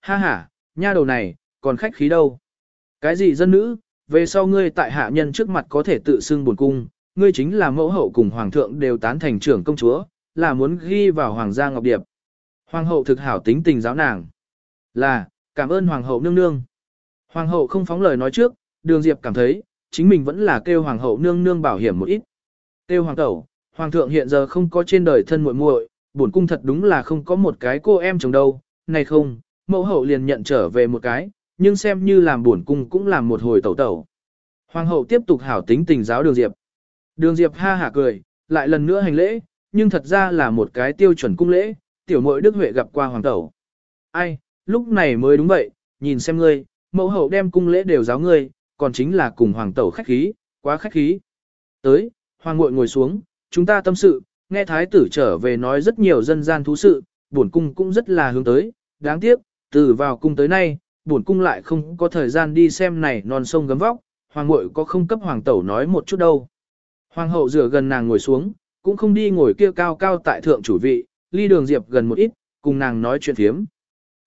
Ha ha, nha đầu này, còn khách khí đâu. Cái gì dân nữ, về sau ngươi tại hạ nhân trước mặt có thể tự xưng buồn cung, ngươi chính là mẫu hậu cùng hoàng thượng đều tán thành trưởng công chúa, là muốn ghi vào hoàng gia ngọc điệp. Hoàng hậu thực hảo tính tình giáo nàng. Là, cảm ơn hoàng hậu nương nương. Hoàng hậu không phóng lời nói trước, đường diệp cảm thấy, chính mình vẫn là kêu hoàng hậu nương nương bảo hiểm một ít. Kêu hoàng tẩu, hoàng thượng hiện giờ không có trên đời thân muội muội, bổn cung thật đúng là không có một cái cô em chồng đâu, này không, mẫu hậu liền nhận trở về một cái, nhưng xem như làm buồn cung cũng làm một hồi tẩu tẩu. Hoàng hậu tiếp tục hảo tính tình giáo đường diệp. Đường diệp ha hả cười, lại lần nữa hành lễ, nhưng thật ra là một cái tiêu chuẩn cung lễ, tiểu muội Đức Huệ gặp qua hoàng tẩu. Ai, lúc này mới đúng vậy, nhìn xem ngươi, mẫu hậu đem cung lễ đều giáo ngươi, còn chính là cùng hoàng tẩu khách khí, quá khách khí. Tới, hoàng muội ngồi xuống, chúng ta tâm sự, nghe thái tử trở về nói rất nhiều dân gian thú sự, bổn cung cũng rất là hướng tới, đáng tiếc, từ vào cung tới nay, bổn cung lại không có thời gian đi xem này non sông gấm vóc, hoàng muội có không cấp hoàng tẩu nói một chút đâu. Hoàng hậu rửa gần nàng ngồi xuống, cũng không đi ngồi kia cao cao tại thượng chủ vị, ly đường diệp gần một ít, cùng nàng nói chuyện phiếm.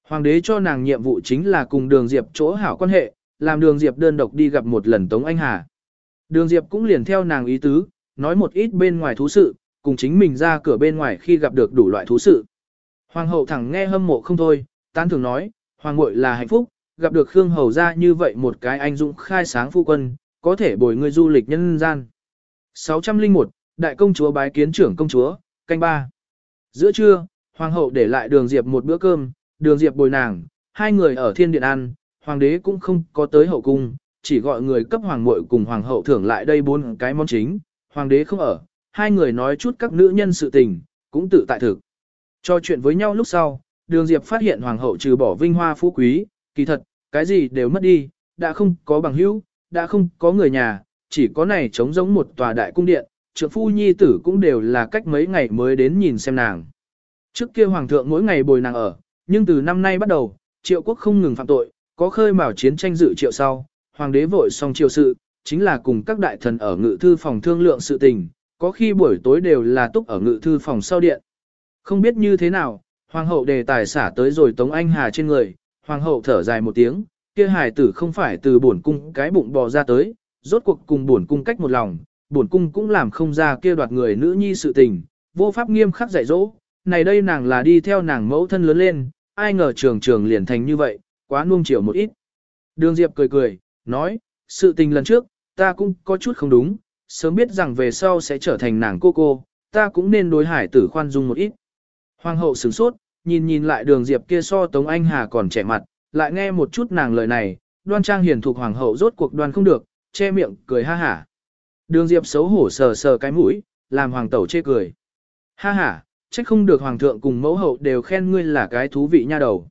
Hoàng đế cho nàng nhiệm vụ chính là cùng đường diệp chỗ hảo quan hệ, làm đường diệp đơn độc đi gặp một lần Tống Anh Hà. Đường diệp cũng liền theo nàng ý tứ, nói một ít bên ngoài thú sự, cùng chính mình ra cửa bên ngoài khi gặp được đủ loại thú sự. Hoàng hậu thẳng nghe hâm mộ không thôi, tán thường nói, hoàng muội là hạnh phúc, gặp được Khương Hầu ra như vậy một cái anh dũng khai sáng phu quân, có thể bồi người du lịch nhân gian. 601, Đại công chúa bái kiến trưởng công chúa, canh ba. Giữa trưa, hoàng hậu để lại đường diệp một bữa cơm, đường diệp bồi nàng, hai người ở thiên điện ăn, hoàng đế cũng không có tới hậu cung, chỉ gọi người cấp hoàng muội cùng hoàng hậu thưởng lại đây bốn cái món chính, hoàng đế không ở, hai người nói chút các nữ nhân sự tình, cũng tự tại thực. Cho chuyện với nhau lúc sau, đường diệp phát hiện hoàng hậu trừ bỏ vinh hoa phú quý, kỳ thật, cái gì đều mất đi, đã không có bằng hữu, đã không có người nhà, chỉ có này trống giống một tòa đại cung điện, trượng phu nhi tử cũng đều là cách mấy ngày mới đến nhìn xem nàng. Trước kia hoàng thượng mỗi ngày bồi nàng ở, nhưng từ năm nay bắt đầu, triệu quốc không ngừng phạm tội, có khơi mào chiến tranh dự triệu sau, hoàng đế vội xong triều sự, chính là cùng các đại thần ở ngự thư phòng thương lượng sự tình, có khi buổi tối đều là túc ở ngự thư phòng sau điện. Không biết như thế nào, hoàng hậu đề tài xả tới rồi Tống Anh Hà trên người, hoàng hậu thở dài một tiếng, kia hài tử không phải từ bổn cung cái bụng bò ra tới, rốt cuộc cùng bổn cung cách một lòng, bổn cung cũng làm không ra kia đoạt người nữ nhi sự tình, vô pháp nghiêm khắc dạy dỗ, này đây nàng là đi theo nàng mẫu thân lớn lên, ai ngờ trường trường liền thành như vậy, quá nuông chiều một ít. Đường Diệp cười cười, nói, sự tình lần trước, ta cũng có chút không đúng, sớm biết rằng về sau sẽ trở thành nàng cô cô, ta cũng nên đối hải tử khoan dung một ít. Hoàng hậu sửng sốt, nhìn nhìn lại đường Diệp kia so Tống Anh Hà còn trẻ mặt, lại nghe một chút nàng lời này, đoan trang hiền thuộc hoàng hậu rốt cuộc đoan không được, che miệng cười ha hả. Đường Diệp xấu hổ sờ sờ cái mũi, làm hoàng tẩu chê cười. Ha ha, trách không được hoàng thượng cùng mẫu hậu đều khen ngươi là cái thú vị nha đầu.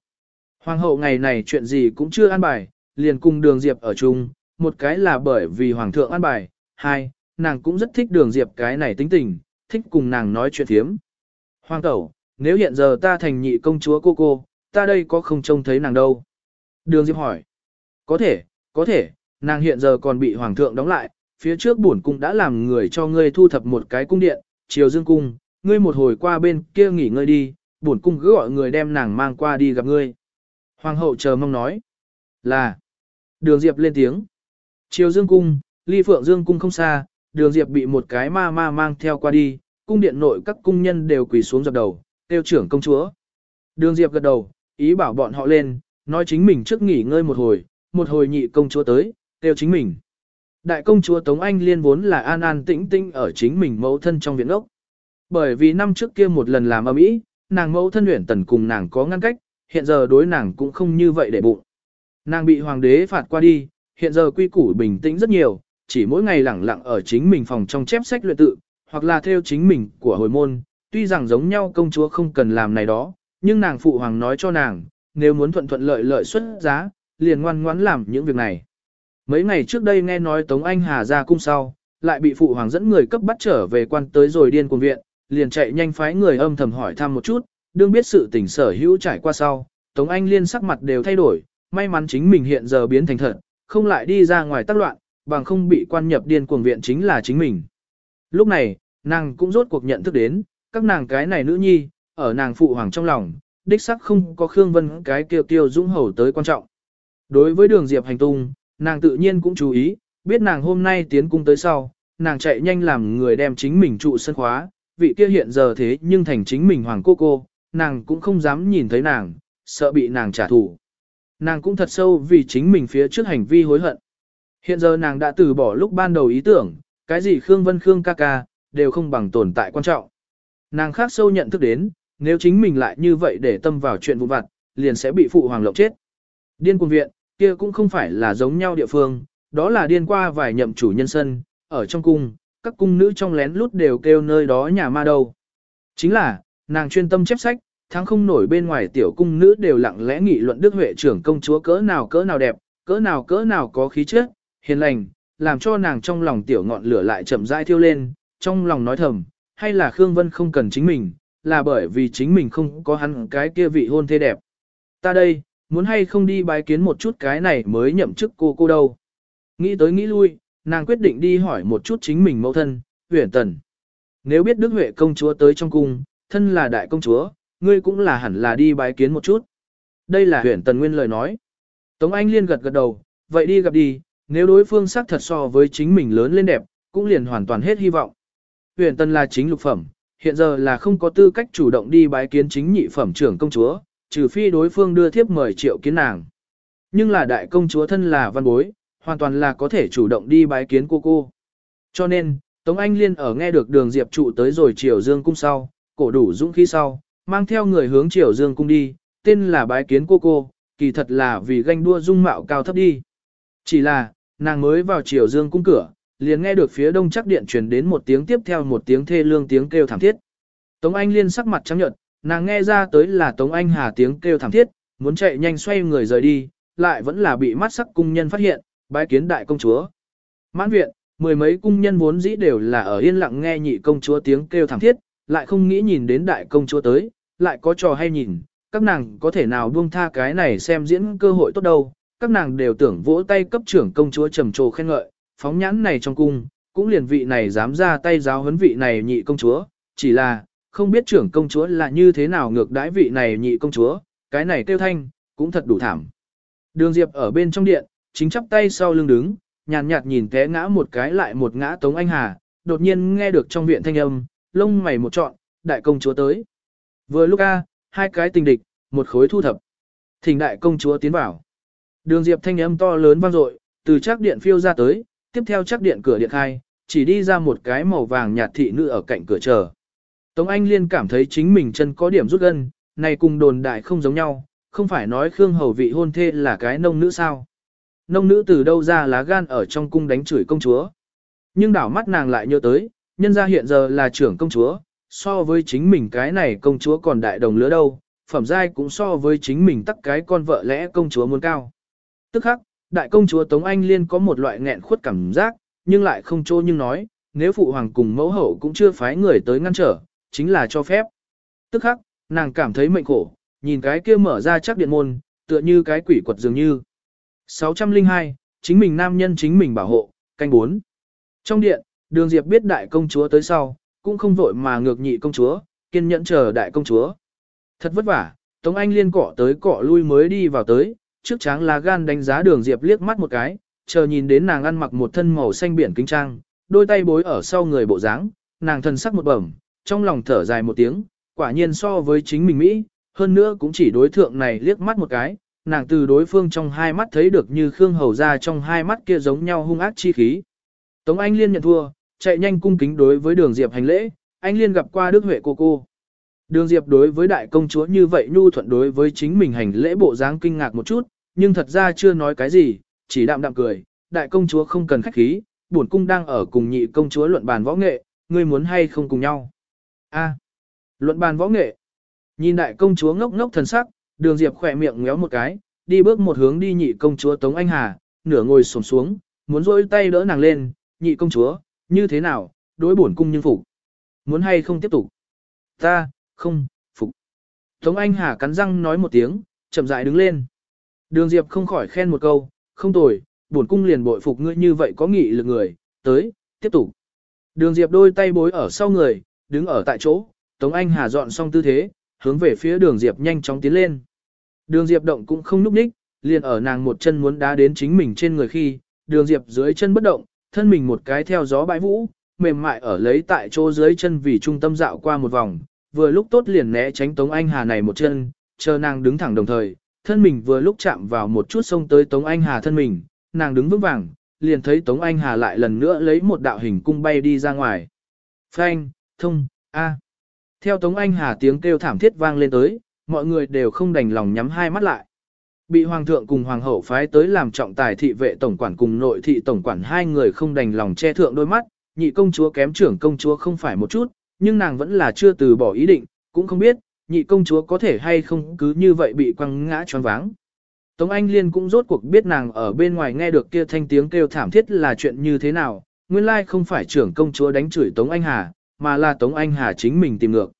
Hoàng hậu ngày này chuyện gì cũng chưa an bài, liền cùng đường Diệp ở chung, một cái là bởi vì hoàng thượng an bài, hai, nàng cũng rất thích đường Diệp cái này tính tình, thích cùng nàng nói chuyện thiếm. Hoàng tẩu, nếu hiện giờ ta thành nhị công chúa cô cô, ta đây có không trông thấy nàng đâu? Đường Diệp hỏi. Có thể, có thể, nàng hiện giờ còn bị hoàng thượng đóng lại, phía trước bổn cung đã làm người cho ngươi thu thập một cái cung điện, chiều dương cung, ngươi một hồi qua bên kia nghỉ ngơi đi, bổn cung cứ gọi người đem nàng mang qua đi gặp ngươi. Hoàng hậu chờ mong nói. Là. Đường Diệp lên tiếng. Chiều dương cung, ly phượng dương cung không xa, đường Diệp bị một cái ma ma mang theo qua đi, cung điện nội các cung nhân đều quỳ xuống dập đầu, tiêu trưởng công chúa. Đường Diệp gật đầu, ý bảo bọn họ lên, nói chính mình trước nghỉ ngơi một hồi, một hồi nhị công chúa tới, tiêu chính mình. Đại công chúa Tống Anh Liên vốn là an an tĩnh tĩnh ở chính mình mẫu thân trong viện ốc. Bởi vì năm trước kia một lần làm âm ý, nàng mẫu thân luyện tần cùng nàng có ngăn cách, hiện giờ đối nàng cũng không như vậy để bụng. Nàng bị hoàng đế phạt qua đi, hiện giờ quy củ bình tĩnh rất nhiều, chỉ mỗi ngày lẳng lặng ở chính mình phòng trong chép sách luyện tự, hoặc là theo chính mình của hồi môn, tuy rằng giống nhau công chúa không cần làm này đó, nhưng nàng phụ hoàng nói cho nàng, nếu muốn thuận thuận lợi lợi xuất giá, liền ngoan ngoãn làm những việc này. Mấy ngày trước đây nghe nói Tống Anh Hà ra cung sau, lại bị phụ hoàng dẫn người cấp bắt trở về quan tới rồi điên cuồng viện, liền chạy nhanh phái người âm thầm hỏi thăm một chút, đương biết sự tình sở hữu trải qua sau, Tống Anh liên sắc mặt đều thay đổi, may mắn chính mình hiện giờ biến thành thật, không lại đi ra ngoài tác loạn, bằng không bị quan nhập điên cuồng viện chính là chính mình. Lúc này, nàng cũng rốt cuộc nhận thức đến, các nàng cái này nữ nhi, ở nàng phụ hoàng trong lòng, đích sắc không có Khương Vân cái kiều tiêu dũng hầu tới quan trọng. Đối với đường Diệp hành tung, nàng tự nhiên cũng chú ý, biết nàng hôm nay tiến cung tới sau, nàng chạy nhanh làm người đem chính mình trụ sân khóa, vị kia hiện giờ thế nhưng thành chính mình hoàng cô cô, nàng cũng không dám nhìn thấy nàng, sợ bị nàng trả thù. Nàng cũng thật sâu vì chính mình phía trước hành vi hối hận. Hiện giờ nàng đã từ bỏ lúc ban đầu ý tưởng, cái gì Khương Vân Khương ca ca, đều không bằng tồn tại quan trọng. Nàng khác sâu nhận thức đến, nếu chính mình lại như vậy để tâm vào chuyện vụ vặt, liền sẽ bị phụ hoàng lộng chết. Điên cuồng viện, kia cũng không phải là giống nhau địa phương, đó là điên qua vài nhậm chủ nhân sân, ở trong cung, các cung nữ trong lén lút đều kêu nơi đó nhà ma đâu. Chính là, nàng chuyên tâm chép sách, tháng không nổi bên ngoài tiểu cung nữ đều lặng lẽ nghị luận Đức Huệ trưởng công chúa cỡ nào cỡ nào đẹp, cỡ nào cỡ nào có khí chất, hiền lành, làm cho nàng trong lòng tiểu ngọn lửa lại chậm rãi thiêu lên, trong lòng nói thầm, hay là Khương Vân không cần chính mình, là bởi vì chính mình không có hắn cái kia vị hôn thê đẹp. Ta đây, muốn hay không đi bái kiến một chút cái này mới nhậm chức cô cô đâu. Nghĩ tới nghĩ lui, nàng quyết định đi hỏi một chút chính mình mẫu thân, huyền tần. Nếu biết Đức Huệ công chúa tới trong cung, thân là đại công chúa, ngươi cũng là hẳn là đi bái kiến một chút. Đây là huyền tần nguyên lời nói. Tống Anh Liên gật gật đầu, vậy đi gặp đi, nếu đối phương xác thật so với chính mình lớn lên đẹp, cũng liền hoàn toàn hết hy vọng. Huyền Tân là chính lục phẩm, hiện giờ là không có tư cách chủ động đi bái kiến chính nhị phẩm trưởng công chúa, trừ phi đối phương đưa thiếp mời triệu kiến nàng. Nhưng là đại công chúa thân là văn bối, hoàn toàn là có thể chủ động đi bái kiến cô cô. Cho nên, Tống Anh Liên ở nghe được đường Diệp trụ tới rồi Triều Dương cung sau, cổ đủ dũng khí sau, mang theo người hướng Triều Dương cung đi, tên là bái kiến cô cô, kỳ thật là vì ganh đua dung mạo cao thấp đi. Chỉ là, nàng mới vào Triều Dương cung cửa, liền nghe được phía đông chắc điện truyền đến một tiếng tiếp theo một tiếng thê lương tiếng kêu thảm thiết. Tống Anh Liên sắc mặt trắng nhợt, nàng nghe ra tới là Tống Anh Hà tiếng kêu thảm thiết, muốn chạy nhanh xoay người rời đi, lại vẫn là bị mắt sắc cung nhân phát hiện, bái kiến đại công chúa. Mãn viện, mười mấy cung nhân vốn dĩ đều là ở yên lặng nghe nhị công chúa tiếng kêu thảm thiết, lại không nghĩ nhìn đến đại công chúa tới, lại có trò hay nhìn, các nàng có thể nào buông tha cái này xem diễn cơ hội tốt đâu, các nàng đều tưởng vỗ tay cấp trưởng công chúa trầm trồ khen ngợi, phóng nhãn này trong cung, cũng liền vị này dám ra tay giáo huấn vị này nhị công chúa, chỉ là, không biết trưởng công chúa là như thế nào ngược đãi vị này nhị công chúa, cái này tiêu thanh, cũng thật đủ thảm. Đường Diệp ở bên trong điện, chính chắp tay sau lưng đứng, nhàn nhạt, nhìn té ngã một cái lại một ngã Tống Anh Hà, đột nhiên nghe được trong viện thanh âm, lông mày một trọn, đại công chúa tới. Vừa lúc a, hai cái tình địch, một khối thu thập. Thỉnh đại công chúa tiến vào. Đường Diệp thanh âm to lớn vang dội, từ chắc điện phiêu ra tới, tiếp theo chắc điện cửa điện khai, chỉ đi ra một cái màu vàng nhạt thị nữ ở cạnh cửa chờ. Tống Anh Liên cảm thấy chính mình chân có điểm rút gân, này cùng đồn đại không giống nhau, không phải nói Khương Hầu vị hôn thê là cái nông nữ sao. Nông nữ từ đâu ra lá gan ở trong cung đánh chửi công chúa. Nhưng đảo mắt nàng lại nhớ tới, nhân gia hiện giờ là trưởng công chúa, so với chính mình cái này công chúa còn đại đồng lứa đâu, phẩm giai cũng so với chính mình tắc cái con vợ lẽ công chúa muốn cao. Tức khắc, đại công chúa Tống Anh Liên có một loại nghẹn khuất cảm giác, nhưng lại không trô nhưng nói, nếu phụ hoàng cùng mẫu hậu cũng chưa phái người tới ngăn trở, chính là cho phép. Tức khắc, nàng cảm thấy mệnh khổ, nhìn cái kia mở ra chắc điện môn, tựa như cái quỷ quật dường như. 602, chính mình nam nhân chính mình bảo hộ, canh 4. Trong điện, đường Diệp biết đại công chúa tới sau, cũng không vội mà ngược nhị công chúa, kiên nhẫn chờ đại công chúa. Thật vất vả, Tống Anh liên cọ tới cọ lui mới đi vào tới, trước tráng là gan đánh giá đường Diệp liếc mắt một cái, chờ nhìn đến nàng ăn mặc một thân màu xanh biển kinh trang, đôi tay bối ở sau người bộ dáng, nàng thân sắc một bẩm, trong lòng thở dài một tiếng, quả nhiên so với chính mình Mỹ, hơn nữa cũng chỉ đối thượng này liếc mắt một cái, nàng từ đối phương trong hai mắt thấy được như Khương Hầu ra trong hai mắt kia giống nhau hung ác chi khí. Tống Anh Liên nhận thua, chạy nhanh cung kính đối với đường Diệp hành lễ, anh Liên gặp qua Đức Huệ cô cô. Đường Diệp đối với đại công chúa như vậy nhu thuận đối với chính mình hành lễ bộ dáng kinh ngạc một chút, nhưng thật ra chưa nói cái gì, chỉ đạm đạm cười, đại công chúa không cần khách khí, bổn cung đang ở cùng nhị công chúa luận bàn võ nghệ, ngươi muốn hay không cùng nhau. A, luận bàn võ nghệ. Nhìn đại công chúa ngốc ngốc thần sắc, đường diệp khỏe miệng ngéo một cái, đi bước một hướng đi nhị công chúa Tống Anh Hà, nửa ngồi xổm xuống, muốn rôi tay đỡ nàng lên, nhị công chúa, như thế nào, đối bổn cung nhưng phục. Muốn hay không tiếp tục? Ta, không, phục. Tống Anh Hà cắn răng nói một tiếng, chậm rãi đứng lên. Đường Diệp không khỏi khen một câu, không tồi, bổn cung liền bội phục ngươi như vậy có nghị lực người, tới, tiếp tục. Đường Diệp đôi tay bối ở sau người, đứng ở tại chỗ, Tống Anh Hà dọn xong tư thế, hướng về phía đường Diệp nhanh chóng tiến lên. Đường Diệp động cũng không núp đích, liền ở nàng một chân muốn đá đến chính mình trên người khi, đường Diệp dưới chân bất động, thân mình một cái theo gió bãi vũ, mềm mại ở lấy tại chỗ dưới chân vì trung tâm dạo qua một vòng, vừa lúc tốt liền né tránh Tống Anh Hà này một chân, chờ nàng đứng thẳng đồng thời, thân mình vừa lúc chạm vào một chút xông tới Tống Anh Hà thân mình, nàng đứng vững vàng, liền thấy Tống Anh Hà lại lần nữa lấy một đạo hình cung bay đi ra ngoài. Phanh, thông, a. Theo Tống Anh Hà tiếng kêu thảm thiết vang lên tới, mọi người đều không đành lòng nhắm hai mắt lại. Bị hoàng thượng cùng hoàng hậu phái tới làm trọng tài thị vệ tổng quản cùng nội thị tổng quản hai người không đành lòng che thượng đôi mắt, nhị công chúa kém trưởng công chúa không phải một chút, nhưng nàng vẫn là chưa từ bỏ ý định, cũng không biết, nhị công chúa có thể hay không cứ như vậy bị quăng ngã choáng váng. Tống Anh Liên cũng rốt cuộc biết nàng ở bên ngoài nghe được kia thanh tiếng kêu thảm thiết là chuyện như thế nào, nguyên lai không phải trưởng công chúa đánh chửi Tống Anh Hà, mà là Tống Anh Hà chính mình tìm ngược.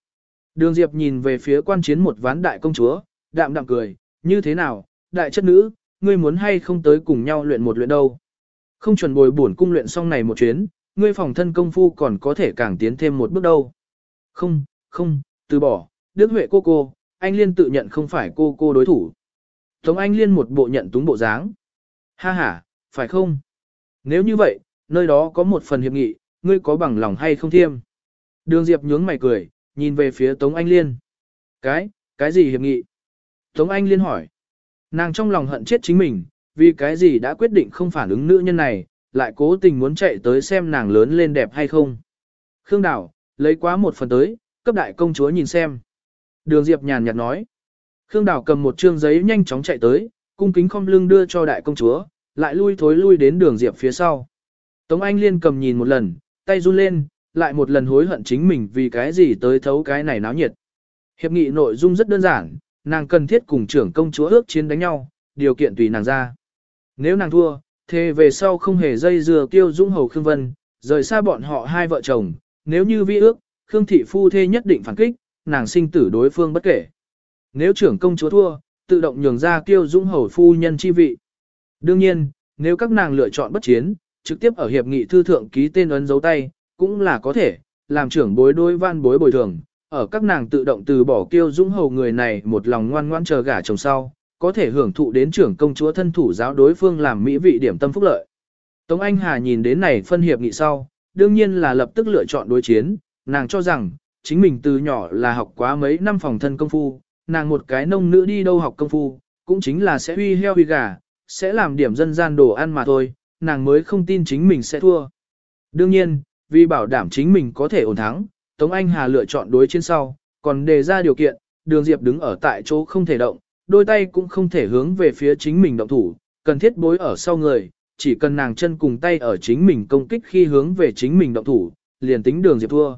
Đường Diệp nhìn về phía quan chiến một ván đại công chúa, đạm đạm cười, như thế nào, đại chất nữ, ngươi muốn hay không tới cùng nhau luyện một luyện đâu. Không chuẩn bồi buồn cung luyện xong này một chuyến, ngươi phòng thân công phu còn có thể càng tiến thêm một bước đâu. Không, không, từ bỏ, Đức Huệ cô cô, anh Liên tự nhận không phải cô cô đối thủ. Tống Anh Liên một bộ nhận túng bộ dáng. Ha ha, phải không? Nếu như vậy, nơi đó có một phần hiệp nghị, ngươi có bằng lòng hay không thiêm? Đường Diệp nhướng mày cười, nhìn về phía Tống Anh Liên. Cái, cái gì hiệp nghị? Tống Anh Liên hỏi. Nàng trong lòng hận chết chính mình, vì cái gì đã quyết định không phản ứng nữ nhân này, lại cố tình muốn chạy tới xem nàng lớn lên đẹp hay không. Khương Đào, lấy quá một phần tới, cấp đại công chúa nhìn xem. Đường Diệp nhàn nhạt nói. Khương Đào cầm một trương giấy nhanh chóng chạy tới, cung kính không lưng đưa cho đại công chúa, lại lui thối lui đến đường Diệp phía sau. Tống Anh Liên cầm nhìn một lần, tay run lên, lại một lần hối hận chính mình vì cái gì tới thấu cái này náo nhiệt. Hiệp nghị nội dung rất đơn giản, nàng cần thiết cùng trưởng công chúa ước chiến đánh nhau, điều kiện tùy nàng ra. Nếu nàng thua, thế về sau không hề dây dừa tiêu dũng hầu Khương Vân, rời xa bọn họ hai vợ chồng, nếu như vi ước, Khương thị phu thê nhất định phản kích, nàng sinh tử đối phương bất kể. Nếu trưởng công chúa thua, tự động nhường ra tiêu dũng hầu phu nhân chi vị. Đương nhiên, nếu các nàng lựa chọn bất chiến, trực tiếp ở hiệp nghị thư thượng ký tên ấn dấu tay, cũng là có thể, làm trưởng bối đôi van bối bồi thường, ở các nàng tự động từ bỏ kiêu dũng hầu người này một lòng ngoan ngoan chờ gả chồng sau, có thể hưởng thụ đến trưởng công chúa thân thủ giáo đối phương làm mỹ vị điểm tâm phúc lợi. Tống Anh Hà nhìn đến này phân hiệp nghị sau, đương nhiên là lập tức lựa chọn đối chiến, nàng cho rằng, chính mình từ nhỏ là học quá mấy năm phòng thân công phu, nàng một cái nông nữ đi đâu học công phu, cũng chính là sẽ huy heo huy gà, sẽ làm điểm dân gian đồ ăn mà thôi, nàng mới không tin chính mình sẽ thua. Đương nhiên, vì bảo đảm chính mình có thể ổn thắng, Tống Anh Hà lựa chọn đối chiến sau, còn đề ra điều kiện, đường Diệp đứng ở tại chỗ không thể động, đôi tay cũng không thể hướng về phía chính mình động thủ, cần thiết bối ở sau người, chỉ cần nàng chân cùng tay ở chính mình công kích khi hướng về chính mình động thủ, liền tính đường Diệp thua.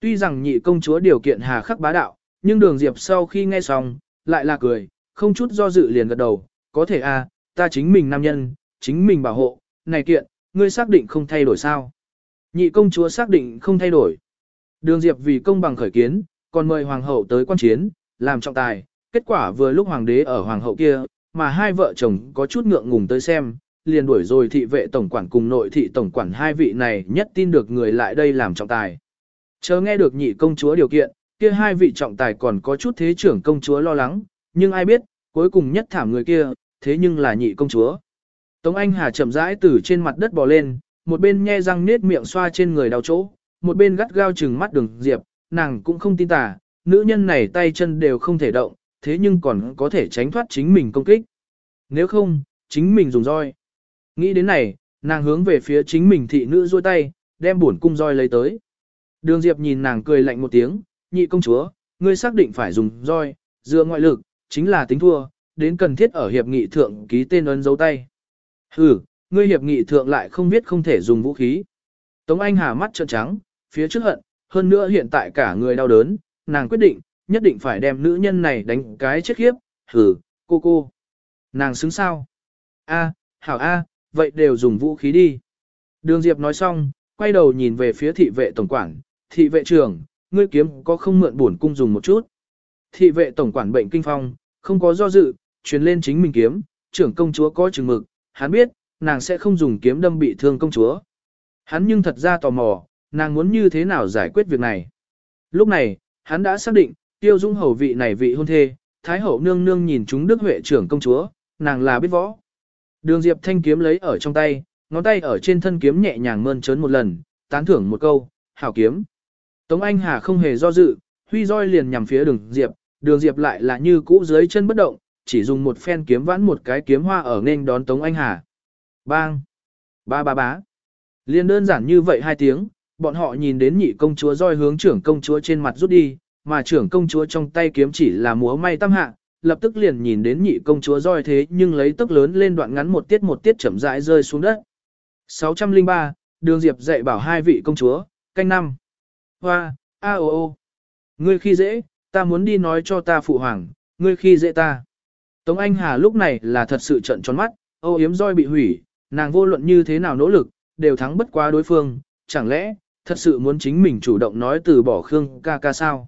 Tuy rằng nhị công chúa điều kiện hà khắc bá đạo, nhưng đường Diệp sau khi nghe xong, lại là cười, không chút do dự liền gật đầu, có thể a, à, ta chính mình nam nhân, chính mình bảo hộ, này kiện, ngươi xác định không thay đổi sao. Nhị công chúa xác định không thay đổi. Đường Diệp vì công bằng khởi kiến, còn mời hoàng hậu tới quan chiến, làm trọng tài, kết quả vừa lúc hoàng đế ở hoàng hậu kia, mà hai vợ chồng có chút ngượng ngùng tới xem, liền đuổi rồi thị vệ tổng quản cùng nội thị tổng quản hai vị này nhất tin được người lại đây làm trọng tài. Chờ nghe được nhị công chúa điều kiện, kia hai vị trọng tài còn có chút thế trưởng công chúa lo lắng, nhưng ai biết, cuối cùng nhất thảm người kia, thế nhưng là nhị công chúa. Tống Anh Hà chậm rãi từ trên mặt đất bò lên, một bên nhe răng nết miệng xoa trên người đau chỗ, một bên gắt gao chừng mắt đường diệp, nàng cũng không tin tà, nữ nhân này tay chân đều không thể động, thế nhưng còn có thể tránh thoát chính mình công kích. Nếu không, chính mình dùng roi. Nghĩ đến này, nàng hướng về phía chính mình thị nữ duỗi tay, đem bổn cung roi lấy tới. Đường Diệp nhìn nàng cười lạnh một tiếng, nhị công chúa, ngươi xác định phải dùng roi, dựa ngoại lực, chính là tính thua, đến cần thiết ở hiệp nghị thượng ký tên ấn dấu tay. ừ ngươi hiệp nghị thượng lại không biết không thể dùng vũ khí. Tống Anh Hà mắt trợn trắng, phía trước hận, hơn nữa hiện tại cả người đau đớn, nàng quyết định, nhất định phải đem nữ nhân này đánh cái chết khiếp, hừ, cô cô. Nàng xứng sao? A, hảo A, vậy đều dùng vũ khí đi. Đường Diệp nói xong, quay đầu nhìn về phía thị vệ tổng quản, thị vệ trưởng, ngươi kiếm có không mượn bổn cung dùng một chút. Thị vệ tổng quản bệnh kinh phong, không có do dự, truyền lên chính mình kiếm, trưởng công chúa có chừng mực, hắn biết, nàng sẽ không dùng kiếm đâm bị thương công chúa. Hắn nhưng thật ra tò mò, nàng muốn như thế nào giải quyết việc này. Lúc này, hắn đã xác định, tiêu dung hầu vị này vị hôn thê, thái hậu nương nương nhìn chúng đức huệ trưởng công chúa, nàng là biết võ. Đường Diệp thanh kiếm lấy ở trong tay, ngón tay ở trên thân kiếm nhẹ nhàng mơn trớn một lần, tán thưởng một câu, hảo kiếm. Tống Anh Hà không hề do dự, huy roi liền nhằm phía đường Diệp, đường Diệp lại là như cũ dưới chân bất động, chỉ dùng một phen kiếm vãn một cái kiếm hoa ở nên đón Tống Anh Hà. Bang! Ba ba bá! Liên đơn giản như vậy hai tiếng, bọn họ nhìn đến nhị công chúa roi hướng trưởng công chúa trên mặt rút đi, mà trưởng công chúa trong tay kiếm chỉ là múa may tam hạ, lập tức liền nhìn đến nhị công chúa roi thế nhưng lấy tức lớn lên đoạn ngắn một tiết một tiết chậm rãi rơi xuống đất. 603, đường Diệp dạy bảo hai vị công chúa, canh năm. Hoa, a o o, Ngươi khi dễ, ta muốn đi nói cho ta phụ hoàng, ngươi khi dễ ta. Tống Anh Hà lúc này là thật sự trận tròn mắt, ô yếm roi bị hủy, nàng vô luận như thế nào nỗ lực, đều thắng bất quá đối phương, chẳng lẽ, thật sự muốn chính mình chủ động nói từ bỏ Khương ca ca sao.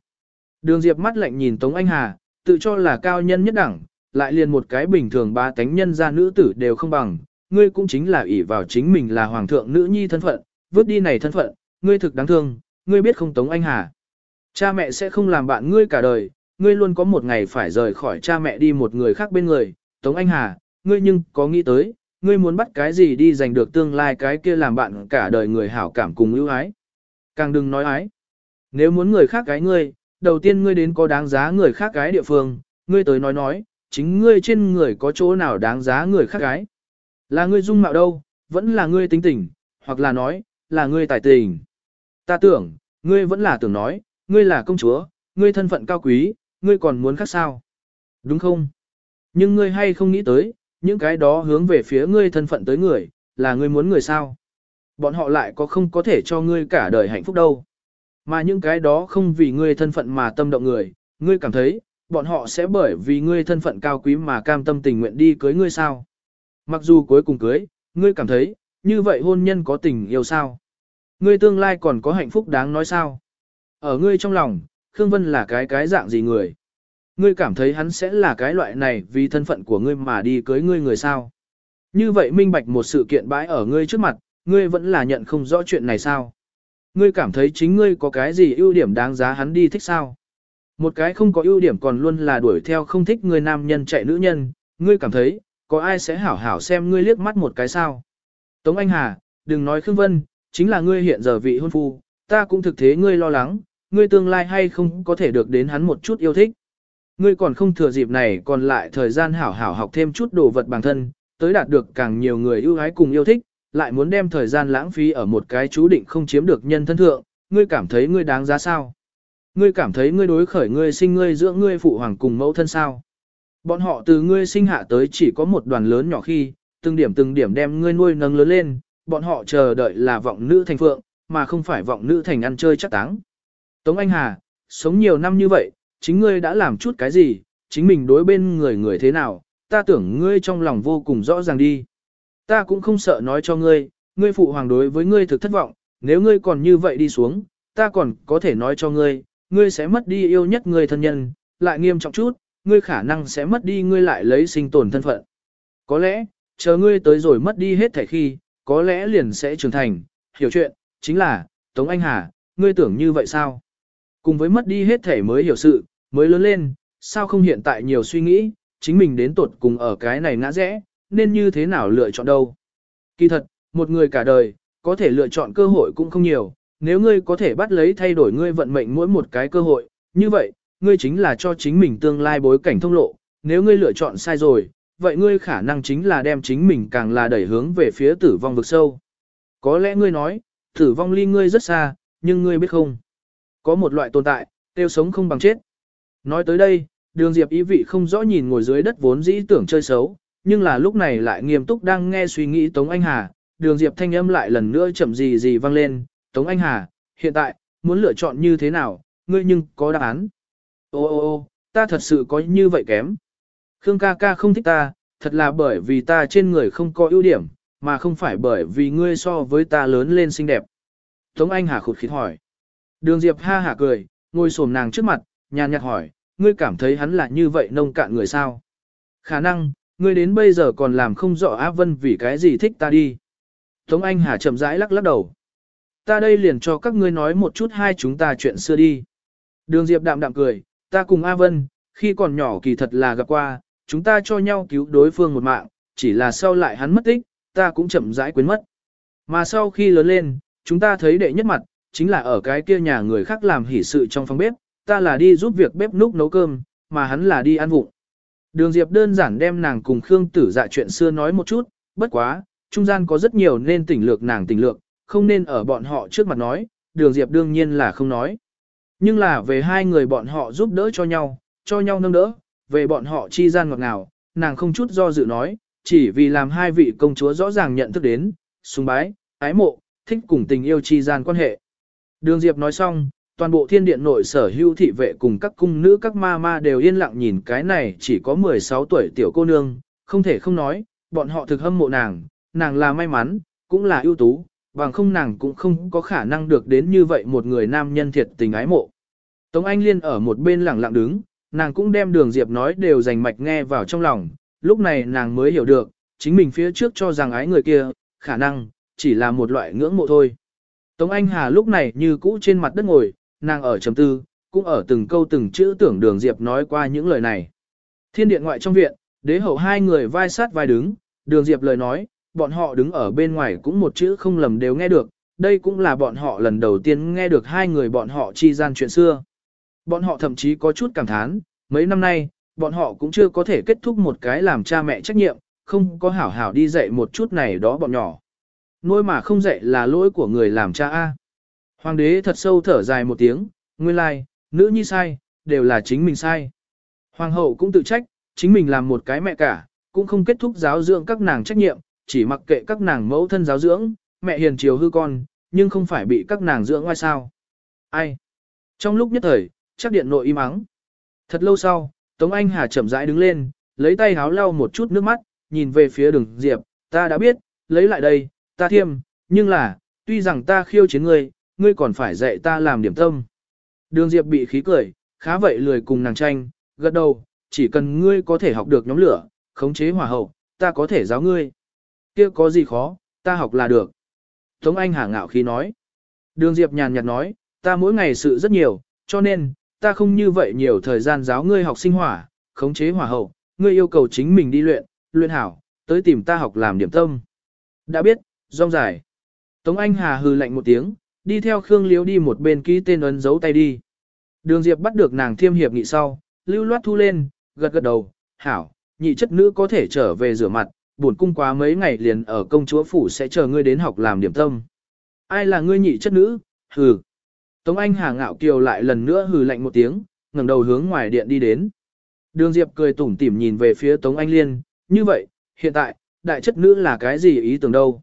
Đường Diệp mắt lạnh nhìn Tống Anh Hà, tự cho là cao nhân nhất đẳng, lại liền một cái bình thường ba tánh nhân gia nữ tử đều không bằng, ngươi cũng chính là ỷ vào chính mình là hoàng thượng nữ nhi thân phận, vứt đi này thân phận, ngươi thực đáng thương, ngươi biết không Tống Anh Hà. Cha mẹ sẽ không làm bạn ngươi cả đời, ngươi luôn có một ngày phải rời khỏi cha mẹ đi một người khác bên người, Tống Anh Hà, ngươi nhưng có nghĩ tới, ngươi muốn bắt cái gì đi giành được tương lai cái kia làm bạn cả đời người hảo cảm cùng ưu ái. Càng đừng nói ái. Nếu muốn người khác cái ngươi, đầu tiên ngươi đến có đáng giá người khác gái địa phương, ngươi tới nói nói, chính ngươi trên người có chỗ nào đáng giá người khác gái, Là ngươi dung mạo đâu, vẫn là ngươi tính tình, hoặc là nói, là ngươi tài tình. Ta tưởng, ngươi vẫn là tưởng nói, ngươi là công chúa, ngươi thân phận cao quý, ngươi còn muốn khác sao? Đúng không? Nhưng ngươi hay không nghĩ tới, những cái đó hướng về phía ngươi thân phận tới người, là ngươi muốn người sao? Bọn họ lại có không có thể cho ngươi cả đời hạnh phúc đâu. Mà những cái đó không vì ngươi thân phận mà tâm động người, ngươi cảm thấy, bọn họ sẽ bởi vì ngươi thân phận cao quý mà cam tâm tình nguyện đi cưới ngươi sao? Mặc dù cuối cùng cưới, ngươi cảm thấy, như vậy hôn nhân có tình yêu sao? Ngươi tương lai còn có hạnh phúc đáng nói sao? Ở ngươi trong lòng, Khương Vân là cái cái dạng gì người? Ngươi cảm thấy hắn sẽ là cái loại này vì thân phận của ngươi mà đi cưới ngươi người sao? Như vậy minh bạch một sự kiện bãi ở ngươi trước mặt, ngươi vẫn là nhận không rõ chuyện này sao? Ngươi cảm thấy chính ngươi có cái gì ưu điểm đáng giá hắn đi thích sao? Một cái không có ưu điểm còn luôn là đuổi theo không thích người nam nhân chạy nữ nhân, ngươi cảm thấy, có ai sẽ hảo hảo xem ngươi liếc mắt một cái sao? Tống Anh Hà, đừng nói Khương Vân, chính là ngươi hiện giờ vị hôn phu, ta cũng thực thế ngươi lo lắng, ngươi tương lai hay không có thể được đến hắn một chút yêu thích. Ngươi còn không thừa dịp này còn lại thời gian hảo hảo học thêm chút đồ vật bản thân, tới đạt được càng nhiều người ưu ái cùng yêu thích, lại muốn đem thời gian lãng phí ở một cái chú định không chiếm được nhân thân thượng, ngươi cảm thấy ngươi đáng giá sao? Ngươi cảm thấy ngươi đối khởi ngươi sinh ngươi giữa ngươi phụ hoàng cùng mẫu thân sao? Bọn họ từ ngươi sinh hạ tới chỉ có một đoàn lớn nhỏ khi, từng điểm từng điểm đem ngươi nuôi nâng lớn lên, bọn họ chờ đợi là vọng nữ thành phượng, mà không phải vọng nữ thành ăn chơi chắc táng. Tống Anh Hà, sống nhiều năm như vậy, chính ngươi đã làm chút cái gì, chính mình đối bên người người thế nào, ta tưởng ngươi trong lòng vô cùng rõ ràng đi. Ta cũng không sợ nói cho ngươi, ngươi phụ hoàng đối với ngươi thực thất vọng, nếu ngươi còn như vậy đi xuống, ta còn có thể nói cho ngươi, ngươi sẽ mất đi yêu nhất ngươi thân nhân, lại nghiêm trọng chút, ngươi khả năng sẽ mất đi ngươi lại lấy sinh tồn thân phận. Có lẽ, chờ ngươi tới rồi mất đi hết thể khi, có lẽ liền sẽ trưởng thành, hiểu chuyện, chính là, Tống Anh Hà, ngươi tưởng như vậy sao? Cùng với mất đi hết thể mới hiểu sự, mới lớn lên, sao không hiện tại nhiều suy nghĩ, chính mình đến tột cùng ở cái này ngã rẽ, nên như thế nào lựa chọn đâu. Kỳ thật, một người cả đời, có thể lựa chọn cơ hội cũng không nhiều, nếu ngươi có thể bắt lấy thay đổi ngươi vận mệnh mỗi một cái cơ hội, như vậy, ngươi chính là cho chính mình tương lai bối cảnh thông lộ, nếu ngươi lựa chọn sai rồi, vậy ngươi khả năng chính là đem chính mình càng là đẩy hướng về phía tử vong vực sâu. Có lẽ ngươi nói, tử vong ly ngươi rất xa, nhưng ngươi biết không? Có một loại tồn tại, tiêu sống không bằng chết. Nói tới đây, đường diệp ý vị không rõ nhìn ngồi dưới đất vốn dĩ tưởng chơi xấu, nhưng là lúc này lại nghiêm túc đang nghe suy nghĩ Tống Anh Hà, đường diệp thanh âm lại lần nữa chậm gì gì vang lên, Tống Anh Hà, hiện tại, muốn lựa chọn như thế nào, ngươi nhưng có đáp án. Ô ô ô, ta thật sự có như vậy kém. Khương ca ca không thích ta, thật là bởi vì ta trên người không có ưu điểm, mà không phải bởi vì ngươi so với ta lớn lên xinh đẹp. Tống Anh Hà khụt khịt hỏi. Đường Diệp ha hả cười, ngồi xổm nàng trước mặt, nhàn nhạt hỏi, ngươi cảm thấy hắn là như vậy nông cạn người sao? Khả năng, ngươi đến bây giờ còn làm không rõ Á Vân vì cái gì thích ta đi. Tống Anh Hà chậm rãi lắc lắc đầu. Ta đây liền cho các ngươi nói một chút hai chúng ta chuyện xưa đi. Đường Diệp đạm đạm cười, ta cùng A Vân, khi còn nhỏ kỳ thật là gặp qua, chúng ta cho nhau cứu đối phương một mạng, chỉ là sau lại hắn mất tích, ta cũng chậm rãi quên mất. Mà sau khi lớn lên, chúng ta thấy đệ nhất mặt, chính là ở cái kia nhà người khác làm hỷ sự trong phòng bếp, ta là đi giúp việc bếp núc nấu cơm, mà hắn là đi ăn vụng. Đường Diệp đơn giản đem nàng cùng Khương Tử dạ chuyện xưa nói một chút, bất quá, trung gian có rất nhiều nên tỉnh lược nàng tỉnh lược, không nên ở bọn họ trước mặt nói, Đường Diệp đương nhiên là không nói. Nhưng là về hai người bọn họ giúp đỡ cho nhau, cho nhau nâng đỡ, về bọn họ chi gian ngọt ngào, nàng không chút do dự nói, chỉ vì làm hai vị công chúa rõ ràng nhận thức đến, sùng bái, ái mộ, thích cùng tình yêu chi gian quan hệ. Đường Diệp nói xong, toàn bộ thiên điện nội sở hữu thị vệ cùng các cung nữ các ma ma đều yên lặng nhìn cái này chỉ có 16 tuổi tiểu cô nương, không thể không nói, bọn họ thực hâm mộ nàng, nàng là may mắn, cũng là ưu tú, bằng không nàng cũng không có khả năng được đến như vậy một người nam nhân thiệt tình ái mộ. Tống Anh Liên ở một bên lặng lặng đứng, nàng cũng đem đường Diệp nói đều dành mạch nghe vào trong lòng, lúc này nàng mới hiểu được, chính mình phía trước cho rằng ái người kia, khả năng, chỉ là một loại ngưỡng mộ thôi. Tống Anh Hà lúc này như cũ trên mặt đất ngồi, nàng ở chấm tư, cũng ở từng câu từng chữ tưởng đường Diệp nói qua những lời này. Thiên điện ngoại trong viện, đế hậu hai người vai sát vai đứng, đường Diệp lời nói, bọn họ đứng ở bên ngoài cũng một chữ không lầm đều nghe được, đây cũng là bọn họ lần đầu tiên nghe được hai người bọn họ chi gian chuyện xưa. Bọn họ thậm chí có chút cảm thán, mấy năm nay, bọn họ cũng chưa có thể kết thúc một cái làm cha mẹ trách nhiệm, không có hảo hảo đi dạy một chút này đó bọn nhỏ. Nuôi mà không dạy là lỗi của người làm cha A. Hoàng đế thật sâu thở dài một tiếng, nguyên lai, nữ nhi sai, đều là chính mình sai. Hoàng hậu cũng tự trách, chính mình làm một cái mẹ cả, cũng không kết thúc giáo dưỡng các nàng trách nhiệm, chỉ mặc kệ các nàng mẫu thân giáo dưỡng, mẹ hiền chiều hư con, nhưng không phải bị các nàng dưỡng ngoài sao. Ai? Trong lúc nhất thời, chắc điện nội im ắng. Thật lâu sau, Tống Anh Hà chậm rãi đứng lên, lấy tay háo lau một chút nước mắt, nhìn về phía đường Diệp, ta đã biết, lấy lại đây, ta thiêm, nhưng là, tuy rằng ta khiêu chiến ngươi, ngươi còn phải dạy ta làm điểm tâm. Đường Diệp bị khí cười, khá vậy lười cùng nàng tranh, gật đầu, chỉ cần ngươi có thể học được nhóm lửa, khống chế hỏa hậu, ta có thể giáo ngươi. kia có gì khó, ta học là được. Tống Anh Hà ngạo khí nói. Đường Diệp nhàn nhạt nói, ta mỗi ngày sự rất nhiều, cho nên, ta không như vậy nhiều thời gian giáo ngươi học sinh hỏa, khống chế hỏa hậu, ngươi yêu cầu chính mình đi luyện, luyện hảo, tới tìm ta học làm điểm tâm. Đã biết, rong dài. Tống Anh Hà hừ lạnh một tiếng, đi theo Khương Liễu đi một bên ký tên ấn dấu tay đi. Đường Diệp bắt được nàng thiêm hiệp nghị sau, lưu loát thu lên, gật gật đầu, hảo, nhị chất nữ có thể trở về rửa mặt, buồn cung quá mấy ngày liền ở công chúa phủ sẽ chờ ngươi đến học làm điểm tâm. Ai là ngươi nhị chất nữ? Hừ. Tống Anh Hà ngạo kiều lại lần nữa hừ lạnh một tiếng, ngẩng đầu hướng ngoài điện đi đến. Đường Diệp cười tủm tỉm nhìn về phía Tống Anh Liên, như vậy, hiện tại, đại chất nữ là cái gì ý tưởng đâu?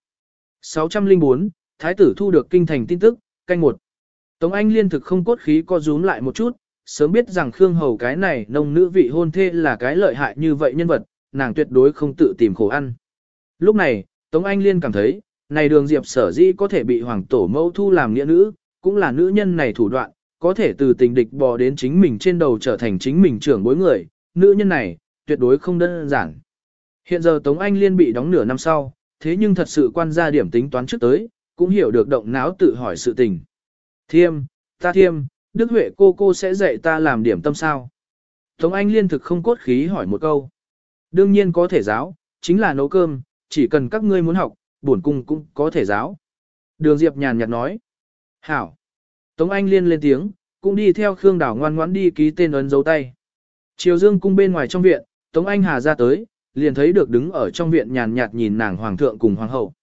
604, Thái tử thu được kinh thành tin tức, canh một. Tống Anh liên thực không cốt khí co rúm lại một chút, sớm biết rằng Khương Hầu cái này nông nữ vị hôn thê là cái lợi hại như vậy nhân vật, nàng tuyệt đối không tự tìm khổ ăn. Lúc này, Tống Anh liên cảm thấy, này đường diệp sở dĩ có thể bị hoàng tổ mẫu thu làm nghĩa nữ, cũng là nữ nhân này thủ đoạn, có thể từ tình địch bò đến chính mình trên đầu trở thành chính mình trưởng bối người, nữ nhân này, tuyệt đối không đơn giản. Hiện giờ Tống Anh liên bị đóng nửa năm sau, thế nhưng thật sự quan gia điểm tính toán trước tới, cũng hiểu được động não tự hỏi sự tình. Thiêm, ta thiêm, Đức Huệ cô cô sẽ dạy ta làm điểm tâm sao? Tống Anh liên thực không cốt khí hỏi một câu. Đương nhiên có thể giáo, chính là nấu cơm, chỉ cần các ngươi muốn học, bổn cung cũng có thể giáo. Đường Diệp nhàn nhạt nói. Hảo. Tống Anh liên lên tiếng, cũng đi theo Khương Đảo ngoan ngoãn đi ký tên ấn dấu tay. Triều Dương cung bên ngoài trong viện, Tống Anh Hà ra tới, liền thấy được đứng ở trong viện nhàn nhạt nhìn nàng hoàng thượng cùng hoàng hậu.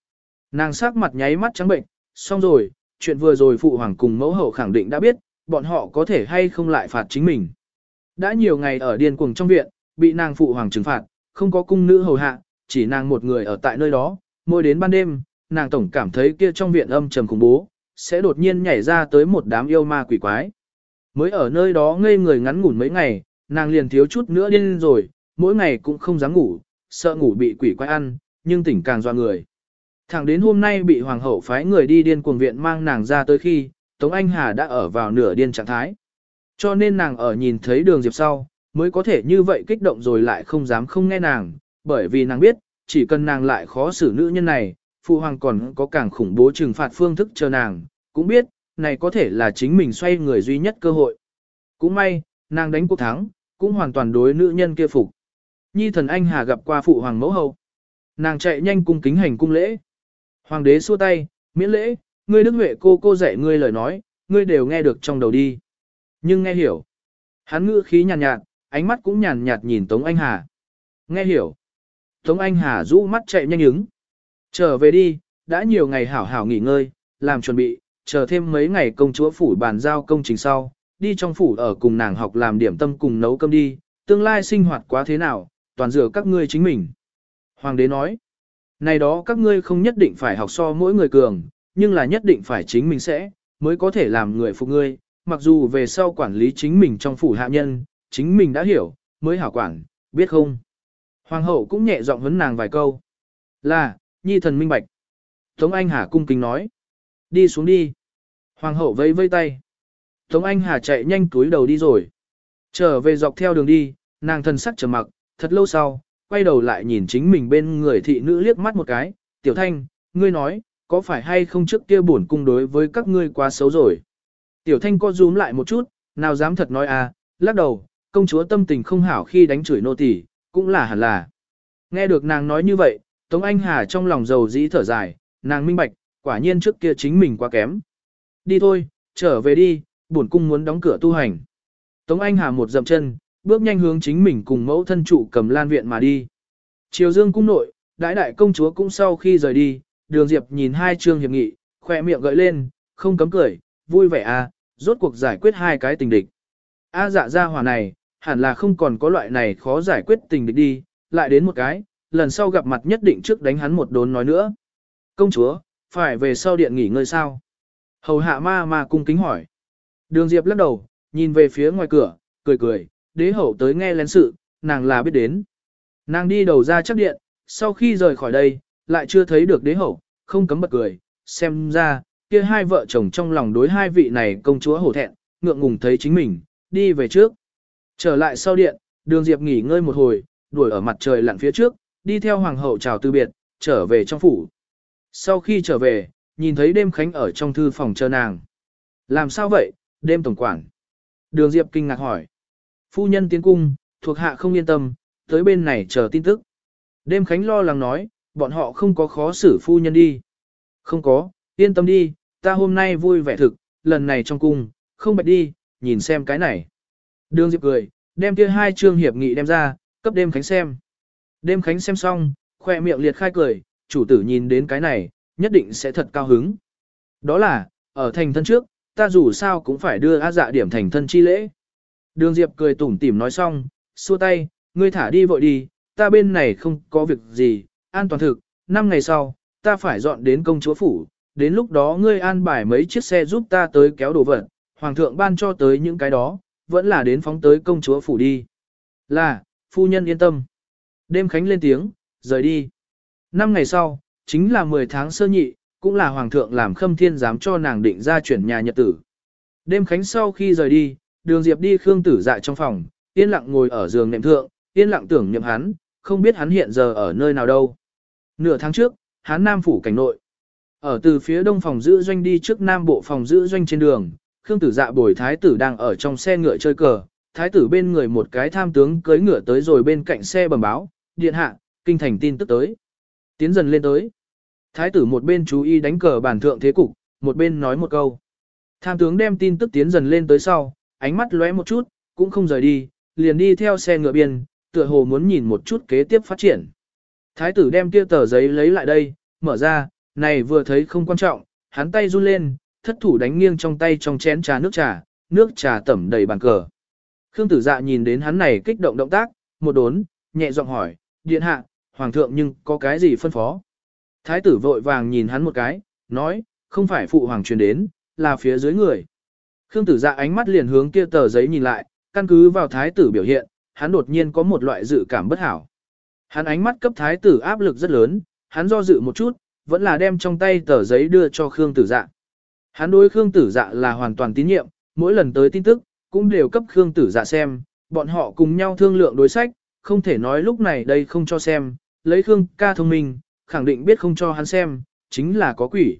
Nàng sắc mặt nháy mắt trắng bệnh, xong rồi, chuyện vừa rồi phụ hoàng cùng mẫu hậu khẳng định đã biết, bọn họ có thể hay không lại phạt chính mình. Đã nhiều ngày ở điên cuồng trong viện, bị nàng phụ hoàng trừng phạt, không có cung nữ hầu hạ, chỉ nàng một người ở tại nơi đó, mỗi đến ban đêm, nàng tổng cảm thấy kia trong viện âm trầm khủng bố, sẽ đột nhiên nhảy ra tới một đám yêu ma quỷ quái. Mới ở nơi đó ngây người ngắn ngủn mấy ngày, nàng liền thiếu chút nữa điên rồi, mỗi ngày cũng không dám ngủ, sợ ngủ bị quỷ quái ăn, nhưng tỉnh càng doa người. Thẳng đến hôm nay bị hoàng hậu phái người đi điên cuồng viện mang nàng ra tới khi, Tống Anh Hà đã ở vào nửa điên trạng thái. Cho nên nàng ở nhìn thấy đường Diệp sau, mới có thể như vậy kích động rồi lại không dám không nghe nàng, bởi vì nàng biết, chỉ cần nàng lại khó xử nữ nhân này, phụ hoàng còn có càng khủng bố trừng phạt phương thức chờ nàng, cũng biết, này có thể là chính mình xoay người duy nhất cơ hội. Cũng may, nàng đánh cuộc thắng, cũng hoàn toàn đối nữ nhân kia phục. Nhi thần anh hà gặp qua phụ hoàng mẫu hậu. Nàng chạy nhanh cung kính hành cung lễ. Hoàng đế xua tay, miễn lễ, ngươi đức huệ cô cô dạy ngươi lời nói, ngươi đều nghe được trong đầu đi. Nhưng nghe hiểu. Hắn ngữ khí nhàn nhạt, nhạt, ánh mắt cũng nhàn nhạt nhìn Tống Anh Hà. Nghe hiểu. Tống Anh Hà rũ mắt chạy nhanh ứng. Trở về đi, đã nhiều ngày hảo hảo nghỉ ngơi, làm chuẩn bị, chờ thêm mấy ngày công chúa phủ bàn giao công trình sau, đi trong phủ ở cùng nàng học làm điểm tâm cùng nấu cơm đi, tương lai sinh hoạt quá thế nào, toàn dựa các ngươi chính mình. Hoàng đế nói, này đó các ngươi không nhất định phải học so mỗi người cường, nhưng là nhất định phải chính mình sẽ, mới có thể làm người phục ngươi, mặc dù về sau quản lý chính mình trong phủ hạ nhân, chính mình đã hiểu, mới hảo quản, biết không? Hoàng hậu cũng nhẹ giọng vấn nàng vài câu. Là, nhi thần minh bạch. Tống Anh Hà cung kính nói. Đi xuống đi. Hoàng hậu vẫy vây tay. Tống Anh Hà chạy nhanh túi đầu đi rồi. Trở về dọc theo đường đi, nàng thần sắc trầm mặc, thật lâu sau, quay đầu lại nhìn chính mình bên người thị nữ liếc mắt một cái. Tiểu Thanh, ngươi nói, có phải hay không trước kia bổn cung đối với các ngươi quá xấu rồi? Tiểu Thanh co rúm lại một chút, nào dám thật nói à, lắc đầu, công chúa tâm tình không hảo khi đánh chửi nô tỳ, cũng là hẳn là. Nghe được nàng nói như vậy, Tống Anh Hà trong lòng giàu dĩ thở dài, nàng minh bạch, quả nhiên trước kia chính mình quá kém. Đi thôi, trở về đi, bổn cung muốn đóng cửa tu hành. Tống Anh Hà một dậm chân, bước nhanh hướng chính mình cùng mẫu thân trụ cầm lan viện mà đi. Triều Dương cung nội, đại đại công chúa cũng sau khi rời đi, đường diệp nhìn hai chương hiệp nghị, khỏe miệng gợi lên, không cấm cười, vui vẻ à, rốt cuộc giải quyết hai cái tình địch. A dạ gia hỏa này, hẳn là không còn có loại này khó giải quyết tình địch đi, lại đến một cái, lần sau gặp mặt nhất định trước đánh hắn một đốn nói nữa. Công chúa, phải về sau điện nghỉ ngơi sao? Hầu hạ ma ma cung kính hỏi. Đường Diệp lắc đầu, nhìn về phía ngoài cửa, cười cười, đế hậu tới nghe lén sự, nàng là biết đến. Nàng đi đầu ra chắc điện, sau khi rời khỏi đây, lại chưa thấy được đế hậu, không cấm bật cười, xem ra, kia hai vợ chồng trong lòng đối hai vị này công chúa hổ thẹn, ngượng ngùng thấy chính mình, đi về trước. Trở lại sau điện, đường Diệp nghỉ ngơi một hồi, đuổi ở mặt trời lặn phía trước, đi theo hoàng hậu chào từ biệt, trở về trong phủ. Sau khi trở về, nhìn thấy đêm khánh ở trong thư phòng chờ nàng. Làm sao vậy, đêm tổng quản? Đường Diệp kinh ngạc hỏi. Phu nhân tiến cung, thuộc hạ không yên tâm, tới bên này chờ tin tức. Đêm khánh lo lắng nói, bọn họ không có khó xử phu nhân đi. Không có, yên tâm đi, ta hôm nay vui vẻ thực, lần này trong cung, không bạch đi, nhìn xem cái này. Đường Diệp cười, đem kia hai chương hiệp nghị đem ra, cấp đêm khánh xem. Đêm khánh xem xong, khoe miệng liệt khai cười, chủ tử nhìn đến cái này, nhất định sẽ thật cao hứng. Đó là, ở thành thân trước, ta dù sao cũng phải đưa A dạ điểm thành thân chi lễ. Đường Diệp cười tủm tỉm nói xong, xua tay, ngươi thả đi vội đi, ta bên này không có việc gì, an toàn thực, năm ngày sau, ta phải dọn đến công chúa phủ, đến lúc đó ngươi an bài mấy chiếc xe giúp ta tới kéo đồ vật, hoàng thượng ban cho tới những cái đó, vẫn là đến phóng tới công chúa phủ đi. Là, phu nhân yên tâm. Đêm khánh lên tiếng, rời đi. Năm ngày sau, chính là 10 tháng sơ nhị, cũng là hoàng thượng làm khâm thiên dám cho nàng định ra chuyển nhà nhật tử. Đêm khánh sau khi rời đi, đường diệp đi khương tử dạ trong phòng, yên lặng ngồi ở giường nệm thượng, yên lặng tưởng niệm hắn, không biết hắn hiện giờ ở nơi nào đâu. Nửa tháng trước, hắn nam phủ cảnh nội. Ở từ phía đông phòng giữ doanh đi trước nam bộ phòng giữ doanh trên đường, khương tử dạ bồi thái tử đang ở trong xe ngựa chơi cờ, thái tử bên người một cái tham tướng cưỡi ngựa tới rồi bên cạnh xe bẩm báo, điện hạ, kinh thành tin tức tới. Tiến dần lên tới. Thái tử một bên chú ý đánh cờ bản thượng thế cục, một bên nói một câu. Tham tướng đem tin tức tiến dần lên tới sau, ánh mắt lóe một chút, cũng không rời đi, liền đi theo xe ngựa biên, tựa hồ muốn nhìn một chút kế tiếp phát triển. Thái tử đem kia tờ giấy lấy lại đây, mở ra, này vừa thấy không quan trọng, hắn tay run lên, thất thủ đánh nghiêng trong tay trong chén trà nước trà, nước trà tẩm đầy bàn cờ. Khương tử dạ nhìn đến hắn này kích động động tác, một đốn, nhẹ giọng hỏi, điện hạ, hoàng thượng nhưng có cái gì phân phó? Thái tử vội vàng nhìn hắn một cái, nói, không phải phụ hoàng truyền đến, là phía dưới người. Khương tử dạ ánh mắt liền hướng kia tờ giấy nhìn lại, căn cứ vào thái tử biểu hiện, hắn đột nhiên có một loại dự cảm bất hảo. Hắn ánh mắt cấp thái tử áp lực rất lớn, hắn do dự một chút, vẫn là đem trong tay tờ giấy đưa cho Khương tử dạ. Hắn đối Khương tử dạ là hoàn toàn tín nhiệm, mỗi lần tới tin tức, cũng đều cấp Khương tử dạ xem, bọn họ cùng nhau thương lượng đối sách, không thể nói lúc này đây không cho xem, lấy Khương ca thông minh, khẳng định biết không cho hắn xem, chính là có quỷ.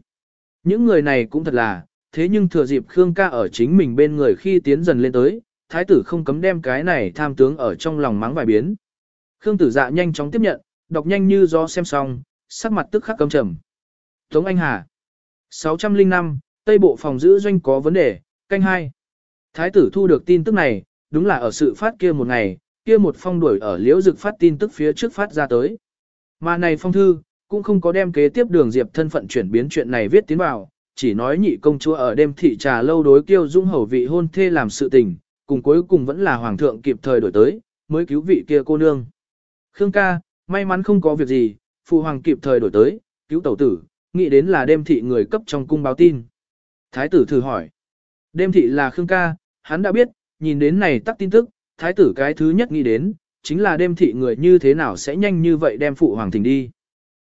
Những người này cũng thật là, thế nhưng thừa dịp Khương ca ở chính mình bên người khi tiến dần lên tới, thái tử không cấm đem cái này tham tướng ở trong lòng mắng vài biến. Khương tử dạ nhanh chóng tiếp nhận, đọc nhanh như do xem xong, sắc mặt tức khắc cấm trầm. Tống Anh Hà 605, Tây Bộ phòng giữ doanh có vấn đề, canh hai. Thái tử thu được tin tức này, đúng là ở sự phát kia một ngày, kia một phong đuổi ở liễu dực phát tin tức phía trước phát ra tới. Mà này phong thư, cũng không có đem kế tiếp đường diệp thân phận chuyển biến chuyện này viết tiến vào, chỉ nói nhị công chúa ở đêm thị trà lâu đối kiêu dung hầu vị hôn thê làm sự tình, cùng cuối cùng vẫn là hoàng thượng kịp thời đổi tới, mới cứu vị kia cô nương. Khương ca, may mắn không có việc gì, phụ hoàng kịp thời đổi tới, cứu tẩu tử, nghĩ đến là đêm thị người cấp trong cung báo tin. Thái tử thử hỏi. Đêm thị là Khương ca, hắn đã biết, nhìn đến này tắt tin tức, thái tử cái thứ nhất nghĩ đến, chính là đêm thị người như thế nào sẽ nhanh như vậy đem phụ hoàng thỉnh đi.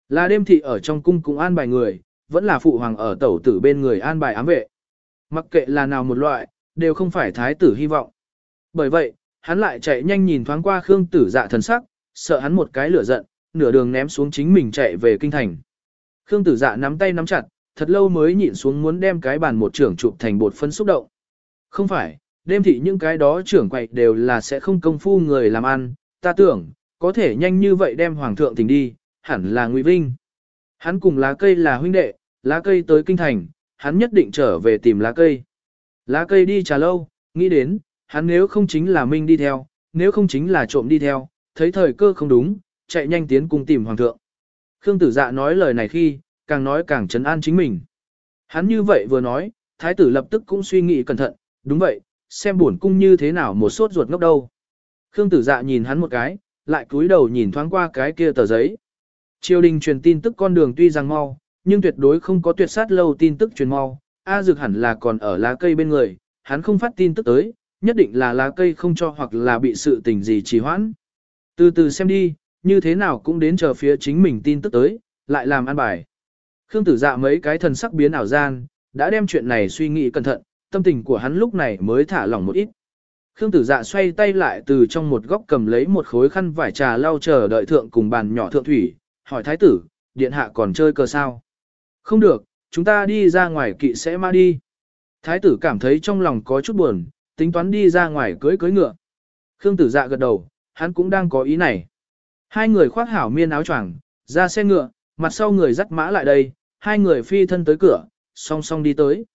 Là đêm thị ở trong cung cũng an bài người, vẫn là phụ hoàng ở tẩu tử bên người an bài ám vệ. Mặc kệ là nào một loại, đều không phải thái tử hy vọng. Bởi vậy, hắn lại chạy nhanh nhìn thoáng qua Khương tử dạ thần sắc, sợ hắn một cái lửa giận, nửa đường ném xuống chính mình chạy về kinh thành. Khương tử dạ nắm tay nắm chặt, thật lâu mới nhịn xuống muốn đem cái bàn một trưởng chụp thành bột phân xúc động. Không phải, đêm thị những cái đó trưởng quậy đều là sẽ không công phu người làm ăn, ta tưởng, có thể nhanh như vậy đem hoàng thượng tình đi, hẳn là Ngụy Vinh. Hắn cùng lá cây là huynh đệ, lá cây tới kinh thành, hắn nhất định trở về tìm lá cây. Lá cây đi trà lâu, nghĩ đến, hắn nếu không chính là Minh đi theo, nếu không chính là trộm đi theo, thấy thời cơ không đúng, chạy nhanh tiến cùng tìm hoàng thượng. Khương tử dạ nói lời này khi, càng nói càng trấn an chính mình. Hắn như vậy vừa nói, thái tử lập tức cũng suy nghĩ cẩn thận, đúng vậy, xem buồn cung như thế nào một sốt ruột ngốc đâu. Khương tử dạ nhìn hắn một cái, lại cúi đầu nhìn thoáng qua cái kia tờ giấy. Triều đình truyền tin tức con đường tuy rằng mau, nhưng tuyệt đối không có tuyệt sát lâu tin tức truyền mau. A dược hẳn là còn ở lá cây bên người, hắn không phát tin tức tới, nhất định là lá cây không cho hoặc là bị sự tình gì trì hoãn. Từ từ xem đi, như thế nào cũng đến chờ phía chính mình tin tức tới, lại làm ăn bài. Khương tử dạ mấy cái thần sắc biến ảo gian, đã đem chuyện này suy nghĩ cẩn thận, tâm tình của hắn lúc này mới thả lỏng một ít. Khương tử dạ xoay tay lại từ trong một góc cầm lấy một khối khăn vải trà lau chờ đợi thượng cùng bàn nhỏ thượng thủy, hỏi thái tử, điện hạ còn chơi cờ sao? Không được, chúng ta đi ra ngoài kỵ sẽ ma đi. Thái tử cảm thấy trong lòng có chút buồn, tính toán đi ra ngoài cưới cưới ngựa. Khương tử dạ gật đầu, hắn cũng đang có ý này. Hai người khoác hảo miên áo choàng, ra xe ngựa, mặt sau người dắt mã lại đây, hai người phi thân tới cửa, song song đi tới.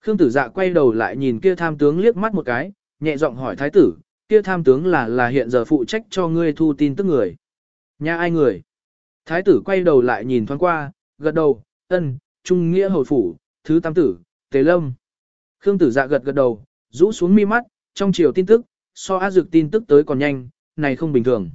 Khương tử dạ quay đầu lại nhìn kia tham tướng liếc mắt một cái, nhẹ giọng hỏi thái tử, kia tham tướng là là hiện giờ phụ trách cho ngươi thu tin tức người. Nhà ai người? Thái tử quay đầu lại nhìn thoáng qua, gật đầu, ân, trung nghĩa hồi phủ, thứ tam tử, tế lâm. Khương tử dạ gật gật đầu, rũ xuống mi mắt, trong chiều tin tức, so á dược tin tức tới còn nhanh, này không bình thường.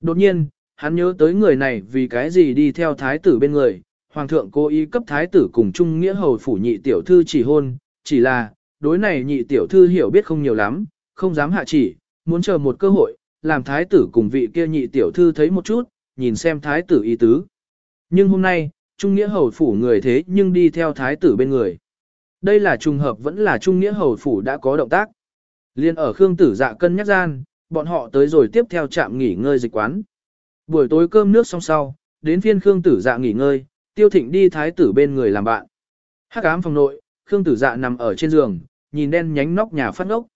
Đột nhiên, hắn nhớ tới người này vì cái gì đi theo thái tử bên người, hoàng thượng cố ý cấp thái tử cùng trung nghĩa hầu phủ nhị tiểu thư chỉ hôn, chỉ là, đối này nhị tiểu thư hiểu biết không nhiều lắm, không dám hạ chỉ, muốn chờ một cơ hội, làm thái tử cùng vị kia nhị tiểu thư thấy một chút, nhìn xem thái tử ý tứ. Nhưng hôm nay, trung nghĩa hầu phủ người thế nhưng đi theo thái tử bên người. Đây là trùng hợp vẫn là trung nghĩa hầu phủ đã có động tác. Liên ở Khương tử dạ cân nhắc gian, bọn họ tới rồi tiếp theo trạm nghỉ ngơi dịch quán. Buổi tối cơm nước xong sau, đến phiên Khương tử dạ nghỉ ngơi, tiêu thịnh đi thái tử bên người làm bạn. Hắc ám phòng nội, Khương tử dạ nằm ở trên giường, nhìn đen nhánh nóc nhà phát ngốc.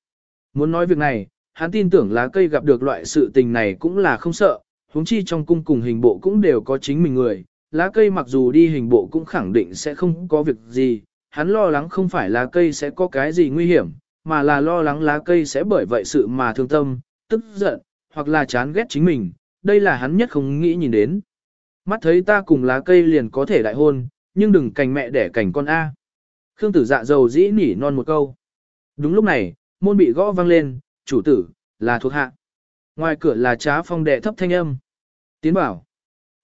Muốn nói việc này, hắn tin tưởng lá cây gặp được loại sự tình này cũng là không sợ, huống chi trong cung cùng hình bộ cũng đều có chính mình người. Lá cây mặc dù đi hình bộ cũng khẳng định sẽ không có việc gì, hắn lo lắng không phải lá cây sẽ có cái gì nguy hiểm, mà là lo lắng lá cây sẽ bởi vậy sự mà thương tâm, tức giận, hoặc là chán ghét chính mình, đây là hắn nhất không nghĩ nhìn đến. Mắt thấy ta cùng lá cây liền có thể đại hôn, nhưng đừng cành mẹ đẻ cành con A. Khương tử dạ dầu dĩ nỉ non một câu. Đúng lúc này, môn bị gõ vang lên, chủ tử, là thuộc hạ. Ngoài cửa là trá phong đệ thấp thanh âm. Tiến bảo.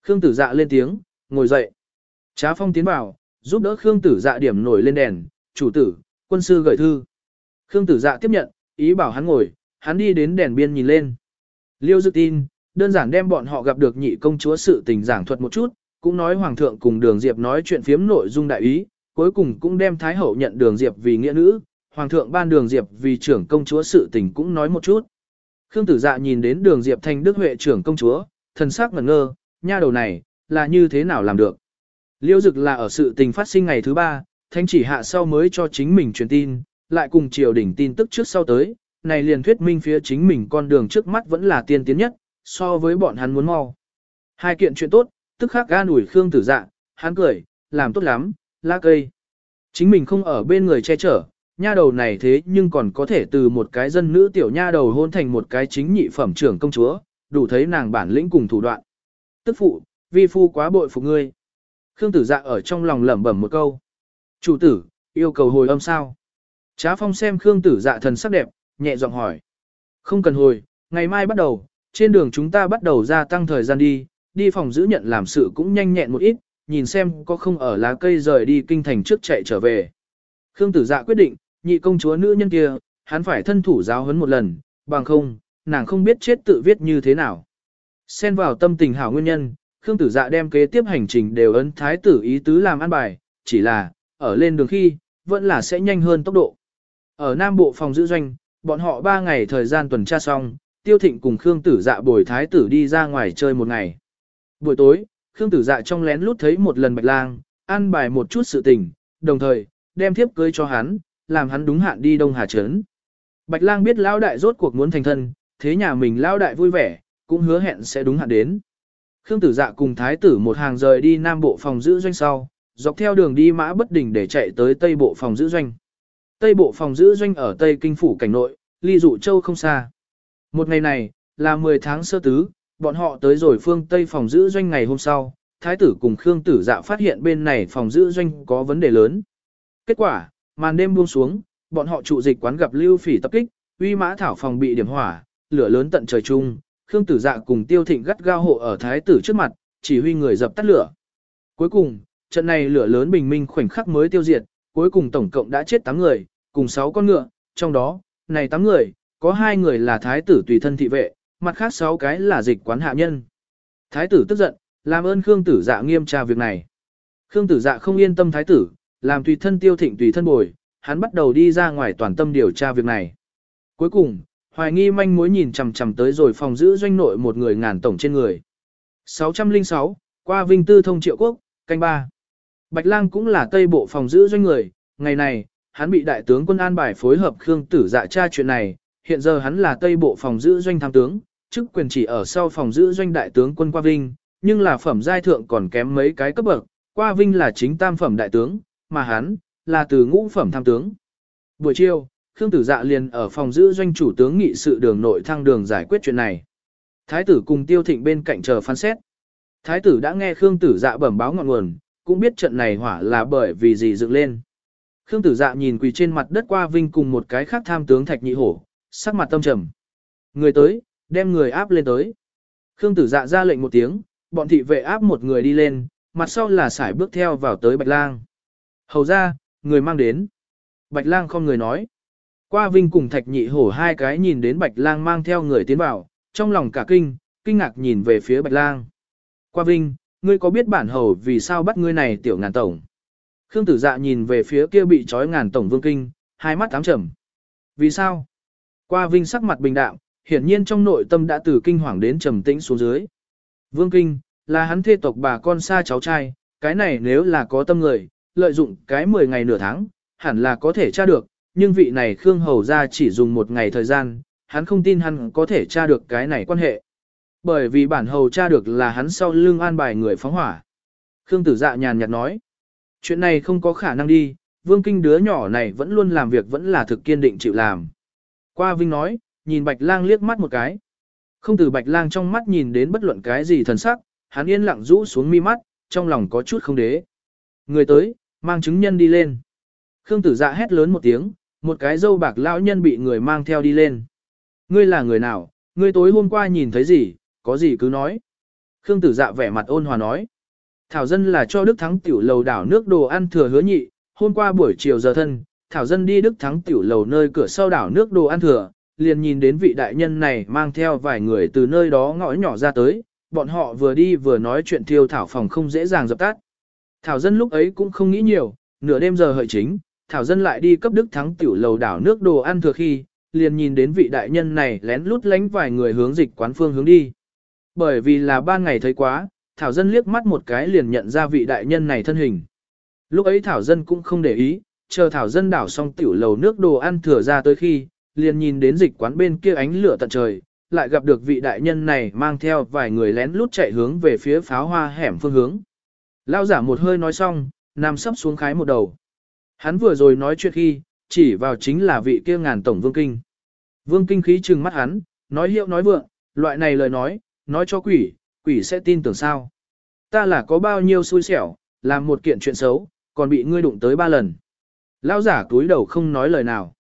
Khương tử dạ lên tiếng, ngồi dậy. Trá phong tiến bảo, giúp đỡ Khương tử dạ điểm nổi lên đèn, chủ tử, quân sư gửi thư. Khương tử dạ tiếp nhận, ý bảo hắn ngồi, hắn đi đến đèn biên nhìn lên. Liêu dự tin, đơn giản đem bọn họ gặp được nhị công chúa sự tình giảng thuật một chút, cũng nói hoàng thượng cùng đường diệp nói chuyện phiếm nội dung đại ý, cuối cùng cũng đem thái hậu nhận đường diệp vì nghĩa nữ, hoàng thượng ban đường diệp vì trưởng công chúa sự tình cũng nói một chút. Khương tử dạ nhìn đến đường diệp Thanh đức huệ trưởng công chúa, thần sắc ngẩn ngơ, nha đầu này, là như thế nào làm được. Liêu dực là ở sự tình phát sinh ngày thứ ba, thanh chỉ hạ sau mới cho chính mình truyền tin, lại cùng triều đỉnh tin tức trước sau tới, này liền thuyết minh phía chính mình con đường trước mắt vẫn là tiên tiến nhất, so với bọn hắn muốn mau. Hai kiện chuyện tốt, tức khắc ga ủi Khương Tử Dạ, hắn cười, làm tốt lắm, lá cây. Chính mình không ở bên người che chở, nha đầu này thế nhưng còn có thể từ một cái dân nữ tiểu nha đầu hôn thành một cái chính nhị phẩm trưởng công chúa, đủ thấy nàng bản lĩnh cùng thủ đoạn. Tức phụ, vi phu quá bội phục ngươi. Khương tử dạ ở trong lòng lẩm bẩm một câu. Chủ tử, yêu cầu hồi âm sao? Trá phong xem Khương tử dạ thần sắc đẹp, nhẹ giọng hỏi. Không cần hồi, ngày mai bắt đầu, trên đường chúng ta bắt đầu gia tăng thời gian đi, đi phòng giữ nhận làm sự cũng nhanh nhẹn một ít, nhìn xem có không ở lá cây rời đi kinh thành trước chạy trở về. Khương tử dạ quyết định, nhị công chúa nữ nhân kia, hắn phải thân thủ giáo huấn một lần, bằng không, nàng không biết chết tự viết như thế nào. Xen vào tâm tình hảo nguyên nhân, Khương tử dạ đem kế tiếp hành trình đều ấn thái tử ý tứ làm ăn bài, chỉ là, ở lên đường khi, vẫn là sẽ nhanh hơn tốc độ. Ở Nam Bộ phòng giữ doanh, bọn họ 3 ngày thời gian tuần tra xong, Tiêu Thịnh cùng Khương tử dạ bồi thái tử đi ra ngoài chơi một ngày. Buổi tối, Khương tử dạ trong lén lút thấy một lần bạch lang, ăn bài một chút sự tình, đồng thời, đem thiếp cưới cho hắn, làm hắn đúng hạn đi Đông Hà Trấn. Bạch lang biết lão đại rốt cuộc muốn thành thân, thế nhà mình lão đại vui vẻ, cũng hứa hẹn sẽ đúng hạn đến. Khương tử dạ cùng thái tử một hàng rời đi nam bộ phòng giữ doanh sau, dọc theo đường đi mã bất đình để chạy tới tây bộ phòng giữ doanh. Tây bộ phòng giữ doanh ở tây kinh phủ cảnh nội, ly dụ châu không xa. Một ngày này, là 10 tháng sơ tứ, bọn họ tới rồi phương tây phòng giữ doanh ngày hôm sau, thái tử cùng Khương tử dạ phát hiện bên này phòng giữ doanh có vấn đề lớn. Kết quả, màn đêm buông xuống, bọn họ trụ dịch quán gặp lưu phỉ tập kích, uy mã thảo phòng bị điểm hỏa, lửa lớn tận trời chung, Khương Tử Dạ cùng Tiêu Thịnh gắt gao hộ ở thái tử trước mặt, chỉ huy người dập tắt lửa. Cuối cùng, trận này lửa lớn bình minh khoảnh khắc mới tiêu diệt, cuối cùng tổng cộng đã chết 8 người, cùng 6 con ngựa, trong đó, này 8 người, có 2 người là thái tử tùy thân thị vệ, mặt khác 6 cái là dịch quán hạ nhân. Thái tử tức giận, làm ơn Khương Tử Dạ nghiêm tra việc này. Khương Tử Dạ không yên tâm thái tử, làm tùy thân Tiêu Thịnh tùy thân bồi, hắn bắt đầu đi ra ngoài toàn tâm điều tra việc này. Cuối cùng, Hoài nghi manh mối nhìn chằm chằm tới rồi phòng giữ doanh nội một người ngàn tổng trên người. 606, qua Vinh Tư thông triệu quốc, canh ba. Bạch Lang cũng là tây bộ phòng giữ doanh người, ngày này, hắn bị đại tướng quân an bài phối hợp Khương Tử dạ tra chuyện này, hiện giờ hắn là tây bộ phòng giữ doanh tham tướng, chức quyền chỉ ở sau phòng giữ doanh đại tướng quân Qua Vinh, nhưng là phẩm giai thượng còn kém mấy cái cấp bậc, Qua Vinh là chính tam phẩm đại tướng, mà hắn, là từ ngũ phẩm tham tướng. Buổi chiều, Khương Tử Dạ liền ở phòng giữ doanh chủ tướng nghị sự đường nội thăng đường giải quyết chuyện này. Thái tử cùng Tiêu Thịnh bên cạnh chờ phán xét. Thái tử đã nghe Khương Tử Dạ bẩm báo ngọn nguồn, cũng biết trận này hỏa là bởi vì gì dựng lên. Khương Tử Dạ nhìn quỳ trên mặt đất qua vinh cùng một cái khác tham tướng Thạch Nhị Hổ, sắc mặt tâm trầm. Người tới, đem người áp lên tới. Khương Tử Dạ ra lệnh một tiếng, bọn thị vệ áp một người đi lên, mặt sau là sải bước theo vào tới Bạch Lang. Hầu ra, người mang đến. Bạch Lang không người nói. Qua Vinh cùng Thạch Nhị Hổ hai cái nhìn đến Bạch Lang mang theo người tiến vào, trong lòng cả kinh, kinh ngạc nhìn về phía Bạch Lang. Qua Vinh, ngươi có biết bản hầu vì sao bắt ngươi này tiểu ngàn tổng? Khương Tử Dạ nhìn về phía kia bị trói ngàn tổng Vương Kinh, hai mắt ám trầm. Vì sao? Qua Vinh sắc mặt bình đạm, hiển nhiên trong nội tâm đã từ kinh hoàng đến trầm tĩnh xuống dưới. Vương Kinh, là hắn thê tộc bà con xa cháu trai, cái này nếu là có tâm người, lợi dụng cái 10 ngày nửa tháng, hẳn là có thể tra được, nhưng vị này Khương Hầu ra chỉ dùng một ngày thời gian, hắn không tin hắn có thể tra được cái này quan hệ. Bởi vì bản hầu tra được là hắn sau lưng an bài người phóng hỏa. Khương Tử Dạ nhàn nhạt nói, chuyện này không có khả năng đi, vương kinh đứa nhỏ này vẫn luôn làm việc vẫn là thực kiên định chịu làm. Qua Vinh nói, nhìn Bạch Lang liếc mắt một cái. Không từ Bạch Lang trong mắt nhìn đến bất luận cái gì thần sắc, hắn yên lặng rũ xuống mi mắt, trong lòng có chút không đế. Người tới, mang chứng nhân đi lên. Khương Tử Dạ hét lớn một tiếng, một cái dâu bạc lão nhân bị người mang theo đi lên. Ngươi là người nào, ngươi tối hôm qua nhìn thấy gì, có gì cứ nói. Khương tử dạ vẻ mặt ôn hòa nói. Thảo dân là cho Đức Thắng tiểu lầu đảo nước đồ ăn thừa hứa nhị, hôm qua buổi chiều giờ thân, Thảo dân đi Đức Thắng tiểu lầu nơi cửa sau đảo nước đồ ăn thừa, liền nhìn đến vị đại nhân này mang theo vài người từ nơi đó ngõ nhỏ ra tới, bọn họ vừa đi vừa nói chuyện thiêu thảo phòng không dễ dàng dập tắt. Thảo dân lúc ấy cũng không nghĩ nhiều, nửa đêm giờ hợi chính, Thảo dân lại đi cấp đức thắng tiểu lầu đảo nước đồ ăn thừa khi, liền nhìn đến vị đại nhân này lén lút lánh vài người hướng dịch quán phương hướng đi. Bởi vì là ba ngày thấy quá, Thảo dân liếc mắt một cái liền nhận ra vị đại nhân này thân hình. Lúc ấy Thảo dân cũng không để ý, chờ Thảo dân đảo xong tiểu lầu nước đồ ăn thừa ra tới khi, liền nhìn đến dịch quán bên kia ánh lửa tận trời, lại gặp được vị đại nhân này mang theo vài người lén lút chạy hướng về phía pháo hoa hẻm phương hướng. Lao giả một hơi nói xong, nằm sấp xuống khái một đầu. Hắn vừa rồi nói chuyện khi, chỉ vào chính là vị kia ngàn tổng vương kinh. Vương kinh khí trừng mắt hắn, nói hiệu nói vượng, loại này lời nói, nói cho quỷ, quỷ sẽ tin tưởng sao. Ta là có bao nhiêu xui xẻo, làm một kiện chuyện xấu, còn bị ngươi đụng tới ba lần. Lão giả túi đầu không nói lời nào.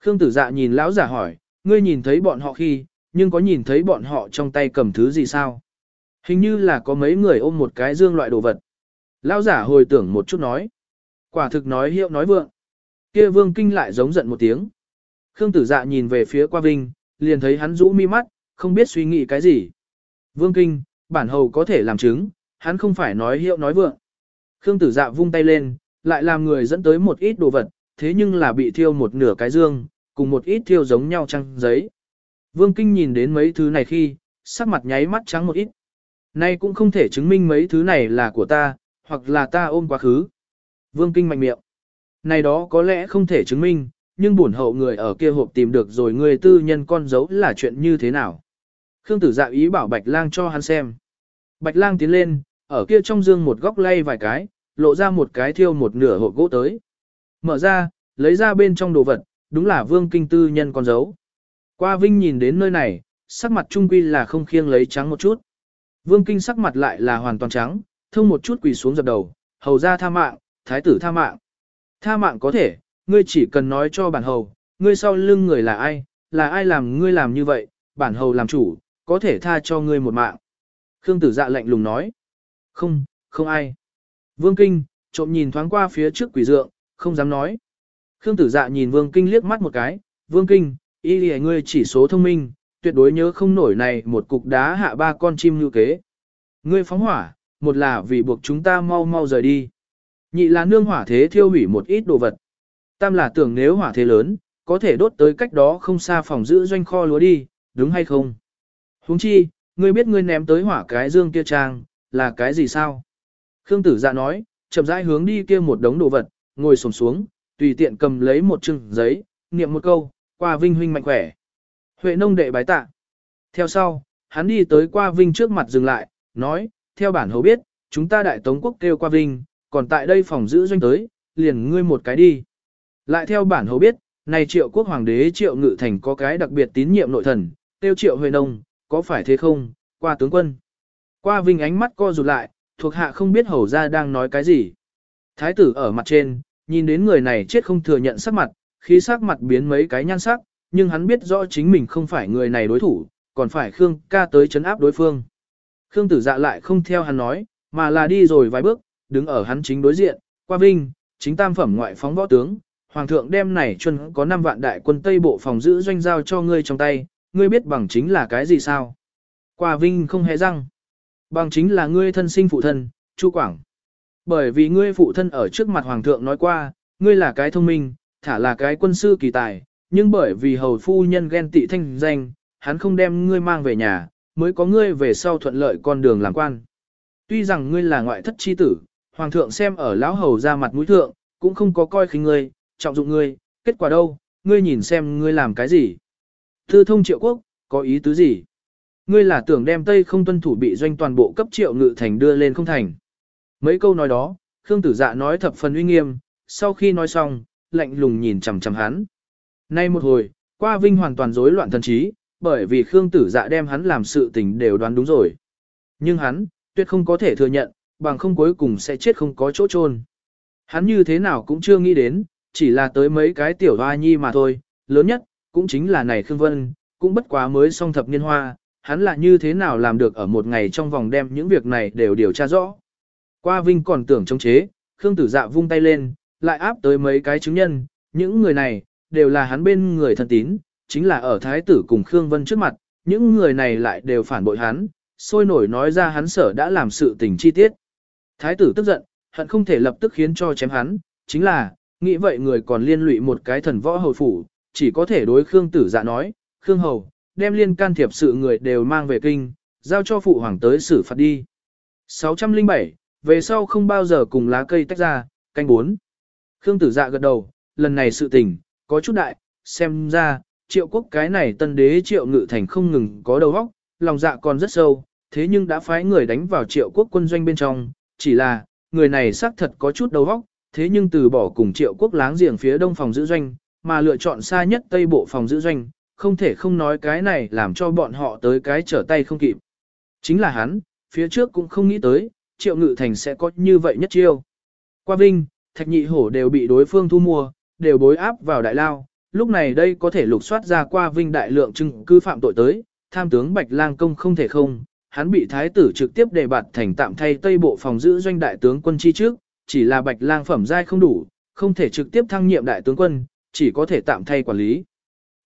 Khương tử dạ nhìn lão giả hỏi, ngươi nhìn thấy bọn họ khi, nhưng có nhìn thấy bọn họ trong tay cầm thứ gì sao? Hình như là có mấy người ôm một cái dương loại đồ vật. Lão giả hồi tưởng một chút nói. Quả thực nói hiệu nói vượng. Kia vương kinh lại giống giận một tiếng. Khương tử dạ nhìn về phía qua vinh, liền thấy hắn rũ mi mắt, không biết suy nghĩ cái gì. Vương kinh, bản hầu có thể làm chứng, hắn không phải nói hiệu nói vượng. Khương tử dạ vung tay lên, lại làm người dẫn tới một ít đồ vật, thế nhưng là bị thiêu một nửa cái dương, cùng một ít thiêu giống nhau trăng giấy. Vương Kinh nhìn đến mấy thứ này khi, sắc mặt nháy mắt trắng một ít. Nay cũng không thể chứng minh mấy thứ này là của ta, hoặc là ta ôm quá khứ. Vương Kinh mạnh miệng. Này đó có lẽ không thể chứng minh, nhưng bổn hậu người ở kia hộp tìm được rồi người tư nhân con dấu là chuyện như thế nào. Khương tử dạ ý bảo Bạch Lang cho hắn xem. Bạch Lang tiến lên, ở kia trong dương một góc lay vài cái, lộ ra một cái thiêu một nửa hộp gỗ tới. Mở ra, lấy ra bên trong đồ vật, đúng là vương kinh tư nhân con dấu. Qua Vinh nhìn đến nơi này, sắc mặt trung quy là không khiêng lấy trắng một chút. Vương kinh sắc mặt lại là hoàn toàn trắng, thông một chút quỳ xuống dập đầu, hầu ra tha mạng, thái tử tha mạng. Tha mạng có thể, ngươi chỉ cần nói cho bản hầu, ngươi sau lưng người là ai, là ai làm ngươi làm như vậy, bản hầu làm chủ, có thể tha cho ngươi một mạng. Khương tử dạ lạnh lùng nói. Không, không ai. Vương Kinh, trộm nhìn thoáng qua phía trước quỷ dượng, không dám nói. Khương tử dạ nhìn Vương Kinh liếc mắt một cái, Vương Kinh, y lì ngươi chỉ số thông minh, tuyệt đối nhớ không nổi này một cục đá hạ ba con chim như kế. Ngươi phóng hỏa, một là vì buộc chúng ta mau mau rời đi. Nhị là nương hỏa thế thiêu hủy một ít đồ vật. Tam là tưởng nếu hỏa thế lớn, có thể đốt tới cách đó không xa phòng giữ doanh kho lúa đi, đúng hay không? Huống chi, ngươi biết ngươi ném tới hỏa cái dương kia trang, là cái gì sao? Khương tử dạ nói, chậm rãi hướng đi kia một đống đồ vật, ngồi sồn xuống, tùy tiện cầm lấy một chừng giấy, niệm một câu, qua vinh huynh mạnh khỏe. Huệ nông đệ bái tạ. Theo sau, hắn đi tới qua vinh trước mặt dừng lại, nói, theo bản hầu biết, chúng ta đại tống quốc kêu qua vinh, còn tại đây phòng giữ doanh tới, liền ngươi một cái đi. Lại theo bản hầu biết, này triệu quốc hoàng đế triệu ngự thành có cái đặc biệt tín nhiệm nội thần, tiêu triệu huệ nông, có phải thế không, qua tướng quân. Qua vinh ánh mắt co rụt lại, thuộc hạ không biết hầu ra đang nói cái gì. Thái tử ở mặt trên, nhìn đến người này chết không thừa nhận sắc mặt, khí sắc mặt biến mấy cái nhan sắc, nhưng hắn biết rõ chính mình không phải người này đối thủ, còn phải Khương ca tới chấn áp đối phương. Khương tử dạ lại không theo hắn nói, mà là đi rồi vài bước, đứng ở hắn chính đối diện, qua vinh, chính tam phẩm ngoại phóng võ tướng, hoàng thượng đem này chuẩn có 5 vạn đại quân Tây Bộ phòng giữ doanh giao cho ngươi trong tay, ngươi biết bằng chính là cái gì sao? Qua vinh không hề răng. Bằng chính là ngươi thân sinh phụ thân, Chu Quảng. Bởi vì ngươi phụ thân ở trước mặt hoàng thượng nói qua, ngươi là cái thông minh, thả là cái quân sư kỳ tài, nhưng bởi vì hầu phu nhân ghen tị thanh danh, hắn không đem ngươi mang về nhà, mới có ngươi về sau thuận lợi con đường làm quan. Tuy rằng ngươi là ngoại thất chi tử, hoàng thượng xem ở lão hầu ra mặt mũi thượng, cũng không có coi khinh ngươi, trọng dụng ngươi, kết quả đâu, ngươi nhìn xem ngươi làm cái gì. Thư thông triệu quốc, có ý tứ gì? Ngươi là tưởng đem Tây không tuân thủ bị doanh toàn bộ cấp triệu ngự thành đưa lên không thành. Mấy câu nói đó, Khương Tử Dạ nói thập phần uy nghiêm, sau khi nói xong, lạnh lùng nhìn chằm chằm hắn. Nay một hồi, qua vinh hoàn toàn rối loạn thần trí, bởi vì Khương Tử Dạ đem hắn làm sự tình đều đoán đúng rồi. Nhưng hắn, tuyệt không có thể thừa nhận, bằng không cuối cùng sẽ chết không có chỗ chôn. Hắn như thế nào cũng chưa nghĩ đến, chỉ là tới mấy cái tiểu hoa nhi mà thôi, lớn nhất, cũng chính là này Khương Vân, cũng bất quá mới song thập niên hoa, hắn là như thế nào làm được ở một ngày trong vòng đem những việc này đều điều tra rõ. Qua Vinh còn tưởng chống chế, Khương Tử Dạ vung tay lên, lại áp tới mấy cái chứng nhân, những người này, đều là hắn bên người thân tín, chính là ở Thái tử cùng Khương Vân trước mặt, những người này lại đều phản bội hắn, sôi nổi nói ra hắn sở đã làm sự tình chi tiết. Thái tử tức giận, hận không thể lập tức khiến cho chém hắn, chính là, nghĩ vậy người còn liên lụy một cái thần võ hầu phủ, chỉ có thể đối Khương Tử Dạ nói, Khương Hầu, đem liên can thiệp sự người đều mang về kinh, giao cho phụ hoàng tới xử phạt đi. 607, về sau không bao giờ cùng lá cây tách ra, canh bốn. Khương tử dạ gật đầu, lần này sự tình, có chút đại, xem ra, triệu quốc cái này tân đế triệu ngự thành không ngừng có đầu óc, lòng dạ còn rất sâu, thế nhưng đã phái người đánh vào triệu quốc quân doanh bên trong, chỉ là, người này xác thật có chút đầu óc, thế nhưng từ bỏ cùng triệu quốc láng giềng phía đông phòng giữ doanh, mà lựa chọn xa nhất tây bộ phòng giữ doanh, không thể không nói cái này làm cho bọn họ tới cái trở tay không kịp. Chính là hắn, phía trước cũng không nghĩ tới, triệu ngự thành sẽ có như vậy nhất chiêu. Qua Vinh, Thạch Nhị Hổ đều bị đối phương thu mua, đều bối áp vào đại lao, lúc này đây có thể lục soát ra qua Vinh đại lượng chứng cứ phạm tội tới, tham tướng Bạch Lang công không thể không, hắn bị thái tử trực tiếp đề bạt thành tạm thay Tây Bộ phòng giữ doanh đại tướng quân chi trước, chỉ là Bạch Lang phẩm giai không đủ, không thể trực tiếp thăng nhiệm đại tướng quân, chỉ có thể tạm thay quản lý.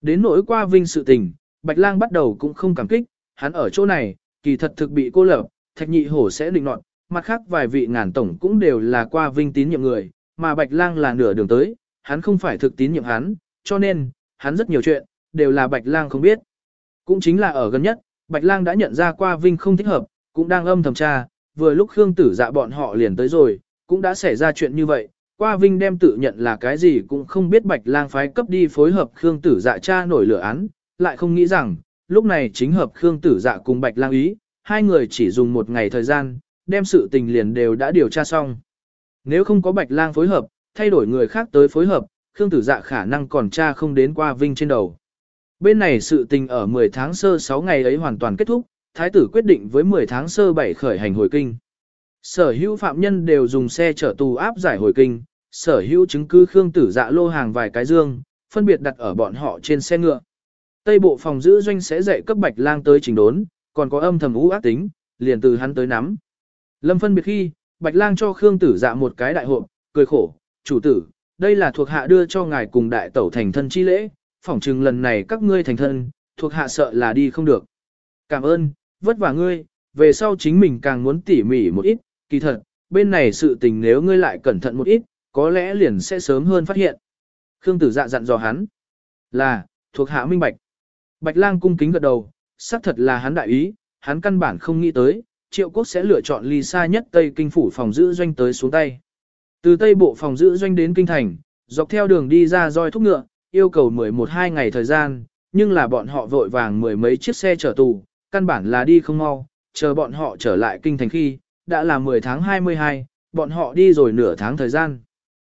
Đến nỗi qua Vinh sự tình, Bạch Lang bắt đầu cũng không cảm kích, hắn ở chỗ này, kỳ thật thực bị cô lập, Thạch Nhị Hổ sẽ định nọt, mặt khác vài vị ngàn tổng cũng đều là qua Vinh tín nhiệm người, mà Bạch Lang là nửa đường tới, hắn không phải thực tín nhiệm hắn, cho nên, hắn rất nhiều chuyện, đều là Bạch Lang không biết. Cũng chính là ở gần nhất, Bạch Lang đã nhận ra qua Vinh không thích hợp, cũng đang âm thầm tra, vừa lúc Khương Tử Dạ bọn họ liền tới rồi, cũng đã xảy ra chuyện như vậy, qua Vinh đem tự nhận là cái gì cũng không biết Bạch Lang phái cấp đi phối hợp Khương Tử Dạ tra nổi lửa án, lại không nghĩ rằng, lúc này chính hợp Khương Tử Dạ cùng Bạch Lang ý, hai người chỉ dùng một ngày thời gian, đem sự tình liền đều đã điều tra xong. Nếu không có Bạch Lang phối hợp, thay đổi người khác tới phối hợp, Khương Tử Dạ khả năng còn tra không đến qua Vinh trên đầu. Bên này sự tình ở 10 tháng sơ 6 ngày ấy hoàn toàn kết thúc, Thái tử quyết định với 10 tháng sơ 7 khởi hành hồi kinh. Sở hữu phạm nhân đều dùng xe chở tù áp giải hồi kinh, sở hữu chứng cứ Khương Tử Dạ lô hàng vài cái dương, phân biệt đặt ở bọn họ trên xe ngựa. Tây bộ phòng giữ doanh sẽ dạy cấp Bạch Lang tới trình đốn, còn có âm thầm ú ác tính, liền từ hắn tới nắm. Lâm phân biệt khi, Bạch Lang cho Khương Tử Dạ một cái đại hộp, cười khổ, chủ tử, đây là thuộc hạ đưa cho ngài cùng đại tẩu thành thân chi lễ, phỏng chừng lần này các ngươi thành thân, thuộc hạ sợ là đi không được. Cảm ơn, vất vả ngươi, về sau chính mình càng muốn tỉ mỉ một ít, kỳ thật, bên này sự tình nếu ngươi lại cẩn thận một ít, có lẽ liền sẽ sớm hơn phát hiện. Khương tử dạ dặn dò hắn, là, thuộc hạ minh bạch. Bạch lang cung kính gật đầu, xác thật là hắn đại ý, hắn căn bản không nghĩ tới, triệu quốc sẽ lựa chọn ly xa nhất Tây Kinh phủ phòng giữ doanh tới xuống tay. Từ Tây Bộ phòng giữ doanh đến Kinh Thành, dọc theo đường đi ra roi thúc ngựa, yêu cầu 11-2 ngày thời gian, nhưng là bọn họ vội vàng mười mấy chiếc xe chở tù, căn bản là đi không mau, chờ bọn họ trở lại Kinh Thành khi, đã là 10 tháng 22, bọn họ đi rồi nửa tháng thời gian.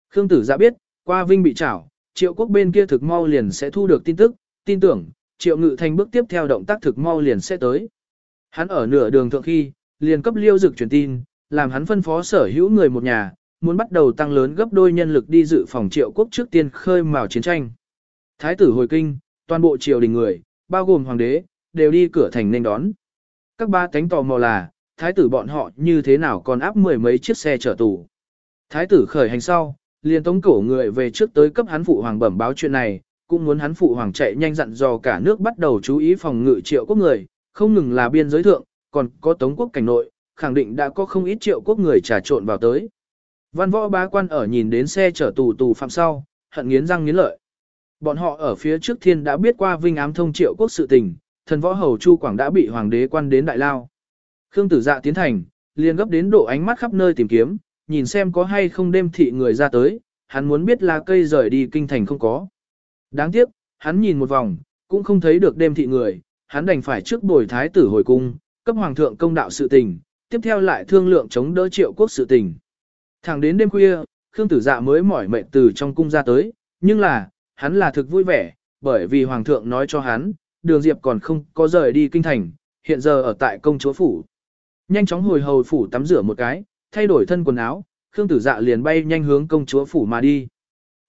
Khương Tử Dạ biết, qua Vinh bị trảo, triệu quốc bên kia thực mau liền sẽ thu được tin tức, tin tưởng, triệu ngự thành bước tiếp theo động tác thực mau liền sẽ tới. Hắn ở nửa đường thượng khi, liền cấp liêu dực truyền tin, làm hắn phân phó sở hữu người một nhà, muốn bắt đầu tăng lớn gấp đôi nhân lực đi dự phòng triệu quốc trước tiên khơi mào chiến tranh. Thái tử hồi kinh, toàn bộ triều đình người, bao gồm hoàng đế, đều đi cửa thành nên đón. Các ba tánh tò mò là, thái tử bọn họ như thế nào còn áp mười mấy chiếc xe chở tù. Thái tử khởi hành sau, liền tống cổ người về trước tới cấp hắn phụ hoàng bẩm báo chuyện này, cũng muốn hắn phụ hoàng chạy nhanh dặn dò cả nước bắt đầu chú ý phòng ngự triệu quốc người, không ngừng là biên giới thượng, còn có tống quốc cảnh nội, khẳng định đã có không ít triệu quốc người trà trộn vào tới. Văn võ bá quan ở nhìn đến xe chở tù tù phạm sau, hận nghiến răng nghiến lợi. Bọn họ ở phía trước thiên đã biết qua vinh ám thông triệu quốc sự tình, thần võ hầu Chu Quảng đã bị hoàng đế quan đến đại lao. Khương tử dạ tiến thành, liền gấp đến độ ánh mắt khắp nơi tìm kiếm, nhìn xem có hay không đêm thị người ra tới, hắn muốn biết là cây rời đi kinh thành không có. Đáng tiếc, hắn nhìn một vòng, cũng không thấy được đêm thị người, hắn đành phải trước bồi thái tử hồi cung, cấp hoàng thượng công đạo sự tình, tiếp theo lại thương lượng chống đỡ triệu quốc sự tình. Thẳng đến đêm khuya, Khương tử dạ mới mỏi mệt từ trong cung ra tới, nhưng là, hắn là thực vui vẻ, bởi vì hoàng thượng nói cho hắn, đường diệp còn không có rời đi kinh thành, hiện giờ ở tại công chúa phủ. Nhanh chóng hồi hầu phủ tắm rửa một cái, thay đổi thân quần áo, Khương tử dạ liền bay nhanh hướng công chúa phủ mà đi.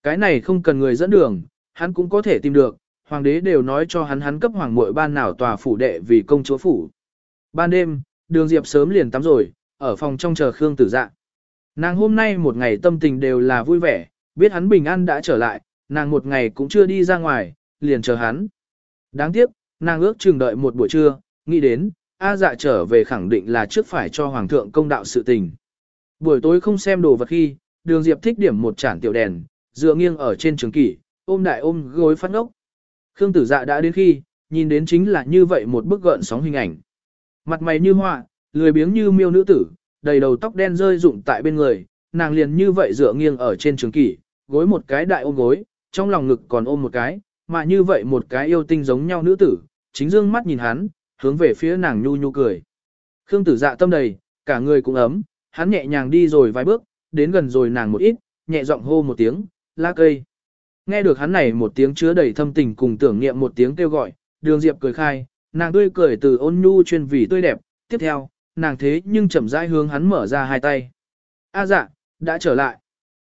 Cái này không cần người dẫn đường, hắn cũng có thể tìm được, hoàng đế đều nói cho hắn hắn cấp hoàng muội ban nào tòa phủ đệ vì công chúa phủ. Ban đêm, đường diệp sớm liền tắm rồi, ở phòng trong chờ Khương tử dạ. Nàng hôm nay một ngày tâm tình đều là vui vẻ, biết hắn bình an đã trở lại, nàng một ngày cũng chưa đi ra ngoài, liền chờ hắn. Đáng tiếc, nàng ước chừng đợi một buổi trưa, nghĩ đến, A dạ trở về khẳng định là trước phải cho Hoàng thượng công đạo sự tình. Buổi tối không xem đồ vật khi, đường Diệp thích điểm một chản tiểu đèn, dựa nghiêng ở trên trường kỷ, ôm đại ôm gối phát ngốc. Khương tử dạ đã đến khi, nhìn đến chính là như vậy một bức gợn sóng hình ảnh. Mặt mày như họa, lười biếng như miêu nữ tử, đầy đầu tóc đen rơi rụng tại bên người, nàng liền như vậy dựa nghiêng ở trên trường kỷ, gối một cái đại ôm gối, trong lòng ngực còn ôm một cái, mà như vậy một cái yêu tinh giống nhau nữ tử, chính dương mắt nhìn hắn, hướng về phía nàng nhu nhu cười. Khương tử dạ tâm đầy, cả người cũng ấm, hắn nhẹ nhàng đi rồi vài bước, đến gần rồi nàng một ít, nhẹ giọng hô một tiếng, lá cây. Nghe được hắn này một tiếng chứa đầy thâm tình cùng tưởng niệm một tiếng kêu gọi, đường diệp cười khai, nàng tươi cười từ ôn nhu chuyên vì tươi đẹp, tiếp theo, nàng thế nhưng chậm rãi hướng hắn mở ra hai tay. A dạ, đã trở lại.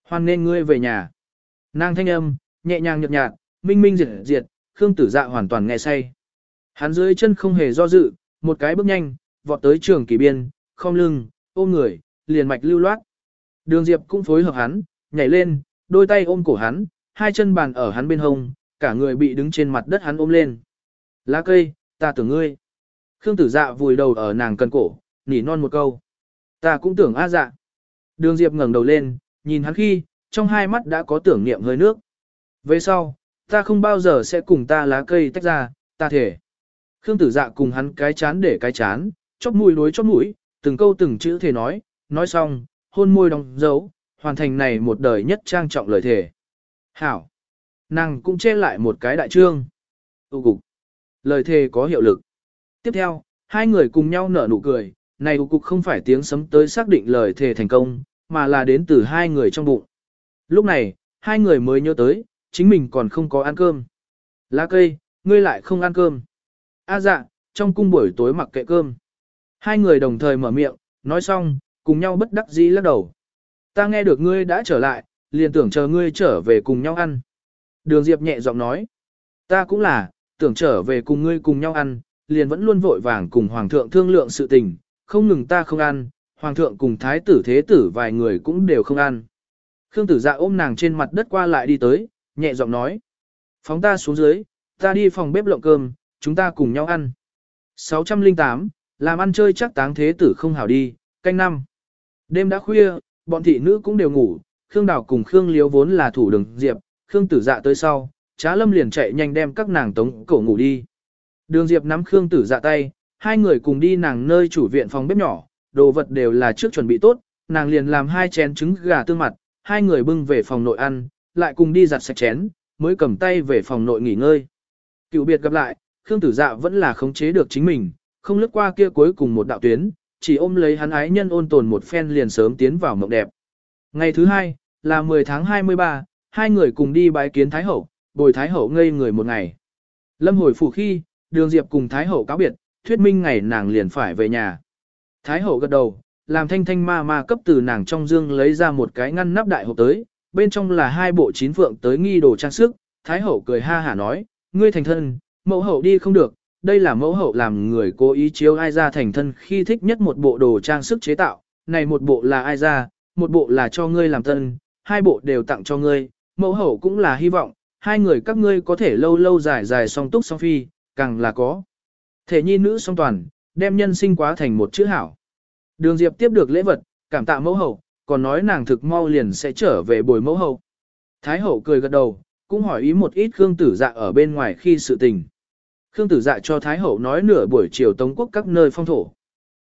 Hoan nên ngươi về nhà. Nàng thanh âm, nhẹ nhàng nhợt nhạt, minh minh diệt diệt, Khương tử dạ hoàn toàn nghe say. Hắn dưới chân không hề do dự, một cái bước nhanh, vọt tới trường kỳ biên, không lưng, ôm người, liền mạch lưu loát. Đường Diệp cũng phối hợp hắn, nhảy lên, đôi tay ôm cổ hắn, hai chân bàn ở hắn bên hông, cả người bị đứng trên mặt đất hắn ôm lên. Lá cây, ta tưởng ngươi. Khương tử dạ vùi đầu ở nàng cần cổ, nỉ non một câu. Ta cũng tưởng a dạ. Đường Diệp ngẩng đầu lên, nhìn hắn khi, trong hai mắt đã có tưởng niệm hơi nước. Về sau, ta không bao giờ sẽ cùng ta lá cây tách ra, ta thể. Khương tử dạ cùng hắn cái chán để cái chán, chóp mũi đối chóp mũi, từng câu từng chữ thể nói, nói xong, hôn môi đóng dấu, hoàn thành này một đời nhất trang trọng lời thể. Hảo! Nàng cũng che lại một cái đại trương. Tu cục. Lời thề có hiệu lực. Tiếp theo, hai người cùng nhau nở nụ cười, này tu cục không phải tiếng sấm tới xác định lời thề thành công, mà là đến từ hai người trong bụng. Lúc này, hai người mới nhớ tới, chính mình còn không có ăn cơm. Lá cây, ngươi lại không ăn cơm. A dạ, trong cung buổi tối mặc kệ cơm. Hai người đồng thời mở miệng, nói xong, cùng nhau bất đắc dĩ lắc đầu. Ta nghe được ngươi đã trở lại, liền tưởng chờ ngươi trở về cùng nhau ăn. Đường Diệp nhẹ giọng nói. Ta cũng là, tưởng trở về cùng ngươi cùng nhau ăn, liền vẫn luôn vội vàng cùng Hoàng thượng thương lượng sự tình, không ngừng ta không ăn, Hoàng thượng cùng Thái tử Thế tử vài người cũng đều không ăn. Khương tử dạ ôm nàng trên mặt đất qua lại đi tới, nhẹ giọng nói. Phóng ta xuống dưới, ta đi phòng bếp lộng cơm, chúng ta cùng nhau ăn. 608, làm ăn chơi chắc táng thế tử không hảo đi, canh năm. Đêm đã khuya, bọn thị nữ cũng đều ngủ, Khương Đào cùng Khương Liếu vốn là thủ đường Diệp, Khương Tử Dạ tới sau, Trá Lâm liền chạy nhanh đem các nàng tống cổ ngủ đi. Đường Diệp nắm Khương Tử Dạ tay, hai người cùng đi nàng nơi chủ viện phòng bếp nhỏ, đồ vật đều là trước chuẩn bị tốt, nàng liền làm hai chén trứng gà tương mặt, hai người bưng về phòng nội ăn, lại cùng đi giặt sạch chén, mới cầm tay về phòng nội nghỉ ngơi. Cựu biệt gặp lại, Khương Tử Dạ vẫn là khống chế được chính mình, không lướt qua kia cuối cùng một đạo tuyến, chỉ ôm lấy hắn ái nhân ôn tồn một phen liền sớm tiến vào mộng đẹp. Ngày thứ hai, là 10 tháng 23, hai người cùng đi bái kiến Thái Hậu, bồi Thái Hậu ngây người một ngày. Lâm hồi phủ khi, đường Diệp cùng Thái Hậu cáo biệt, thuyết minh ngày nàng liền phải về nhà. Thái Hậu gật đầu, làm thanh thanh ma ma cấp từ nàng trong dương lấy ra một cái ngăn nắp đại hộp tới, bên trong là hai bộ chín phượng tới nghi đồ trang sức. Thái Hậu cười ha hả nói, ngươi thành thân, mẫu hậu đi không được, đây là mẫu hậu làm người cố ý chiếu ai ra thành thân khi thích nhất một bộ đồ trang sức chế tạo, này một bộ là ai ra, một bộ là cho ngươi làm thân. hai bộ đều tặng cho ngươi, mẫu hậu cũng là hy vọng, hai người các ngươi có thể lâu lâu dài dài song túc song phi, càng là có. Thể nhi nữ song toàn, đem nhân sinh quá thành một chữ hảo. Đường Diệp tiếp được lễ vật, cảm tạ mẫu hậu, còn nói nàng thực mau liền sẽ trở về bồi mẫu hậu. Thái hậu cười gật đầu, cũng hỏi ý một ít Khương tử dạ ở bên ngoài khi sự tình. Khương tử dạ cho Thái hậu nói nửa buổi chiều Tống quốc các nơi phong thổ.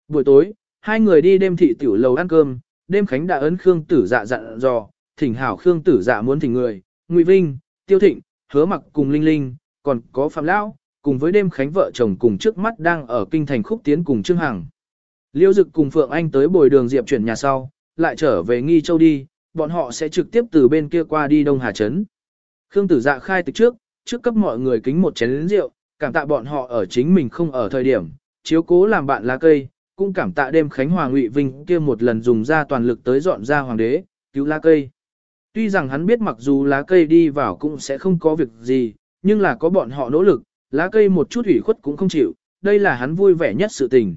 Buổi tối, hai người đi đêm thị tiểu lầu ăn cơm, đêm khánh đã ấn Khương tử dạ dặn dò, thỉnh hảo Khương tử dạ muốn thỉnh người, Ngụy Vinh, Tiêu Thịnh, Hứa Mặc cùng Linh Linh, còn có Phạm Lão, cùng với đêm khánh vợ chồng cùng trước mắt đang ở kinh thành khúc tiến cùng Trương Hằng. Liêu Dực cùng Phượng Anh tới bồi đường Diệp chuyển nhà sau, lại trở về Nghi Châu đi, bọn họ sẽ trực tiếp từ bên kia qua đi Đông Hà Trấn. Khương tử dạ khai từ trước, trước cấp mọi người kính một chén rượu, cảm tạ bọn họ ở chính mình không ở thời điểm, chiếu cố làm bạn lá cây, cũng cảm tạ đêm Khánh Hòa Ngụy Vinh kia một lần dùng ra toàn lực tới dọn ra hoàng đế, cứu lá cây. Tuy rằng hắn biết mặc dù lá cây đi vào cũng sẽ không có việc gì, nhưng là có bọn họ nỗ lực, lá cây một chút ủy khuất cũng không chịu, đây là hắn vui vẻ nhất sự tình.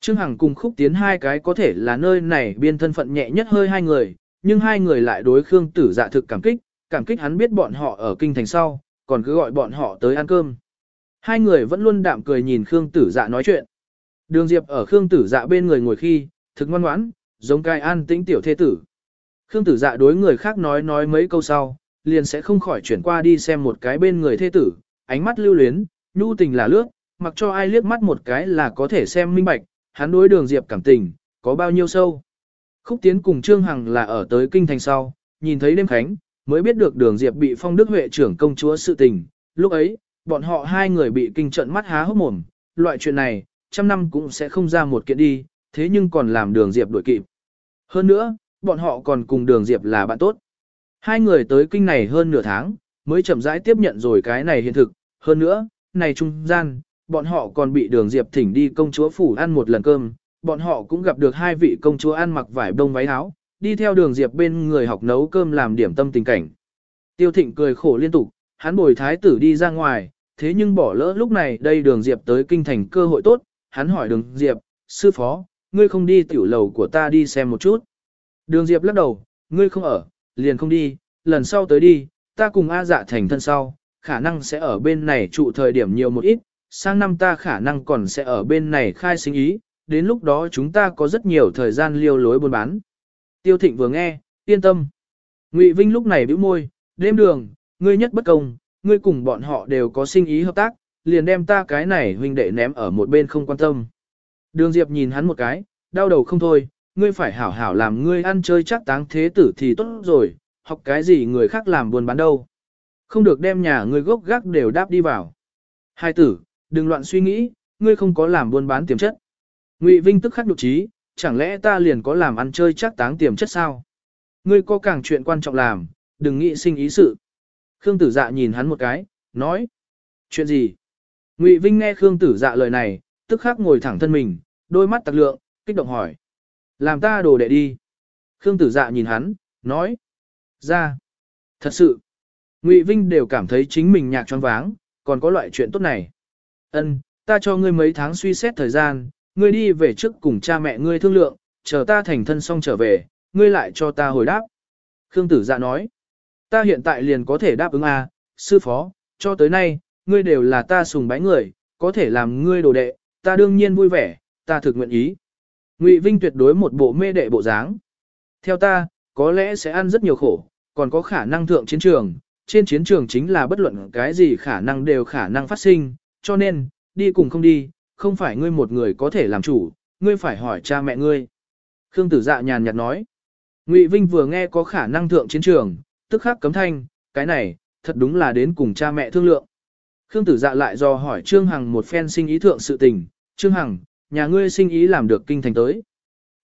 Trương Hằng cùng khúc tiến hai cái có thể là nơi này biên thân phận nhẹ nhất hơi hai người, nhưng hai người lại đối Khương Tử dạ thực cảm kích, cảm kích hắn biết bọn họ ở kinh thành sau, còn cứ gọi bọn họ tới ăn cơm. Hai người vẫn luôn đạm cười nhìn Khương Tử Dạ nói chuyện. Đường Diệp ở Khương Tử Dạ bên người ngồi khi, thực ngoan ngoãn, giống cai an tĩnh tiểu thế tử. Khương Tử Dạ đối người khác nói nói mấy câu sau, liền sẽ không khỏi chuyển qua đi xem một cái bên người thế tử, ánh mắt lưu luyến, nhu tình là lướt, mặc cho ai liếc mắt một cái là có thể xem minh bạch, hắn đối Đường Diệp cảm tình, có bao nhiêu sâu. Khúc Tiến cùng Trương Hằng là ở tới kinh thành sau, nhìn thấy đêm khánh, mới biết được Đường Diệp bị Phong Đức Huệ trưởng công chúa sự tình, lúc ấy, bọn họ hai người bị kinh trận mắt há hốc mồm, loại chuyện này, trăm năm cũng sẽ không ra một kiện đi, thế nhưng còn làm đường Diệp đuổi kịp. Hơn nữa, bọn họ còn cùng đường Diệp là bạn tốt. Hai người tới kinh này hơn nửa tháng, mới chậm rãi tiếp nhận rồi cái này hiện thực. Hơn nữa, này trung gian, bọn họ còn bị đường Diệp thỉnh đi công chúa phủ ăn một lần cơm. Bọn họ cũng gặp được hai vị công chúa ăn mặc vải bông váy áo, đi theo đường Diệp bên người học nấu cơm làm điểm tâm tình cảnh. Tiêu thịnh cười khổ liên tục, hắn bồi thái tử đi ra ngoài, thế nhưng bỏ lỡ lúc này đây đường Diệp tới kinh thành cơ hội tốt, hắn hỏi đường Diệp, sư phó, ngươi không đi tiểu lầu của ta đi xem một chút. Đường Diệp lắc đầu, ngươi không ở, liền không đi, lần sau tới đi, ta cùng A dạ thành thân sau, khả năng sẽ ở bên này trụ thời điểm nhiều một ít, sang năm ta khả năng còn sẽ ở bên này khai sinh ý, đến lúc đó chúng ta có rất nhiều thời gian liêu lối buôn bán. Tiêu Thịnh vừa nghe, yên tâm. Ngụy Vinh lúc này bĩu môi, đêm đường, ngươi nhất bất công, ngươi cùng bọn họ đều có sinh ý hợp tác, liền đem ta cái này huynh đệ ném ở một bên không quan tâm. Đường Diệp nhìn hắn một cái, đau đầu không thôi, ngươi phải hảo hảo làm ngươi ăn chơi chắc táng thế tử thì tốt rồi, học cái gì người khác làm buồn bán đâu. Không được đem nhà ngươi gốc gác đều đáp đi vào. Hai tử, đừng loạn suy nghĩ, ngươi không có làm buôn bán tiềm chất. Ngụy Vinh tức khắc nhục trí, chẳng lẽ ta liền có làm ăn chơi chắc táng tiềm chất sao? Ngươi có càng chuyện quan trọng làm, đừng nghĩ sinh ý sự. Khương tử dạ nhìn hắn một cái, nói. Chuyện gì? Ngụy Vinh nghe Khương tử dạ lời này, tức khắc ngồi thẳng thân mình, đôi mắt tặc lượng, kích động hỏi. Làm ta đồ đệ đi. Khương tử dạ nhìn hắn, nói. Ra. Thật sự. Ngụy Vinh đều cảm thấy chính mình nhạc choáng váng, còn có loại chuyện tốt này. Ân, ta cho ngươi mấy tháng suy xét thời gian, ngươi đi về trước cùng cha mẹ ngươi thương lượng, chờ ta thành thân xong trở về, ngươi lại cho ta hồi đáp. Khương tử dạ nói. Ta hiện tại liền có thể đáp ứng à, sư phó, cho tới nay, ngươi đều là ta sùng bái người, có thể làm ngươi đồ đệ, ta đương nhiên vui vẻ, ta thực nguyện ý. Ngụy Vinh tuyệt đối một bộ mê đệ bộ dáng. Theo ta, có lẽ sẽ ăn rất nhiều khổ, còn có khả năng thượng chiến trường, trên chiến trường chính là bất luận cái gì khả năng đều khả năng phát sinh, cho nên, đi cùng không đi, không phải ngươi một người có thể làm chủ, ngươi phải hỏi cha mẹ ngươi. Khương tử dạ nhàn nhạt nói. Ngụy Vinh vừa nghe có khả năng thượng chiến trường, tức khắc cấm thanh, cái này, thật đúng là đến cùng cha mẹ thương lượng. Khương tử dạ lại do hỏi Trương Hằng một phen sinh ý thượng sự tình, Trương Hằng, nhà ngươi sinh ý làm được kinh thành tới.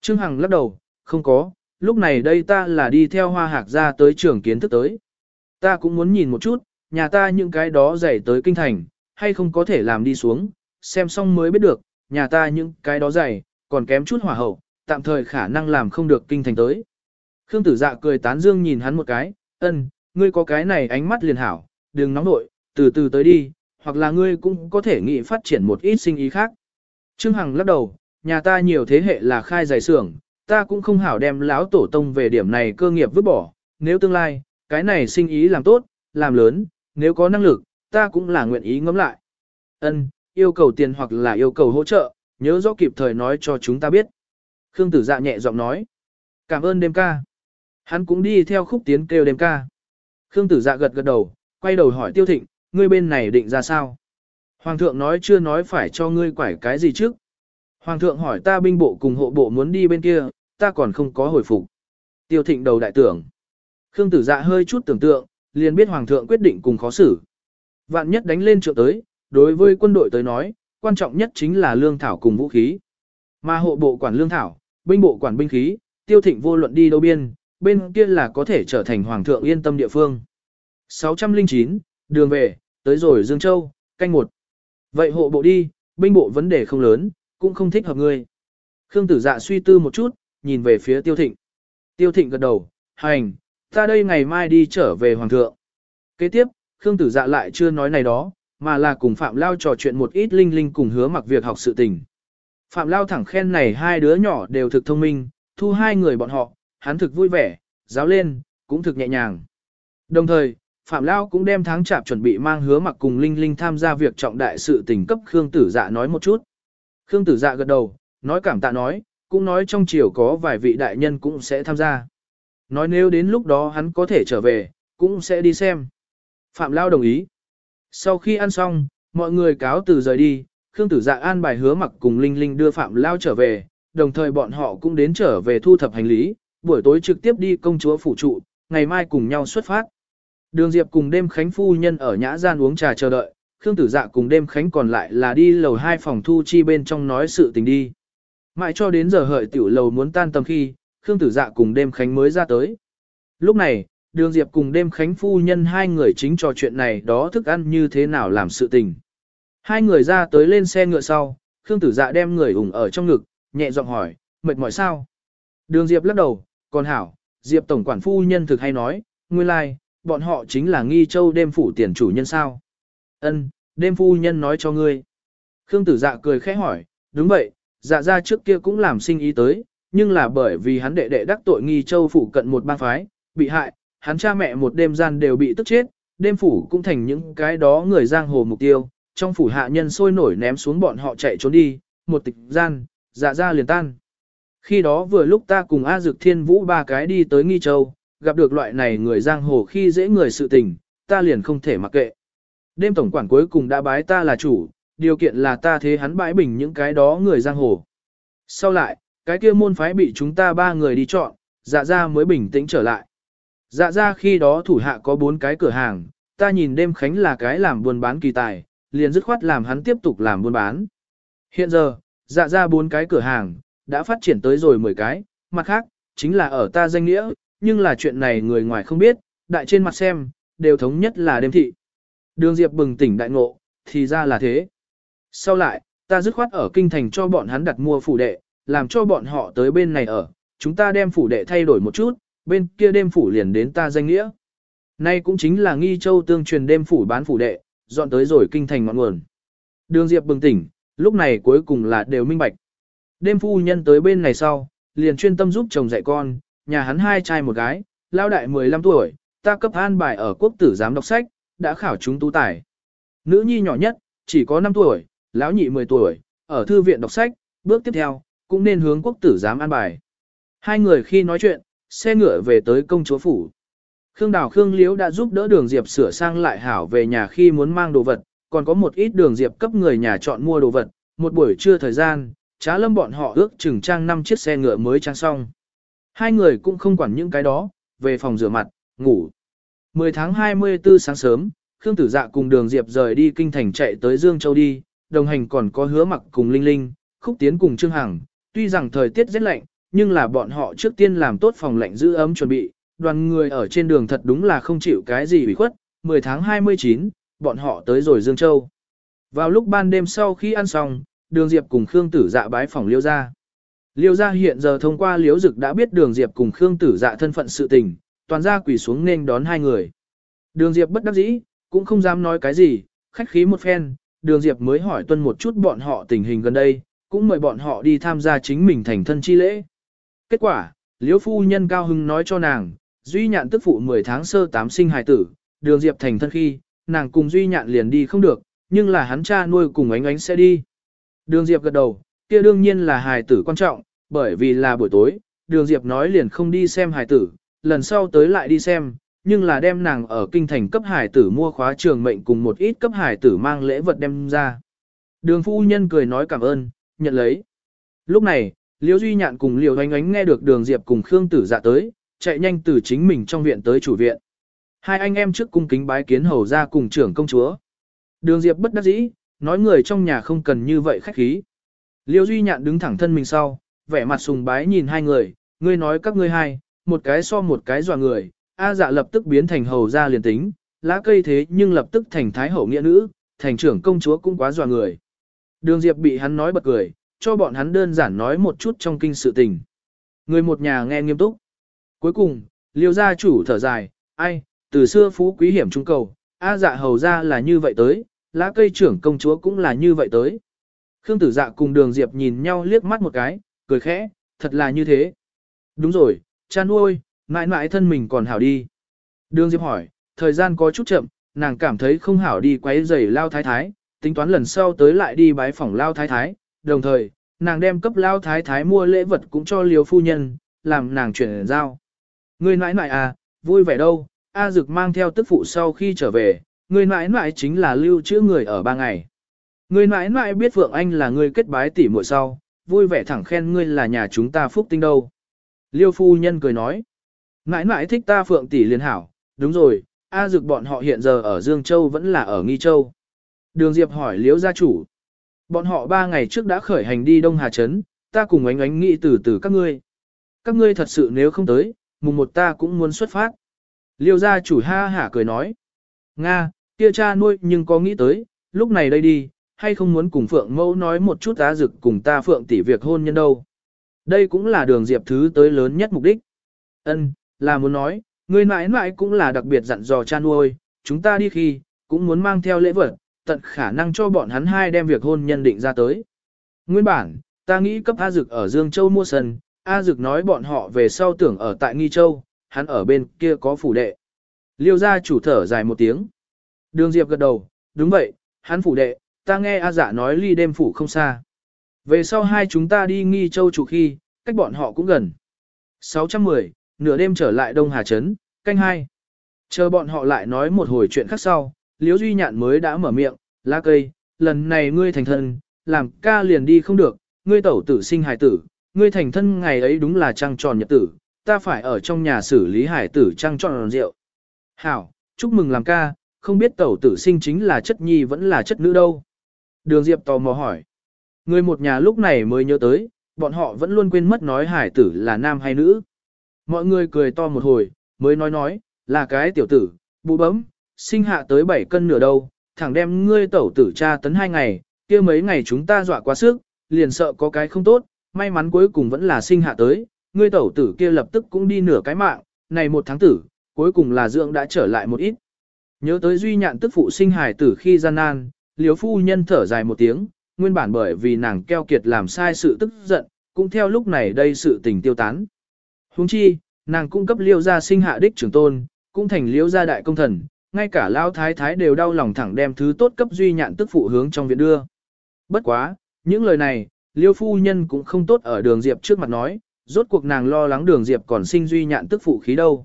Trương Hằng lắc đầu, không có, lúc này đây ta là đi theo hoa hạc ra tới trường kiến thức tới. Ta cũng muốn nhìn một chút, nhà ta những cái đó dày tới kinh thành, hay không có thể làm đi xuống, xem xong mới biết được, nhà ta những cái đó dày, còn kém chút hỏa hậu, tạm thời khả năng làm không được kinh thành tới. Khương tử dạ cười tán dương nhìn hắn một cái, ân, ngươi có cái này ánh mắt liền hảo, đừng nóng nội, từ từ tới đi, hoặc là ngươi cũng có thể nghĩ phát triển một ít sinh ý khác. Trương Hằng lắc đầu, nhà ta nhiều thế hệ là khai giải xưởng, ta cũng không hảo đem lão tổ tông về điểm này cơ nghiệp vứt bỏ, nếu tương lai, cái này sinh ý làm tốt, làm lớn, nếu có năng lực, ta cũng là nguyện ý ngẫm lại. Ân, yêu cầu tiền hoặc là yêu cầu hỗ trợ, nhớ rõ kịp thời nói cho chúng ta biết. Khương tử dạ nhẹ giọng nói. Cảm ơn đêm ca. Hắn cũng đi theo khúc tiến kêu đêm ca. Khương tử dạ gật gật đầu, quay đầu hỏi tiêu thịnh, ngươi bên này định ra sao? Hoàng thượng nói chưa nói phải cho ngươi quải cái gì trước. Hoàng thượng hỏi ta binh bộ cùng hộ bộ muốn đi bên kia, ta còn không có hồi phục. Tiêu thịnh đầu đại tưởng. Khương tử dạ hơi chút tưởng tượng, liền biết hoàng thượng quyết định cùng khó xử. Vạn nhất đánh lên trượng tới, đối với quân đội tới nói, quan trọng nhất chính là lương thảo cùng vũ khí. Mà hộ bộ quản lương thảo, binh bộ quản binh khí, tiêu thịnh vô luận đi đâu biên, bên kia là có thể trở thành hoàng thượng yên tâm địa phương. 609, đường về, tới rồi Dương Châu, canh một. Vậy hộ bộ đi, binh bộ vấn đề không lớn, cũng không thích hợp ngươi. Khương tử dạ suy tư một chút, nhìn về phía tiêu thịnh. Tiêu thịnh gật đầu, hành, ta đây ngày mai đi trở về hoàng thượng. Kế tiếp, Khương tử dạ lại chưa nói này đó, mà là cùng Phạm Lao trò chuyện một ít linh linh cùng hứa mặc việc học sự tình. Phạm Lao thẳng khen này hai đứa nhỏ đều thực thông minh, thu hai người bọn họ, hắn thực vui vẻ, giáo lên, cũng thực nhẹ nhàng. Đồng thời, Phạm Lao cũng đem tháng chạp chuẩn bị mang hứa mặc cùng Linh Linh tham gia việc trọng đại sự tình cấp Khương Tử Dạ nói một chút. Khương Tử Dạ gật đầu, nói cảm tạ nói, cũng nói trong chiều có vài vị đại nhân cũng sẽ tham gia. Nói nếu đến lúc đó hắn có thể trở về, cũng sẽ đi xem. Phạm Lao đồng ý. Sau khi ăn xong, mọi người cáo từ rời đi, Khương Tử Dạ an bài hứa mặc cùng Linh Linh đưa Phạm Lao trở về, đồng thời bọn họ cũng đến trở về thu thập hành lý, buổi tối trực tiếp đi công chúa phủ trụ, ngày mai cùng nhau xuất phát. Đường Diệp cùng đêm khánh phu nhân ở nhã gian uống trà chờ đợi, Khương Tử Dạ cùng đêm khánh còn lại là đi lầu hai phòng thu chi bên trong nói sự tình đi. Mãi cho đến giờ hợi tiểu lầu muốn tan tầm khi, Khương Tử Dạ cùng đêm khánh mới ra tới. Lúc này, Đường Diệp cùng đêm khánh phu nhân hai người chính trò chuyện này đó thức ăn như thế nào làm sự tình. Hai người ra tới lên xe ngựa sau, Khương Tử Dạ đem người ủng ở trong ngực, nhẹ giọng hỏi, mệt mỏi sao? Đường Diệp lắc đầu, còn hảo, Diệp tổng quản phu nhân thực hay nói, nguyên lai, like, bọn họ chính là nghi châu đêm phủ tiền chủ nhân sao? Ân, đêm phu nhân nói cho ngươi. Khương Tử Dạ cười khẽ hỏi, đúng vậy, dạ ra trước kia cũng làm sinh ý tới, nhưng là bởi vì hắn đệ đệ đắc tội nghi châu phủ cận một bang phái, bị hại, hắn cha mẹ một đêm gian đều bị tức chết, đêm phủ cũng thành những cái đó người giang hồ mục tiêu, trong phủ hạ nhân sôi nổi ném xuống bọn họ chạy trốn đi, một tịch gian, dạ ra liền tan. Khi đó vừa lúc ta cùng A Dực Thiên Vũ ba cái đi tới Nghi Châu, gặp được loại này người giang hồ khi dễ người sự tình, ta liền không thể mặc kệ. Đêm tổng quản cuối cùng đã bái ta là chủ, điều kiện là ta thế hắn bãi bình những cái đó người giang hồ. Sau lại, cái kia môn phái bị chúng ta ba người đi chọn, dạ ra mới bình tĩnh trở lại. Dạ ra khi đó thủ hạ có bốn cái cửa hàng, ta nhìn đêm khánh là cái làm buôn bán kỳ tài, liền dứt khoát làm hắn tiếp tục làm buôn bán. Hiện giờ, dạ ra bốn cái cửa hàng, đã phát triển tới rồi 10 cái, mặt khác, chính là ở ta danh nghĩa, nhưng là chuyện này người ngoài không biết, đại trên mặt xem, đều thống nhất là đêm thị. Đường Diệp bừng tỉnh đại ngộ, thì ra là thế. Sau lại, ta dứt khoát ở kinh thành cho bọn hắn đặt mua phủ đệ, làm cho bọn họ tới bên này ở, chúng ta đem phủ đệ thay đổi một chút, bên kia đêm phủ liền đến ta danh nghĩa. Nay cũng chính là nghi châu tương truyền đêm phủ bán phủ đệ, dọn tới rồi kinh thành ngọn nguồn. Đường Diệp bừng tỉnh, lúc này cuối cùng là đều minh bạch. Đêm phu nhân tới bên này sau, liền chuyên tâm giúp chồng dạy con, nhà hắn hai trai một gái, lao đại 15 tuổi, ta cấp an bài ở quốc tử giám đọc sách, đã khảo chúng tú tài. Nữ nhi nhỏ nhất, chỉ có 5 tuổi, lão nhị 10 tuổi, ở thư viện đọc sách, bước tiếp theo, cũng nên hướng quốc tử giám an bài. Hai người khi nói chuyện, xe ngựa về tới công chúa phủ. Khương Đào Khương Liễu đã giúp đỡ Đường Diệp sửa sang lại hảo về nhà khi muốn mang đồ vật, còn có một ít Đường Diệp cấp người nhà chọn mua đồ vật, một buổi trưa thời gian, trá lâm bọn họ ước chừng trang 5 chiếc xe ngựa mới trang xong. Hai người cũng không quản những cái đó, về phòng rửa mặt, ngủ. 10 tháng 24 sáng sớm, Khương Tử Dạ cùng Đường Diệp rời đi kinh thành chạy tới Dương Châu đi, đồng hành còn có hứa mặc cùng Linh Linh, Khúc Tiến cùng Trương Hằng. Tuy rằng thời tiết rất lạnh, nhưng là bọn họ trước tiên làm tốt phòng lạnh giữ ấm chuẩn bị, đoàn người ở trên đường thật đúng là không chịu cái gì bị khuất. 10 tháng 29, bọn họ tới rồi Dương Châu. Vào lúc ban đêm sau khi ăn xong, Đường Diệp cùng Khương Tử Dạ bái phòng Liêu gia. Liêu gia hiện giờ thông qua Liễu Dực đã biết Đường Diệp cùng Khương Tử Dạ thân phận sự tình, toàn gia quỳ xuống nên đón hai người. Đường Diệp bất đắc dĩ, cũng không dám nói cái gì, khách khí một phen, Đường Diệp mới hỏi tuân một chút bọn họ tình hình gần đây, cũng mời bọn họ đi tham gia chính mình thành thân chi lễ. Kết quả, Liễu phu nhân cao hưng nói cho nàng, Duy Nhạn tức phụ 10 tháng sơ tám sinh hài tử, Đường Diệp thành thân khi, nàng cùng Duy Nhạn liền đi không được, nhưng là hắn cha nuôi cùng ánh ánh sẽ đi. Đường Diệp gật đầu, kia đương nhiên là hài tử quan trọng, bởi vì là buổi tối, Đường Diệp nói liền không đi xem hài tử, lần sau tới lại đi xem, nhưng là đem nàng ở kinh thành cấp hài tử mua khóa trường mệnh cùng một ít cấp hài tử mang lễ vật đem ra. Đường phu nhân cười nói cảm ơn, nhận lấy. Lúc này, Liễu Duy Nhạn cùng Liễu Hoánh Ánh nghe được Đường Diệp cùng Khương Tử Dạ tới, chạy nhanh từ chính mình trong viện tới chủ viện. Hai anh em trước cung kính bái kiến hầu ra cùng trưởng công chúa. Đường Diệp bất đắc dĩ, nói người trong nhà không cần như vậy khách khí. Liễu Duy Nhạn đứng thẳng thân mình sau, vẻ mặt sùng bái nhìn hai người, ngươi nói các ngươi hai, một cái so một cái dọa người, A dạ lập tức biến thành hầu gia liền tính, lá cây thế nhưng lập tức thành thái hậu nghĩa nữ, thành trưởng công chúa cũng quá dọa người. Đường Diệp bị hắn nói bật cười, cho bọn hắn đơn giản nói một chút trong kinh sự tình. Người một nhà nghe nghiêm túc. Cuối cùng, liêu gia chủ thở dài, ai, từ xưa phú quý hiểm trung cầu, A dạ hầu gia là như vậy tới, lá cây trưởng công chúa cũng là như vậy tới. Khương tử dạ cùng đường Diệp nhìn nhau liếc mắt một cái, cười khẽ, thật là như thế. Đúng rồi, cha nuôi, mãi mãi thân mình còn hảo đi. Đường Diệp hỏi, thời gian có chút chậm, nàng cảm thấy không hảo đi quấy rầy lao thái thái, tính toán lần sau tới lại đi bái phỏng lao thái thái, đồng thời, nàng đem cấp lao thái thái mua lễ vật cũng cho liều phu nhân, làm nàng chuyển giao. Người nãi nãi à, vui vẻ đâu, A Dực mang theo tức phụ sau khi trở về, người nãi nãi chính là lưu trữ người ở ba ngày. Người nãi nãi biết Phượng Anh là người kết bái tỷ muội sau, vui vẻ thẳng khen ngươi là nhà chúng ta phúc tinh đâu. Liêu phu nhân cười nói, nãi nãi thích ta Phượng tỷ liền hảo, đúng rồi, A Dực bọn họ hiện giờ ở Dương Châu vẫn là ở Nghi Châu. Đường Diệp hỏi Liễu gia chủ. Bọn họ ba ngày trước đã khởi hành đi Đông Hà Trấn, ta cùng ánh ánh nghĩ từ từ các ngươi. Các ngươi thật sự nếu không tới, mùng một ta cũng muốn xuất phát. Liêu gia chủ ha hả cười nói. Nga, kia cha nuôi nhưng có nghĩ tới, lúc này đây đi, hay không muốn cùng Phượng mẫu nói một chút tá dực cùng ta Phượng tỷ việc hôn nhân đâu. Đây cũng là đường diệp thứ tới lớn nhất mục đích. Ân, là muốn nói, người mãi mãi cũng là đặc biệt dặn dò cha nuôi, chúng ta đi khi, cũng muốn mang theo lễ vật, tận khả năng cho bọn hắn hai đem việc hôn nhân định ra tới. Nguyên bản, ta nghĩ cấp A Dực ở Dương Châu mua sân, A Dực nói bọn họ về sau tưởng ở tại Nghi Châu, hắn ở bên kia có phủ đệ. Liêu gia chủ thở dài một tiếng. Đường Diệp gật đầu, đúng vậy, hắn phủ đệ, ta nghe A dạ nói ly đêm phủ không xa. Về sau hai chúng ta đi Nghi Châu chủ khi, cách bọn họ cũng gần. 610, nửa đêm trở lại Đông Hà Trấn, canh hai. Chờ bọn họ lại nói một hồi chuyện khác sau, Liễu Duy Nhạn mới đã mở miệng, lá cây, lần này ngươi thành thân, làm ca liền đi không được, ngươi tẩu tử sinh hài tử, ngươi thành thân ngày ấy đúng là trăng tròn nhật tử, ta phải ở trong nhà xử lý hải tử trăng tròn rượu. Hảo, chúc mừng làm ca, không biết tẩu tử sinh chính là chất nhi vẫn là chất nữ đâu. Đường Diệp tò mò hỏi. Người một nhà lúc này mới nhớ tới, bọn họ vẫn luôn quên mất nói hải tử là nam hay nữ. Mọi người cười to một hồi, mới nói nói, là cái tiểu tử, bụ bấm, sinh hạ tới 7 cân nửa đâu, thẳng đem ngươi tẩu tử cha tấn hai ngày, kia mấy ngày chúng ta dọa quá sức, liền sợ có cái không tốt, may mắn cuối cùng vẫn là sinh hạ tới, ngươi tẩu tử kia lập tức cũng đi nửa cái mạng, này một tháng tử, cuối cùng là dưỡng đã trở lại một ít. Nhớ tới duy nhạn tức phụ sinh hài tử khi gian nan, liếu phu nhân thở dài một tiếng, nguyên bản bởi vì nàng keo kiệt làm sai sự tức giận, cũng theo lúc này đây sự tình tiêu tán. Huống chi, nàng cung cấp liêu gia sinh hạ đích trưởng tôn, cũng thành liêu gia đại công thần, ngay cả lao thái thái đều đau lòng thẳng đem thứ tốt cấp duy nhạn tức phụ hướng trong viện đưa. Bất quá, những lời này, liêu phu nhân cũng không tốt ở đường diệp trước mặt nói, rốt cuộc nàng lo lắng đường diệp còn sinh duy nhạn tức phụ khí đâu.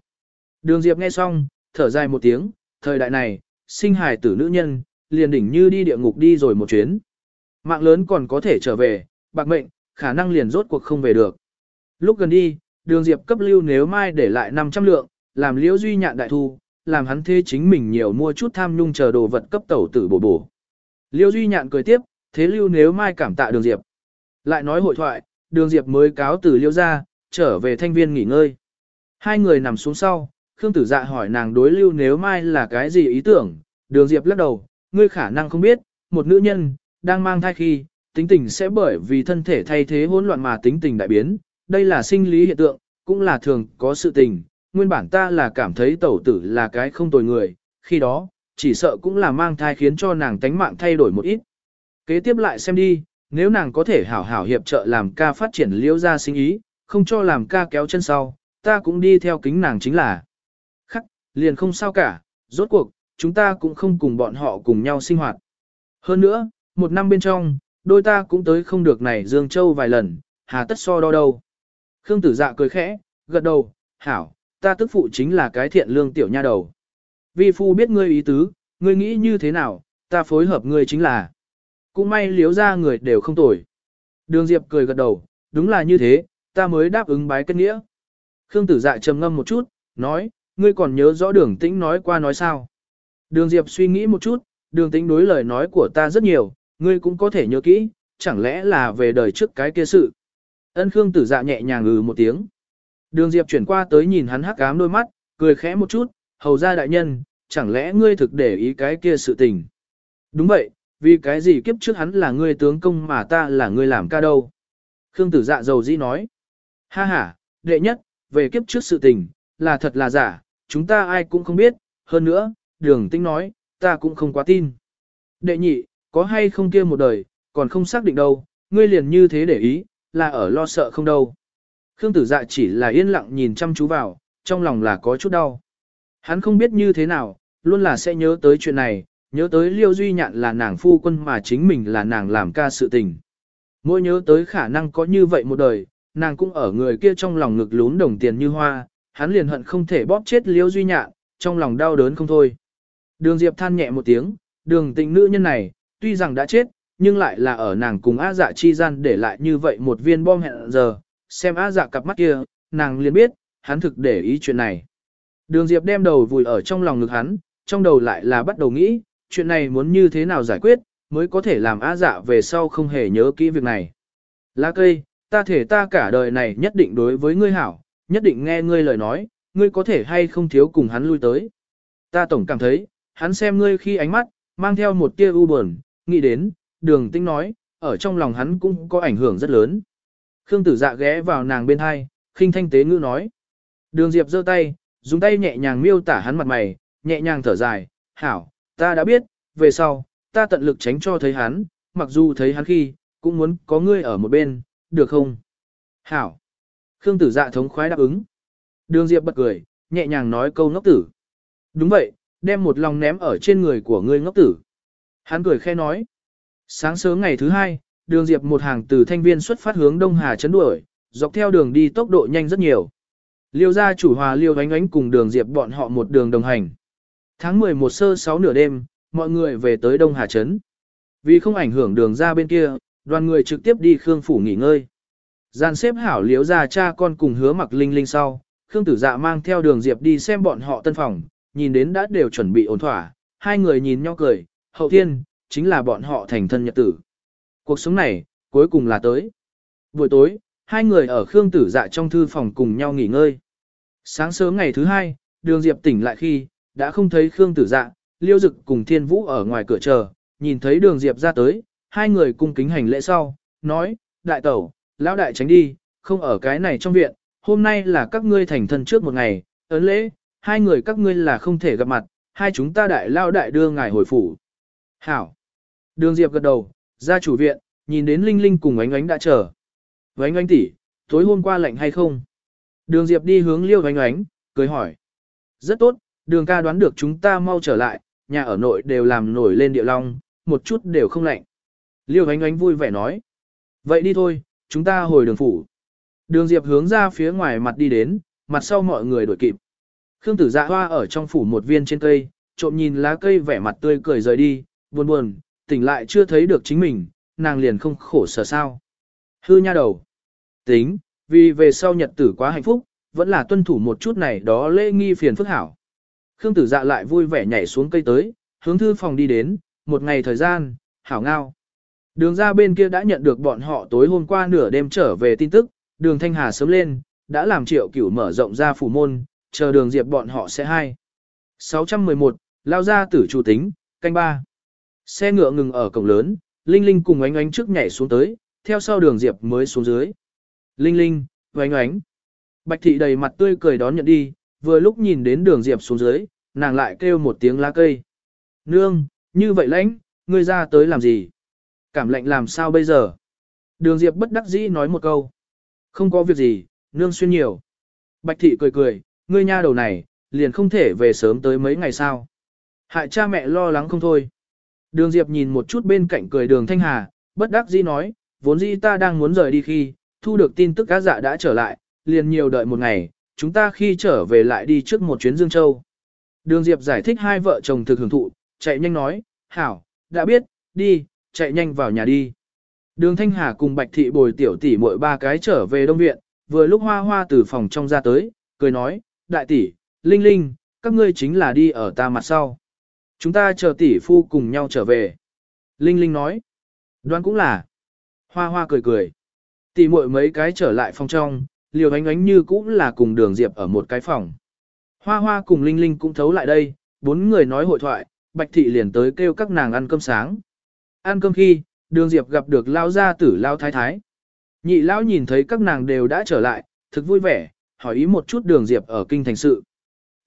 Đường diệp nghe xong, thở dài một tiếng, thời đại này, sinh hài tử nữ nhân, liền đỉnh như đi địa ngục đi rồi một chuyến. Mạng lớn còn có thể trở về, bạc mệnh, khả năng liền rốt cuộc không về được. Lúc gần đi, đường diệp cấp lưu nếu mai để lại 500 lượng, làm liễu duy nhạn đại thu, làm hắn thế chính mình nhiều mua chút tham nhung chờ đồ vật cấp tẩu tử bổ bổ. Liêu Duy Nhạn cười tiếp, thế lưu nếu mai cảm tạ đường diệp. Lại nói hội thoại, đường diệp mới cáo từ liêu ra, trở về thanh viên nghỉ ngơi. Hai người nằm xuống sau, Khương Tử Dạ hỏi nàng đối lưu nếu mai là cái gì ý tưởng, đường diệp lắc đầu, ngươi khả năng không biết, một nữ nhân, đang mang thai khi, tính tình sẽ bởi vì thân thể thay thế hỗn loạn mà tính tình đại biến, đây là sinh lý hiện tượng, cũng là thường có sự tình, nguyên bản ta là cảm thấy tẩu tử là cái không tồi người, khi đó, chỉ sợ cũng là mang thai khiến cho nàng tánh mạng thay đổi một ít. Kế tiếp lại xem đi, nếu nàng có thể hảo hảo hiệp trợ làm ca phát triển liễu ra sinh ý, không cho làm ca kéo chân sau, ta cũng đi theo kính nàng chính là. Khắc, liền không sao cả, rốt cuộc, chúng ta cũng không cùng bọn họ cùng nhau sinh hoạt. Hơn nữa, một năm bên trong, đôi ta cũng tới không được này Dương Châu vài lần, hà tất so đo đâu. Khương tử dạ cười khẽ, gật đầu, hảo, ta tức phụ chính là cái thiện lương tiểu nha đầu. Vi phu biết ngươi ý tứ, ngươi nghĩ như thế nào, ta phối hợp ngươi chính là. Cũng may liếu ra người đều không tồi. Đường Diệp cười gật đầu, đúng là như thế, ta mới đáp ứng bái kết nghĩa. Khương tử dạ trầm ngâm một chút, nói, ngươi còn nhớ rõ đường tĩnh nói qua nói sao. Đường Diệp suy nghĩ một chút, đường tĩnh đối lời nói của ta rất nhiều, ngươi cũng có thể nhớ kỹ, chẳng lẽ là về đời trước cái kia sự. Ân Khương tử dạ nhẹ nhàng ngừ một tiếng. Đường Diệp chuyển qua tới nhìn hắn hắc ám đôi mắt, cười khẽ một chút, hầu ra đại nhân, chẳng lẽ ngươi thực để ý cái kia sự tình. Đúng vậy, vì cái gì kiếp trước hắn là ngươi tướng công mà ta là ngươi làm ca đâu. Khương tử dạ dầu dĩ nói. Ha ha, đệ nhất, về kiếp trước sự tình, là thật là giả, chúng ta ai cũng không biết, hơn nữa, đường tinh nói, ta cũng không quá tin. Đệ nhị, có hay không kia một đời, còn không xác định đâu, ngươi liền như thế để ý, là ở lo sợ không đâu. Khương tử dạ chỉ là yên lặng nhìn chăm chú vào, trong lòng là có chút đau. Hắn không biết như thế nào, luôn là sẽ nhớ tới chuyện này, nhớ tới liêu duy nhạn là nàng phu quân mà chính mình là nàng làm ca sự tình. Mỗi nhớ tới khả năng có như vậy một đời, nàng cũng ở người kia trong lòng ngực lún đồng tiền như hoa, hắn liền hận không thể bóp chết liêu duy nhạn, trong lòng đau đớn không thôi. Đường Diệp than nhẹ một tiếng, đường tình nữ nhân này, tuy rằng đã chết, nhưng lại là ở nàng cùng á dạ chi gian để lại như vậy một viên bom hẹn giờ, xem á dạ cặp mắt kia, nàng liền biết, hắn thực để ý chuyện này. Đường Diệp đem đầu vùi ở trong lòng ngực hắn, trong đầu lại là bắt đầu nghĩ, chuyện này muốn như thế nào giải quyết, mới có thể làm á dạ về sau không hề nhớ kỹ việc này. Lá cây, ta thể ta cả đời này nhất định đối với ngươi hảo, nhất định nghe ngươi lời nói, ngươi có thể hay không thiếu cùng hắn lui tới. Ta tổng cảm thấy, hắn xem ngươi khi ánh mắt, mang theo một tia u buồn, nghĩ đến, đường tinh nói, ở trong lòng hắn cũng có ảnh hưởng rất lớn. Khương tử dạ ghé vào nàng bên hai, khinh thanh tế ngữ nói. Đường Diệp giơ tay, dùng tay nhẹ nhàng miêu tả hắn mặt mày, nhẹ nhàng thở dài, hảo, ta đã biết, về sau, ta tận lực tránh cho thấy hắn, mặc dù thấy hắn khi, cũng muốn có ngươi ở một bên, được không? Hảo. Khương tử dạ thống khoái đáp ứng. Đường Diệp bật cười, nhẹ nhàng nói câu ngốc tử. Đúng vậy, đem một lòng ném ở trên người của ngươi ngốc tử. Hắn cười khe nói. Sáng sớm ngày thứ hai, đường Diệp một hàng từ thanh viên xuất phát hướng Đông Hà chấn đuổi, dọc theo đường đi tốc độ nhanh rất nhiều. Liêu gia chủ hòa Liêu ánh ánh cùng đường Diệp bọn họ một đường đồng hành. Tháng 11 sơ 6 nửa đêm, mọi người về tới Đông Hà Trấn. Vì không ảnh hưởng đường ra bên kia, đoàn người trực tiếp đi Khương Phủ nghỉ ngơi. Gian xếp hảo liếu ra cha con cùng hứa mặc linh linh sau, Khương Tử Dạ mang theo đường Diệp đi xem bọn họ tân phòng, nhìn đến đã đều chuẩn bị ổn thỏa, hai người nhìn nhau cười, hậu thiên, chính là bọn họ thành thân nhật tử. Cuộc sống này, cuối cùng là tới. Buổi tối, hai người ở Khương Tử Dạ trong thư phòng cùng nhau nghỉ ngơi. Sáng sớm ngày thứ hai, đường Diệp tỉnh lại khi, đã không thấy Khương Tử Dạ, Liêu Dực cùng Thiên Vũ ở ngoài cửa chờ, nhìn thấy đường Diệp ra tới, hai người cung kính hành lễ sau, nói, đại tẩu, lão đại tránh đi, không ở cái này trong viện, hôm nay là các ngươi thành thân trước một ngày, ấn lễ, hai người các ngươi là không thể gặp mặt, hai chúng ta đại lao đại đưa ngài hồi phủ. Hảo. Đường Diệp gật đầu, ra chủ viện, nhìn đến Linh Linh cùng ánh ánh đã chờ. Ánh ánh tỷ, tối hôm qua lạnh hay không? Đường Diệp đi hướng liêu ánh ánh, cười hỏi. Rất tốt, đường ca đoán được chúng ta mau trở lại, nhà ở nội đều làm nổi lên địa long, một chút đều không lạnh. Liêu ánh ánh vui vẻ nói. Vậy đi thôi, chúng ta hồi đường phủ. Đường Diệp hướng ra phía ngoài mặt đi đến, mặt sau mọi người đuổi kịp. Khương tử dạ hoa ở trong phủ một viên trên cây, trộm nhìn lá cây vẻ mặt tươi cười rời đi, buồn buồn, tỉnh lại chưa thấy được chính mình, nàng liền không khổ sở sao. Hư nha đầu. Tính, vì về sau nhật tử quá hạnh phúc, vẫn là tuân thủ một chút này đó lễ nghi phiền phức hảo. Khương tử dạ lại vui vẻ nhảy xuống cây tới, hướng thư phòng đi đến, một ngày thời gian, hảo ngao. Đường ra bên kia đã nhận được bọn họ tối hôm qua nửa đêm trở về tin tức, đường Thanh Hà sớm lên, đã làm triệu cửu mở rộng ra phủ môn, chờ đường diệp bọn họ sẽ hay. 611, lao ra tử chủ tính, canh ba. Xe ngựa ngừng ở cổng lớn, Linh Linh cùng ánh ánh trước nhảy xuống tới, theo sau đường diệp mới xuống dưới. Linh Linh, ánh ánh. Bạch thị đầy mặt tươi cười đón nhận đi, vừa lúc nhìn đến đường diệp xuống dưới, nàng lại kêu một tiếng lá cây. Nương, như vậy lãnh, ngươi ra tới làm gì? Cảm lạnh làm sao bây giờ? Đường diệp bất đắc dĩ nói một câu. Không có việc gì, nương xuyên nhiều. Bạch thị cười cười, ngươi nha đầu này, liền không thể về sớm tới mấy ngày sao. Hại cha mẹ lo lắng không thôi. Đường Diệp nhìn một chút bên cạnh cười đường Thanh Hà, bất đắc dĩ nói, vốn dĩ ta đang muốn rời đi khi, thu được tin tức cá dạ đã trở lại, liền nhiều đợi một ngày, chúng ta khi trở về lại đi trước một chuyến Dương Châu. Đường Diệp giải thích hai vợ chồng thực hưởng thụ, chạy nhanh nói, hảo, đã biết, đi, chạy nhanh vào nhà đi. Đường Thanh Hà cùng Bạch Thị bồi tiểu tỷ mỗi ba cái trở về Đông Viện, vừa lúc hoa hoa từ phòng trong ra tới, cười nói, đại tỷ, Linh Linh, các ngươi chính là đi ở ta mặt sau. Chúng ta chờ tỷ phu cùng nhau trở về. Linh Linh nói, đoán cũng là. Hoa hoa cười cười. Tỷ muội mấy cái trở lại phòng trong, liều ánh ánh như cũng là cùng đường Diệp ở một cái phòng. Hoa hoa cùng Linh Linh cũng thấu lại đây, bốn người nói hội thoại, Bạch Thị liền tới kêu các nàng ăn cơm sáng. Ăn cơm khi, đường Diệp gặp được lao gia tử lao thái thái. Nhị lão nhìn thấy các nàng đều đã trở lại, thực vui vẻ, hỏi ý một chút đường Diệp ở kinh thành sự.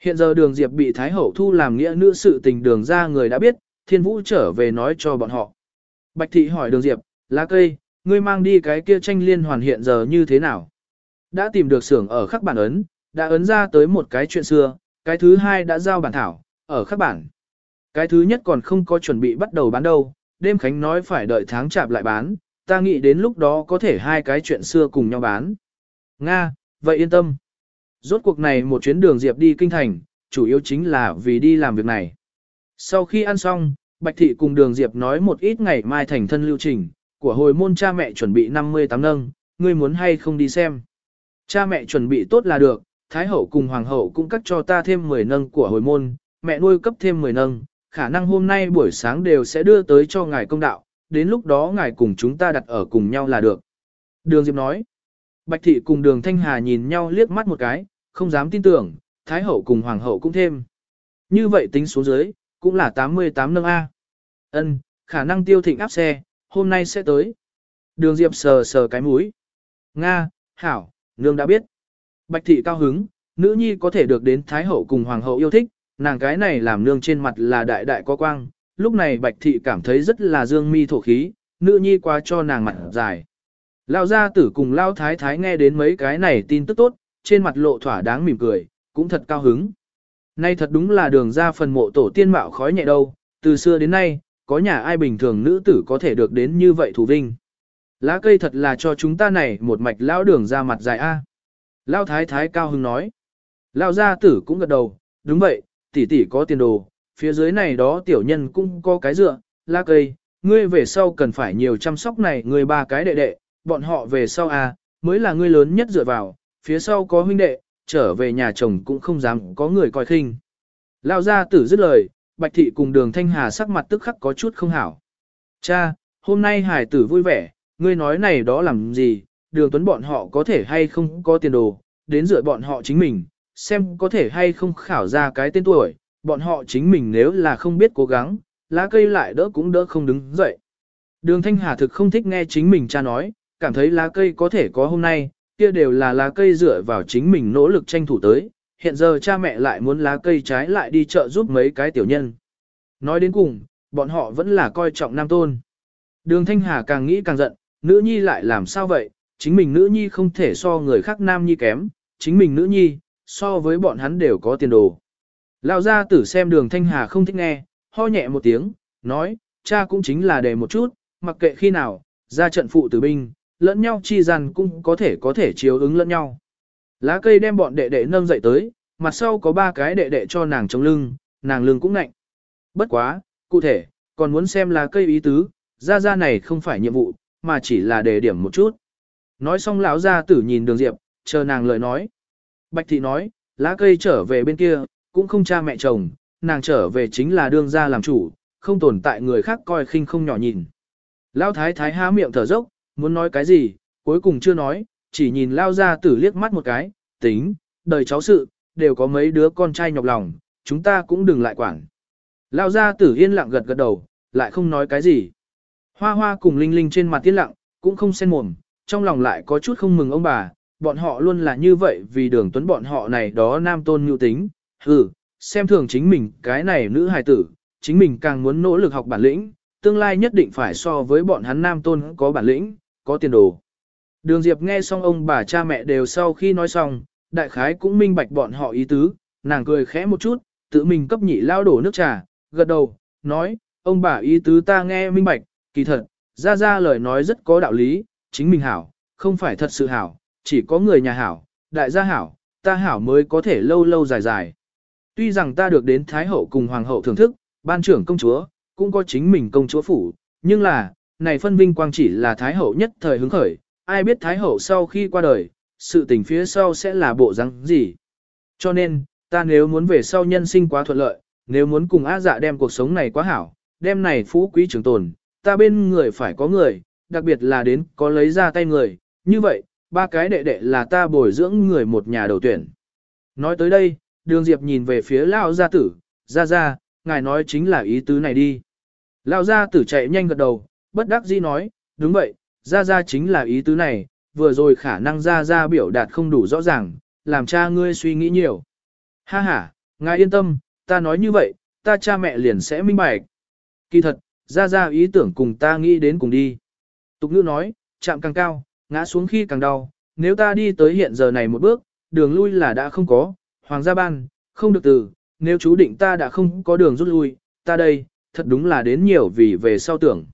Hiện giờ đường Diệp bị Thái Hậu thu làm nghĩa nữ sự tình đường ra người đã biết, thiên vũ trở về nói cho bọn họ. Bạch thị hỏi đường Diệp, lá cây, ngươi mang đi cái kia tranh liên hoàn hiện giờ như thế nào? Đã tìm được xưởng ở khắc bản ấn, đã ấn ra tới một cái chuyện xưa, cái thứ hai đã giao bản thảo, ở khắc bản. Cái thứ nhất còn không có chuẩn bị bắt đầu bán đâu, đêm khánh nói phải đợi tháng chạp lại bán, ta nghĩ đến lúc đó có thể hai cái chuyện xưa cùng nhau bán. Nga, vậy yên tâm. Rốt cuộc này một chuyến đường Diệp đi kinh thành, chủ yếu chính là vì đi làm việc này. Sau khi ăn xong, Bạch Thị cùng đường Diệp nói một ít ngày mai thành thân lưu trình, của hồi môn cha mẹ chuẩn bị 58 nâng, ngươi muốn hay không đi xem. Cha mẹ chuẩn bị tốt là được, Thái hậu cùng hoàng hậu cũng cắt cho ta thêm 10 nâng của hồi môn, mẹ nuôi cấp thêm 10 nâng, khả năng hôm nay buổi sáng đều sẽ đưa tới cho ngài công đạo, đến lúc đó ngài cùng chúng ta đặt ở cùng nhau là được. Đường Diệp nói, Bạch Thị cùng đường Thanh Hà nhìn nhau liếc mắt một cái, không dám tin tưởng, Thái hậu cùng hoàng hậu cũng thêm. Như vậy tính số dưới, cũng là 88 nâng A. Ân, khả năng tiêu thịnh áp xe, hôm nay sẽ tới. Đường Diệp sờ sờ cái mũi. Nga, Hảo, nương đã biết. Bạch thị cao hứng, nữ nhi có thể được đến Thái hậu cùng Hoàng hậu yêu thích, nàng cái này làm nương trên mặt là đại đại có quang. Lúc này Bạch thị cảm thấy rất là dương mi thổ khí, nữ nhi qua cho nàng mặt dài. Lao gia tử cùng Lao thái thái nghe đến mấy cái này tin tức tốt, trên mặt lộ thỏa đáng mỉm cười, cũng thật cao hứng. Nay thật đúng là đường ra phần mộ tổ tiên mạo khói nhẹ đâu, từ xưa đến nay, có nhà ai bình thường nữ tử có thể được đến như vậy thủ vinh. Lá cây thật là cho chúng ta này một mạch lão đường ra mặt dài A. Lao thái thái cao hứng nói. Lao gia tử cũng gật đầu, đúng vậy, tỷ tỷ có tiền đồ, phía dưới này đó tiểu nhân cũng có cái dựa, lá cây, ngươi về sau cần phải nhiều chăm sóc này người ba cái đệ đệ, bọn họ về sau a mới là ngươi lớn nhất dựa vào, phía sau có huynh đệ, trở về nhà chồng cũng không dám có người coi khinh. Lao gia tử dứt lời, Bạch Thị cùng đường Thanh Hà sắc mặt tức khắc có chút không hảo. Cha, hôm nay hải tử vui vẻ, ngươi nói này đó làm gì, đường tuấn bọn họ có thể hay không có tiền đồ, đến dựa bọn họ chính mình, xem có thể hay không khảo ra cái tên tuổi, bọn họ chính mình nếu là không biết cố gắng, lá cây lại đỡ cũng đỡ không đứng dậy. Đường Thanh Hà thực không thích nghe chính mình cha nói, cảm thấy lá cây có thể có hôm nay, kia đều là lá cây dựa vào chính mình nỗ lực tranh thủ tới, hiện giờ cha mẹ lại muốn lá cây trái lại đi chợ giúp mấy cái tiểu nhân. Nói đến cùng, bọn họ vẫn là coi trọng nam tôn. Đường Thanh Hà càng nghĩ càng giận, nữ nhi lại làm sao vậy, chính mình nữ nhi không thể so người khác nam nhi kém, chính mình nữ nhi, so với bọn hắn đều có tiền đồ. Lão gia tử xem đường Thanh Hà không thích nghe, ho nhẹ một tiếng, nói, cha cũng chính là để một chút, mặc kệ khi nào, ra trận phụ tử binh, lẫn nhau chi gian cũng có thể có thể chiếu ứng lẫn nhau. Lá cây đem bọn đệ đệ nâng dậy tới, mặt sau có ba cái đệ đệ cho nàng chống lưng, nàng lưng cũng ngạnh. Bất quá, cụ thể, còn muốn xem lá cây ý tứ, ra ra này không phải nhiệm vụ, mà chỉ là đề điểm một chút. Nói xong lão gia tử nhìn đường diệp, chờ nàng lời nói. Bạch thị nói, lá cây trở về bên kia, cũng không cha mẹ chồng, nàng trở về chính là đương gia làm chủ, không tồn tại người khác coi khinh không nhỏ nhìn. Lão thái thái há miệng thở dốc, muốn nói cái gì, cuối cùng chưa nói, chỉ nhìn lao gia tử liếc mắt một cái, tính, đời cháu sự, đều có mấy đứa con trai nhọc lòng, chúng ta cũng đừng lại quản. Lao gia tử yên lặng gật gật đầu, lại không nói cái gì. Hoa hoa cùng linh linh trên mặt yên lặng, cũng không xen mồm, trong lòng lại có chút không mừng ông bà, bọn họ luôn là như vậy vì đường tuấn bọn họ này đó nam tôn nhu tính, hừ, xem thường chính mình cái này nữ hài tử, chính mình càng muốn nỗ lực học bản lĩnh, tương lai nhất định phải so với bọn hắn nam tôn có bản lĩnh, có tiền đồ. Đường Diệp nghe xong ông bà cha mẹ đều sau khi nói xong, đại khái cũng minh bạch bọn họ ý tứ, nàng cười khẽ một chút, tự mình cấp nhị lao đổ nước trà, gật đầu, nói, ông bà ý tứ ta nghe minh bạch, kỳ thật, ra ra lời nói rất có đạo lý, chính mình hảo, không phải thật sự hảo, chỉ có người nhà hảo, đại gia hảo, ta hảo mới có thể lâu lâu dài dài. Tuy rằng ta được đến Thái Hậu cùng Hoàng Hậu thưởng thức, ban trưởng công chúa, cũng có chính mình công chúa phủ, nhưng là, này phân vinh quang chỉ là Thái Hậu nhất thời hứng khởi, ai biết Thái Hậu sau khi qua đời, sự tình phía sau sẽ là bộ răng gì. Cho nên, ta nếu muốn về sau nhân sinh quá thuận lợi, nếu muốn cùng á dạ đem cuộc sống này quá hảo, đem này phú quý trường tồn, ta bên người phải có người, đặc biệt là đến có lấy ra tay người, như vậy, ba cái đệ đệ là ta bồi dưỡng người một nhà đầu tuyển. Nói tới đây, đường Diệp nhìn về phía Lao gia tử, ra ra, ngài nói chính là ý tứ này đi. Lao gia tử chạy nhanh gật đầu, bất đắc dĩ nói, đúng vậy, ra ra chính là ý tứ này, vừa rồi khả năng ra ra biểu đạt không đủ rõ ràng, làm cha ngươi suy nghĩ nhiều. Ha ha, ngài yên tâm, ta nói như vậy, ta cha mẹ liền sẽ minh bạch. Kỳ thật, ra ra ý tưởng cùng ta nghĩ đến cùng đi. Tục ngữ nói, chạm càng cao, ngã xuống khi càng đau, nếu ta đi tới hiện giờ này một bước, đường lui là đã không có, hoàng gia ban, không được từ, nếu chú định ta đã không có đường rút lui, ta đây, thật đúng là đến nhiều vì về sau tưởng.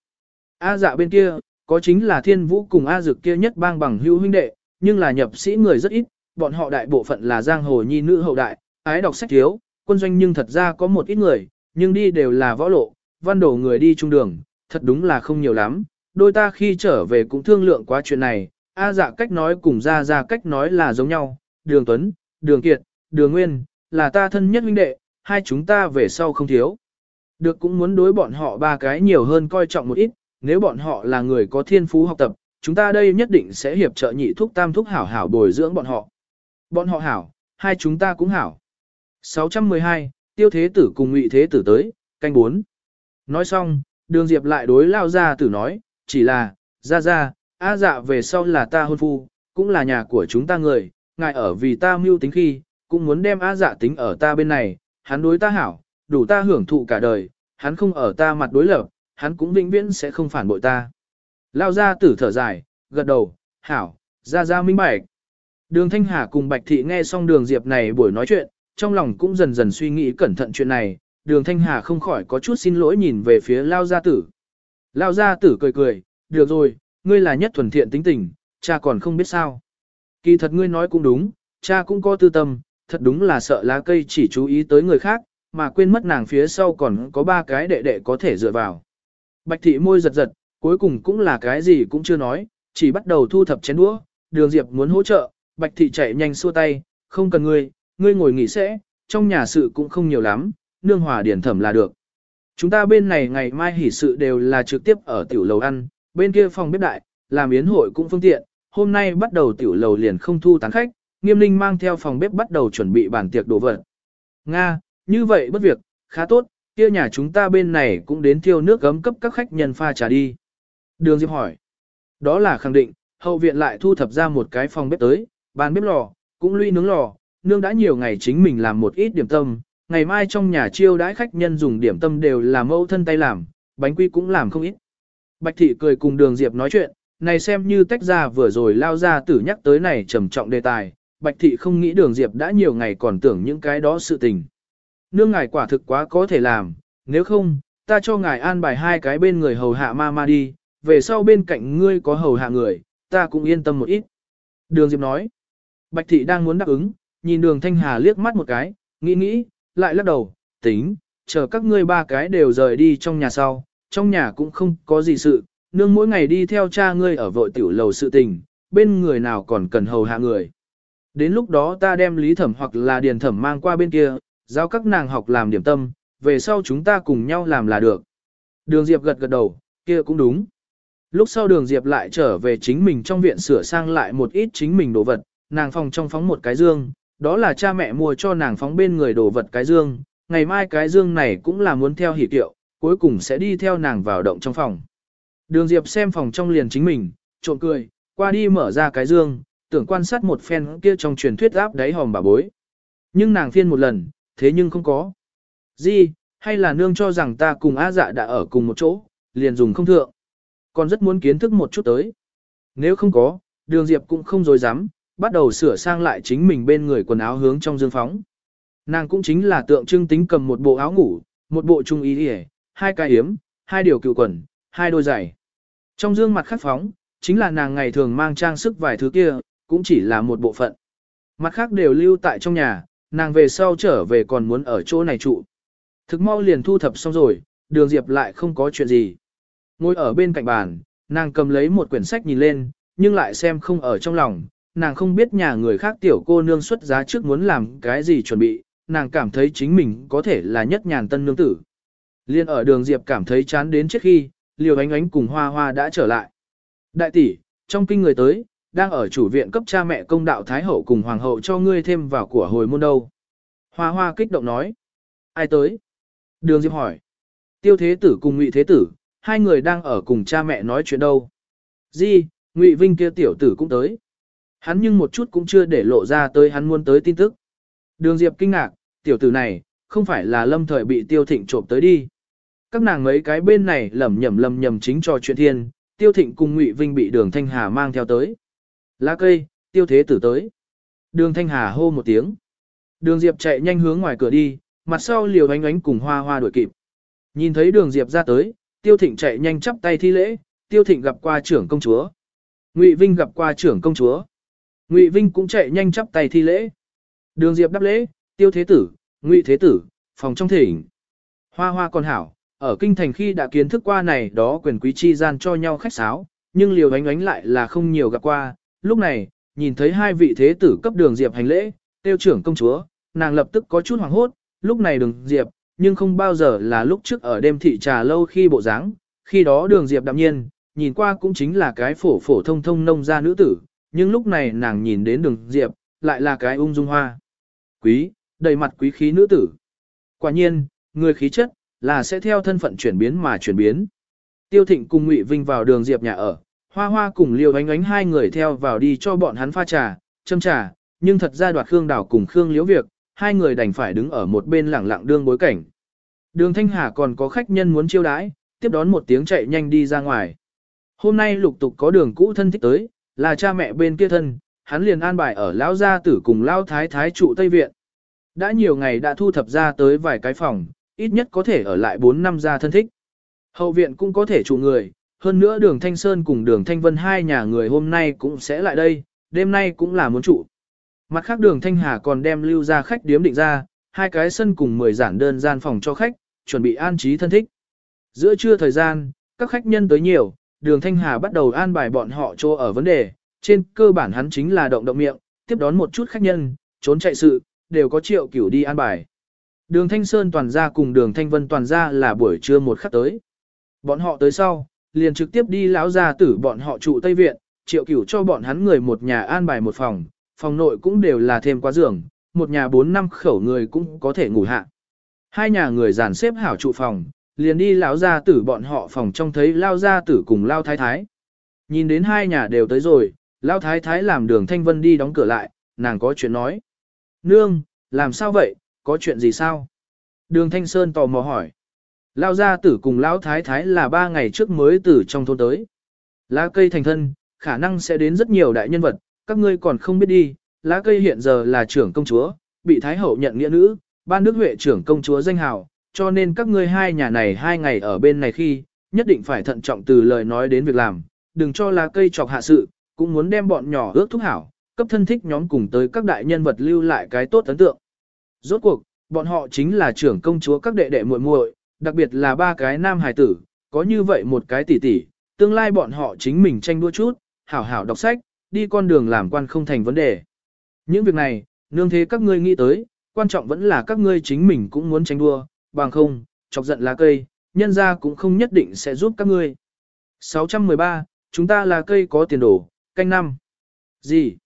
A dạ bên kia, có chính là thiên vũ cùng A dực kia nhất bang bằng hữu huynh đệ, nhưng là nhập sĩ người rất ít, bọn họ đại bộ phận là giang hồ nhi nữ hậu đại, ái đọc sách thiếu, quân doanh nhưng thật ra có một ít người, nhưng đi đều là võ lộ, văn đổ người đi trung đường, thật đúng là không nhiều lắm. Đôi ta khi trở về cũng thương lượng quá chuyện này, A dạ cách nói cùng ra ra cách nói là giống nhau, đường tuấn, đường kiệt, đường nguyên, là ta thân nhất huynh đệ, hai chúng ta về sau không thiếu. Được cũng muốn đối bọn họ ba cái nhiều hơn coi trọng một ít, nếu bọn họ là người có thiên phú học tập, chúng ta đây nhất định sẽ hiệp trợ nhị thúc tam thúc hảo hảo bồi dưỡng bọn họ. Bọn họ hảo, hai chúng ta cũng hảo. 612, tiêu thế tử cùng ngụy thế tử tới, canh 4. Nói xong, đường diệp lại đối lao ra tử nói, chỉ là, ra ra, a dạ về sau là ta hôn phu, cũng là nhà của chúng ta người, ngài ở vì ta mưu tính khi, cũng muốn đem a dạ tính ở ta bên này, hắn đối ta hảo, đủ ta hưởng thụ cả đời, hắn không ở ta mặt đối lập, hắn cũng vĩnh viễn sẽ không phản bội ta. Lao ra tử thở dài, gật đầu, hảo, ra ra minh bạch. Đường Thanh Hà cùng Bạch Thị nghe xong đường Diệp này buổi nói chuyện, trong lòng cũng dần dần suy nghĩ cẩn thận chuyện này, đường Thanh Hà không khỏi có chút xin lỗi nhìn về phía Lao Gia Tử. Lao Gia Tử cười cười, được rồi, ngươi là nhất thuần thiện tính tình, cha còn không biết sao. Kỳ thật ngươi nói cũng đúng, cha cũng có tư tâm, thật đúng là sợ lá cây chỉ chú ý tới người khác, mà quên mất nàng phía sau còn có ba cái đệ đệ có thể dựa vào. Bạch thị môi giật giật, cuối cùng cũng là cái gì cũng chưa nói, chỉ bắt đầu thu thập chén đũa, đường diệp muốn hỗ trợ, bạch thị chạy nhanh xua tay, không cần ngươi, ngươi ngồi nghỉ sẽ, trong nhà sự cũng không nhiều lắm, nương hòa điển thẩm là được. Chúng ta bên này ngày mai hỉ sự đều là trực tiếp ở tiểu lầu ăn, bên kia phòng bếp đại, làm yến hội cũng phương tiện, hôm nay bắt đầu tiểu lầu liền không thu tán khách, nghiêm linh mang theo phòng bếp bắt đầu chuẩn bị bàn tiệc đồ vật. Nga, như vậy bất việc, khá tốt, kia nhà chúng ta bên này cũng đến thiêu nước gấm cấp các khách nhân pha trà đi. Đường Diệp hỏi. Đó là khẳng định, hậu viện lại thu thập ra một cái phòng bếp tới, bàn bếp lò, cũng luy nướng lò, nương đã nhiều ngày chính mình làm một ít điểm tâm, ngày mai trong nhà chiêu đãi khách nhân dùng điểm tâm đều là mẫu thân tay làm, bánh quy cũng làm không ít. Bạch thị cười cùng đường Diệp nói chuyện, này xem như tách ra vừa rồi lao ra tử nhắc tới này trầm trọng đề tài, Bạch thị không nghĩ đường Diệp đã nhiều ngày còn tưởng những cái đó sự tình. Nương ngài quả thực quá có thể làm, nếu không, ta cho ngài an bài hai cái bên người hầu hạ ma ma đi, về sau bên cạnh ngươi có hầu hạ người, ta cũng yên tâm một ít. Đường Diệp nói, Bạch thị đang muốn đáp ứng, nhìn đường Thanh Hà liếc mắt một cái, nghĩ nghĩ, lại lắc đầu, tính, chờ các ngươi ba cái đều rời đi trong nhà sau, trong nhà cũng không có gì sự, nương mỗi ngày đi theo cha ngươi ở vội tiểu lầu sự tình, bên người nào còn cần hầu hạ người. Đến lúc đó ta đem lý thẩm hoặc là điền thẩm mang qua bên kia, giao các nàng học làm điểm tâm, về sau chúng ta cùng nhau làm là được. Đường Diệp gật gật đầu, kia cũng đúng. Lúc sau đường Diệp lại trở về chính mình trong viện sửa sang lại một ít chính mình đồ vật, nàng phòng trong phóng một cái dương, đó là cha mẹ mua cho nàng phóng bên người đồ vật cái dương, ngày mai cái dương này cũng là muốn theo hỷ tiệu, cuối cùng sẽ đi theo nàng vào động trong phòng. Đường Diệp xem phòng trong liền chính mình, trộn cười, qua đi mở ra cái dương, tưởng quan sát một phen kia trong truyền thuyết áp đáy hòm bà bối. Nhưng nàng phiên một lần, thế nhưng không có. Gì, hay là nương cho rằng ta cùng A dạ đã ở cùng một chỗ, liền dùng không thượng. Còn rất muốn kiến thức một chút tới. Nếu không có, đường Diệp cũng không dối dám, bắt đầu sửa sang lại chính mình bên người quần áo hướng trong dương phóng. Nàng cũng chính là tượng trưng tính cầm một bộ áo ngủ, một bộ trung y hề, hai cái yếm, hai điều cựu quần, hai đôi giày. Trong dương mặt khắc phóng, chính là nàng ngày thường mang trang sức vài thứ kia, cũng chỉ là một bộ phận. Mặt khác đều lưu tại trong nhà, nàng về sau trở về còn muốn ở chỗ này trụ. Thực mau liền thu thập xong rồi, đường Diệp lại không có chuyện gì. Ngồi ở bên cạnh bàn, nàng cầm lấy một quyển sách nhìn lên, nhưng lại xem không ở trong lòng, nàng không biết nhà người khác tiểu cô nương xuất giá trước muốn làm cái gì chuẩn bị, nàng cảm thấy chính mình có thể là nhất nhàn tân nương tử. Liên ở đường Diệp cảm thấy chán đến trước khi, liều ánh ánh cùng hoa hoa đã trở lại. Đại tỷ, trong kinh người tới, đang ở chủ viện cấp cha mẹ công đạo Thái Hậu cùng Hoàng hậu cho ngươi thêm vào của hồi môn đâu. Hoa hoa kích động nói. Ai tới? Đường Diệp hỏi. Tiêu Thế Tử cùng Ngụy Thế Tử, hai người đang ở cùng cha mẹ nói chuyện đâu. Di, Ngụy Vinh kia tiểu tử cũng tới. Hắn nhưng một chút cũng chưa để lộ ra tới hắn muốn tới tin tức. Đường Diệp kinh ngạc, tiểu tử này, không phải là lâm thời bị tiêu thịnh trộm tới đi. Các nàng mấy cái bên này lầm nhầm lầm nhầm chính cho chuyện thiên, tiêu thịnh cùng Ngụy Vinh bị đường Thanh Hà mang theo tới. Lá cây, tiêu thế tử tới. Đường Thanh Hà hô một tiếng. Đường Diệp chạy nhanh hướng ngoài cửa đi, mặt sau liều ánh ánh cùng hoa hoa đuổi kịp. Nhìn thấy đường Diệp ra tới, tiêu thịnh chạy nhanh chắp tay thi lễ, tiêu thịnh gặp qua trưởng công chúa. Ngụy Vinh gặp qua trưởng công chúa. Ngụy Vinh cũng chạy nhanh chắp tay thi lễ. Đường Diệp đáp lễ, tiêu thế tử, Ngụy thế tử, phòng trong thỉnh. Hoa hoa còn hảo, ở kinh thành khi đã kiến thức qua này đó quyền quý chi gian cho nhau khách sáo, nhưng liều ánh ánh lại là không nhiều gặp qua, lúc này, nhìn thấy hai vị thế tử cấp đường diệp hành lễ, tiêu trưởng công chúa, nàng lập tức có chút hoảng hốt, lúc này đường diệp, nhưng không bao giờ là lúc trước ở đêm thị trà lâu khi bộ dáng, khi đó đường diệp đạm nhiên, nhìn qua cũng chính là cái phổ phổ thông thông nông gia nữ tử, nhưng lúc này nàng nhìn đến đường diệp, lại là cái ung dung hoa. Quý, đầy mặt quý khí nữ tử. Quả nhiên, người khí chất, là sẽ theo thân phận chuyển biến mà chuyển biến. Tiêu Thịnh cùng Ngụy Vinh vào đường Diệp nhà ở, Hoa Hoa cùng Liêu Ánh Ánh hai người theo vào đi cho bọn hắn pha trà, châm trà, nhưng thật ra đoạt Khương Đào cùng Khương Liễu việc, hai người đành phải đứng ở một bên lẳng lặng đương bối cảnh. Đường Thanh Hà còn có khách nhân muốn chiêu đãi, tiếp đón một tiếng chạy nhanh đi ra ngoài. Hôm nay lục tục có đường cũ thân thích tới, là cha mẹ bên kia thân, hắn liền an bài ở lão gia tử cùng lão thái thái trụ Tây Viện. Đã nhiều ngày đã thu thập ra tới vài cái phòng, ít nhất có thể ở lại 4 năm gia thân thích. Hậu viện cũng có thể trụ người, hơn nữa đường Thanh Sơn cùng đường Thanh Vân hai nhà người hôm nay cũng sẽ lại đây, đêm nay cũng là muốn trụ. Mặt khác đường Thanh Hà còn đem lưu ra khách điếm định ra, hai cái sân cùng 10 giản đơn gian phòng cho khách, chuẩn bị an trí thân thích. Giữa trưa thời gian, các khách nhân tới nhiều, đường Thanh Hà bắt đầu an bài bọn họ cho ở vấn đề, trên cơ bản hắn chính là động động miệng, tiếp đón một chút khách nhân, trốn chạy sự, đều có triệu cửu đi an bài. Đường Thanh Sơn toàn ra cùng đường Thanh Vân toàn ra là buổi trưa một khắc tới. Bọn họ tới sau, liền trực tiếp đi lão gia tử bọn họ trụ Tây Viện, triệu cửu cho bọn hắn người một nhà an bài một phòng, phòng nội cũng đều là thêm quá giường, một nhà bốn năm khẩu người cũng có thể ngủ hạ. Hai nhà người dàn xếp hảo trụ phòng, liền đi lão gia tử bọn họ phòng trong thấy lao gia tử cùng lao thái thái. Nhìn đến hai nhà đều tới rồi, lao thái thái làm đường thanh vân đi đóng cửa lại, nàng có chuyện nói. Nương, làm sao vậy, có chuyện gì sao? Đường thanh sơn tò mò hỏi. Lao gia tử cùng lão thái thái là ba ngày trước mới từ trong thôn tới. Lá cây thành thân, khả năng sẽ đến rất nhiều đại nhân vật, các ngươi còn không biết đi, lá cây hiện giờ là trưởng công chúa, bị thái hậu nhận nghĩa nữ, ban đức huệ trưởng công chúa danh hào, cho nên các ngươi hai nhà này hai ngày ở bên này khi, nhất định phải thận trọng từ lời nói đến việc làm, đừng cho lá cây chọc hạ sự, cũng muốn đem bọn nhỏ ước thúc hảo, cấp thân thích nhóm cùng tới các đại nhân vật lưu lại cái tốt ấn tượng. Rốt cuộc, bọn họ chính là trưởng công chúa các đệ đệ muội muội, đặc biệt là ba cái nam hài tử, có như vậy một cái tỷ tỷ, tương lai bọn họ chính mình tranh đua chút, hảo hảo đọc sách, đi con đường làm quan không thành vấn đề. Những việc này, nương thế các ngươi nghĩ tới, quan trọng vẫn là các ngươi chính mình cũng muốn tranh đua, bằng không, chọc giận lá cây, nhân ra cũng không nhất định sẽ giúp các ngươi. 613, chúng ta là cây có tiền đồ, canh năm. Gì?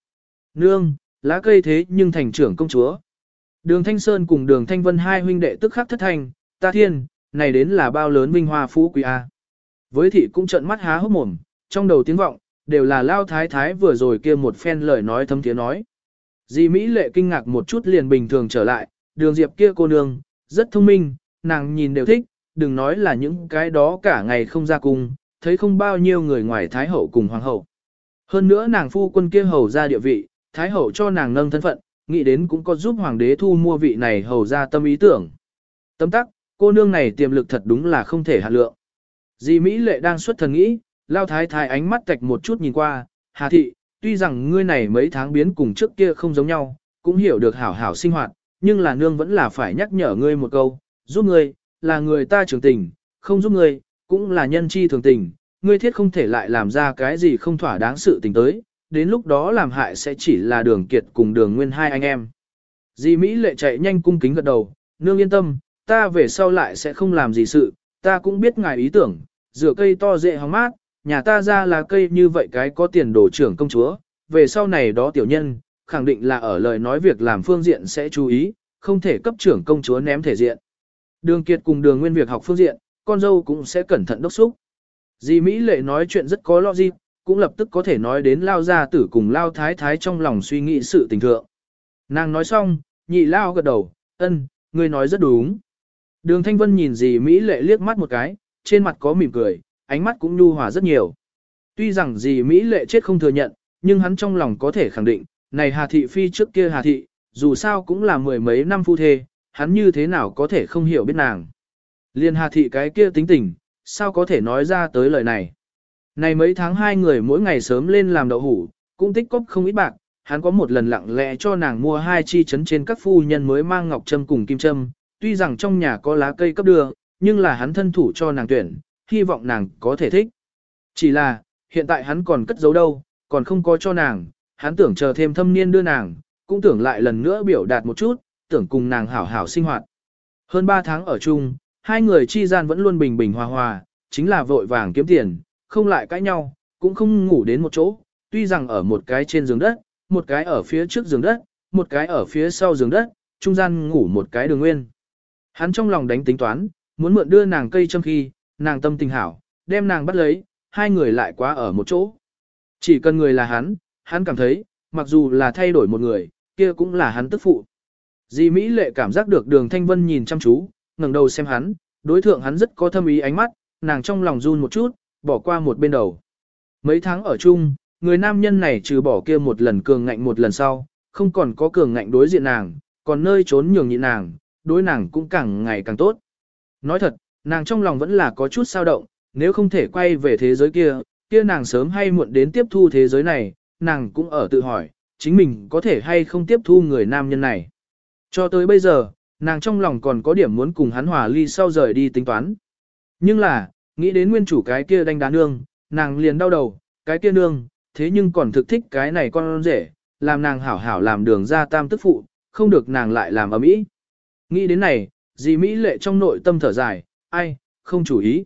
Nương, lá cây thế nhưng thành trưởng công chúa. Đường Thanh Sơn cùng đường Thanh Vân hai huynh đệ tức khắc thất thành, ta thiên, này đến là bao lớn vinh hoa phú quý A. Với thị cũng trợn mắt há hốc mồm, trong đầu tiếng vọng, đều là lao thái thái vừa rồi kia một phen lời nói thâm tiếng nói. Di Mỹ lệ kinh ngạc một chút liền bình thường trở lại, đường diệp kia cô nương, rất thông minh, nàng nhìn đều thích, đừng nói là những cái đó cả ngày không ra cung, thấy không bao nhiêu người ngoài Thái Hậu cùng Hoàng Hậu. Hơn nữa nàng phu quân kia hầu ra địa vị, Thái Hậu cho nàng nâng thân phận, nghĩ đến cũng có giúp Hoàng đế thu mua vị này hầu ra tâm ý tưởng. Tấm tắc, cô nương này tiềm lực thật đúng là không thể hạ lượng. Di Mỹ lệ đang xuất thần nghĩ, lao thái thái ánh mắt tạch một chút nhìn qua, Hà thị, tuy rằng ngươi này mấy tháng biến cùng trước kia không giống nhau, cũng hiểu được hảo hảo sinh hoạt, nhưng là nương vẫn là phải nhắc nhở ngươi một câu, giúp ngươi, là người ta trưởng tình, không giúp ngươi, cũng là nhân chi thường tình, ngươi thiết không thể lại làm ra cái gì không thỏa đáng sự tình tới, đến lúc đó làm hại sẽ chỉ là đường kiệt cùng đường nguyên hai anh em. Di Mỹ lệ chạy nhanh cung kính gật đầu, nương yên tâm, ta về sau lại sẽ không làm gì sự, ta cũng biết ngài ý tưởng, rửa cây to dễ hóng mát, nhà ta ra là cây như vậy cái có tiền đồ trưởng công chúa, về sau này đó tiểu nhân, khẳng định là ở lời nói việc làm phương diện sẽ chú ý, không thể cấp trưởng công chúa ném thể diện. Đường Kiệt cùng đường nguyên việc học phương diện, con dâu cũng sẽ cẩn thận đốc xúc. Di Mỹ lệ nói chuyện rất có logic, cũng lập tức có thể nói đến lao gia tử cùng lao thái thái trong lòng suy nghĩ sự tình thượng. Nàng nói xong, nhị lao gật đầu, ân, người nói rất đúng. Đường Thanh Vân nhìn dì Mỹ lệ liếc mắt một cái, trên mặt có mỉm cười, ánh mắt cũng nhu hòa rất nhiều. Tuy rằng dì Mỹ lệ chết không thừa nhận, nhưng hắn trong lòng có thể khẳng định, này Hà Thị Phi trước kia Hà Thị, dù sao cũng là mười mấy năm phu thê, hắn như thế nào có thể không hiểu biết nàng. Liên Hà Thị cái kia tính tình, sao có thể nói ra tới lời này. Này mấy tháng hai người mỗi ngày sớm lên làm đậu hủ, cũng tích cóp không ít bạc, hắn có một lần lặng lẽ cho nàng mua hai chi chấn trên các phu nhân mới mang ngọc trâm cùng kim trâm, tuy rằng trong nhà có lá cây cấp đưa, nhưng là hắn thân thủ cho nàng tuyển, hy vọng nàng có thể thích. Chỉ là, hiện tại hắn còn cất giấu đâu, còn không có cho nàng, hắn tưởng chờ thêm thâm niên đưa nàng, cũng tưởng lại lần nữa biểu đạt một chút, tưởng cùng nàng hảo hảo sinh hoạt. Hơn 3 tháng ở chung, hai người chi gian vẫn luôn bình bình hòa hòa, chính là vội vàng kiếm tiền, không lại cãi nhau, cũng không ngủ đến một chỗ, tuy rằng ở một cái trên giường đất, một cái ở phía trước giường đất, một cái ở phía sau giường đất, trung gian ngủ một cái đường nguyên. Hắn trong lòng đánh tính toán, muốn mượn đưa nàng cây châm khi, nàng tâm tình hảo, đem nàng bắt lấy, hai người lại quá ở một chỗ. Chỉ cần người là hắn, hắn cảm thấy, mặc dù là thay đổi một người, kia cũng là hắn tức phụ. Di Mỹ lệ cảm giác được đường Thanh Vân nhìn chăm chú, ngẩng đầu xem hắn, đối thượng hắn rất có thâm ý ánh mắt, nàng trong lòng run một chút, bỏ qua một bên đầu. Mấy tháng ở chung, người nam nhân này trừ bỏ kia một lần cường ngạnh một lần sau, không còn có cường ngạnh đối diện nàng, còn nơi trốn nhường nhịn nàng, đối nàng cũng càng ngày càng tốt. Nói thật, nàng trong lòng vẫn là có chút sao động, nếu không thể quay về thế giới kia, kia nàng sớm hay muộn đến tiếp thu thế giới này, nàng cũng ở tự hỏi, chính mình có thể hay không tiếp thu người nam nhân này. Cho tới bây giờ, nàng trong lòng còn có điểm muốn cùng hắn hòa ly sau rời đi tính toán. Nhưng là, nghĩ đến nguyên chủ cái kia đánh đá nương, nàng liền đau đầu, cái kia nương, thế nhưng còn thực thích cái này con rể, làm nàng hảo hảo làm đường ra tam tức phụ, không được nàng lại làm ở mỹ. Nghĩ đến này, dì Mỹ lệ trong nội tâm thở dài, ai, không chủ ý.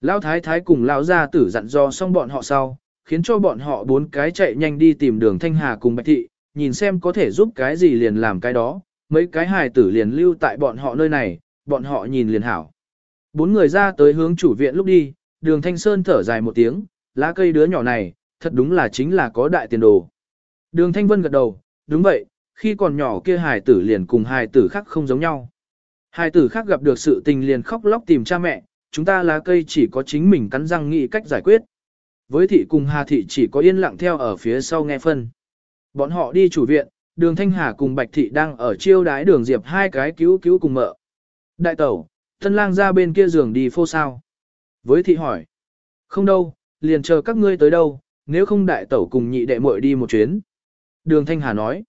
Lão thái thái cùng lão gia tử dặn dò xong bọn họ sau, khiến cho bọn họ bốn cái chạy nhanh đi tìm đường Thanh Hà cùng Bạch Thị, nhìn xem có thể giúp cái gì liền làm cái đó, mấy cái hài tử liền lưu tại bọn họ nơi này, bọn họ nhìn liền hảo. Bốn người ra tới hướng chủ viện lúc đi, đường Thanh Sơn thở dài một tiếng, lá cây đứa nhỏ này, thật đúng là chính là có đại tiền đồ. Đường Thanh Vân gật đầu, đúng vậy, khi còn nhỏ kia hài tử liền cùng hài tử khác không giống nhau. Hài tử khác gặp được sự tình liền khóc lóc tìm cha mẹ, chúng ta lá cây chỉ có chính mình cắn răng nghĩ cách giải quyết. Với thị cùng Hà thị chỉ có yên lặng theo ở phía sau nghe phân. Bọn họ đi chủ viện, đường Thanh Hà cùng Bạch thị đang ở chiêu đái đường Diệp hai cái cứu cứu cùng mợ. Đại tẩu, thân lang ra bên kia giường đi phô sao. Với thị hỏi. Không đâu, liền chờ các ngươi tới đâu, nếu không đại tẩu cùng nhị đệ muội đi một chuyến. Đường Thanh Hà nói.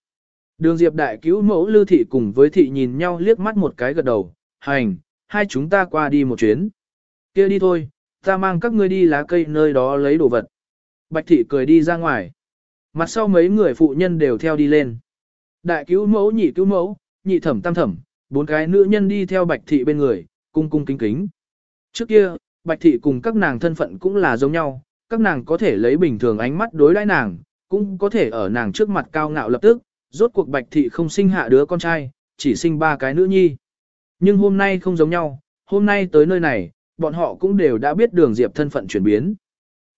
Đường Diệp đại cứu mẫu lưu thị cùng với thị nhìn nhau liếc mắt một cái gật đầu, hành, hai chúng ta qua đi một chuyến. kia đi thôi, ta mang các ngươi đi lá cây nơi đó lấy đồ vật. Bạch thị cười đi ra ngoài. Mặt sau mấy người phụ nhân đều theo đi lên. Đại cứu mẫu nhị cứu mẫu, nhị thẩm tam thẩm, bốn cái nữ nhân đi theo bạch thị bên người, cung cung kính kính. Trước kia, bạch thị cùng các nàng thân phận cũng là giống nhau, các nàng có thể lấy bình thường ánh mắt đối đãi nàng, cũng có thể ở nàng trước mặt cao ngạo lập tức, rốt cuộc bạch thị không sinh hạ đứa con trai, chỉ sinh ba cái nữ nhi. Nhưng hôm nay không giống nhau, hôm nay tới nơi này, bọn họ cũng đều đã biết đường diệp thân phận chuyển biến.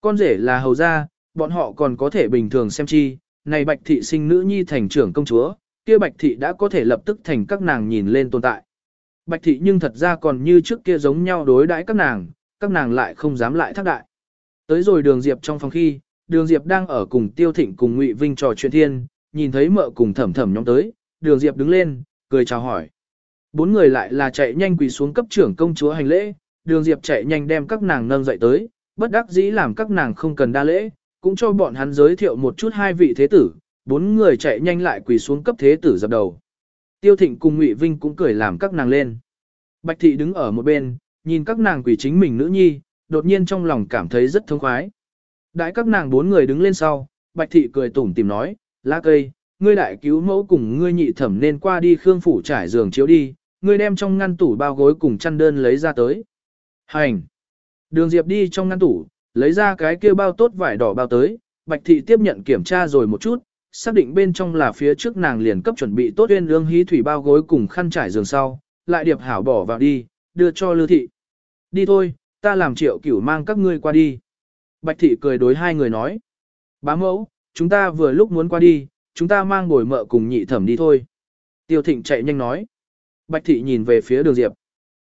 Con rể là hầu gia, bọn họ còn có thể bình thường xem chi, này bạch thị sinh nữ nhi thành trưởng công chúa, kia bạch thị đã có thể lập tức thành các nàng nhìn lên tồn tại. Bạch thị nhưng thật ra còn như trước kia giống nhau đối đãi các nàng, các nàng lại không dám lại thác đại. Tới rồi đường diệp trong phòng khi, đường diệp đang ở cùng tiêu thịnh cùng ngụy vinh trò chuyện thiên, nhìn thấy mợ cùng thẩm thẩm nhóm tới, đường diệp đứng lên, cười chào hỏi. Bốn người lại là chạy nhanh quỳ xuống cấp trưởng công chúa hành lễ, đường diệp chạy nhanh đem các nàng nâng dậy tới, bất đắc dĩ làm các nàng không cần đa lễ, cũng cho bọn hắn giới thiệu một chút hai vị thế tử, bốn người chạy nhanh lại quỳ xuống cấp thế tử dập đầu. Tiêu Thịnh cùng Ngụy Vinh cũng cười làm các nàng lên. Bạch Thị đứng ở một bên, nhìn các nàng quỳ chính mình nữ nhi, đột nhiên trong lòng cảm thấy rất thông khoái. Đãi các nàng bốn người đứng lên sau, Bạch Thị cười tủm tìm nói, lá cây, ngươi đại cứu mẫu cùng ngươi nhị thẩm nên qua đi khương phủ trải giường chiếu đi, ngươi đem trong ngăn tủ bao gối cùng chăn đơn lấy ra tới. Hành! Đường Diệp đi trong ngăn tủ, lấy ra cái kia bao tốt vải đỏ bao tới, Bạch Thị tiếp nhận kiểm tra rồi một chút, xác định bên trong là phía trước nàng liền cấp chuẩn bị tốt tuyên lương hí thủy bao gối cùng khăn trải giường sau, lại điệp hảo bỏ vào đi, đưa cho Lưu Thị. Đi thôi, ta làm triệu cửu mang các ngươi qua đi. Bạch Thị cười đối hai người nói. Bá mẫu, chúng ta vừa lúc muốn qua đi, chúng ta mang bồi mợ cùng nhị thẩm đi thôi. Tiêu Thịnh chạy nhanh nói. Bạch Thị nhìn về phía đường Diệp.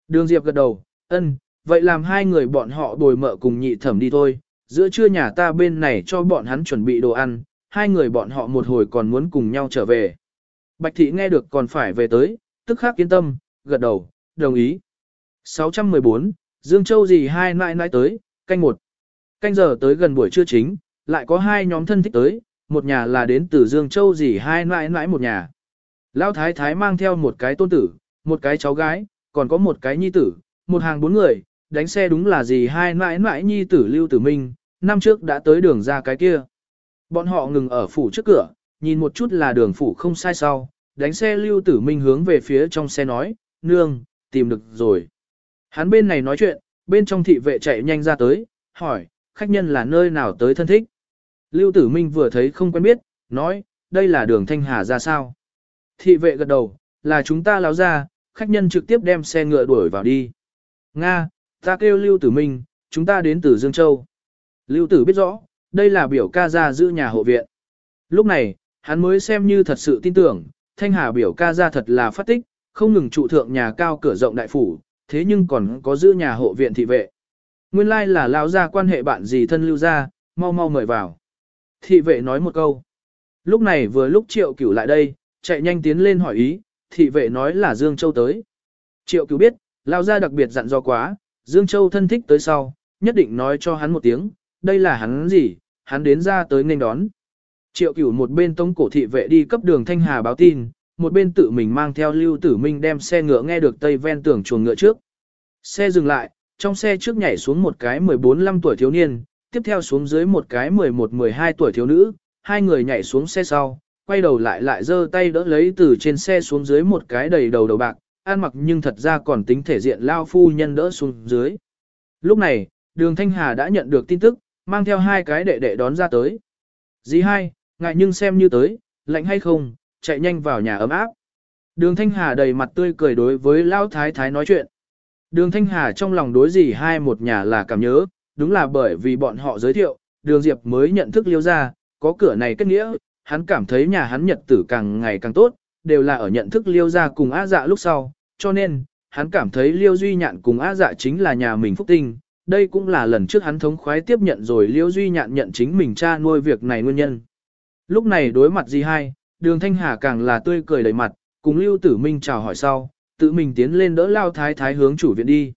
Đường Diệp gật đầu, ân, vậy làm hai người bọn họ bồi mợ cùng nhị thẩm đi thôi, giữa trưa nhà ta bên này cho bọn hắn chuẩn bị đồ ăn, hai người bọn họ một hồi còn muốn cùng nhau trở về. Bạch thị nghe được còn phải về tới, tức khắc yên tâm, gật đầu, đồng ý. 614, Dương Châu gì hai nãi nãi tới, canh một. Canh giờ tới gần buổi trưa chính, lại có hai nhóm thân thích tới, một nhà là đến từ Dương Châu gì hai nãi nãi một nhà. Lão thái thái mang theo một cái tôn tử, một cái cháu gái, còn có một cái nhi tử, một hàng bốn người, đánh xe đúng là gì hai nãi nãi nhi tử Lưu Tử Minh, năm trước đã tới đường ra cái kia. Bọn họ ngừng ở phủ trước cửa, nhìn một chút là đường phủ không sai sau, đánh xe lưu tử minh hướng về phía trong xe nói, nương, tìm được rồi. Hắn bên này nói chuyện, bên trong thị vệ chạy nhanh ra tới, hỏi, khách nhân là nơi nào tới thân thích. Lưu tử minh vừa thấy không quen biết, nói, đây là đường thanh hà ra sao. Thị vệ gật đầu, là chúng ta láo ra, khách nhân trực tiếp đem xe ngựa đuổi vào đi. Nga, ta kêu Lưu Tử Minh, chúng ta đến từ Dương Châu. Lưu Tử biết rõ, đây là biểu ca ra giữ nhà hộ viện. Lúc này, hắn mới xem như thật sự tin tưởng, Thanh Hà biểu ca ra thật là phát tích, không ngừng trụ thượng nhà cao cửa rộng đại phủ, thế nhưng còn có giữ nhà hộ viện thị vệ. Nguyên lai là lão gia quan hệ bạn gì thân lưu gia, mau mau mời vào. Thị vệ nói một câu. Lúc này vừa lúc triệu cửu lại đây, chạy nhanh tiến lên hỏi ý, thị vệ nói là Dương Châu tới. Triệu cửu biết, lão gia đặc biệt dặn do quá, Dương Châu thân thích tới sau, nhất định nói cho hắn một tiếng, đây là hắn gì, hắn đến ra tới nên đón. Triệu cửu một bên tống cổ thị vệ đi cấp đường Thanh Hà báo tin, một bên tự mình mang theo Lưu Tử Minh đem xe ngựa nghe được tây ven tường chuồng ngựa trước. Xe dừng lại, trong xe trước nhảy xuống một cái 14-15 tuổi thiếu niên, tiếp theo xuống dưới một cái 11-12 tuổi thiếu nữ, hai người nhảy xuống xe sau, quay đầu lại lại giơ tay đỡ lấy từ trên xe xuống dưới một cái đầy đầu đầu bạc, ăn mặc nhưng thật ra còn tính thể diện lao phu nhân đỡ xuống dưới. Lúc này, đường Thanh Hà đã nhận được tin tức, mang theo hai cái đệ đệ đón ra tới. Dì hai, ngại nhưng xem như tới, lạnh hay không, chạy nhanh vào nhà ấm áp. Đường Thanh Hà đầy mặt tươi cười đối với Lao Thái Thái nói chuyện. Đường Thanh Hà trong lòng đối gì hai một nhà là cảm nhớ, đúng là bởi vì bọn họ giới thiệu, đường Diệp mới nhận thức liêu ra, có cửa này kết nghĩa, hắn cảm thấy nhà hắn nhật tử càng ngày càng tốt, đều là ở nhận thức liêu ra cùng á dạ lúc sau, cho nên, hắn cảm thấy liêu duy nhạn cùng á dạ chính là nhà mình phúc tinh, đây cũng là lần trước hắn thống khoái tiếp nhận rồi liêu duy nhạn nhận chính mình cha nuôi việc này nguyên nhân. Lúc này đối mặt gì hai, đường thanh hà càng là tươi cười đầy mặt, cùng lưu tử minh chào hỏi sau, tự mình tiến lên đỡ lao thái thái hướng chủ viện đi.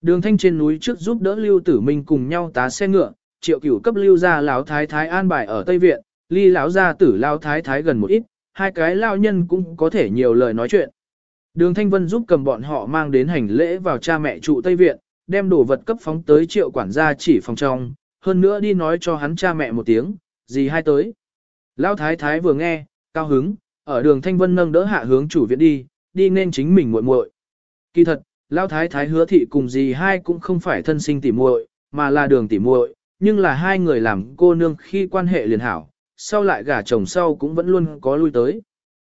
Đường thanh trên núi trước giúp đỡ lưu tử minh cùng nhau tá xe ngựa, triệu cửu cấp lưu ra lão thái thái an bài ở Tây Viện, ly lão gia tử lao thái thái gần một ít, hai cái lao nhân cũng có thể nhiều lời nói chuyện. Đường Thanh Vân giúp cầm bọn họ mang đến hành lễ vào cha mẹ trụ Tây Viện, đem đồ vật cấp phóng tới triệu quản gia chỉ phòng trong, hơn nữa đi nói cho hắn cha mẹ một tiếng, gì hai tới. Lão thái thái vừa nghe, cao hứng, ở đường Thanh Vân nâng đỡ hạ hướng chủ viện đi, đi nên chính mình muội muội. Kỳ thật, Lão thái thái hứa thị cùng gì hai cũng không phải thân sinh tỉ muội, mà là đường tỉ muội, nhưng là hai người làm cô nương khi quan hệ liền hảo, sau lại gả chồng sau cũng vẫn luôn có lui tới.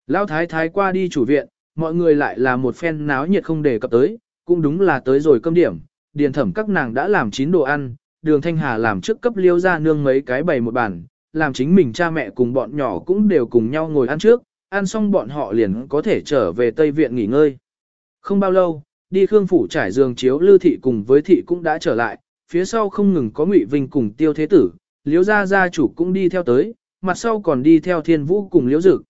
Lão thái thái qua đi chủ viện, mọi người lại là một phen náo nhiệt không đề cập tới, cũng đúng là tới rồi cơm điểm, điền thẩm các nàng đã làm chín đồ ăn, đường thanh hà làm trước cấp liêu ra nương mấy cái bày một bàn, làm chính mình cha mẹ cùng bọn nhỏ cũng đều cùng nhau ngồi ăn trước, ăn xong bọn họ liền có thể trở về Tây Viện nghỉ ngơi. Không bao lâu, đi Khương Phủ trải giường chiếu Lư Thị cùng với Thị cũng đã trở lại, phía sau không ngừng có Ngụy Vinh cùng Tiêu Thế Tử, Liễu Gia Gia chủ cũng đi theo tới, mặt sau còn đi theo Thiên Vũ cùng Liễu Dực.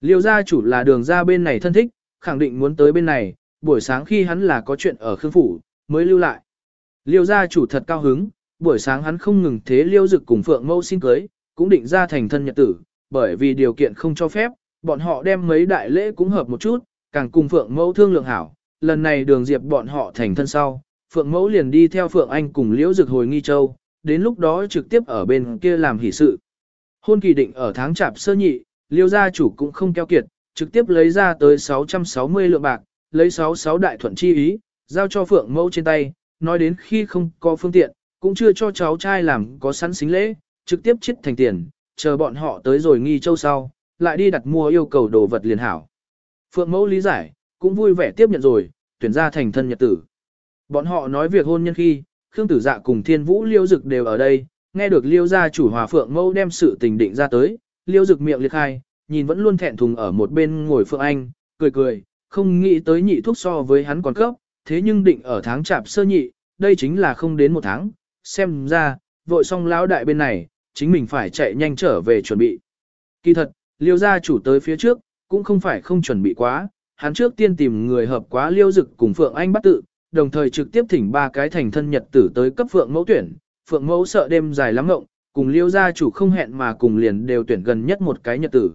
Liễu Gia chủ là đường ra bên này thân thích, khẳng định muốn tới bên này, buổi sáng khi hắn là có chuyện ở Khương Phủ, mới lưu lại. Liễu gia chủ thật cao hứng, buổi sáng hắn không ngừng thế Liễu dực cùng phượng mâu xin cưới, cũng định ra thành thân nhật tử, bởi vì điều kiện không cho phép, bọn họ đem mấy đại lễ cũng hợp một chút, càng cùng phượng mẫu thương lượng hảo. Lần này đường diệp bọn họ thành thân sau, phượng mẫu liền đi theo phượng anh cùng liễu dực hồi nghi châu, đến lúc đó trực tiếp ở bên kia làm hỷ sự. Hôn kỳ định ở tháng chạp sơ nhị, liêu gia chủ cũng không keo kiệt, trực tiếp lấy ra tới 660 lượng bạc, lấy 66 đại thuận chi ý, giao cho phượng mẫu trên tay, nói đến khi không có phương tiện, cũng chưa cho cháu trai làm có sẵn xính lễ, trực tiếp chết thành tiền, chờ bọn họ tới rồi nghi châu sau, lại đi đặt mua yêu cầu đồ vật liền hảo. Phượng mẫu lý giải, cũng vui vẻ tiếp nhận rồi, tuyển ra thành thân nhật tử. Bọn họ nói việc hôn nhân khi, Khương Tử Dạ cùng Thiên Vũ Liêu Dực đều ở đây, nghe được Liêu gia chủ hòa Phượng mẫu đem sự tình định ra tới, Liêu Dực miệng liệt khai, nhìn vẫn luôn thẹn thùng ở một bên ngồi Phượng Anh, cười cười, không nghĩ tới nhị thuốc so với hắn còn cấp, thế nhưng định ở tháng chạp sơ nhị, đây chính là không đến một tháng, xem ra, vội xong lão đại bên này, chính mình phải chạy nhanh trở về chuẩn bị. Kỳ thật, liêu gia chủ tới phía trước, cũng không phải không chuẩn bị quá, hắn trước tiên tìm người hợp quá liêu dực cùng Phượng Anh bắt tự, đồng thời trực tiếp thỉnh ba cái thành thân nhật tử tới cấp Phượng mẫu tuyển, Phượng mẫu sợ đêm dài lắm ngộng, cùng liêu gia chủ không hẹn mà cùng liền đều tuyển gần nhất một cái nhật tử.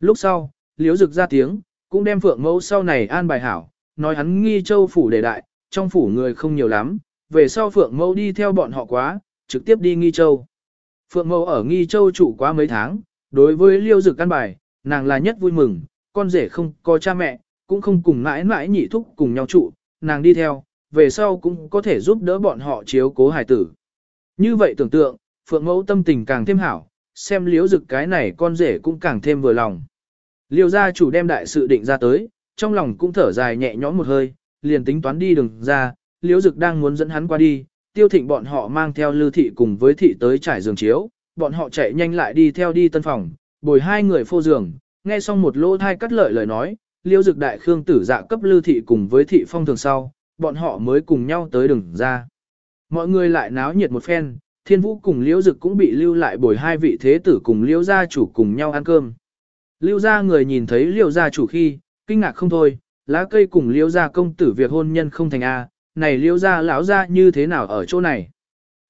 Lúc sau, liêu dực ra tiếng, cũng đem Phượng mẫu sau này an bài hảo, nói hắn nghi châu phủ đề đại, trong phủ người không nhiều lắm, về sau Phượng Mẫu đi theo bọn họ quá, trực tiếp đi Nghi Châu. Phượng Mẫu ở Nghi Châu trụ quá mấy tháng, Đối với liêu dực căn bài, nàng là nhất vui mừng, con rể không có cha mẹ, cũng không cùng mãi mãi nhị thúc cùng nhau trụ, nàng đi theo, về sau cũng có thể giúp đỡ bọn họ chiếu cố hải tử. Như vậy tưởng tượng, phượng mẫu tâm tình càng thêm hảo, xem liêu dực cái này con rể cũng càng thêm vừa lòng. Liêu gia chủ đem đại sự định ra tới, trong lòng cũng thở dài nhẹ nhõm một hơi, liền tính toán đi đường ra, liêu dực đang muốn dẫn hắn qua đi, tiêu thịnh bọn họ mang theo lưu thị cùng với thị tới trải giường chiếu, bọn họ chạy nhanh lại đi theo đi tân phòng, bồi hai người phô giường, nghe xong một lỗ thai cắt lợi lời nói, liêu dực đại khương tử dạ cấp lưu thị cùng với thị phong thường sau, bọn họ mới cùng nhau tới đường ra. Mọi người lại náo nhiệt một phen, thiên vũ cùng liêu dực cũng bị lưu lại bồi hai vị thế tử cùng liêu gia chủ cùng nhau ăn cơm. Liêu gia người nhìn thấy liêu gia chủ khi, kinh ngạc không thôi, lá cây cùng liêu gia công tử việc hôn nhân không thành A, này liêu gia lão gia như thế nào ở chỗ này.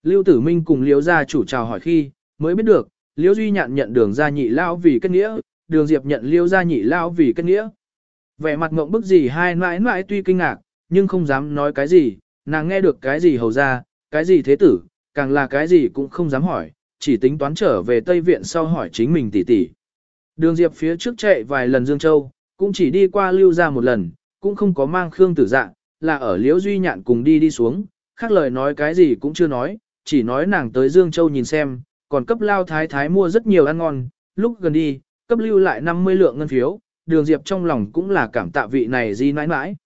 Liêu tử minh cùng liêu gia chủ chào hỏi khi, mới biết được, liêu duy nhạn nhận đường gia nhị lão vì kết nghĩa, đường diệp nhận liêu gia nhị lão vì kết nghĩa. Vẻ mặt ngộng bức gì hai mãi mãi tuy kinh ngạc, nhưng không dám nói cái gì, nàng nghe được cái gì hầu ra, cái gì thế tử, càng là cái gì cũng không dám hỏi, chỉ tính toán trở về Tây Viện sau hỏi chính mình tỷ tỷ. Đường Diệp phía trước chạy vài lần Dương Châu, cũng chỉ đi qua lưu ra một lần, cũng không có mang Khương tử dạng, là ở Liễu Duy Nhạn cùng đi đi xuống, khác lời nói cái gì cũng chưa nói, chỉ nói nàng tới Dương Châu nhìn xem, còn cấp lao thái thái mua rất nhiều ăn ngon, lúc gần đi, cấp lưu lại 50 lượng ngân phiếu, đường Diệp trong lòng cũng là cảm tạ vị này di mãi mãi.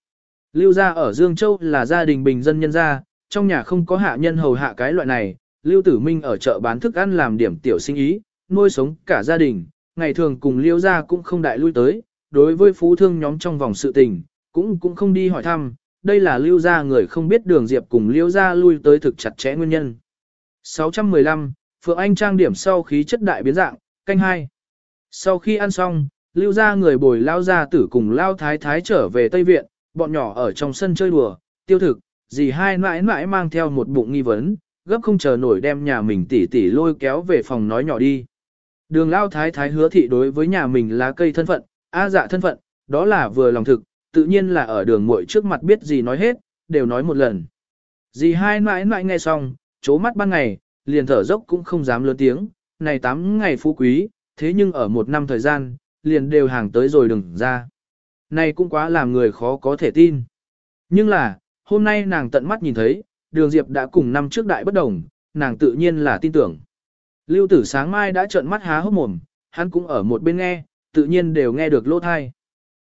Lưu gia ở Dương Châu là gia đình bình dân nhân gia, trong nhà không có hạ nhân hầu hạ cái loại này, Lưu Tử Minh ở chợ bán thức ăn làm điểm tiểu sinh ý, nuôi sống cả gia đình, ngày thường cùng Lưu gia cũng không đại lui tới, đối với phú thương nhóm trong vòng sự tình, cũng cũng không đi hỏi thăm, đây là Lưu gia người không biết đường Diệp cùng Lưu gia lui tới thực chặt chẽ nguyên nhân. 615, Phượng Anh trang điểm sau khí chất đại biến dạng, canh hai. Sau khi ăn xong, Lưu gia người bồi lao gia tử cùng lao thái thái trở về Tây Viện, bọn nhỏ ở trong sân chơi đùa, tiêu thực, dì hai mãi mãi mang theo một bụng nghi vấn, gấp không chờ nổi đem nhà mình tỉ tỉ lôi kéo về phòng nói nhỏ đi. Đường lao thái thái hứa thị đối với nhà mình là cây thân phận, a dạ thân phận, đó là vừa lòng thực, tự nhiên là ở đường muội trước mặt biết gì nói hết, đều nói một lần. Dì hai mãi mãi nghe xong, chố mắt ban ngày, liền thở dốc cũng không dám lớn tiếng, này 8 ngày phú quý, thế nhưng ở một năm thời gian, liền đều hàng tới rồi đừng ra. Này cũng quá làm người khó có thể tin. Nhưng là, hôm nay nàng tận mắt nhìn thấy, đường Diệp đã cùng năm trước đại bất đồng, nàng tự nhiên là tin tưởng. Lưu tử sáng mai đã trợn mắt há hốc mồm, hắn cũng ở một bên nghe, tự nhiên đều nghe được lỗ thai.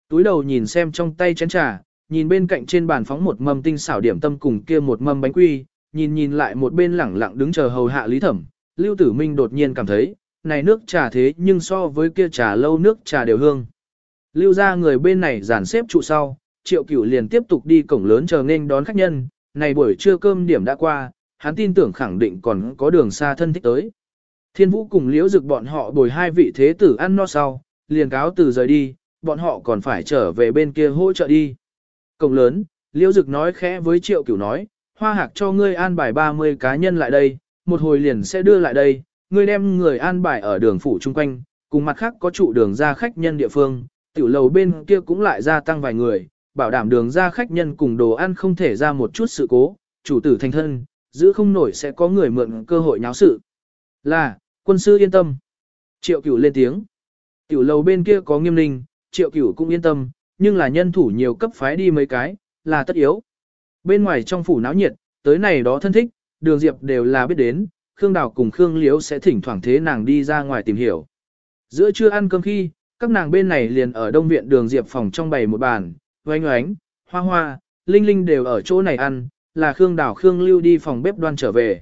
Túi đầu nhìn xem trong tay chén trà, nhìn bên cạnh trên bàn phóng một mâm tinh xảo điểm tâm cùng kia một mâm bánh quy, nhìn nhìn lại một bên lẳng lặng đứng chờ hầu hạ lý thẩm, Lưu Tử Minh đột nhiên cảm thấy, này nước trà thế nhưng so với kia trà lâu nước trà đều hương. Lưu ra người bên này dàn xếp trụ sau, triệu cửu liền tiếp tục đi cổng lớn chờ nên đón khách nhân, này buổi trưa cơm điểm đã qua, hắn tin tưởng khẳng định còn có đường xa thân thích tới. Thiên vũ cùng liễu dực bọn họ bồi hai vị thế tử ăn no sau, liền cáo từ rời đi, bọn họ còn phải trở về bên kia hỗ trợ đi. Cổng lớn, liễu dực nói khẽ với triệu cửu nói, hoa hạc cho ngươi an bài 30 cá nhân lại đây, một hồi liền sẽ đưa lại đây, ngươi đem người an bài ở đường phủ chung quanh, cùng mặt khác có trụ đường ra khách nhân địa phương, tiểu lầu bên kia cũng lại gia tăng vài người, bảo đảm đường ra khách nhân cùng đồ ăn không thể ra một chút sự cố, chủ tử thành thân, giữ không nổi sẽ có người mượn cơ hội nháo sự. Là, quân sư yên tâm. Triệu cửu lên tiếng. Tiểu lầu bên kia có nghiêm ninh, triệu cửu cũng yên tâm, nhưng là nhân thủ nhiều cấp phái đi mấy cái, là tất yếu. Bên ngoài trong phủ náo nhiệt, tới này đó thân thích, đường diệp đều là biết đến, Khương Đào cùng Khương Liễu sẽ thỉnh thoảng thế nàng đi ra ngoài tìm hiểu. Giữa trưa ăn cơm khi, các nàng bên này liền ở đông viện đường diệp phòng trong bày một bàn, oanh oánh, hoa hoa, linh linh đều ở chỗ này ăn, là Khương Đào Khương Lưu đi phòng bếp đoan trở về.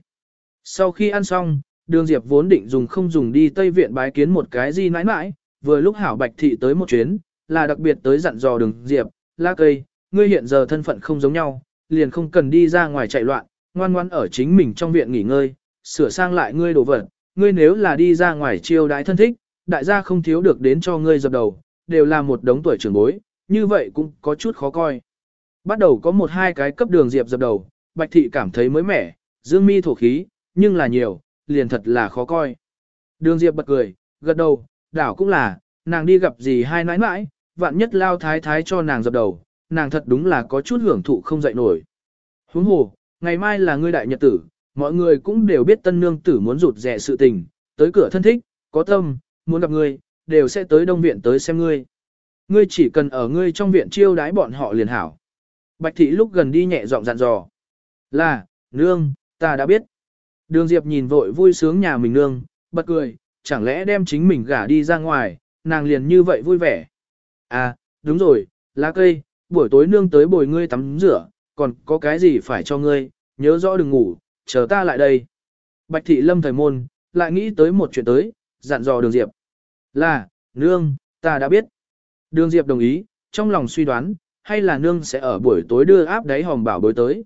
Sau khi ăn xong, đường diệp vốn định dùng không dùng đi Tây Viện bái kiến một cái gì nãi nãi, vừa lúc hảo bạch thị tới một chuyến, là đặc biệt tới dặn dò đường diệp, la cây, ngươi hiện giờ thân phận không giống nhau, liền không cần đi ra ngoài chạy loạn, ngoan ngoan ở chính mình trong viện nghỉ ngơi, sửa sang lại ngươi đồ vật, ngươi nếu là đi ra ngoài chiêu đái thân thích, đại gia không thiếu được đến cho ngươi dập đầu, đều là một đống tuổi trưởng bối, như vậy cũng có chút khó coi. Bắt đầu có một hai cái cấp đường diệp dập đầu, bạch thị cảm thấy mới mẻ, dương mi thổ khí, nhưng là nhiều, liền thật là khó coi. Đường diệp bật cười, gật đầu, đảo cũng là, nàng đi gặp gì hai nãi nãi, vạn nhất lao thái thái cho nàng dập đầu, nàng thật đúng là có chút hưởng thụ không dậy nổi. Huống hồ, ngày mai là ngươi đại nhật tử, mọi người cũng đều biết tân nương tử muốn rụt rẻ sự tình, tới cửa thân thích, có tâm, muốn gặp ngươi, đều sẽ tới đông viện tới xem ngươi. Ngươi chỉ cần ở ngươi trong viện chiêu đái bọn họ liền hảo. Bạch thị lúc gần đi nhẹ giọng dặn dò. Là, nương, ta đã biết. Đường Diệp nhìn vội vui sướng nhà mình nương, bật cười, chẳng lẽ đem chính mình gả đi ra ngoài, nàng liền như vậy vui vẻ. À, đúng rồi, lá cây, buổi tối nương tới bồi ngươi tắm rửa, còn có cái gì phải cho ngươi, nhớ rõ đừng ngủ, chờ ta lại đây. Bạch thị lâm thời môn, lại nghĩ tới một chuyện tới, dặn dò đường Diệp. Là, nương, ta đã biết. Đường Diệp đồng ý, trong lòng suy đoán, hay là nương sẽ ở buổi tối đưa áp đáy hòm bảo bối tới.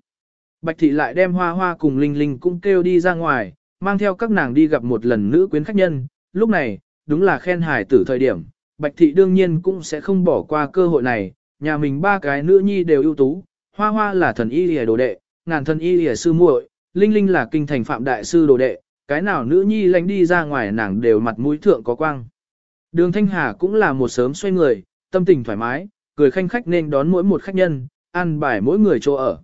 Bạch thị lại đem hoa hoa cùng Linh Linh cũng kêu đi ra ngoài, mang theo các nàng đi gặp một lần nữ quyến khách nhân. Lúc này, đúng là khen hài tử thời điểm, Bạch thị đương nhiên cũng sẽ không bỏ qua cơ hội này, nhà mình ba cái nữ nhi đều ưu tú, hoa hoa là thần y lìa đồ đệ, ngàn thần y lìa sư muội, Linh Linh là kinh thành phạm đại sư đồ đệ, cái nào nữ nhi lánh đi ra ngoài nàng đều mặt mũi thượng có quang. Đường Thanh Hà cũng là một sớm xoay người, tâm tình thoải mái, cười khanh khách nên đón mỗi một khách nhân, ăn bài mỗi người chỗ ở.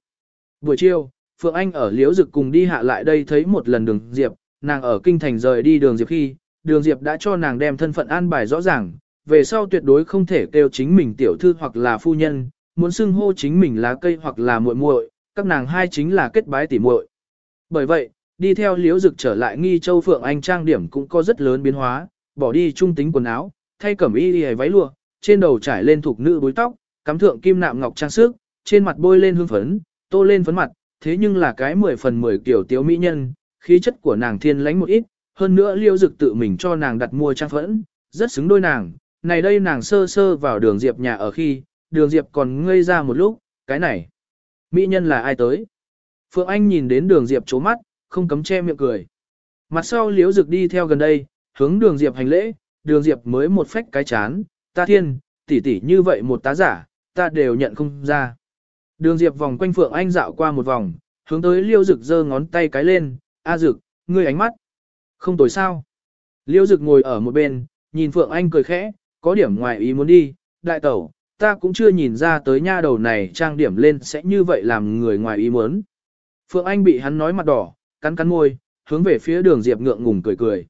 Buổi chiều, Phượng Anh ở Liễu Dực cùng đi hạ lại đây thấy một lần đường Diệp, nàng ở kinh thành rời đi đường Diệp khi, đường Diệp đã cho nàng đem thân phận an bài rõ ràng, về sau tuyệt đối không thể kêu chính mình tiểu thư hoặc là phu nhân, muốn xưng hô chính mình là cây hoặc là muội muội, các nàng hai chính là kết bái tỉ muội. Bởi vậy, đi theo Liễu Dực trở lại Nghi Châu Phượng Anh trang điểm cũng có rất lớn biến hóa, bỏ đi trung tính quần áo, thay cẩm y y váy lụa, trên đầu trải lên thuộc nữ búi tóc, cắm thượng kim nạm ngọc trang sức, trên mặt bôi lên hương phấn, tô lên phấn mặt, thế nhưng là cái 10 phần 10 kiểu tiểu mỹ nhân, khí chất của nàng thiên lãnh một ít, hơn nữa liễu dực tự mình cho nàng đặt mua trang phẫn, rất xứng đôi nàng, này đây nàng sơ sơ vào đường diệp nhà ở khi, đường diệp còn ngây ra một lúc, cái này, mỹ nhân là ai tới? Phượng Anh nhìn đến đường diệp chố mắt, không cấm che miệng cười. Mặt sau liếu dực đi theo gần đây, hướng đường diệp hành lễ, đường diệp mới một phách cái chán, ta thiên, tỷ tỷ như vậy một tá giả, ta đều nhận không ra. Đường Diệp vòng quanh Phượng Anh dạo qua một vòng, hướng tới Liêu Dực giơ ngón tay cái lên, "A Dực, ngươi ánh mắt không tồi sao?" Liêu Dực ngồi ở một bên, nhìn Phượng Anh cười khẽ, có điểm ngoài ý muốn đi, "Đại tẩu, ta cũng chưa nhìn ra tới nha đầu này trang điểm lên sẽ như vậy làm người ngoài ý muốn." Phượng Anh bị hắn nói mặt đỏ, cắn cắn môi, hướng về phía Đường Diệp ngượng ngùng cười cười.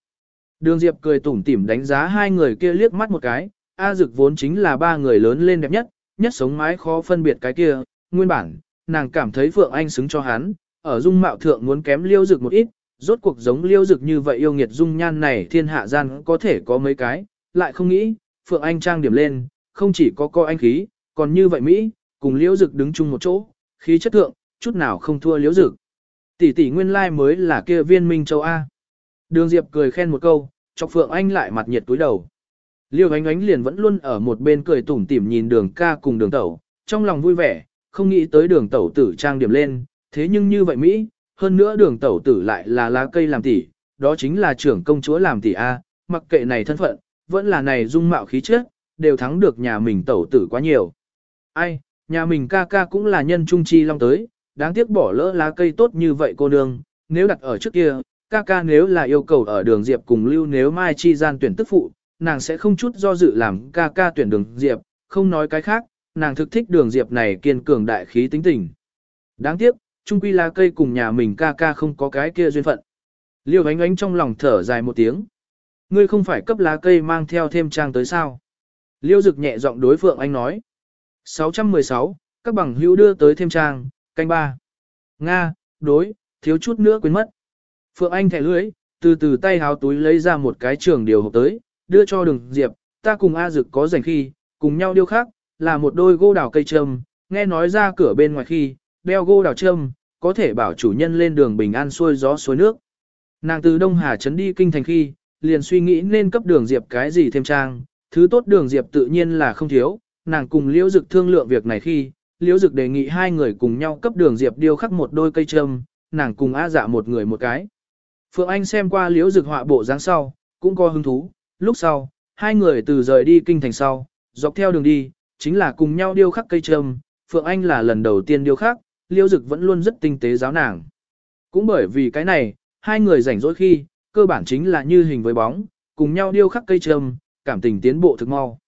Đường Diệp cười tủm tỉm đánh giá hai người kia liếc mắt một cái, A Dực vốn chính là ba người lớn lên đẹp nhất, nhất sống mái khó phân biệt cái kia, nguyên bản, nàng cảm thấy Phượng Anh xứng cho hắn, ở dung mạo thượng muốn kém liêu dực một ít, rốt cuộc giống liêu dực như vậy yêu nghiệt dung nhan này thiên hạ gian có thể có mấy cái, lại không nghĩ, Phượng Anh trang điểm lên, không chỉ có coi anh khí, còn như vậy Mỹ, cùng Liễu dực đứng chung một chỗ, khí chất thượng, chút nào không thua Liễu dực. Tỷ tỷ nguyên lai mới là kia viên minh châu A. Đường Diệp cười khen một câu, chọc Phượng Anh lại mặt nhiệt túi đầu. Liêu ánh ánh liền vẫn luôn ở một bên cười tủm tỉm nhìn đường ca cùng đường tẩu, trong lòng vui vẻ, không nghĩ tới đường tẩu tử trang điểm lên, thế nhưng như vậy Mỹ, hơn nữa đường tẩu tử lại là lá cây làm tỷ, đó chính là trưởng công chúa làm tỷ A, mặc kệ này thân phận, vẫn là này dung mạo khí chất, đều thắng được nhà mình tẩu tử quá nhiều. Ai, nhà mình ca ca cũng là nhân trung chi long tới, đáng tiếc bỏ lỡ lá cây tốt như vậy cô nương, nếu đặt ở trước kia, ca ca nếu là yêu cầu ở đường diệp cùng lưu nếu mai chi gian tuyển tức phụ, nàng sẽ không chút do dự làm ca ca tuyển đường diệp, không nói cái khác, nàng thực thích đường diệp này kiên cường đại khí tính tình. Đáng tiếc, trung quy lá cây cùng nhà mình ca ca không có cái kia duyên phận. Liêu ánh ánh trong lòng thở dài một tiếng. Ngươi không phải cấp lá cây mang theo thêm trang tới sao? Liêu dực nhẹ giọng đối Phượng Anh nói. 616, các bằng hữu đưa tới thêm trang, canh ba. Nga, đối, thiếu chút nữa quên mất. Phượng Anh thẻ lưới, từ từ tay háo túi lấy ra một cái trường điều hộp tới, đưa cho đường Diệp, ta cùng A Dực có rảnh khi, cùng nhau điêu khắc, là một đôi gô đào cây trâm, nghe nói ra cửa bên ngoài khi, đeo gô đào trâm, có thể bảo chủ nhân lên đường bình an xuôi gió suối nước. Nàng từ Đông Hà Trấn đi kinh thành khi, liền suy nghĩ nên cấp đường Diệp cái gì thêm trang, thứ tốt đường Diệp tự nhiên là không thiếu, nàng cùng Liễu Dực thương lượng việc này khi, Liễu Dực đề nghị hai người cùng nhau cấp đường Diệp điêu khắc một đôi cây trâm, nàng cùng A Dạ một người một cái. Phượng Anh xem qua Liễu Dực họa bộ dáng sau, cũng có hứng thú, lúc sau, hai người từ rời đi kinh thành sau, dọc theo đường đi, chính là cùng nhau điêu khắc cây trâm, Phượng Anh là lần đầu tiên điêu khắc, liễu Dực vẫn luôn rất tinh tế giáo nàng. Cũng bởi vì cái này, hai người rảnh rỗi khi, cơ bản chính là như hình với bóng, cùng nhau điêu khắc cây trâm, cảm tình tiến bộ thực mau.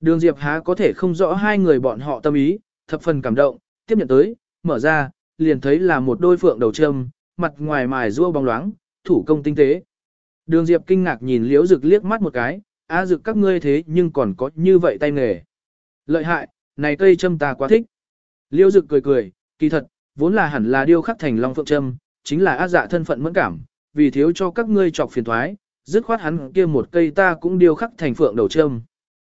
Đường Diệp há có thể không rõ hai người bọn họ tâm ý, thập phần cảm động, tiếp nhận tới, mở ra, liền thấy là một đôi phượng đầu trâm, mặt ngoài mài rua bóng loáng, thủ công tinh tế. Đường Diệp kinh ngạc nhìn Liễu Dực liếc mắt một cái, A dực các ngươi thế nhưng còn có như vậy tay nghề. Lợi hại, này cây châm ta quá thích. Liễu dực cười cười, kỳ thật, vốn là hẳn là điêu khắc thành long phượng châm, chính là A dạ thân phận mẫn cảm, vì thiếu cho các ngươi chọc phiền thoái, dứt khoát hắn kia một cây ta cũng điêu khắc thành phượng đầu châm.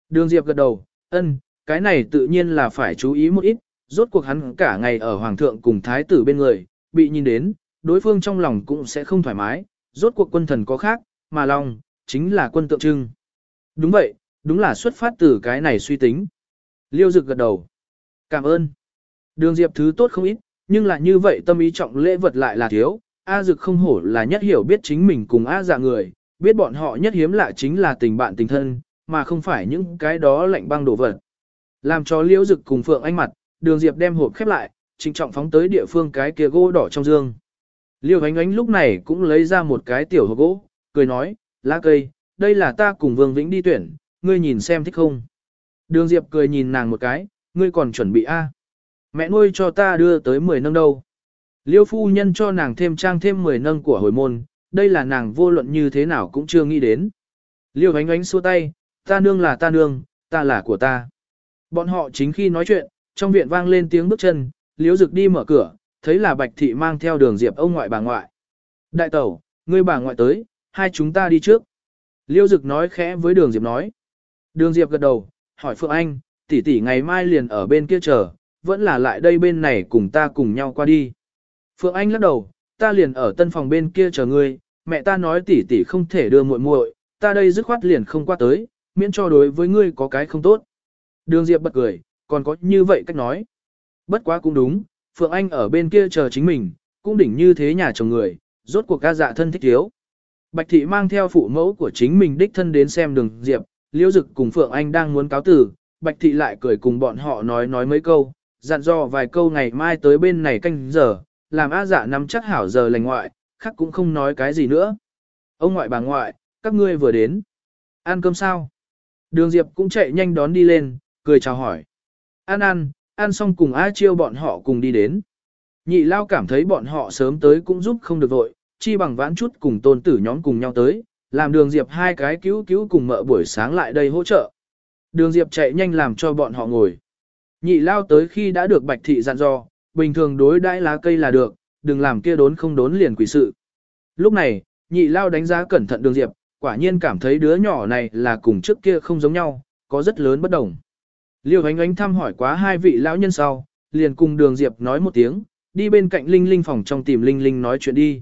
Đường Diệp gật đầu, ân, cái này tự nhiên là phải chú ý một ít, rốt cuộc hắn cả ngày ở hoàng thượng cùng thái tử bên người, bị nhìn đến, đối phương trong lòng cũng sẽ không thoải mái, rốt cuộc quân thần có khác, mà lòng, chính là quân tượng trưng. Đúng vậy, đúng là xuất phát từ cái này suy tính. Liêu Dực gật đầu. Cảm ơn. Đường Diệp thứ tốt không ít, nhưng là như vậy tâm ý trọng lễ vật lại là thiếu. A Dực không hổ là nhất hiểu biết chính mình cùng A dạ người, biết bọn họ nhất hiếm lạ chính là tình bạn tình thân, mà không phải những cái đó lạnh băng đổ vật. Làm cho liễu Dực cùng Phượng Anh mặt, Đường Diệp đem hộp khép lại, trịnh trọng phóng tới địa phương cái kia gỗ đỏ trong dương. Liêu ánh ánh lúc này cũng lấy ra một cái tiểu hộp gỗ, cười nói, lá cây, đây là ta cùng Vương Vĩnh đi tuyển, ngươi nhìn xem thích không. Đường Diệp cười nhìn nàng một cái, ngươi còn chuẩn bị a? Mẹ nuôi cho ta đưa tới 10 năm đâu. Liêu phu nhân cho nàng thêm trang thêm 10 nâng của hồi môn, đây là nàng vô luận như thế nào cũng chưa nghĩ đến. Liêu ánh ánh xua tay, ta nương là ta nương, ta là của ta. Bọn họ chính khi nói chuyện, trong viện vang lên tiếng bước chân, liêu dực đi mở cửa, thấy là bạch thị mang theo đường diệp ông ngoại bà ngoại. Đại tẩu, ngươi bà ngoại tới, hai chúng ta đi trước. Liêu dực nói khẽ với đường diệp nói. Đường diệp gật đầu, hỏi Phượng Anh, tỷ tỷ ngày mai liền ở bên kia chờ, vẫn là lại đây bên này cùng ta cùng nhau qua đi. Phượng Anh lắc đầu, ta liền ở tân phòng bên kia chờ ngươi, mẹ ta nói tỷ tỷ không thể đưa muội muội, ta đây dứt khoát liền không qua tới, miễn cho đối với ngươi có cái không tốt. Đường Diệp bật cười, còn có như vậy cách nói. Bất quá cũng đúng, Phượng Anh ở bên kia chờ chính mình, cũng đỉnh như thế nhà chồng người, rốt cuộc ca dạ thân thích thiếu. Bạch thị mang theo phụ mẫu của chính mình đích thân đến xem đường Diệp, Liễu Dực cùng Phượng Anh đang muốn cáo tử, Bạch thị lại cười cùng bọn họ nói nói mấy câu, dặn dò vài câu ngày mai tới bên này canh giờ, làm a dạ nắm chắc hảo giờ lành ngoại, khác cũng không nói cái gì nữa. Ông ngoại bà ngoại, các ngươi vừa đến. Ăn cơm sao? Đường Diệp cũng chạy nhanh đón đi lên, cười chào hỏi. Ăn ăn, ăn xong cùng A Chiêu bọn họ cùng đi đến. Nhị Lao cảm thấy bọn họ sớm tới cũng giúp không được vội, chi bằng vãn chút cùng tôn tử nhóm cùng nhau tới, làm đường Diệp hai cái cứu cứu cùng mợ buổi sáng lại đây hỗ trợ. Đường Diệp chạy nhanh làm cho bọn họ ngồi. Nhị Lao tới khi đã được Bạch Thị dặn dò, bình thường đối đãi lá cây là được, đừng làm kia đốn không đốn liền quỷ sự. Lúc này, nhị Lao đánh giá cẩn thận đường Diệp, quả nhiên cảm thấy đứa nhỏ này là cùng trước kia không giống nhau, có rất lớn bất đồng. Liêu ánh ánh thăm hỏi quá hai vị lão nhân sau, liền cùng đường Diệp nói một tiếng, đi bên cạnh Linh Linh phòng trong tìm Linh Linh nói chuyện đi.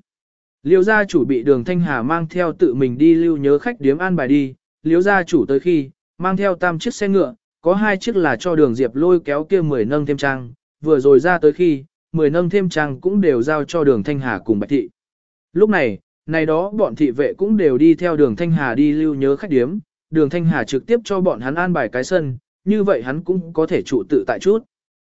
Liêu gia chủ bị đường Thanh Hà mang theo tự mình đi lưu nhớ khách điếm an bài đi, liêu gia chủ tới khi, mang theo tam chiếc xe ngựa, có hai chiếc là cho đường Diệp lôi kéo kia mười nâng thêm trang, vừa rồi ra tới khi, mười nâng thêm trang cũng đều giao cho đường Thanh Hà cùng Bạch Thị. Lúc này, này đó bọn thị vệ cũng đều đi theo đường Thanh Hà đi lưu nhớ khách điếm, đường Thanh Hà trực tiếp cho bọn hắn an bài cái sân, như vậy hắn cũng có thể trụ tự tại chút.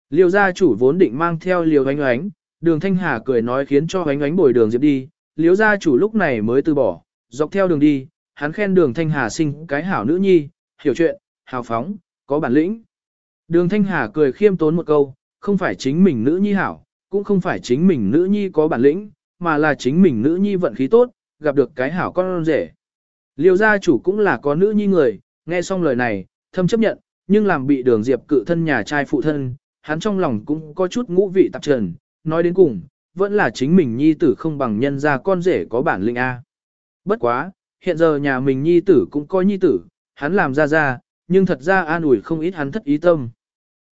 Liêu gia chủ vốn định mang theo liều ánh ánh, đường Thanh Hà cười nói khiến cho ánh ánh bồi đường Diệp đi, liêu gia chủ lúc này mới từ bỏ, dọc theo đường đi, hắn khen đường Thanh Hà sinh cái hảo nữ nhi, hiểu chuyện, hào phóng, có bản lĩnh. Đường Thanh Hà cười khiêm tốn một câu, không phải chính mình nữ nhi hảo, cũng không phải chính mình nữ nhi có bản lĩnh, mà là chính mình nữ nhi vận khí tốt, gặp được cái hảo con rể. Liêu gia chủ cũng là có nữ nhi người, nghe xong lời này, thâm chấp nhận, nhưng làm bị đường diệp cự thân nhà trai phụ thân, hắn trong lòng cũng có chút ngũ vị tạp trần, nói đến cùng, vẫn là chính mình nhi tử không bằng nhân ra con rể có bản lĩnh A. Bất quá, hiện giờ nhà mình nhi tử cũng có nhi tử, hắn làm ra ra, nhưng thật ra an ủi không ít hắn thất ý tâm.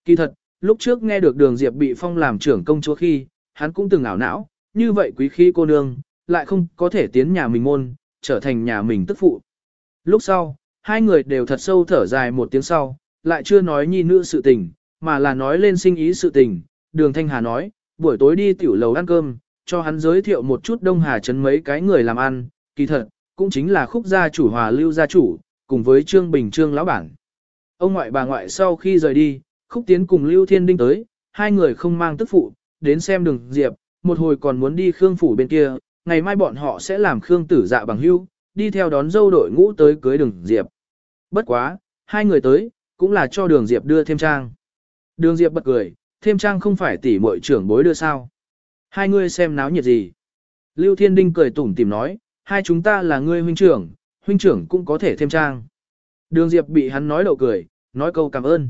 Kỳ thật, lúc trước nghe được đường diệp bị phong làm trưởng công chúa khi, hắn cũng từng ảo não, như vậy quý khí cô nương, lại không có thể tiến nhà mình môn, trở thành nhà mình tức phụ. Lúc sau, hai người đều thật sâu thở dài một tiếng sau, lại chưa nói nhi nữ sự tình, mà là nói lên sinh ý sự tình. Đường Thanh Hà nói, buổi tối đi tiểu lầu ăn cơm, cho hắn giới thiệu một chút Đông Hà Trấn mấy cái người làm ăn, kỳ thật, cũng chính là khúc gia chủ hòa lưu gia chủ, cùng với Trương Bình Trương lão bản. Ông ngoại bà ngoại sau khi rời đi, khúc tiến cùng Lưu Thiên Đinh tới, hai người không mang tức phụ, đến xem đường Diệp, một hồi còn muốn đi Khương Phủ bên kia, ngày mai bọn họ sẽ làm Khương tử dạ bằng hưu, đi theo đón dâu đội ngũ tới cưới đường Diệp. Bất quá, hai người tới, cũng là cho đường Diệp đưa thêm trang. Đường Diệp bật cười, thêm trang không phải tỷ muội trưởng bối đưa sao. Hai ngươi xem náo nhiệt gì. Lưu Thiên Đinh cười tủm tìm nói, hai chúng ta là ngươi huynh trưởng, huynh trưởng cũng có thể thêm trang. Đường Diệp bị hắn nói đậu cười, nói câu cảm ơn.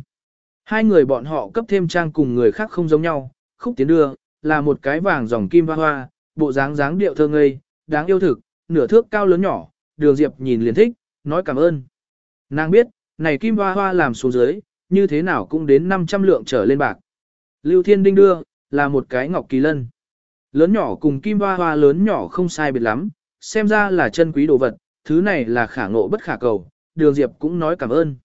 Hai người bọn họ cấp thêm trang cùng người khác không giống nhau, khúc tiến đưa, là một cái vàng dòng kim hoa hoa, bộ dáng dáng điệu thơ ngây, đáng yêu thực, nửa thước cao lớn nhỏ, đường Diệp nhìn liền thích, nói cảm ơn. Nàng biết, này kim hoa hoa làm xuống dưới, như thế nào cũng đến 500 lượng trở lên bạc. Lưu Thiên Đinh đưa, là một cái ngọc kỳ lân. Lớn nhỏ cùng kim hoa hoa lớn nhỏ không sai biệt lắm, xem ra là chân quý đồ vật, thứ này là khả ngộ bất khả cầu, đường Diệp cũng nói cảm ơn.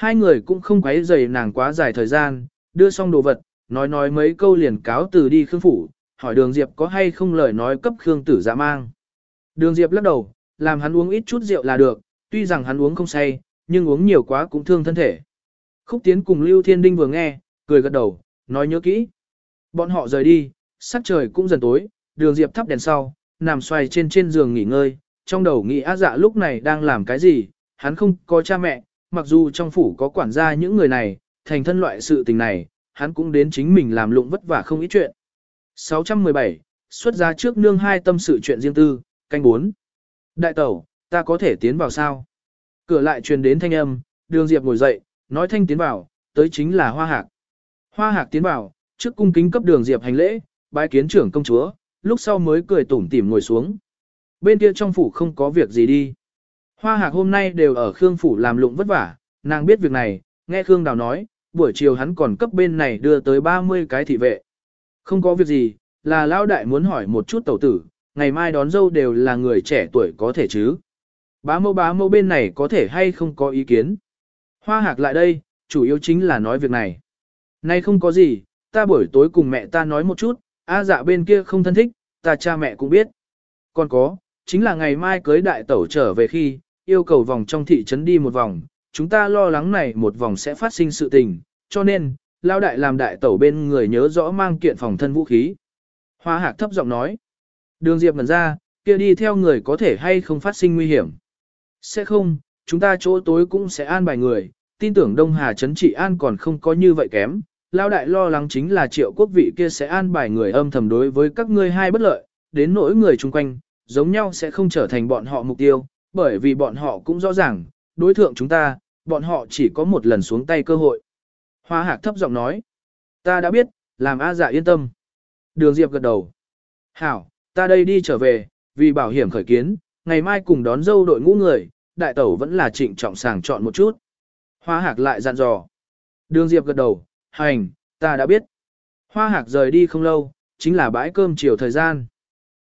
Hai người cũng không quấy rầy nàng quá dài thời gian, đưa xong đồ vật, nói nói mấy câu liền cáo từ đi Khương Phủ, hỏi đường Diệp có hay không lời nói cấp Khương Tử dạ mang. Đường Diệp lắc đầu, làm hắn uống ít chút rượu là được, tuy rằng hắn uống không say, nhưng uống nhiều quá cũng thương thân thể. Khúc Tiến cùng Lưu Thiên Đinh vừa nghe, cười gật đầu, nói nhớ kỹ. Bọn họ rời đi, sắc trời cũng dần tối, đường Diệp thắp đèn sau, nằm xoay trên trên giường nghỉ ngơi, trong đầu nghĩ á dạ lúc này đang làm cái gì, hắn không có cha mẹ, mặc dù trong phủ có quản gia những người này, thành thân loại sự tình này, hắn cũng đến chính mình làm lụng vất vả không ít chuyện. 617, xuất gia trước nương hai tâm sự chuyện riêng tư, canh 4. Đại tẩu, ta có thể tiến vào sao? Cửa lại truyền đến thanh âm, đường Diệp ngồi dậy, nói thanh tiến vào, tới chính là hoa hạc. Hoa hạc tiến vào, trước cung kính cấp đường Diệp hành lễ, bái kiến trưởng công chúa, lúc sau mới cười tủm tỉm ngồi xuống. Bên kia trong phủ không có việc gì đi. Hoa hạc hôm nay đều ở Khương phủ làm lụng vất vả, nàng biết việc này, nghe Khương Đào nói, buổi chiều hắn còn cấp bên này đưa tới 30 cái thị vệ. Không có việc gì, là lão đại muốn hỏi một chút tẩu tử, ngày mai đón dâu đều là người trẻ tuổi có thể chứ. Bá mẫu bá mẫu bên này có thể hay không có ý kiến. Hoa hạc lại đây, chủ yếu chính là nói việc này. Nay không có gì, ta buổi tối cùng mẹ ta nói một chút, a dạ bên kia không thân thích, ta cha mẹ cũng biết. Còn có, chính là ngày mai cưới đại tẩu trở về khi, yêu cầu vòng trong thị trấn đi một vòng, chúng ta lo lắng này một vòng sẽ phát sinh sự tình, cho nên, lao đại làm đại tẩu bên người nhớ rõ mang kiện phòng thân vũ khí. Hoa hạc thấp giọng nói, đường diệp ngần ra, kia đi theo người có thể hay không phát sinh nguy hiểm. Sẽ không, chúng ta chỗ tối cũng sẽ an bài người, tin tưởng Đông Hà Trấn trị an còn không có như vậy kém. Lao đại lo lắng chính là triệu quốc vị kia sẽ an bài người âm thầm đối với các ngươi hai bất lợi, đến nỗi người chung quanh, giống nhau sẽ không trở thành bọn họ mục tiêu, bởi vì bọn họ cũng rõ ràng, đối thượng chúng ta, bọn họ chỉ có một lần xuống tay cơ hội. Hoa hạc thấp giọng nói, ta đã biết, làm A dạ yên tâm. Đường Diệp gật đầu. Hảo, ta đây đi trở về, vì bảo hiểm khởi kiến, ngày mai cùng đón dâu đội ngũ người, đại tẩu vẫn là trịnh trọng sàng chọn một chút. Hoa hạc lại dặn dò. Đường Diệp gật đầu, hành, ta đã biết. Hoa hạc rời đi không lâu, chính là bãi cơm chiều thời gian.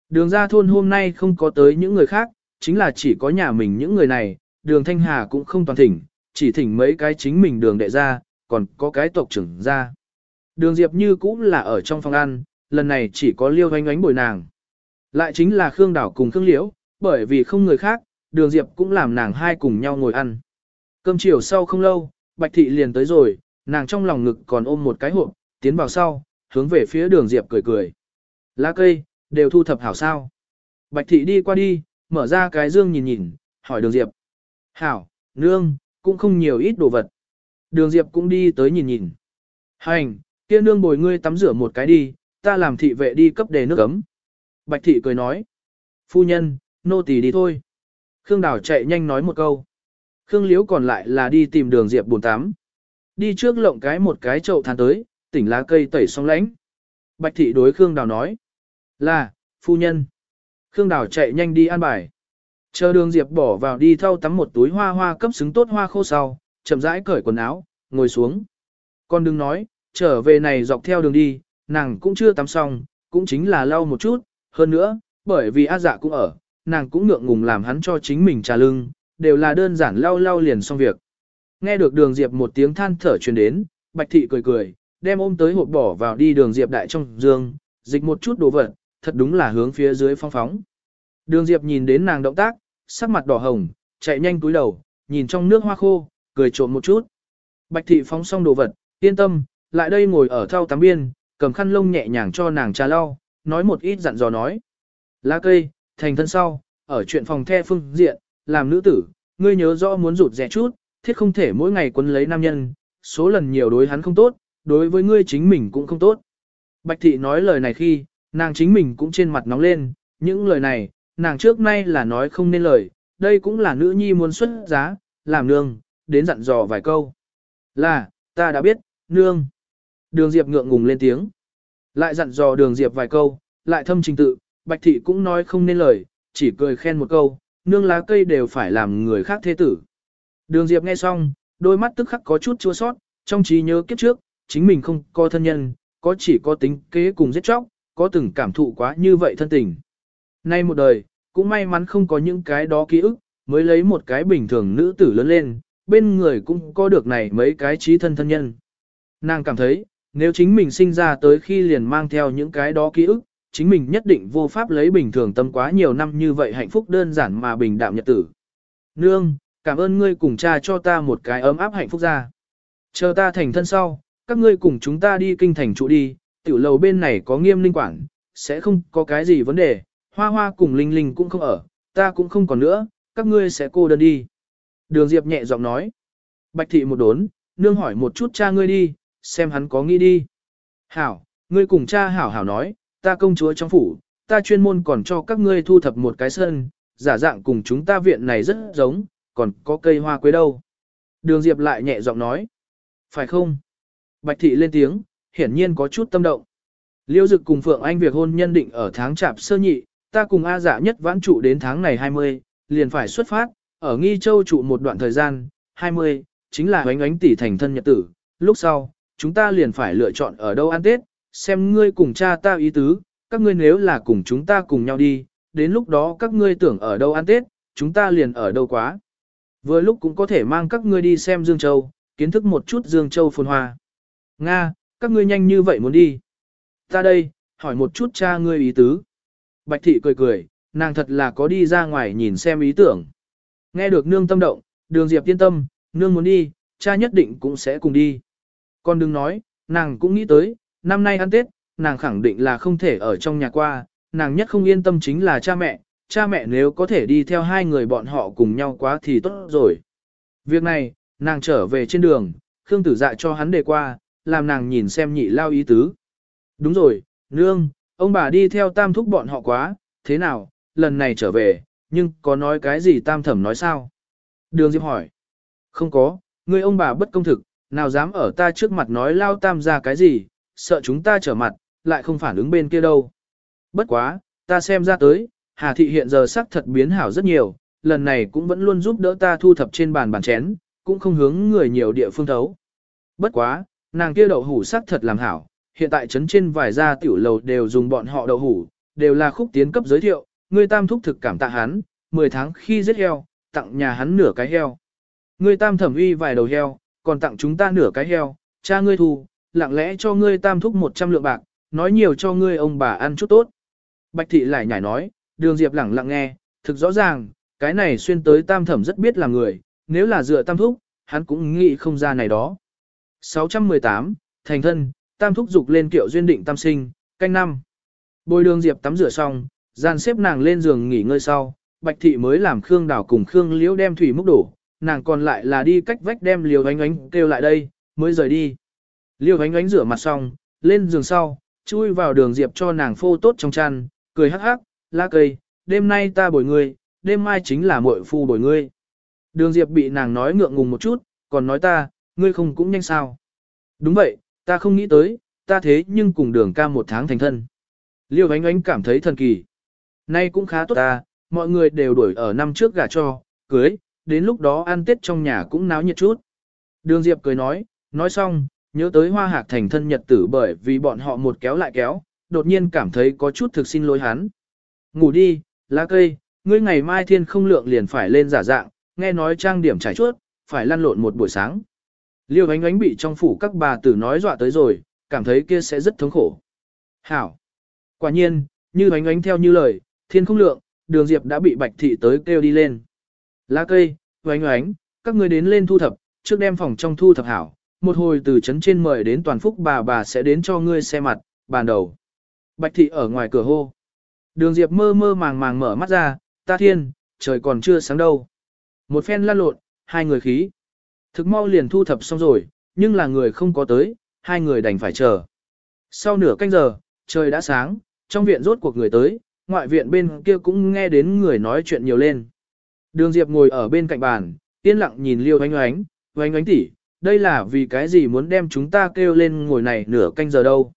Đường ra thôn hôm nay không có tới những người khác, chính là chỉ có nhà mình những người này, đường Thanh Hà cũng không toàn thỉnh, chỉ thỉnh mấy cái chính mình đường đệ ra, còn có cái tộc trưởng ra. Đường Diệp như cũng là ở trong phòng ăn, lần này chỉ có liêu hoánh ánh bồi nàng. Lại chính là Khương Đảo cùng Khương Liễu, bởi vì không người khác, đường Diệp cũng làm nàng hai cùng nhau ngồi ăn. Cơm chiều sau không lâu, Bạch Thị liền tới rồi, nàng trong lòng ngực còn ôm một cái hộp, tiến vào sau, hướng về phía đường Diệp cười cười. Lá cây, đều thu thập hảo sao. Bạch Thị đi qua đi, mở ra cái dương nhìn nhìn, hỏi đường Diệp. Hảo, nương, cũng không nhiều ít đồ vật. Đường Diệp cũng đi tới nhìn nhìn. Hành, kia nương bồi ngươi tắm rửa một cái đi, ta làm thị vệ đi cấp đề nước ấm. Bạch Thị cười nói. Phu nhân, nô tỳ đi thôi. Khương Đào chạy nhanh nói một câu. Khương Liễu còn lại là đi tìm đường Diệp buồn tắm. Đi trước lộng cái một cái chậu than tới, tỉnh lá cây tẩy xong lánh. Bạch thị đối Khương Đào nói. Là, phu nhân. Khương Đào chạy nhanh đi an bài. Chờ đường Diệp bỏ vào đi thâu tắm một túi hoa hoa cấp xứng tốt hoa khô sau, chậm rãi cởi quần áo, ngồi xuống. Con đừng nói, trở về này dọc theo đường đi, nàng cũng chưa tắm xong, cũng chính là lau một chút, hơn nữa, bởi vì A dạ cũng ở, nàng cũng ngượng ngùng làm hắn cho chính mình trà lưng, đều là đơn giản lau lau liền xong việc. Nghe được đường Diệp một tiếng than thở truyền đến, Bạch Thị cười cười, đem ôm tới hộp bỏ vào đi đường Diệp đại trong giường, dịch một chút đồ vật, thật đúng là hướng phía dưới phong phóng. Đường Diệp nhìn đến nàng động tác, sắc mặt đỏ hồng, chạy nhanh túi đầu, nhìn trong nước hoa khô, cười trộm một chút. Bạch Thị phóng xong đồ vật, yên tâm, lại đây ngồi ở thau tắm biên, cầm khăn lông nhẹ nhàng cho nàng trà lau, nói một ít dặn dò nói. Lá cây, thành thân sau, ở chuyện phòng the phương diện, làm nữ tử, ngươi nhớ rõ muốn rụt rẻ chút, thiết không thể mỗi ngày quấn lấy nam nhân, số lần nhiều đối hắn không tốt, đối với ngươi chính mình cũng không tốt. Bạch thị nói lời này khi, nàng chính mình cũng trên mặt nóng lên, những lời này, nàng trước nay là nói không nên lời, đây cũng là nữ nhi muốn xuất giá, làm nương, đến dặn dò vài câu. Là, ta đã biết, nương. Đường Diệp ngượng ngùng lên tiếng. Lại dặn dò đường Diệp vài câu, lại thâm trình tự, Bạch Thị cũng nói không nên lời, chỉ cười khen một câu, nương lá cây đều phải làm người khác thế tử. Đường Diệp nghe xong, đôi mắt tức khắc có chút chua sót, trong trí nhớ kiếp trước, chính mình không có thân nhân, có chỉ có tính kế cùng giết chóc, có từng cảm thụ quá như vậy thân tình. Nay một đời, cũng may mắn không có những cái đó ký ức, mới lấy một cái bình thường nữ tử lớn lên, bên người cũng có được này mấy cái trí thân thân nhân. Nàng cảm thấy, nếu chính mình sinh ra tới khi liền mang theo những cái đó ký ức, chính mình nhất định vô pháp lấy bình thường tâm quá nhiều năm như vậy hạnh phúc đơn giản mà bình đạm nhật tử. Nương, cảm ơn ngươi cùng cha cho ta một cái ấm áp hạnh phúc ra. Chờ ta thành thân sau, các ngươi cùng chúng ta đi kinh thành trụ đi, tiểu lầu bên này có nghiêm linh quản, sẽ không có cái gì vấn đề, hoa hoa cùng linh linh cũng không ở, ta cũng không còn nữa, các ngươi sẽ cô đơn đi. Đường Diệp nhẹ giọng nói. Bạch thị một đốn, nương hỏi một chút cha ngươi đi, xem hắn có nghĩ đi. Hảo, ngươi cùng cha hảo hảo nói, ta công chúa trong phủ, ta chuyên môn còn cho các ngươi thu thập một cái sân, giả dạng cùng chúng ta viện này rất giống, còn có cây hoa quế đâu. Đường Diệp lại nhẹ giọng nói. Phải không? Bạch thị lên tiếng, hiển nhiên có chút tâm động. Liêu dực cùng Phượng Anh việc hôn nhân định ở tháng chạp sơ nhị, ta cùng A dạ nhất vãn trụ đến tháng này 20, liền phải xuất phát, ở Nghi Châu trụ một đoạn thời gian, 20, chính là ánh ánh tỷ thành thân nhật tử, lúc sau, chúng ta liền phải lựa chọn ở đâu ăn Tết, xem ngươi cùng cha ta ý tứ, các ngươi nếu là cùng chúng ta cùng nhau đi, đến lúc đó các ngươi tưởng ở đâu ăn Tết, chúng ta liền ở đâu quá. Vừa lúc cũng có thể mang các ngươi đi xem Dương Châu, kiến thức một chút Dương Châu phồn hoa. Nga, các ngươi nhanh như vậy muốn đi. Ta đây, hỏi một chút cha ngươi ý tứ. Bạch thị cười cười, nàng thật là có đi ra ngoài nhìn xem ý tưởng. Nghe được nương tâm động, đường diệp yên tâm, nương muốn đi, cha nhất định cũng sẽ cùng đi. Con đừng nói, nàng cũng nghĩ tới, năm nay ăn Tết, nàng khẳng định là không thể ở trong nhà qua, nàng nhất không yên tâm chính là cha mẹ, cha mẹ nếu có thể đi theo hai người bọn họ cùng nhau quá thì tốt rồi. Việc này, nàng trở về trên đường, Khương Tử Dạ cho hắn đề qua, làm nàng nhìn xem nhị lao ý tứ. Đúng rồi, nương, ông bà đi theo tam thúc bọn họ quá, thế nào, lần này trở về, nhưng có nói cái gì tam thẩm nói sao? Đường Diệp hỏi. Không có, người ông bà bất công thực, nào dám ở ta trước mặt nói lao tam ra cái gì, sợ chúng ta trở mặt, lại không phản ứng bên kia đâu. Bất quá, ta xem ra tới, Hà Thị hiện giờ sắc thật biến hảo rất nhiều, lần này cũng vẫn luôn giúp đỡ ta thu thập trên bàn bàn chén, cũng không hướng người nhiều địa phương thấu. Bất quá, nàng kia đậu hủ sắc thật làm hảo, hiện tại trấn trên vài gia tiểu lầu đều dùng bọn họ đậu hủ, đều là khúc tiến cấp giới thiệu, người tam thúc thực cảm tạ hắn, 10 tháng khi giết heo, tặng nhà hắn nửa cái heo. Người tam thẩm uy vài đầu heo, còn tặng chúng ta nửa cái heo, cha ngươi thù, lặng lẽ cho ngươi tam thúc 100 lượng bạc, nói nhiều cho ngươi ông bà ăn chút tốt. Bạch thị lại nhảy nói, đường diệp lặng lặng nghe, thực rõ ràng, cái này xuyên tới tam thẩm rất biết là người, nếu là dựa tam thúc, hắn cũng nghĩ không ra này đó. 618, thành thân, tam thúc dục lên kiệu duyên định tam sinh, canh năm. Bồi đường diệp tắm rửa xong, gian xếp nàng lên giường nghỉ ngơi sau, bạch thị mới làm Khương Đào cùng Khương Liễu đem thủy múc đổ, nàng còn lại là đi cách vách đem liều ánh ánh kêu lại đây, mới rời đi. Liêu ánh ánh rửa mặt xong, lên giường sau, chui vào đường diệp cho nàng phô tốt trong chăn, cười hắc hắc, la cây, đêm nay ta bồi ngươi, đêm mai chính là muội phu bồi ngươi. Đường diệp bị nàng nói ngượng ngùng một chút, còn nói ta, ngươi không cũng nhanh sao. Đúng vậy, ta không nghĩ tới, ta thế nhưng cùng đường ca một tháng thành thân. Liêu ánh ánh cảm thấy thần kỳ. Nay cũng khá tốt ta, mọi người đều đuổi ở năm trước gả cho, cưới, đến lúc đó ăn tết trong nhà cũng náo nhiệt chút. Đường Diệp cười nói, nói xong, nhớ tới hoa hạc thành thân nhật tử bởi vì bọn họ một kéo lại kéo, đột nhiên cảm thấy có chút thực xin lỗi hắn. Ngủ đi, lá cây, ngươi ngày mai thiên không lượng liền phải lên giả dạng, nghe nói trang điểm trải chuốt, phải lăn lộn một buổi sáng. Liêu ánh ánh bị trong phủ các bà tử nói dọa tới rồi, cảm thấy kia sẽ rất thống khổ. Hảo! Quả nhiên, như ánh ánh theo như lời, thiên không lượng, đường diệp đã bị bạch thị tới kêu đi lên. Lá cây, ánh ánh, các ngươi đến lên thu thập, trước đem phòng trong thu thập hảo, một hồi từ trấn trên mời đến toàn phúc bà bà sẽ đến cho ngươi xe mặt, bàn đầu. Bạch thị ở ngoài cửa hô. Đường Diệp mơ mơ màng màng mở mắt ra, ta thiên, trời còn chưa sáng đâu. Một phen lăn lộn, hai người khí. Thực mau liền thu thập xong rồi, nhưng là người không có tới, hai người đành phải chờ. Sau nửa canh giờ, trời đã sáng, trong viện rốt cuộc người tới, ngoại viện bên kia cũng nghe đến người nói chuyện nhiều lên. Đường Diệp ngồi ở bên cạnh bàn, yên lặng nhìn Liêu Ánh Oánh, Oánh oánh tỷ, đây là vì cái gì muốn đem chúng ta kêu lên ngồi này nửa canh giờ đâu.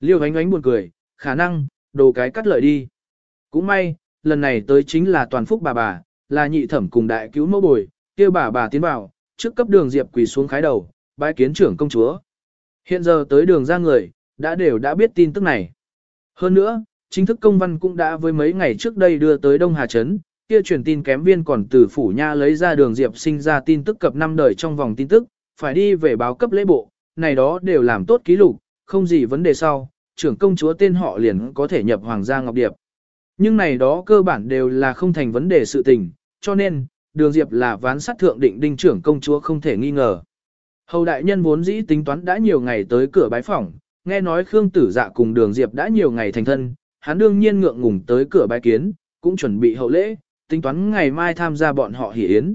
Liêu oánh oánh buồn cười, khả năng, đồ cái cắt lợi đi. Cũng may, lần này tới chính là toàn phúc bà bà, là nhị thẩm cùng đại cứu mẫu bồi, kêu bà bà tiến vào, trước cấp đường Diệp quỳ xuống khái đầu, bái kiến trưởng công chúa. Hiện giờ tới đường ra người, đã đều đã biết tin tức này. Hơn nữa, chính thức công văn cũng đã với mấy ngày trước đây đưa tới Đông Hà Trấn, kia truyền tin kém viên còn từ phủ nha lấy ra đường Diệp sinh ra tin tức cập năm đời trong vòng tin tức, phải đi về báo cấp lễ bộ, này đó đều làm tốt ký lục, không gì vấn đề sau, trưởng công chúa tên họ liền có thể nhập Hoàng gia Ngọc Điệp. Nhưng này đó cơ bản đều là không thành vấn đề sự tình, cho nên, đường Diệp là ván sát thượng định đinh trưởng công chúa không thể nghi ngờ. Hầu đại nhân vốn dĩ tính toán đã nhiều ngày tới cửa bái phỏng, nghe nói Khương Tử Dạ cùng Đường Diệp đã nhiều ngày thành thân, hắn đương nhiên ngượng ngùng tới cửa bái kiến, cũng chuẩn bị hậu lễ, tính toán ngày mai tham gia bọn họ hỷ yến.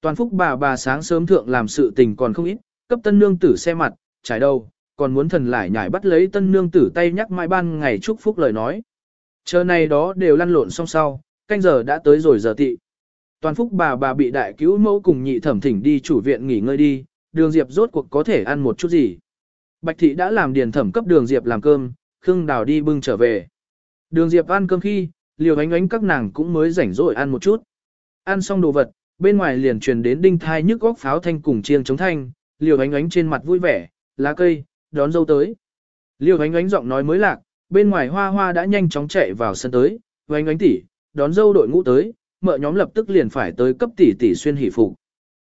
Toàn phúc bà bà sáng sớm thượng làm sự tình còn không ít, cấp tân nương tử xe mặt, trải đầu, còn muốn thần lại nhảy bắt lấy tân nương tử tay nhắc mai ban ngày chúc phúc lời nói. Chờ này đó đều lăn lộn xong sau, canh giờ đã tới rồi giờ tị. Toàn phúc bà bà bị đại cứu mẫu cùng nhị thẩm thỉnh đi chủ viện nghỉ ngơi đi, đường diệp rốt cuộc có thể ăn một chút gì. Bạch thị đã làm điền thẩm cấp đường diệp làm cơm, khương đào đi bưng trở về. Đường diệp ăn cơm khi, liều ánh ánh các nàng cũng mới rảnh rỗi ăn một chút. Ăn xong đồ vật, bên ngoài liền truyền đến đinh thai nhức góc pháo thanh cùng chiêng chống thanh, liều ánh ánh trên mặt vui vẻ, lá cây, đón dâu tới. Liều ánh ánh giọng nói mới lạc, bên ngoài hoa hoa đã nhanh chóng chạy vào sân tới, ánh ánh tỷ, đón dâu đội ngũ tới, mợ nhóm lập tức liền phải tới cấp tỷ tỷ xuyên hỷ phục.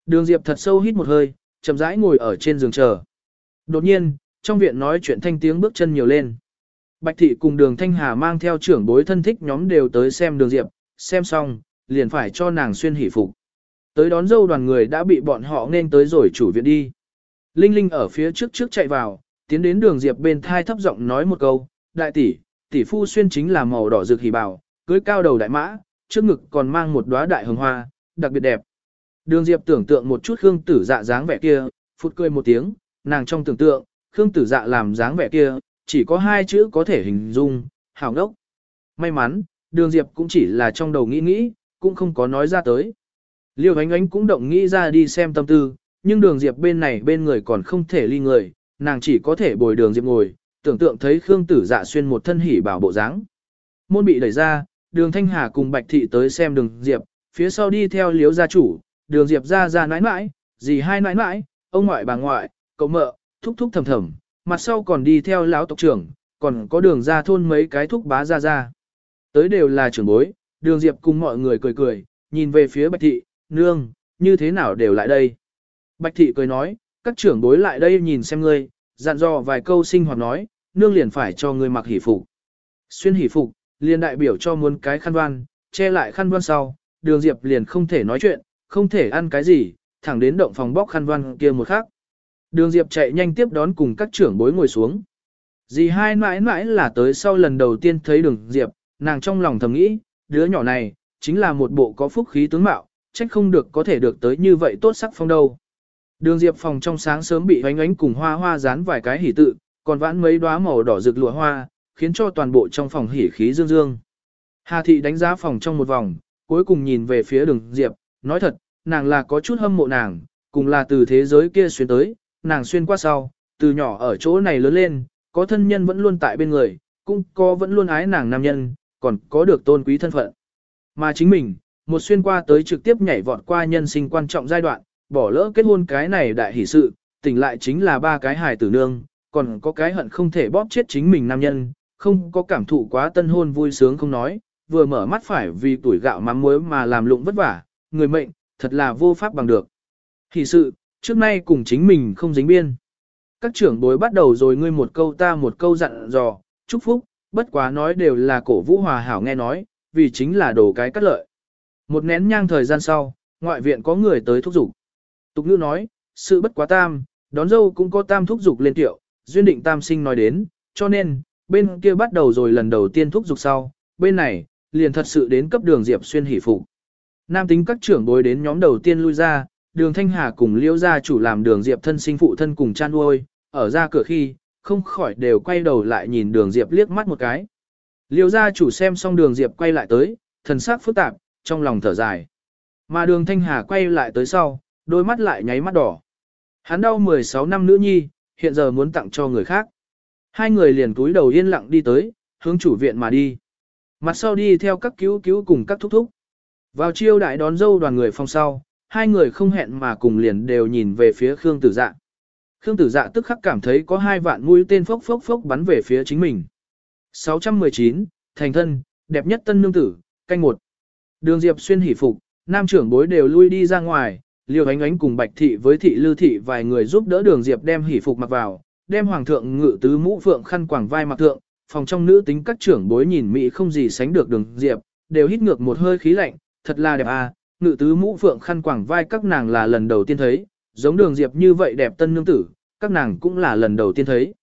Đường Diệp thật sâu hít một hơi, chậm rãi ngồi ở trên giường chờ. Đột nhiên, trong viện nói chuyện thanh tiếng bước chân nhiều lên. Bạch thị cùng đường Thanh Hà mang theo trưởng bối thân thích nhóm đều tới xem đường Diệp, xem xong, liền phải cho nàng xuyên hỷ phục. Tới đón dâu đoàn người đã bị bọn họ nên tới rồi chủ viện đi. Linh Linh ở phía trước trước chạy vào, tiến đến đường Diệp bên thai thấp giọng nói một câu, đại tỷ, tỷ phu xuyên chính là màu đỏ rực hỉ bảo, cưới cao đầu đại mã, trước ngực còn mang một đóa đại hồng hoa, đặc biệt đẹp. Đường Diệp tưởng tượng một chút Khương Tử Dạ dáng vẻ kia, phút cười một tiếng, nàng trong tưởng tượng, Khương Tử Dạ làm dáng vẻ kia, chỉ có hai chữ có thể hình dung, hảo ngốc. May mắn, Đường Diệp cũng chỉ là trong đầu nghĩ nghĩ, cũng không có nói ra tới. Liêu ánh ánh cũng động nghĩ ra đi xem tâm tư, nhưng Đường Diệp bên này bên người còn không thể ly người, nàng chỉ có thể bồi Đường Diệp ngồi, tưởng tượng thấy Khương Tử Dạ xuyên một thân hỉ bảo bộ dáng. Môn bị đẩy ra, Đường Thanh Hà cùng Bạch Thị tới xem Đường Diệp, phía sau đi theo Liếu gia chủ, Đường Diệp ra ra nãi nãi, dì hai nãi nãi, ông ngoại bà ngoại, cậu mợ, thúc thúc thầm thầm, mặt sau còn đi theo lão tộc trưởng, còn có đường ra thôn mấy cái thúc bá ra ra. Tới đều là trưởng bối, đường Diệp cùng mọi người cười cười, nhìn về phía Bạch Thị, nương, như thế nào đều lại đây. Bạch Thị cười nói, các trưởng bối lại đây nhìn xem ngươi, dặn dò vài câu sinh hoạt nói, nương liền phải cho ngươi mặc hỷ phục. Xuyên hỷ phục, liền đại biểu cho muốn cái khăn đoan, che lại khăn đoan sau, đường Diệp liền không thể nói chuyện, không thể ăn cái gì, thẳng đến động phòng bóc khăn đoan kia một khắc. Đường Diệp chạy nhanh tiếp đón cùng các trưởng bối ngồi xuống. Dì hai mãi mãi là tới sau lần đầu tiên thấy đường Diệp, nàng trong lòng thầm nghĩ, đứa nhỏ này, chính là một bộ có phúc khí tướng mạo, trách không được có thể được tới như vậy tốt sắc phong đâu. Đường Diệp phòng trong sáng sớm bị ánh ánh cùng hoa hoa dán vài cái hỉ tự, còn vãn mấy đóa màu đỏ rực lụa hoa, khiến cho toàn bộ trong phòng hỉ khí dương dương. Hà thị đánh giá phòng trong một vòng, cuối cùng nhìn về phía đường Diệp, nói thật, nàng là có chút hâm mộ nàng, cùng là từ thế giới kia xuyên tới, nàng xuyên qua sau, từ nhỏ ở chỗ này lớn lên, có thân nhân vẫn luôn tại bên người, cũng có vẫn luôn ái nàng nam nhân, còn có được tôn quý thân phận. Mà chính mình, một xuyên qua tới trực tiếp nhảy vọt qua nhân sinh quan trọng giai đoạn, bỏ lỡ kết hôn cái này đại hỷ sự, tỉnh lại chính là ba cái hài tử nương, còn có cái hận không thể bóp chết chính mình nam nhân, không có cảm thụ quá tân hôn vui sướng không nói, vừa mở mắt phải vì tuổi gạo mắm muối mà làm lụng vất vả, người mệnh, thật là vô pháp bằng được. thì sự, trước nay cùng chính mình không dính biên. Các trưởng bối bắt đầu rồi ngươi một câu ta một câu dặn dò, chúc phúc, bất quá nói đều là cổ vũ hòa hảo nghe nói, vì chính là đồ cái cắt lợi. Một nén nhang thời gian sau, ngoại viện có người tới thúc giục. Tục ngữ nói, sự bất quá tam, đón dâu cũng có tam thúc giục lên tiệu, duyên định tam sinh nói đến, cho nên, bên kia bắt đầu rồi lần đầu tiên thúc giục sau, bên này, liền thật sự đến cấp đường Diệp xuyên hỷ phục. Nam tính các trưởng bối đến nhóm đầu tiên lui ra, đường Thanh Hà cùng Liễu gia chủ làm đường Diệp thân sinh phụ thân cùng chan uôi ở ra cửa khi, không khỏi đều quay đầu lại nhìn đường Diệp liếc mắt một cái. Liễu gia chủ xem xong đường Diệp quay lại tới, thần sắc phức tạp, trong lòng thở dài. Mà đường Thanh Hà quay lại tới sau, đôi mắt lại nháy mắt đỏ. Hắn đau 16 năm nữ nhi, hiện giờ muốn tặng cho người khác. Hai người liền túi đầu yên lặng đi tới, hướng chủ viện mà đi. Mặt sau đi theo các cứu cứu cùng các thúc thúc. Vào chiêu đại đón dâu đoàn người phong sau, hai người không hẹn mà cùng liền đều nhìn về phía Khương Tử Dạ. Khương Tử Dạ tức khắc cảm thấy có hai vạn mũi tên phốc phốc phốc bắn về phía chính mình. 619, thành thân, đẹp nhất tân nương tử, canh một. Đường Diệp xuyên hỉ phục, nam trưởng bối đều lui đi ra ngoài, Liêu Ánh Ánh cùng Bạch Thị với Thị Lư Thị vài người giúp đỡ Đường Diệp đem hỉ phục mặc vào, đem hoàng thượng ngự tứ mũ phượng khăn quàng vai mặc thượng, phòng trong nữ tính các trưởng bối nhìn mỹ không gì sánh được Đường Diệp, đều hít ngược một hơi khí lạnh, thật là đẹp à, ngự tứ mũ phượng khăn quàng vai các nàng là lần đầu tiên thấy, giống Đường Diệp như vậy đẹp tân nương tử, các nàng cũng là lần đầu tiên thấy.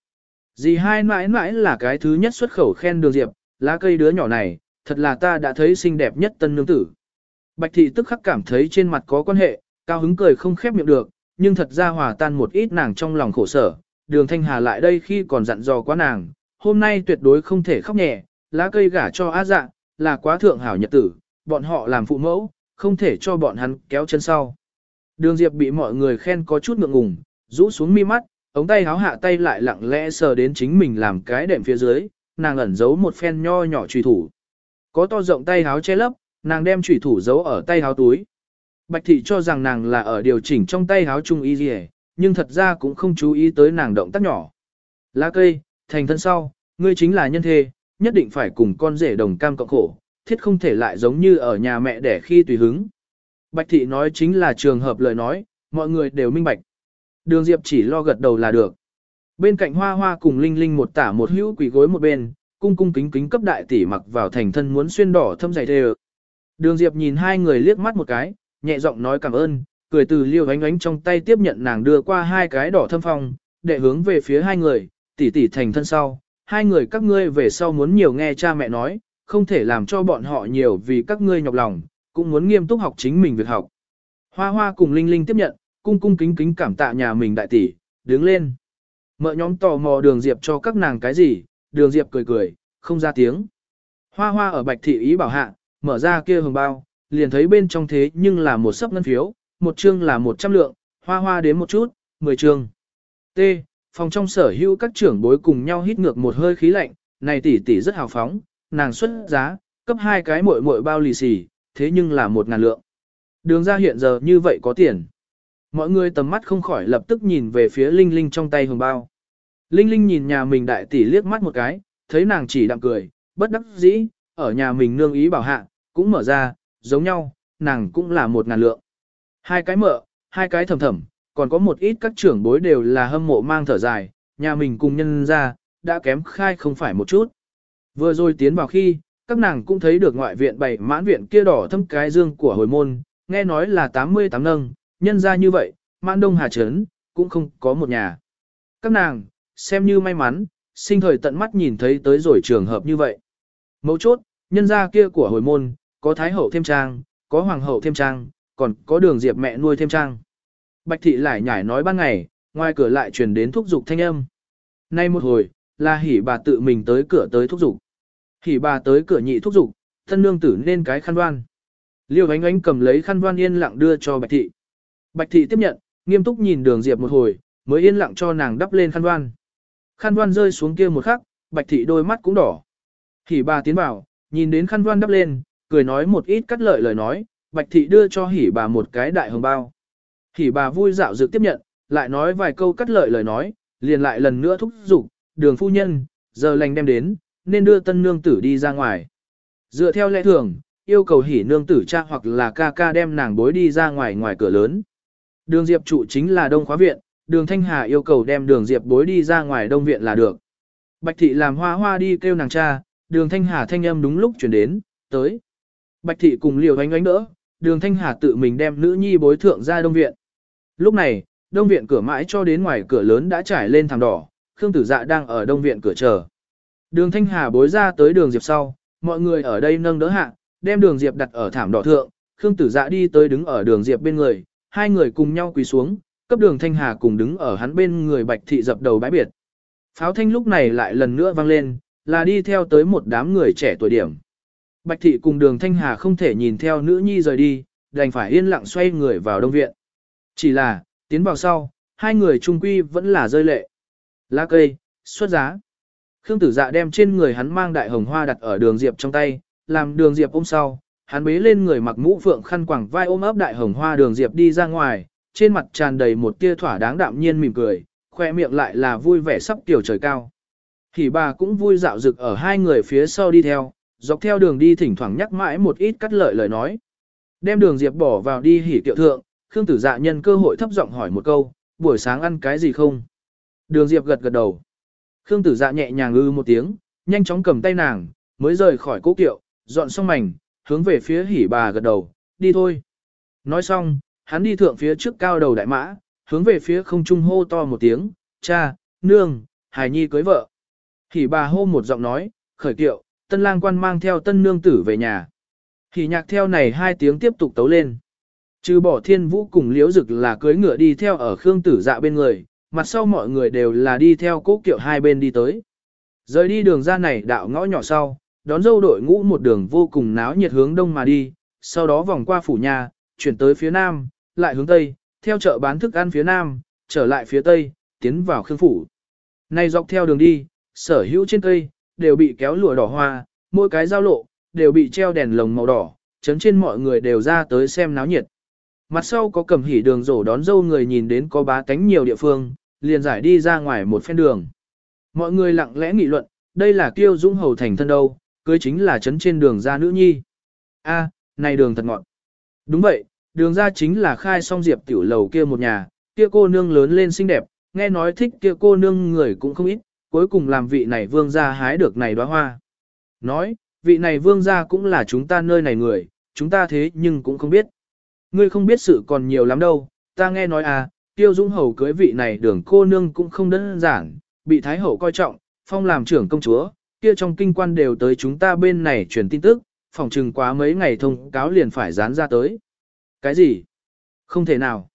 Dì hai mãi mãi là cái thứ nhất xuất khẩu khen Đường Diệp, lá cây đứa nhỏ này, thật là ta đã thấy xinh đẹp nhất tân nương tử. Bạch thị tức khắc cảm thấy trên mặt có quan hệ, cao hứng cười không khép miệng được, nhưng thật ra hòa tan một ít nàng trong lòng khổ sở. Đường Thanh Hà lại đây khi còn dặn dò quá nàng, hôm nay tuyệt đối không thể khóc nhẹ, lá cây gả cho á dạ, là quá thượng hảo nhật tử, bọn họ làm phụ mẫu, không thể cho bọn hắn kéo chân sau. Đường Diệp bị mọi người khen có chút ngượng ngùng, rũ xuống mi mắt, ống tay háo hạ tay lại lặng lẽ sờ đến chính mình làm cái đệm phía dưới, nàng ẩn giấu một phen nho nhỏ truy thủ. Có to rộng tay háo che lấp, nàng đem truy thủ giấu ở tay háo túi. Bạch thị cho rằng nàng là ở điều chỉnh trong tay háo trung y gì nhưng thật ra cũng không chú ý tới nàng động tác nhỏ. Lá cây, thành thân sau, ngươi chính là nhân thê, nhất định phải cùng con rể đồng cam cộng khổ, thiết không thể lại giống như ở nhà mẹ đẻ khi tùy hứng. Bạch thị nói chính là trường hợp lời nói, mọi người đều minh bạch. Đường Diệp chỉ lo gật đầu là được. Bên cạnh hoa hoa cùng linh linh một tả một hữu quỷ gối một bên, cung cung kính kính cấp đại tỷ mặc vào thành thân muốn xuyên đỏ thâm dày thề. Đường Diệp nhìn hai người liếc mắt một cái, nhẹ giọng nói cảm ơn, cười từ liêu ánh ánh trong tay tiếp nhận nàng đưa qua hai cái đỏ thâm phong, để hướng về phía hai người, tỷ tỷ thành thân sau. Hai người các ngươi về sau muốn nhiều nghe cha mẹ nói, không thể làm cho bọn họ nhiều vì các ngươi nhọc lòng, cũng muốn nghiêm túc học chính mình việc học. Hoa hoa cùng Linh Linh tiếp nhận, cung cung kính kính cảm tạ nhà mình đại tỷ, đứng lên. Mợ nhóm tò mò đường Diệp cho các nàng cái gì, đường Diệp cười cười, không ra tiếng. Hoa hoa ở bạch thị ý bảo hạ, mở ra kia hồng bao, liền thấy bên trong thế nhưng là một sấp ngân phiếu, một chương là 100 lượng, hoa hoa đến một chút, 10 chương. T. Phòng trong sở hữu các trưởng bối cùng nhau hít ngược một hơi khí lạnh, này tỷ tỷ rất hào phóng, nàng xuất giá, cấp hai cái muội muội bao lì xì, thế nhưng là một ngàn lượng. Đường ra hiện giờ như vậy có tiền. Mọi người tầm mắt không khỏi lập tức nhìn về phía Linh Linh trong tay hồng bao. Linh Linh nhìn nhà mình đại tỷ liếc mắt một cái, thấy nàng chỉ đạm cười, bất đắc dĩ, ở nhà mình nương ý bảo hạ, cũng mở ra, giống nhau, nàng cũng là một ngàn lượng. Hai cái mợ, hai cái thầm thầm, còn có một ít các trưởng bối đều là hâm mộ mang thở dài, nhà mình cùng nhân ra, đã kém khai không phải một chút. Vừa rồi tiến vào khi, các nàng cũng thấy được ngoại viện bảy mãn viện kia đỏ thâm cái dương của hồi môn, nghe nói là 88 nâng, nhân ra như vậy, mãn đông hà trấn, cũng không có một nhà. Các nàng, xem như may mắn, sinh thời tận mắt nhìn thấy tới rồi trường hợp như vậy. Mấu chốt, nhân ra kia của hồi môn, có thái hậu thêm trang, có hoàng hậu thêm trang, còn có đường diệp mẹ nuôi thêm trang. Bạch thị lại nhảy nói ban ngày, ngoài cửa lại truyền đến thúc dục thanh âm. Nay một hồi, là hỉ bà tự mình tới cửa tới thúc dục. Hỉ bà tới cửa nhị thúc dục, thân nương tử nên cái khăn đoan. Liêu ánh ánh cầm lấy khăn đoan yên lặng đưa cho bạch thị. Bạch thị tiếp nhận, nghiêm túc nhìn đường diệp một hồi, mới yên lặng cho nàng đắp lên khăn đoan. Khăn đoan rơi xuống kia một khắc, bạch thị đôi mắt cũng đỏ. Hỉ bà tiến vào, nhìn đến khăn đoan đắp lên, cười nói một ít cắt lợi lời nói, bạch thị đưa cho hỉ bà một cái đại hồng bao. Hỉ bà vui dạo dự tiếp nhận, lại nói vài câu cắt lợi lời nói, liền lại lần nữa thúc giục, đường phu nhân, giờ lành đem đến, nên đưa tân nương tử đi ra ngoài. Dựa theo lẽ thường, yêu cầu hỉ nương tử cha hoặc là ca ca đem nàng bối đi ra ngoài ngoài cửa lớn. Đường Diệp trụ chính là Đông Khóa Viện, đường Thanh Hà yêu cầu đem đường Diệp bối đi ra ngoài Đông Viện là được. Bạch thị làm hoa hoa đi kêu nàng cha, đường Thanh Hà thanh âm đúng lúc chuyển đến, tới. Bạch thị cùng liều ánh ánh đỡ, đường Thanh Hà tự mình đem nữ nhi bối thượng ra Đông Viện. Lúc này, Đông Viện cửa mãi cho đến ngoài cửa lớn đã trải lên thảm đỏ, Khương Tử Dạ đang ở Đông Viện cửa chờ. Đường Thanh Hà bối ra tới đường Diệp sau, mọi người ở đây nâng đỡ hạ, đem đường Diệp đặt ở thảm đỏ thượng, Khương Tử Dạ đi tới đứng ở đường Diệp bên người, hai người cùng nhau quỳ xuống, cấp đường Thanh Hà cùng đứng ở hắn bên người Bạch Thị dập đầu bái biệt. Pháo thanh lúc này lại lần nữa vang lên, là đi theo tới một đám người trẻ tuổi điểm. Bạch Thị cùng đường Thanh Hà không thể nhìn theo nữ nhi rời đi, đành phải yên lặng xoay người vào đông viện. Chỉ là, tiến vào sau, Hai người trung quy vẫn là rơi lệ. Lá cây, xuất giá. Khương tử dạ đem trên người hắn mang đại hồng hoa đặt ở đường diệp trong tay, làm đường diệp ôm sau, hắn bế lên người mặc mũ phượng khăn quàng vai ôm ấp đại hồng hoa đường diệp đi ra ngoài, trên mặt tràn đầy một tia thỏa đáng đạm nhiên mỉm cười, khoe miệng lại là vui vẻ sắp tiểu trời cao. Thì bà cũng vui dạo dực ở hai người phía sau đi theo, dọc theo đường đi thỉnh thoảng nhắc mãi một ít cắt lợi lời nói. Đem đường diệp bỏ vào đi hỉ tiệu thượng, Khương tử dạ nhân cơ hội thấp giọng hỏi một câu, buổi sáng ăn cái gì không? Đường diệp gật gật đầu. Khương tử dạ nhẹ nhàng ư một tiếng, nhanh chóng cầm tay nàng, mới rời khỏi cố kiệu, dọn xong mảnh, hướng về phía hỉ bà gật đầu, đi thôi. Nói xong, hắn đi thượng phía trước cao đầu đại mã, hướng về phía không trung hô to một tiếng, cha, nương, hài nhi cưới vợ. Hỉ bà hô một giọng nói, khởi kiệu, tân lang quan mang theo tân nương tử về nhà. Hỉ nhạc theo này hai tiếng tiếp tục tấu lên. Trừ bỏ thiên vũ cùng liễu dực là cưới ngựa đi theo ở khương tử dạ bên người, mặt sau mọi người đều là đi theo cố kiệu hai bên đi tới. Rời đi đường ra này đạo ngõ nhỏ sau, đón dâu đội ngũ một đường vô cùng náo nhiệt hướng đông mà đi, sau đó vòng qua phủ nhà, chuyển tới phía nam, lại hướng tây, theo chợ bán thức ăn phía nam, trở lại phía tây, tiến vào khương phủ. Này dọc theo đường đi, sở hữu trên cây, đều bị kéo lụa đỏ hoa, mỗi cái giao lộ, đều bị treo đèn lồng màu đỏ, chấn trên mọi người đều ra tới xem náo nhiệt. Mặt sau có cầm hỉ đường rổ đón dâu người nhìn đến có bá tánh nhiều địa phương, liền giải đi ra ngoài một phen đường. Mọi người lặng lẽ nghị luận, đây là kiêu dũng hầu thành thân đâu, cưới chính là chấn trên đường ra nữ nhi. A, này đường thật ngọn. Đúng vậy, đường ra chính là khai song diệp tiểu lầu kia một nhà, kia cô nương lớn lên xinh đẹp, nghe nói thích kia cô nương người cũng không ít, cuối cùng làm vị này vương gia hái được này đóa hoa. Nói, vị này vương gia cũng là chúng ta nơi này người, chúng ta thế nhưng cũng không biết. Ngươi không biết sự còn nhiều lắm đâu, ta nghe nói à, tiêu dũng hầu cưới vị này đường cô nương cũng không đơn giản, bị thái hậu coi trọng, phong làm trưởng công chúa, kia trong kinh quan đều tới chúng ta bên này truyền tin tức, phòng trừng quá mấy ngày thông cáo liền phải dán ra tới. Cái gì? Không thể nào.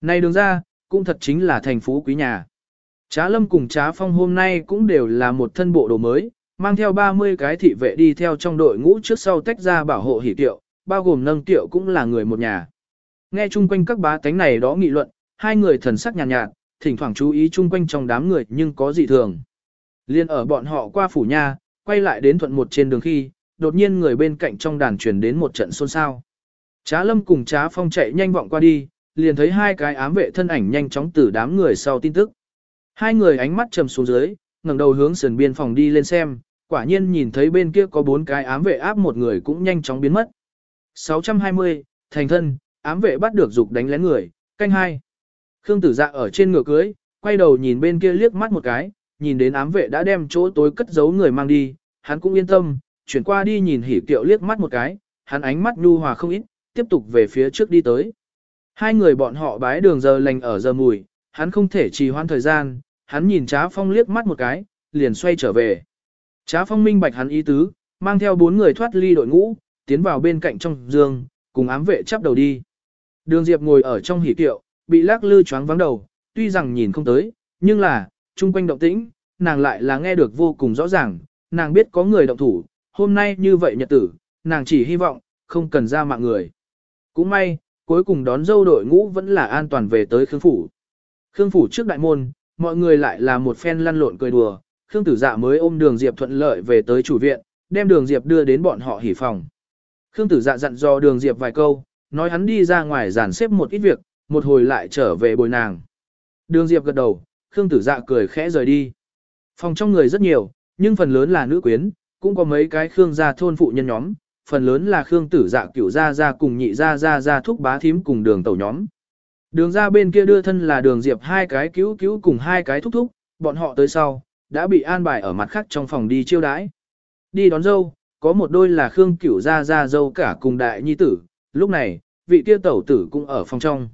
Này đường ra, cũng thật chính là thành phú quý nhà. Trá lâm cùng trá phong hôm nay cũng đều là một thân bộ đồ mới, mang theo 30 cái thị vệ đi theo trong đội ngũ trước sau tách ra bảo hộ hỉ tiệu, bao gồm nâng tiệu cũng là người một nhà. Nghe chung quanh các bá tánh này đó nghị luận, hai người thần sắc nhàn nhạt, nhạt, thỉnh thoảng chú ý chung quanh trong đám người nhưng có dị thường. Liên ở bọn họ qua phủ nha, quay lại đến thuận một trên đường khi, đột nhiên người bên cạnh trong đàn truyền đến một trận xôn xao. Trá lâm cùng trá phong chạy nhanh vọng qua đi, liền thấy hai cái ám vệ thân ảnh nhanh chóng từ đám người sau tin tức. Hai người ánh mắt trầm xuống dưới, ngẩng đầu hướng sườn biên phòng đi lên xem, quả nhiên nhìn thấy bên kia có bốn cái ám vệ áp một người cũng nhanh chóng biến mất. 620, thành thân, ám vệ bắt được dục đánh lén người, canh hai. Khương tử dạ ở trên ngựa cưới, quay đầu nhìn bên kia liếc mắt một cái, nhìn đến ám vệ đã đem chỗ tối cất giấu người mang đi, hắn cũng yên tâm, chuyển qua đi nhìn hỉ kiệu liếc mắt một cái, hắn ánh mắt nhu hòa không ít, tiếp tục về phía trước đi tới. Hai người bọn họ bái đường giờ lành ở giờ mùi, hắn không thể trì hoãn thời gian, hắn nhìn Trá Phong liếc mắt một cái, liền xoay trở về. Trá Phong minh bạch hắn ý tứ, mang theo bốn người thoát ly đội ngũ, tiến vào bên cạnh trong giường, cùng ám vệ chắp đầu đi. Đường Diệp ngồi ở trong hỉ tiệu, bị lắc lư choáng vắng đầu, tuy rằng nhìn không tới, nhưng là, chung quanh động tĩnh, nàng lại là nghe được vô cùng rõ ràng, nàng biết có người động thủ, hôm nay như vậy nhật tử, nàng chỉ hy vọng, không cần ra mạng người. Cũng may, cuối cùng đón dâu đội ngũ vẫn là an toàn về tới Khương Phủ. Khương Phủ trước đại môn, mọi người lại là một phen lăn lộn cười đùa, Khương Tử Dạ mới ôm đường Diệp thuận lợi về tới chủ viện, đem đường Diệp đưa đến bọn họ hỉ phòng. Khương Tử Dạ dặn dò đường Diệp vài câu, nói hắn đi ra ngoài giản xếp một ít việc, một hồi lại trở về bồi nàng. Đường Diệp gật đầu, Khương Tử Dạ cười khẽ rời đi. Phòng trong người rất nhiều, nhưng phần lớn là nữ quyến, cũng có mấy cái Khương gia thôn phụ nhân nhóm, phần lớn là Khương Tử Dạ cửu gia gia cùng nhị gia gia gia thúc bá thím cùng đường tẩu nhóm. Đường ra bên kia đưa thân là đường Diệp hai cái cứu cứu cùng hai cái thúc thúc, bọn họ tới sau, đã bị an bài ở mặt khác trong phòng đi chiêu đãi. Đi đón dâu, có một đôi là Khương cửu gia gia dâu cả cùng đại nhi tử, lúc này, vị kia tẩu tử cũng ở phòng trong.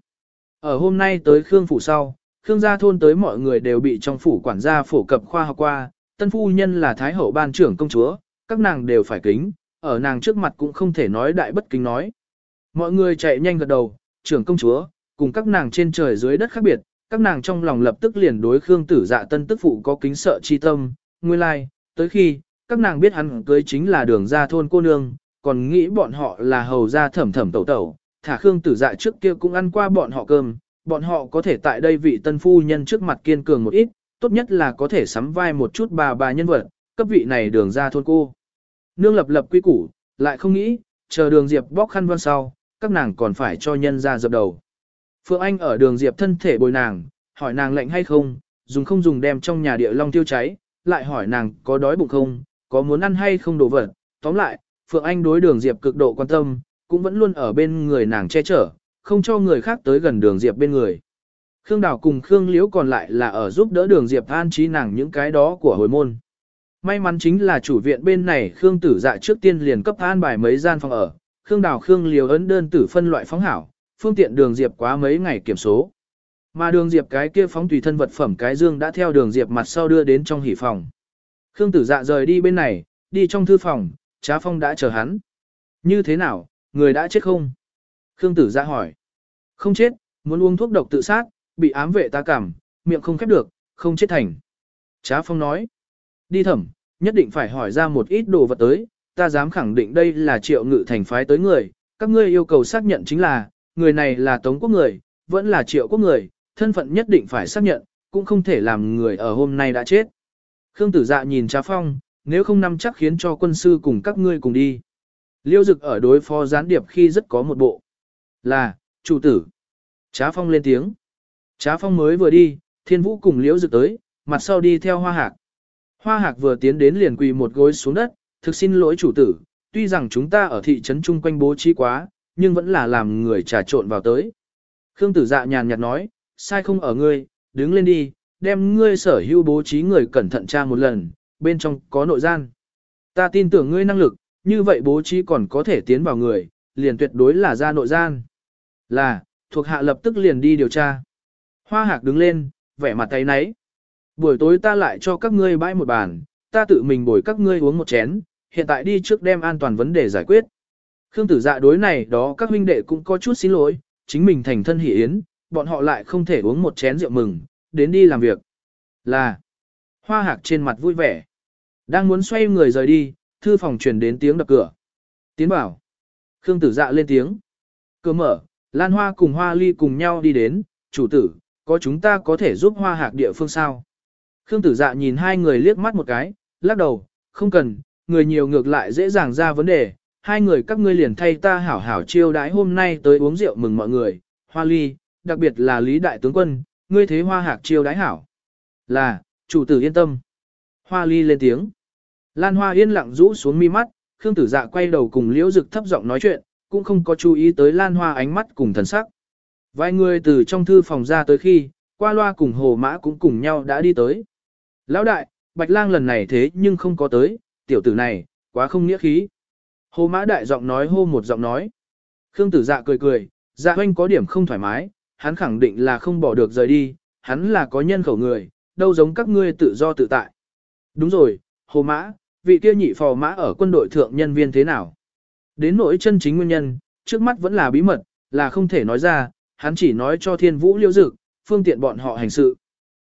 Ở hôm nay tới Khương phủ sau, Khương gia thôn tới mọi người đều bị trong phủ quản gia phổ cập khoa học qua, tân phu nhân là thái hậu ban trưởng công chúa, các nàng đều phải kính, ở nàng trước mặt cũng không thể nói đại bất kính nói. Mọi người chạy nhanh gật đầu, trưởng công chúa, cùng các nàng trên trời dưới đất khác biệt, các nàng trong lòng lập tức liền đối Khương tử dạ tân tức phụ có kính sợ chi tâm, nguyên lai, like, tới khi, các nàng biết hắn cưới chính là đường ra thôn cô nương, còn nghĩ bọn họ là hầu ra thẩm thẩm tẩu tẩu, thả Khương tử dạ trước kia cũng ăn qua bọn họ cơm, Bọn họ có thể tại đây vị tân phu nhân trước mặt kiên cường một ít, tốt nhất là có thể sắm vai một chút bà bà nhân vật, cấp vị này đường ra thôn cô. Nương lập lập quy củ, lại không nghĩ, chờ đường Diệp bóc khăn văn sau, các nàng còn phải cho nhân ra dập đầu. Phượng Anh ở đường Diệp thân thể bồi nàng, hỏi nàng lệnh hay không, dùng không dùng đem trong nhà địa long tiêu cháy, lại hỏi nàng có đói bụng không, có muốn ăn hay không đồ vật. Tóm lại, Phượng Anh đối đường Diệp cực độ quan tâm, cũng vẫn luôn ở bên người nàng che chở, không cho người khác tới gần đường Diệp bên người. Khương Đào cùng Khương Liễu còn lại là ở giúp đỡ đường Diệp an trí nàng những cái đó của hồi môn. May mắn chính là chủ viện bên này Khương Tử Dạ trước tiên liền cấp an bài mấy gian phòng ở, Khương Đào Khương Liễu ấn đơn tử phân loại phóng hảo, phương tiện đường Diệp quá mấy ngày kiểm số. Mà đường Diệp cái kia phóng tùy thân vật phẩm cái dương đã theo đường Diệp mặt sau đưa đến trong hỉ phòng. Khương Tử Dạ rời đi bên này, đi trong thư phòng, Trá Phong đã chờ hắn. Như thế nào, người đã chết không? Khương Tử Dạ hỏi. Không chết, muốn uống thuốc độc tự sát, bị ám vệ ta cảm, miệng không khép được, không chết thành. Trá Phong nói. Đi thẩm, nhất định phải hỏi ra một ít đồ vật tới, ta dám khẳng định đây là triệu ngự thành phái tới người, các ngươi yêu cầu xác nhận chính là, người này là Tống quốc người, vẫn là triệu quốc người, thân phận nhất định phải xác nhận, cũng không thể làm người ở hôm nay đã chết. Khương tử dạ nhìn Trá Phong, nếu không nắm chắc khiến cho quân sư cùng các ngươi cùng đi. Liêu dực ở đối phó gián điệp khi rất có một bộ. Là, chủ tử. Trá Phong lên tiếng. Trá Phong mới vừa đi, thiên vũ cùng liễu dực tới, mặt sau đi theo hoa hạc. Hoa hạc vừa tiến đến liền quỳ một gối xuống đất, thực xin lỗi chủ tử, tuy rằng chúng ta ở thị trấn chung quanh bố trí quá, nhưng vẫn là làm người trà trộn vào tới. Khương tử dạ nhàn nhạt nói, sai không ở ngươi, đứng lên đi, đem ngươi sở hữu bố trí người cẩn thận tra một lần, bên trong có nội gian. Ta tin tưởng ngươi năng lực, như vậy bố trí còn có thể tiến vào người, liền tuyệt đối là ra nội gian. Là, thuộc hạ lập tức liền đi điều tra. Hoa hạc đứng lên, vẻ mặt tay nấy. Buổi tối ta lại cho các ngươi bãi một bàn, ta tự mình bồi các ngươi uống một chén, hiện tại đi trước đem an toàn vấn đề giải quyết. Khương tử dạ đối này đó các huynh đệ cũng có chút xin lỗi, chính mình thành thân hỷ yến, bọn họ lại không thể uống một chén rượu mừng, đến đi làm việc. Là, hoa hạc trên mặt vui vẻ. Đang muốn xoay người rời đi, thư phòng truyền đến tiếng đập cửa. Tiến bảo. Khương tử dạ lên tiếng. Cửa mở, Lan Hoa cùng Hoa Ly cùng nhau đi đến, chủ tử, có chúng ta có thể giúp hoa hạc địa phương sao? Khương tử dạ nhìn hai người liếc mắt một cái, lắc đầu, không cần, người nhiều ngược lại dễ dàng ra vấn đề, hai người các ngươi liền thay ta hảo hảo chiêu đãi hôm nay tới uống rượu mừng mọi người, Hoa Ly, đặc biệt là Lý Đại Tướng Quân, ngươi thế hoa hạc chiêu đãi hảo. Là, chủ tử yên tâm. Hoa Ly lên tiếng. Lan Hoa yên lặng rũ xuống mi mắt, Khương Tử Dạ quay đầu cùng Liễu Dực thấp giọng nói chuyện, cũng không có chú ý tới Lan Hoa ánh mắt cùng thần sắc. Vài người từ trong thư phòng ra tới khi, qua loa cùng Hồ Mã cũng cùng nhau đã đi tới. Lão đại, Bạch Lang lần này thế nhưng không có tới, tiểu tử này, quá không nghĩa khí. Hồ Mã đại giọng nói hô một giọng nói. Khương Tử Dạ cười cười, Dạ anh có điểm không thoải mái, hắn khẳng định là không bỏ được rời đi, hắn là có nhân khẩu người, đâu giống các ngươi tự do tự tại. Đúng rồi, Hồ Mã, vị kia nhị phò mã ở quân đội thượng nhân viên thế nào? Đến nỗi chân chính nguyên nhân, trước mắt vẫn là bí mật, là không thể nói ra, hắn chỉ nói cho thiên vũ liêu dực, phương tiện bọn họ hành sự.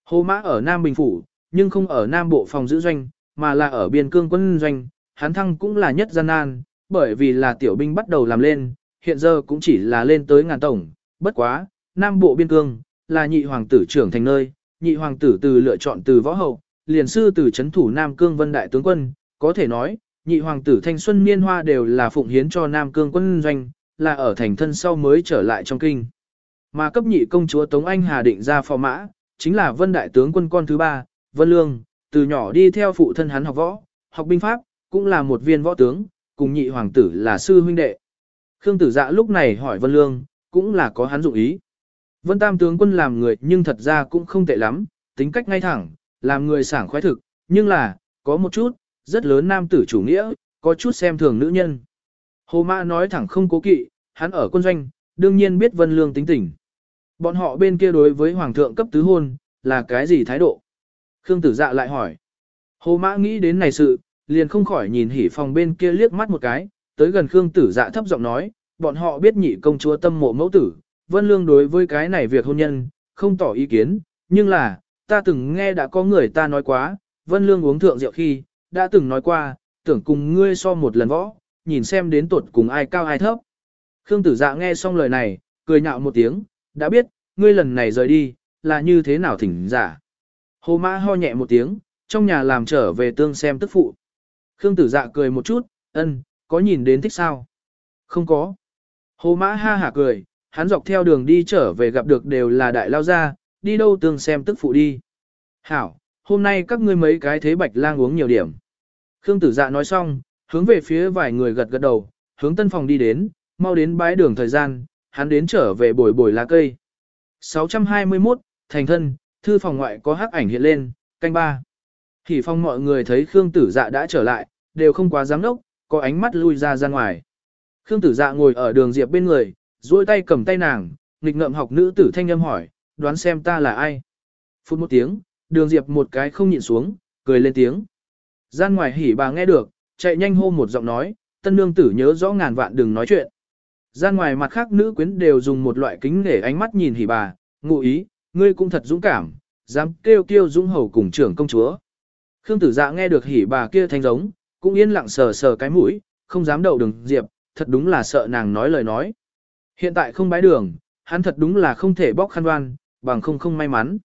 Hồ Mã ở Nam Bình Phủ, nhưng không ở Nam Bộ phòng giữ doanh, mà là ở biên cương quân doanh, hắn thăng cũng là nhất gian nan, bởi vì là tiểu binh bắt đầu làm lên, hiện giờ cũng chỉ là lên tới ngàn tổng, bất quá, Nam Bộ biên cương, là nhị hoàng tử trưởng thành nơi, nhị hoàng tử từ lựa chọn từ võ hậu, liền sư từ chấn thủ Nam Cương Vân Đại tướng quân, có thể nói, nhị hoàng tử thanh xuân niên hoa đều là phụng hiến cho Nam Cương quân doanh, là ở thành thân sau mới trở lại trong kinh. Mà cấp nhị công chúa Tống Anh Hà định ra phò mã, chính là Vân Đại tướng quân con thứ ba, Vân Lương, từ nhỏ đi theo phụ thân hắn học võ, học binh pháp, cũng là một viên võ tướng, cùng nhị hoàng tử là sư huynh đệ. Khương tử dạ lúc này hỏi Vân Lương, cũng là có hắn dụng ý. Vân Tam tướng quân làm người nhưng thật ra cũng không tệ lắm, tính cách ngay thẳng, làm người sảng khoái thực, nhưng là, có một chút, rất lớn nam tử chủ nghĩa, có chút xem thường nữ nhân. Hồ Mã nói thẳng không cố kỵ, hắn ở quân doanh, đương nhiên biết Vân Lương tính tình. Bọn họ bên kia đối với Hoàng thượng cấp tứ hôn, là cái gì thái độ? Khương tử dạ lại hỏi. Hồ Mã nghĩ đến này sự, liền không khỏi nhìn hỉ phòng bên kia liếc mắt một cái, tới gần Khương tử dạ thấp giọng nói, bọn họ biết nhị công chúa tâm mộ mẫu tử, Vân Lương đối với cái này việc hôn nhân, không tỏ ý kiến, nhưng là, ta từng nghe đã có người ta nói quá, Vân Lương uống thượng rượu khi, đã từng nói qua, tưởng cùng ngươi so một lần võ, nhìn xem đến tuột cùng ai cao ai thấp. Khương tử dạ nghe xong lời này, cười nhạo một tiếng, đã biết, ngươi lần này rời đi, là như thế nào thỉnh giả. Hồ mã ho nhẹ một tiếng, trong nhà làm trở về tương xem tức phụ. Khương tử dạ cười một chút, ân, có nhìn đến thích sao? Không có. Hồ mã ha hả cười, hắn dọc theo đường đi trở về gặp được đều là đại lao gia, đi đâu tương xem tức phụ đi. Hảo, hôm nay các ngươi mấy cái thế bạch lang uống nhiều điểm. Khương tử dạ nói xong, hướng về phía vài người gật gật đầu, hướng tân phòng đi đến, mau đến bãi đường thời gian, hắn đến trở về bồi bồi lá cây. 621, thành thân, thư phòng ngoại có hắc ảnh hiện lên, canh ba. Hỉ phong mọi người thấy Khương tử dạ đã trở lại, đều không quá giám đốc, có ánh mắt lui ra ra ngoài. Khương tử dạ ngồi ở đường diệp bên người, duỗi tay cầm tay nàng, nghịch ngợm học nữ tử thanh âm hỏi, đoán xem ta là ai. Phút một tiếng, đường diệp một cái không nhịn xuống, cười lên tiếng. Gian ngoài hỉ bà nghe được, chạy nhanh hô một giọng nói, tân nương tử nhớ rõ ngàn vạn đừng nói chuyện. Gian ngoài mặt khác nữ quyến đều dùng một loại kính để ánh mắt nhìn hỉ bà, ngụ ý, ngươi cũng thật dũng cảm, dám kêu kêu dũng hầu cùng trưởng công chúa. Khương tử dạ nghe được hỉ bà kia thanh giống, cũng yên lặng sờ sờ cái mũi, không dám đậu đường diệp, thật đúng là sợ nàng nói lời nói. Hiện tại không bái đường, hắn thật đúng là không thể bóc khăn đoan, bằng không không may mắn.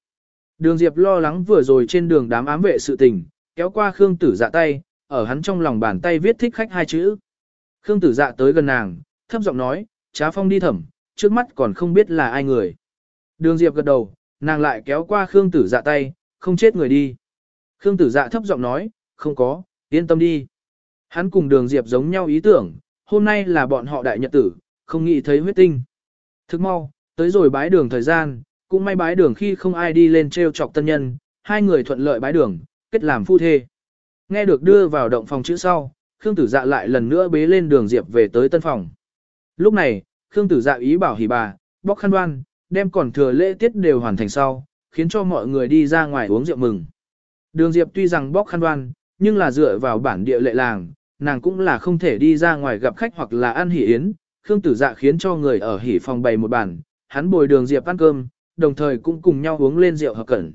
Đường diệp lo lắng vừa rồi trên đường đám ám vệ sự tình, kéo qua Khương tử dạ tay, ở hắn trong lòng bàn tay viết thích khách hai chữ. Khương tử dạ tới gần nàng, thấp giọng nói, trá phong đi thẩm, trước mắt còn không biết là ai người. Đường diệp gật đầu, nàng lại kéo qua Khương tử dạ tay, không chết người đi. Khương tử dạ thấp giọng nói, không có, yên tâm đi. Hắn cùng đường diệp giống nhau ý tưởng, hôm nay là bọn họ đại nhật tử, không nghĩ thấy huyết tinh. Thức mau, tới rồi bái đường thời gian, cũng may bái đường khi không ai đi lên treo chọc tân nhân, hai người thuận lợi bái đường, kết làm phu thê. Nghe được đưa vào động phòng chữ sau, Khương Tử Dạ lại lần nữa bế lên đường Diệp về tới tân phòng. Lúc này, Khương Tử Dạ ý bảo hỉ bà, bóc khăn đoan, đem còn thừa lễ tiết đều hoàn thành sau, khiến cho mọi người đi ra ngoài uống rượu mừng. Đường Diệp tuy rằng bóc khăn đoan, nhưng là dựa vào bản địa lệ làng, nàng cũng là không thể đi ra ngoài gặp khách hoặc là ăn hỉ yến. Khương Tử Dạ khiến cho người ở hỉ phòng bày một bàn, hắn bồi đường Diệp ăn cơm, đồng thời cũng cùng nhau uống lên rượu hợp cẩn.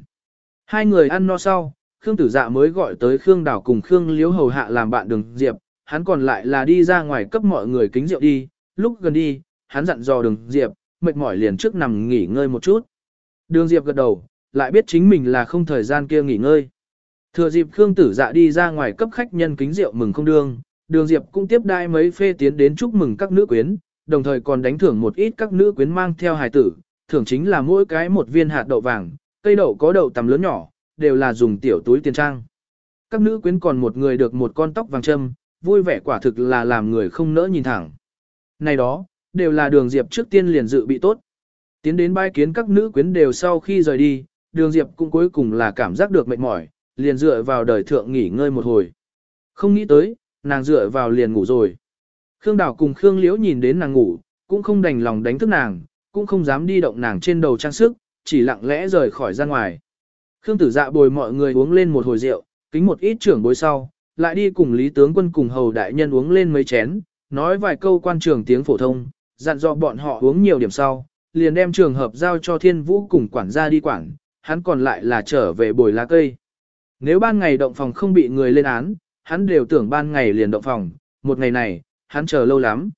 Hai người ăn no sau, Khương Tử Dạ mới gọi tới Khương Đào cùng Khương Liễu hầu hạ làm bạn đường Diệp, hắn còn lại là đi ra ngoài cấp mọi người kính rượu đi, lúc gần đi, hắn dặn dò đường Diệp, mệt mỏi liền trước nằm nghỉ ngơi một chút. Đường Diệp gật đầu, lại biết chính mình là không thời gian kia nghỉ ngơi. Thừa dịp Khương Tử Dạ đi ra ngoài cấp khách nhân kính rượu mừng không đương, Đường Diệp cũng tiếp đai mấy phê tiến đến chúc mừng các nữ quyến, đồng thời còn đánh thưởng một ít các nữ quyến mang theo hài tử, thưởng chính là mỗi cái một viên hạt đậu vàng, cây đậu có đậu tầm lớn nhỏ, đều là dùng tiểu túi tiền trang. Các nữ quyến còn một người được một con tóc vàng châm, vui vẻ quả thực là làm người không nỡ nhìn thẳng. Này đó, đều là đường Diệp trước tiên liền dự bị tốt. Tiến đến bái kiến các nữ quyến đều sau khi rời đi, đường Diệp cũng cuối cùng là cảm giác được mệt mỏi, liền dựa vào đời thượng nghỉ ngơi một hồi. Không nghĩ tới, nàng dựa vào liền ngủ rồi. Khương Đào cùng Khương Liễu nhìn đến nàng ngủ, cũng không đành lòng đánh thức nàng, cũng không dám đi động nàng trên đầu trang sức, chỉ lặng lẽ rời khỏi ra ngoài. Khương Tử Dạ bồi mọi người uống lên một hồi rượu, kính một ít trưởng bối sau, lại đi cùng Lý tướng quân cùng hầu đại nhân uống lên mấy chén, nói vài câu quan trường tiếng phổ thông, dặn dò bọn họ uống nhiều điểm sau, liền đem trường hợp giao cho Thiên Vũ cùng quản gia đi quản, hắn còn lại là trở về bồi lá cây. Nếu ban ngày động phòng không bị người lên án, hắn đều tưởng ban ngày liền động phòng, một ngày này, hắn chờ lâu lắm.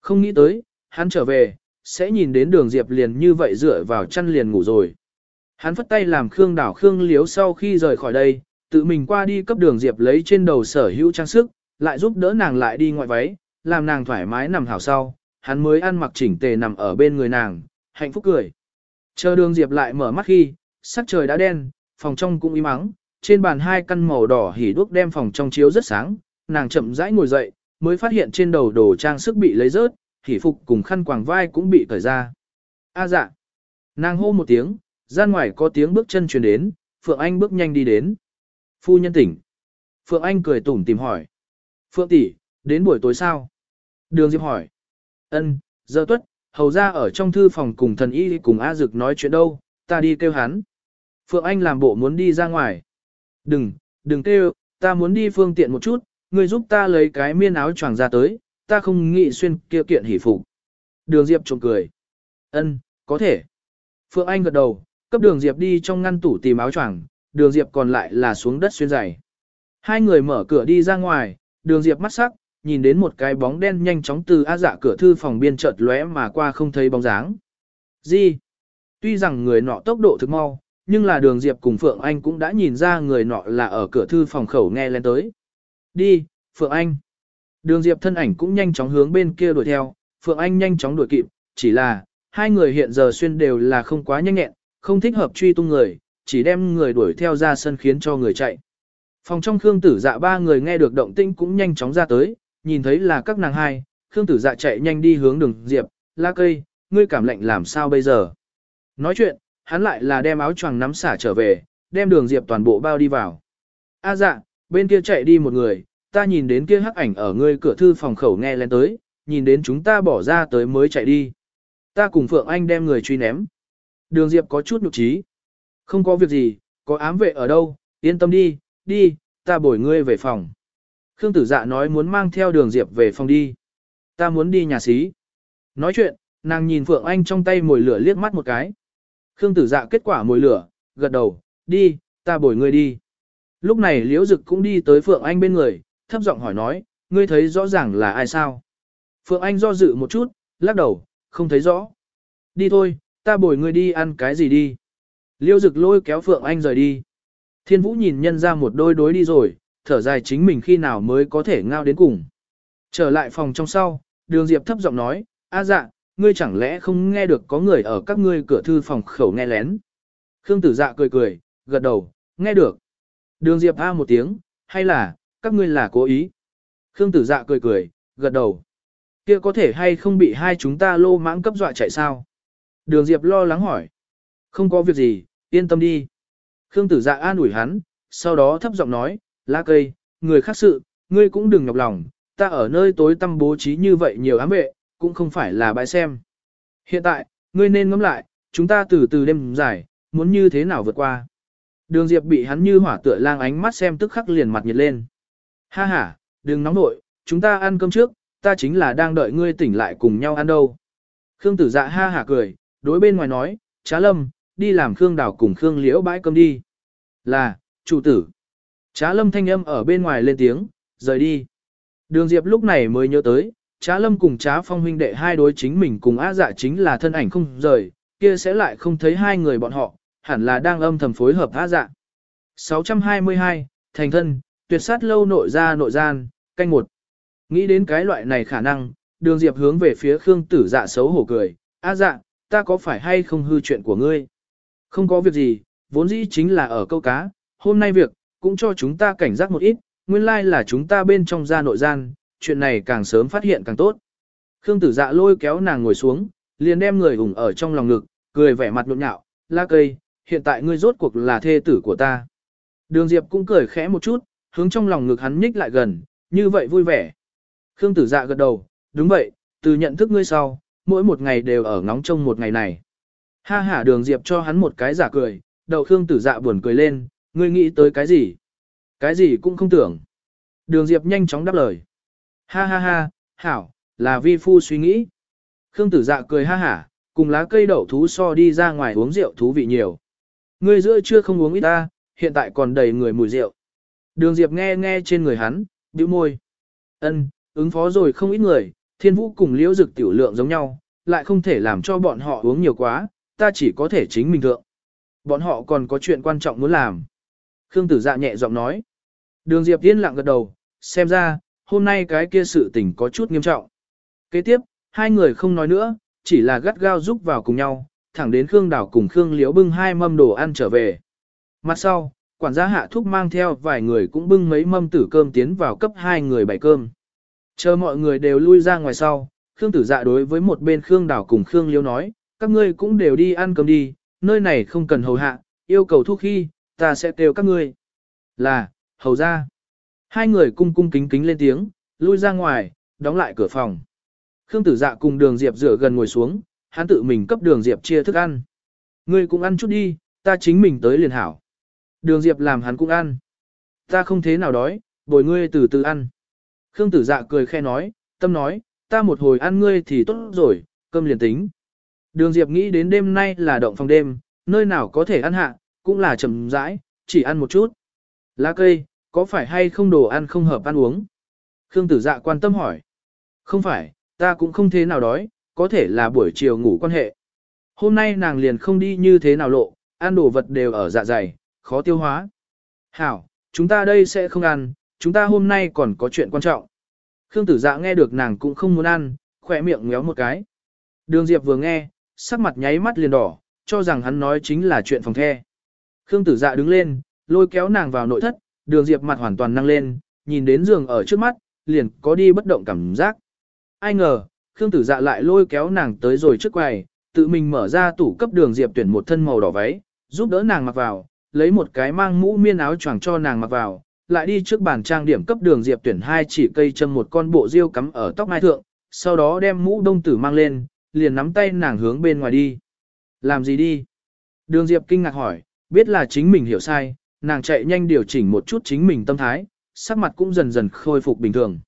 Không nghĩ tới, hắn trở về, sẽ nhìn đến đường Diệp liền như vậy dựa vào chăn liền ngủ rồi. Hắn phất tay làm Khương đảo Khương liếu sau khi rời khỏi đây, tự mình qua đi cấp đường Diệp lấy trên đầu sở hữu trang sức, lại giúp đỡ nàng lại đi ngoại váy, làm nàng thoải mái nằm hảo sau, hắn mới ăn mặc chỉnh tề nằm ở bên người nàng, hạnh phúc cười. Chờ đường Diệp lại mở mắt khi, sắc trời đã đen, phòng trong cũng im ắng, trên bàn hai căn màu đỏ hỉ đuốc đem phòng trong chiếu rất sáng, nàng chậm rãi ngồi dậy, mới phát hiện trên đầu đồ trang sức bị lấy rớt, hỉ phục cùng khăn quàng vai cũng bị cởi ra. A dạ. Nàng hô một tiếng, ra ngoài có tiếng bước chân truyền đến, Phượng Anh bước nhanh đi đến. Phu nhân tỉnh. Phượng Anh cười tủm tìm hỏi. Phượng tỷ, đến buổi tối sao? Đường Diệp hỏi. Ân, giờ tuất, hầu ra ở trong thư phòng cùng thần y cùng A Dực nói chuyện đâu, ta đi kêu hắn. Phượng Anh làm bộ muốn đi ra ngoài. Đừng, đừng kêu, ta muốn đi phương tiện một chút, người giúp ta lấy cái miên áo choàng ra tới, ta không nghĩ xuyên kia kiện hỉ phục. Đường Diệp trộm cười. Ân, có thể. Phượng Anh gật đầu, cấp đường Diệp đi trong ngăn tủ tìm áo choàng, đường Diệp còn lại là xuống đất xuyên giày. Hai người mở cửa đi ra ngoài, đường Diệp mắt sắc, nhìn đến một cái bóng đen nhanh chóng từ A dạ cửa thư phòng biên chợt lóe mà qua không thấy bóng dáng. Gì? Tuy rằng người nọ tốc độ thực mau, nhưng là đường Diệp cùng Phượng Anh cũng đã nhìn ra người nọ là ở cửa thư phòng khẩu nghe lên tới. Đi, Phượng Anh. Đường Diệp thân ảnh cũng nhanh chóng hướng bên kia đuổi theo, Phượng Anh nhanh chóng đuổi kịp, chỉ là, hai người hiện giờ xuyên đều là không quá nhanh nhẹn, không thích hợp truy tung người, chỉ đem người đuổi theo ra sân khiến cho người chạy. Phòng trong Khương Tử Dạ ba người nghe được động tĩnh cũng nhanh chóng ra tới, nhìn thấy là các nàng hai, Khương Tử Dạ chạy nhanh đi hướng đường Diệp, la cây, ngươi cảm lạnh làm sao bây giờ? Nói chuyện, hắn lại là đem áo choàng nắm xả trở về, đem đường Diệp toàn bộ bao đi vào. A dạ, bên kia chạy đi một người, ta nhìn đến kia hắc ảnh ở ngươi cửa thư phòng khẩu nghe lên tới, nhìn đến chúng ta bỏ ra tới mới chạy đi. Ta cùng Phượng Anh đem người truy ném. Đường Diệp có chút nhục trí. Không có việc gì, có ám vệ ở đâu, yên tâm đi, đi, ta bồi ngươi về phòng. Khương tử dạ nói muốn mang theo đường Diệp về phòng đi. Ta muốn đi nhà xí. Nói chuyện, nàng nhìn Phượng Anh trong tay mồi lửa liếc mắt một cái. Khương tử dạ kết quả mồi lửa, gật đầu, đi, ta bồi ngươi đi. Lúc này Liễu Dực cũng đi tới Phượng Anh bên người, thấp giọng hỏi nói, ngươi thấy rõ ràng là ai sao? Phượng Anh do dự một chút, lắc đầu, không thấy rõ. Đi thôi, ta bồi ngươi đi ăn cái gì đi. Liễu Dực lôi kéo Phượng Anh rời đi. Thiên Vũ nhìn nhân ra một đôi đối đi rồi, thở dài chính mình khi nào mới có thể ngao đến cùng. Trở lại phòng trong sau, đường Diệp thấp giọng nói, a dạ, ngươi chẳng lẽ không nghe được có người ở các ngươi cửa thư phòng khẩu nghe lén. Khương tử dạ cười cười, gật đầu, nghe được. Đường Diệp a một tiếng, hay là, các ngươi là cố ý. Khương tử dạ cười cười, gật đầu. kia có thể hay không bị hai chúng ta lô mãng cấp dọa chạy sao? Đường Diệp lo lắng hỏi. Không có việc gì, yên tâm đi. Khương tử dạ an ủi hắn, sau đó thấp giọng nói, lá cây, người khác sự, ngươi cũng đừng nhọc lòng, ta ở nơi tối tăm bố trí như vậy nhiều ám vệ, cũng không phải là bãi xem. Hiện tại, ngươi nên ngẫm lại, chúng ta từ từ đêm dài, muốn như thế nào vượt qua. Đường Diệp bị hắn như hỏa tựa lang ánh mắt xem tức khắc liền mặt nhiệt lên. Ha ha, đừng nóng nội, chúng ta ăn cơm trước, ta chính là đang đợi ngươi tỉnh lại cùng nhau ăn đâu. Khương tử dạ ha hả cười, đối bên ngoài nói, trá lâm, đi làm Khương đảo cùng Khương liễu bãi cơm đi. Là, chủ tử. Trá lâm thanh âm ở bên ngoài lên tiếng, rời đi. Đường Diệp lúc này mới nhớ tới, trá lâm cùng trá phong huynh đệ hai đối chính mình cùng á dạ chính là thân ảnh không rời, kia sẽ lại không thấy hai người bọn họ, hẳn là đang âm thầm phối hợp á dạ. 622, thành thân, tuyệt sát lâu nội ra nội gian, canh một. Nghĩ đến cái loại này khả năng, đường diệp hướng về phía Khương tử dạ xấu hổ cười, á dạ, ta có phải hay không hư chuyện của ngươi? Không có việc gì, vốn dĩ chính là ở câu cá, hôm nay việc, cũng cho chúng ta cảnh giác một ít, nguyên lai like là chúng ta bên trong gia nội gian, chuyện này càng sớm phát hiện càng tốt. Khương tử dạ lôi kéo nàng ngồi xuống, liền đem người ủng ở trong lòng ngực, cười vẻ mặt nhộn nhạo, la cây, hiện tại ngươi rốt cuộc là thê tử của ta. Đường Diệp cũng cười khẽ một chút, hướng trong lòng ngực hắn nhích lại gần, như vậy vui vẻ. Khương tử dạ gật đầu, đúng vậy, từ nhận thức ngươi sau, mỗi một ngày đều ở ngóng trông một ngày này. Ha ha đường Diệp cho hắn một cái giả cười, đầu Khương tử dạ buồn cười lên, ngươi nghĩ tới cái gì? Cái gì cũng không tưởng. Đường Diệp nhanh chóng đáp lời. Ha ha ha, hảo, là vi phu suy nghĩ. Khương tử dạ cười ha hả, cùng lá cây đậu thú so đi ra ngoài uống rượu thú vị nhiều. Ngươi giữa chưa không uống ít ta, hiện tại còn đầy người mùi rượu. Đường Diệp nghe nghe trên người hắn, bĩu môi. Ân, ứng phó rồi không ít người, thiên vũ cùng liễu dực tiểu lượng giống nhau, lại không thể làm cho bọn họ uống nhiều quá, ta chỉ có thể chính mình thượng. Bọn họ còn có chuyện quan trọng muốn làm. Khương tử dạ nhẹ giọng nói. Đường Diệp yên lặng gật đầu, xem ra, hôm nay cái kia sự tình có chút nghiêm trọng. Kế tiếp, hai người không nói nữa, chỉ là gắt gao giúp vào cùng nhau, thẳng đến Khương Đảo cùng Khương Liễu bưng hai mâm đồ ăn trở về. Mặt sau, quản gia hạ thúc mang theo vài người cũng bưng mấy mâm tử cơm tiến vào cấp hai người bày cơm. Chờ mọi người đều lui ra ngoài sau, Khương tử dạ đối với một bên Khương Đảo cùng Khương Liễu nói, các ngươi cũng đều đi ăn cơm đi, nơi này không cần hầu hạ, yêu cầu thu khi, ta sẽ kêu các ngươi. Là, hầu ra. Hai người cung cung kính kính lên tiếng, lui ra ngoài, đóng lại cửa phòng. Khương tử dạ cùng đường Diệp rửa gần ngồi xuống, hắn tự mình cấp đường Diệp chia thức ăn. Ngươi cũng ăn chút đi, ta chính mình tới liền hảo. Đường Diệp làm hắn cũng ăn. Ta không thế nào đói, bồi ngươi từ từ ăn. Khương tử dạ cười khe nói, tâm nói, ta một hồi ăn ngươi thì tốt rồi, cơm liền tính. Đường Diệp nghĩ đến đêm nay là động phòng đêm, nơi nào có thể ăn hạ, cũng là chậm rãi, chỉ ăn một chút. Lá cây, có phải hay không đồ ăn không hợp ăn uống? Khương tử dạ quan tâm hỏi. Không phải, ta cũng không thế nào đói, có thể là buổi chiều ngủ quan hệ. Hôm nay nàng liền không đi như thế nào lộ, ăn đồ vật đều ở dạ dày, khó tiêu hóa. Hảo, chúng ta đây sẽ không ăn, chúng ta hôm nay còn có chuyện quan trọng. Khương tử dạ nghe được nàng cũng không muốn ăn, khỏe miệng ngéo một cái. Đường Diệp vừa nghe, sắc mặt nháy mắt liền đỏ, cho rằng hắn nói chính là chuyện phòng the. Khương tử dạ đứng lên, lôi kéo nàng vào nội thất, đường Diệp mặt hoàn toàn năng lên, nhìn đến giường ở trước mắt, liền có đi bất động cảm giác. Ai ngờ, Khương tử dạ lại lôi kéo nàng tới rồi trước quầy, tự mình mở ra tủ cấp đường Diệp tuyển một thân màu đỏ váy, giúp đỡ nàng mặc vào, lấy một cái mang mũ miên áo choàng cho nàng mặc vào, lại đi trước bàn trang điểm cấp đường Diệp tuyển hai chỉ cây châm một con bộ diêu cắm ở tóc mai thượng, sau đó đem mũ đông tử mang lên, liền nắm tay nàng hướng bên ngoài đi. Làm gì đi? Đường Diệp kinh ngạc hỏi, biết là chính mình hiểu sai, nàng chạy nhanh điều chỉnh một chút chính mình tâm thái, sắc mặt cũng dần dần khôi phục bình thường.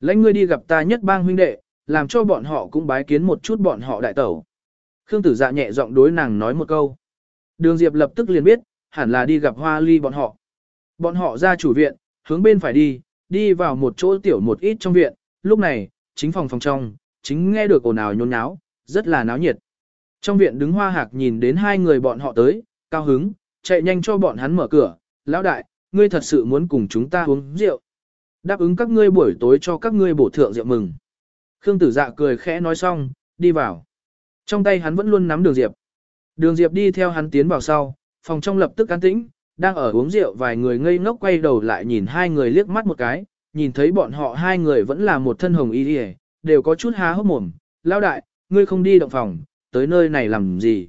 Lãnh ngươi đi gặp ta nhất bang huynh đệ, làm cho bọn họ cũng bái kiến một chút bọn họ đại tẩu. Khương tử dạ nhẹ giọng đối nàng nói một câu. Đường Diệp lập tức liền biết, hẳn là đi gặp hoa ly bọn họ. Bọn họ ra chủ viện, hướng bên phải đi, đi vào một chỗ tiểu một ít trong viện, lúc này, chính phòng phòng trong, chính nghe được ồn ào nhốn nháo, rất là náo nhiệt. Trong viện đứng hoa hạc nhìn đến hai người bọn họ tới, cao hứng, chạy nhanh cho bọn hắn mở cửa, lão đại, ngươi thật sự muốn cùng chúng ta uống rượu. Đáp ứng các ngươi buổi tối cho các ngươi bổ thượng rượu mừng. Khương tử dạ cười khẽ nói xong, đi vào. Trong tay hắn vẫn luôn nắm đường diệp. Đường diệp đi theo hắn tiến vào sau, phòng trong lập tức an tĩnh, đang ở uống rượu vài người ngây ngốc quay đầu lại nhìn hai người liếc mắt một cái, nhìn thấy bọn họ hai người vẫn là một thân hồng y đi đều có chút há hốc mồm. Lão đại, ngươi không đi động phòng, tới nơi này làm gì?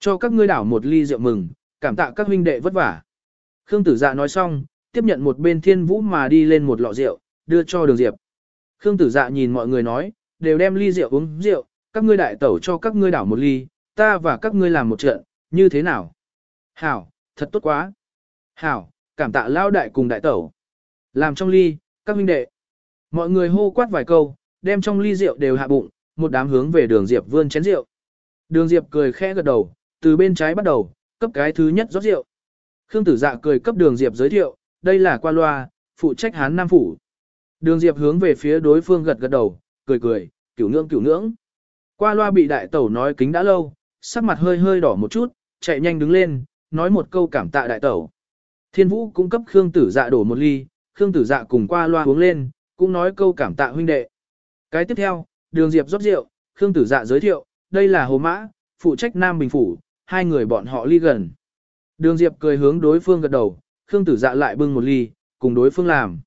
Cho các ngươi đảo một ly rượu mừng, cảm tạ các huynh đệ vất vả. Khương tử dạ nói xong, tiếp nhận một bên thiên vũ mà đi lên một lọ rượu, đưa cho đường diệp. Khương tử dạ nhìn mọi người nói, đều đem ly rượu uống rượu, các ngươi đại tẩu cho các ngươi đảo một ly, ta và các ngươi làm một trận, như thế nào? Hảo, thật tốt quá. Hảo, cảm tạ lao đại cùng đại tẩu. Làm trong ly, các huynh đệ. Mọi người hô quát vài câu, đem trong ly rượu đều hạ bụng, một đám hướng về đường Diệp vươn chén rượu. Đường Diệp cười khẽ gật đầu, từ bên trái bắt đầu, cấp cái thứ nhất rót rượu. Khương Tử Dạ cười cấp Đường Diệp giới thiệu, đây là qua loa, phụ trách Hán Nam phủ. Đường Diệp hướng về phía đối phương gật gật đầu, cười cười, cửu ngưỡng cửu ngưỡng. Qua loa bị đại tẩu nói kính đã lâu, sắc mặt hơi hơi đỏ một chút, chạy nhanh đứng lên, nói một câu cảm tạ đại tẩu. Thiên Vũ cũng cấp Khương Tử Dạ đổ một ly, Khương Tử Dạ cùng qua loa uống lên, cũng nói câu cảm tạ huynh đệ. Cái tiếp theo, Đường Diệp rót rượu, Khương Tử Dạ giới thiệu, đây là Hồ Mã, phụ trách Nam Bình Phủ, hai người bọn họ ly gần. Đường Diệp cười hướng đối phương gật đầu, Khương Tử Dạ lại bưng một ly, cùng đối phương làm.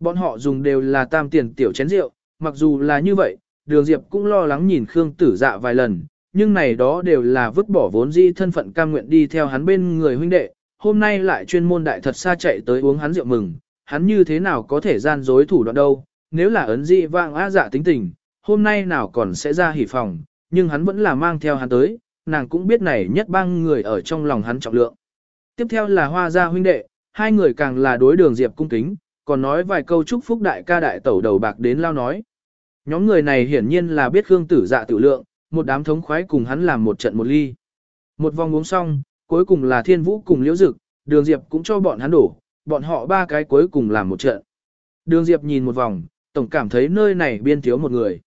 Bọn họ dùng đều là tam tiền tiểu chén rượu, mặc dù là như vậy, Đường Diệp cũng lo lắng nhìn Khương Tử Dạ vài lần, nhưng này đó đều là vứt bỏ vốn di thân phận cam nguyện đi theo hắn bên người huynh đệ, hôm nay lại chuyên môn đại thật xa chạy tới uống hắn rượu mừng, hắn như thế nào có thể gian dối thủ đoạn đâu, nếu là ấn dị vang á dạ tính tình, hôm nay nào còn sẽ ra hỉ phòng, nhưng hắn vẫn là mang theo hắn tới, nàng cũng biết này nhất bang người ở trong lòng hắn trọng lượng. Tiếp theo là hoa gia huynh đệ, hai người càng là đối đường diệp cung kính, còn nói vài câu chúc phúc đại ca đại tẩu đầu bạc đến lao nói. Nhóm người này hiển nhiên là biết Khương tử dạ tự lượng, một đám thống khoái cùng hắn làm một trận một ly. Một vòng uống xong, cuối cùng là thiên vũ cùng liễu dực, đường diệp cũng cho bọn hắn đổ, bọn họ ba cái cuối cùng làm một trận. Đường diệp nhìn một vòng, tổng cảm thấy nơi này biên thiếu một người.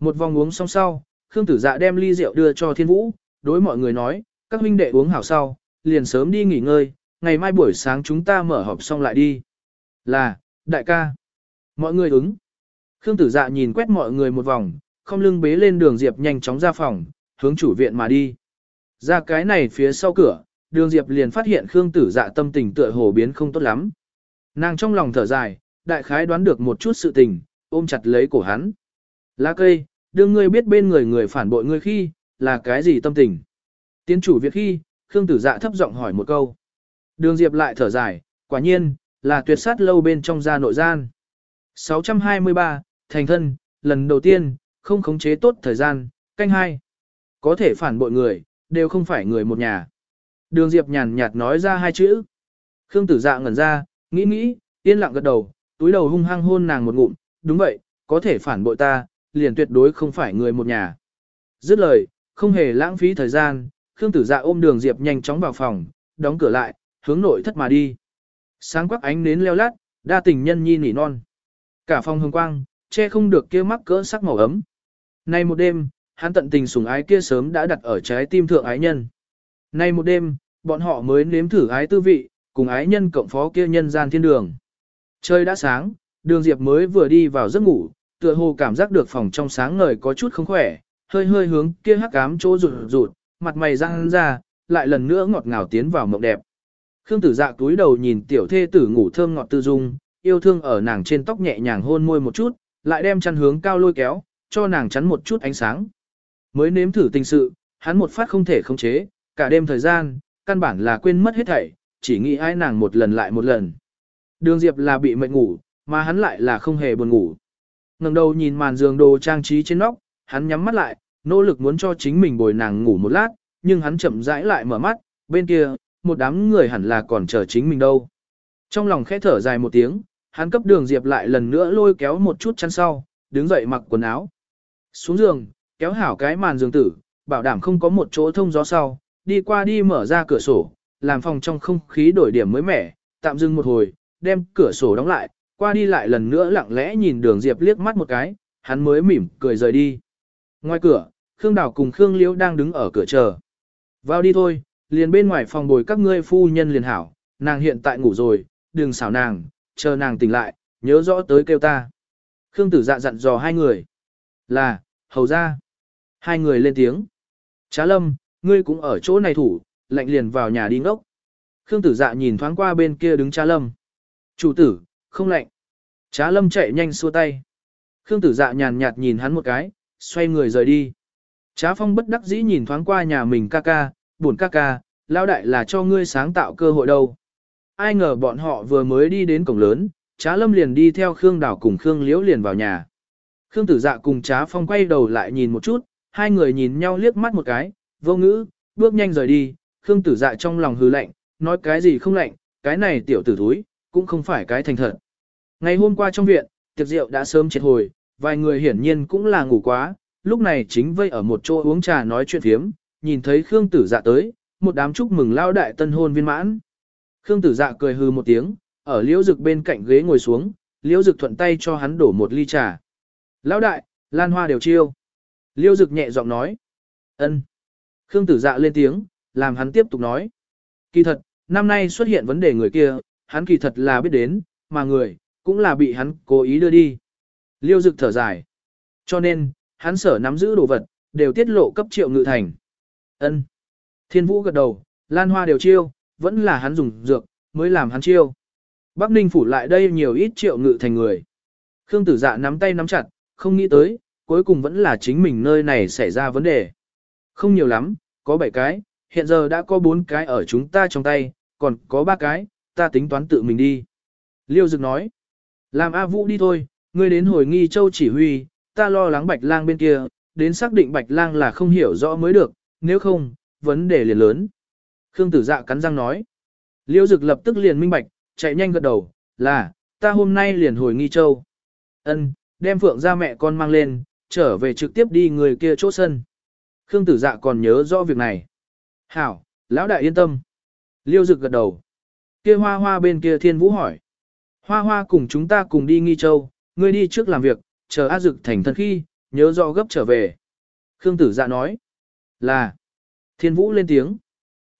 Một vòng uống xong sau, Khương tử dạ đem ly rượu đưa cho thiên vũ, đối mọi người nói, các huynh đệ uống hảo sau, liền sớm đi nghỉ ngơi, ngày mai buổi sáng chúng ta mở họp xong lại đi. Là, đại ca. Mọi người ứng. Khương tử dạ nhìn quét mọi người một vòng, không lưng bế lên đường Diệp nhanh chóng ra phòng, hướng chủ viện mà đi. Ra cái này phía sau cửa, đường Diệp liền phát hiện Khương tử dạ tâm tình tựa hồ biến không tốt lắm. Nàng trong lòng thở dài, đại khái đoán được một chút sự tình, ôm chặt lấy cổ hắn. Lá cây, đương ngươi biết bên người người phản bội ngươi khi, là cái gì tâm tình. Tiến chủ việc khi, Khương tử dạ thấp giọng hỏi một câu. Đường Diệp lại thở dài, quả nhiên, là tuyệt sát lâu bên trong gia nội gian. 623, thành thân, lần đầu tiên, không khống chế tốt thời gian, canh hai. Có thể phản bội người, đều không phải người một nhà. Đường Diệp nhàn nhạt nói ra hai chữ. Khương tử dạ ngẩn ra, nghĩ nghĩ, yên lặng gật đầu, túi đầu hung hăng hôn nàng một ngụm, đúng vậy, có thể phản bội ta, liền tuyệt đối không phải người một nhà. Dứt lời, không hề lãng phí thời gian, Khương tử dạ ôm đường Diệp nhanh chóng vào phòng, đóng cửa lại, hướng nội thất mà đi. Sáng quắc ánh nến leo lát, đa tình nhân nhi nỉ non. Cả phòng hương quang, che không được kia mắc cỡ sắc màu ấm. Nay một đêm, hắn tận tình sủng ái kia sớm đã đặt ở trái tim thượng ái nhân. Nay một đêm, bọn họ mới nếm thử ái tư vị, cùng ái nhân cộng phó kia nhân gian thiên đường. Trời đã sáng, đường Diệp mới vừa đi vào giấc ngủ, tựa hồ cảm giác được phòng trong sáng ngời có chút không khỏe, hơi hơi hướng kia hắc ám chỗ rụt rụt, mặt mày răng ra, lại lần nữa ngọt ngào tiến vào mộng đẹp. Khương tử dạ túi đầu nhìn tiểu thê tử ngủ thơm ngọt tư dung, yêu thương ở nàng trên tóc nhẹ nhàng hôn môi một chút, lại đem chăn hướng cao lôi kéo, cho nàng chắn một chút ánh sáng. Mới nếm thử tình sự, hắn một phát không thể khống chế, cả đêm thời gian, căn bản là quên mất hết thảy, chỉ nghĩ ai nàng một lần lại một lần. Đường Diệp là bị mệt ngủ, mà hắn lại là không hề buồn ngủ. ngẩng đầu nhìn màn giường đồ trang trí trên nóc, hắn nhắm mắt lại, nỗ lực muốn cho chính mình bồi nàng ngủ một lát, nhưng hắn chậm rãi lại mở mắt, bên kia, một đám người hẳn là còn chờ chính mình đâu. Trong lòng khẽ thở dài một tiếng, hắn cấp đường Diệp lại lần nữa lôi kéo một chút chăn sau, đứng dậy mặc quần áo. Xuống giường, kéo hảo cái màn giường tử, bảo đảm không có một chỗ thông gió sau, đi qua đi mở ra cửa sổ, làm phòng trong không khí đổi điểm mới mẻ, tạm dừng một hồi, đem cửa sổ đóng lại, qua đi lại lần nữa lặng lẽ nhìn đường Diệp liếc mắt một cái, hắn mới mỉm cười rời đi. Ngoài cửa, Khương Đào cùng Khương Liễu đang đứng ở cửa chờ. Vào đi thôi, liền bên ngoài phòng bồi các ngươi phu nhân liền hảo, nàng hiện tại ngủ rồi, đừng xảo nàng, chờ nàng tỉnh lại, nhớ rõ tới kêu ta. Khương tử dạ dặn dò hai người. Là, hầu ra. Hai người lên tiếng. Trá lâm, ngươi cũng ở chỗ này thủ, lạnh liền vào nhà đi ngốc. Khương tử dạ nhìn thoáng qua bên kia đứng trá lâm. Chủ tử, không lạnh. Trá lâm chạy nhanh xua tay. Khương tử dạ nhàn nhạt nhìn hắn một cái, xoay người rời đi. Trá phong bất đắc dĩ nhìn thoáng qua nhà mình ca ca, buồn ca ca, lao đại là cho ngươi sáng tạo cơ hội đâu. Ai ngờ bọn họ vừa mới đi đến cổng lớn, trá lâm liền đi theo Khương Đảo cùng Khương Liễu liền vào nhà. Khương tử dạ cùng trá phong quay đầu lại nhìn một chút, hai người nhìn nhau liếc mắt một cái, vô ngữ, bước nhanh rời đi, Khương tử dạ trong lòng hừ lạnh, nói cái gì không lạnh, cái này tiểu tử thúi, cũng không phải cái thành thật. Ngày hôm qua trong viện, tiệc rượu đã sớm triệt hồi, vài người hiển nhiên cũng là ngủ quá, lúc này chính vây ở một chỗ uống trà nói chuyện phiếm, nhìn thấy Khương tử dạ tới, một đám chúc mừng lao đại tân hôn viên mãn. Khương tử dạ cười hừ một tiếng, ở liễu dực bên cạnh ghế ngồi xuống, liễu dực thuận tay cho hắn đổ một ly trà. Lão đại, lan hoa đều chiêu. Liễu dực nhẹ giọng nói. ân. Khương tử dạ lên tiếng, làm hắn tiếp tục nói. Kỳ thật, năm nay xuất hiện vấn đề người kia, hắn kỳ thật là biết đến, mà người, cũng là bị hắn cố ý đưa đi. Liêu dực thở dài. Cho nên, hắn sở nắm giữ đồ vật, đều tiết lộ cấp triệu ngự thành. ân Thiên vũ gật đầu, lan hoa đều chiêu, vẫn là hắn dùng dược, mới làm hắn chiêu. Bắc Ninh phủ lại đây nhiều ít triệu ngự thành người. Khương tử dạ nắm tay nắm chặt, không nghĩ tới, cuối cùng vẫn là chính mình nơi này xảy ra vấn đề. Không nhiều lắm, có 7 cái, hiện giờ đã có 4 cái ở chúng ta trong tay, còn có 3 cái, ta tính toán tự mình đi. Liêu Dực nói, làm A Vũ đi thôi, ngươi đến hồi nghi châu chỉ huy, ta lo lắng Bạch Lang bên kia, đến xác định Bạch Lang là không hiểu rõ mới được, nếu không, vấn đề liền lớn. Khương tử dạ cắn răng nói. Liêu Dực lập tức liền minh bạch, chạy nhanh gật đầu, là, ta hôm nay liền hồi nghi châu. Ân, đem phượng ra mẹ con mang lên, trở về trực tiếp đi người kia chỗ sân. Khương tử dạ còn nhớ rõ việc này. Hảo, lão đại yên tâm. Liêu Dực gật đầu. Kia hoa hoa bên kia thiên vũ hỏi. Hoa hoa cùng chúng ta cùng đi nghi châu, ngươi đi trước làm việc, chờ A Dực thành thân khi, nhớ rõ gấp trở về. Khương tử dạ nói. Là. Thiên vũ lên tiếng.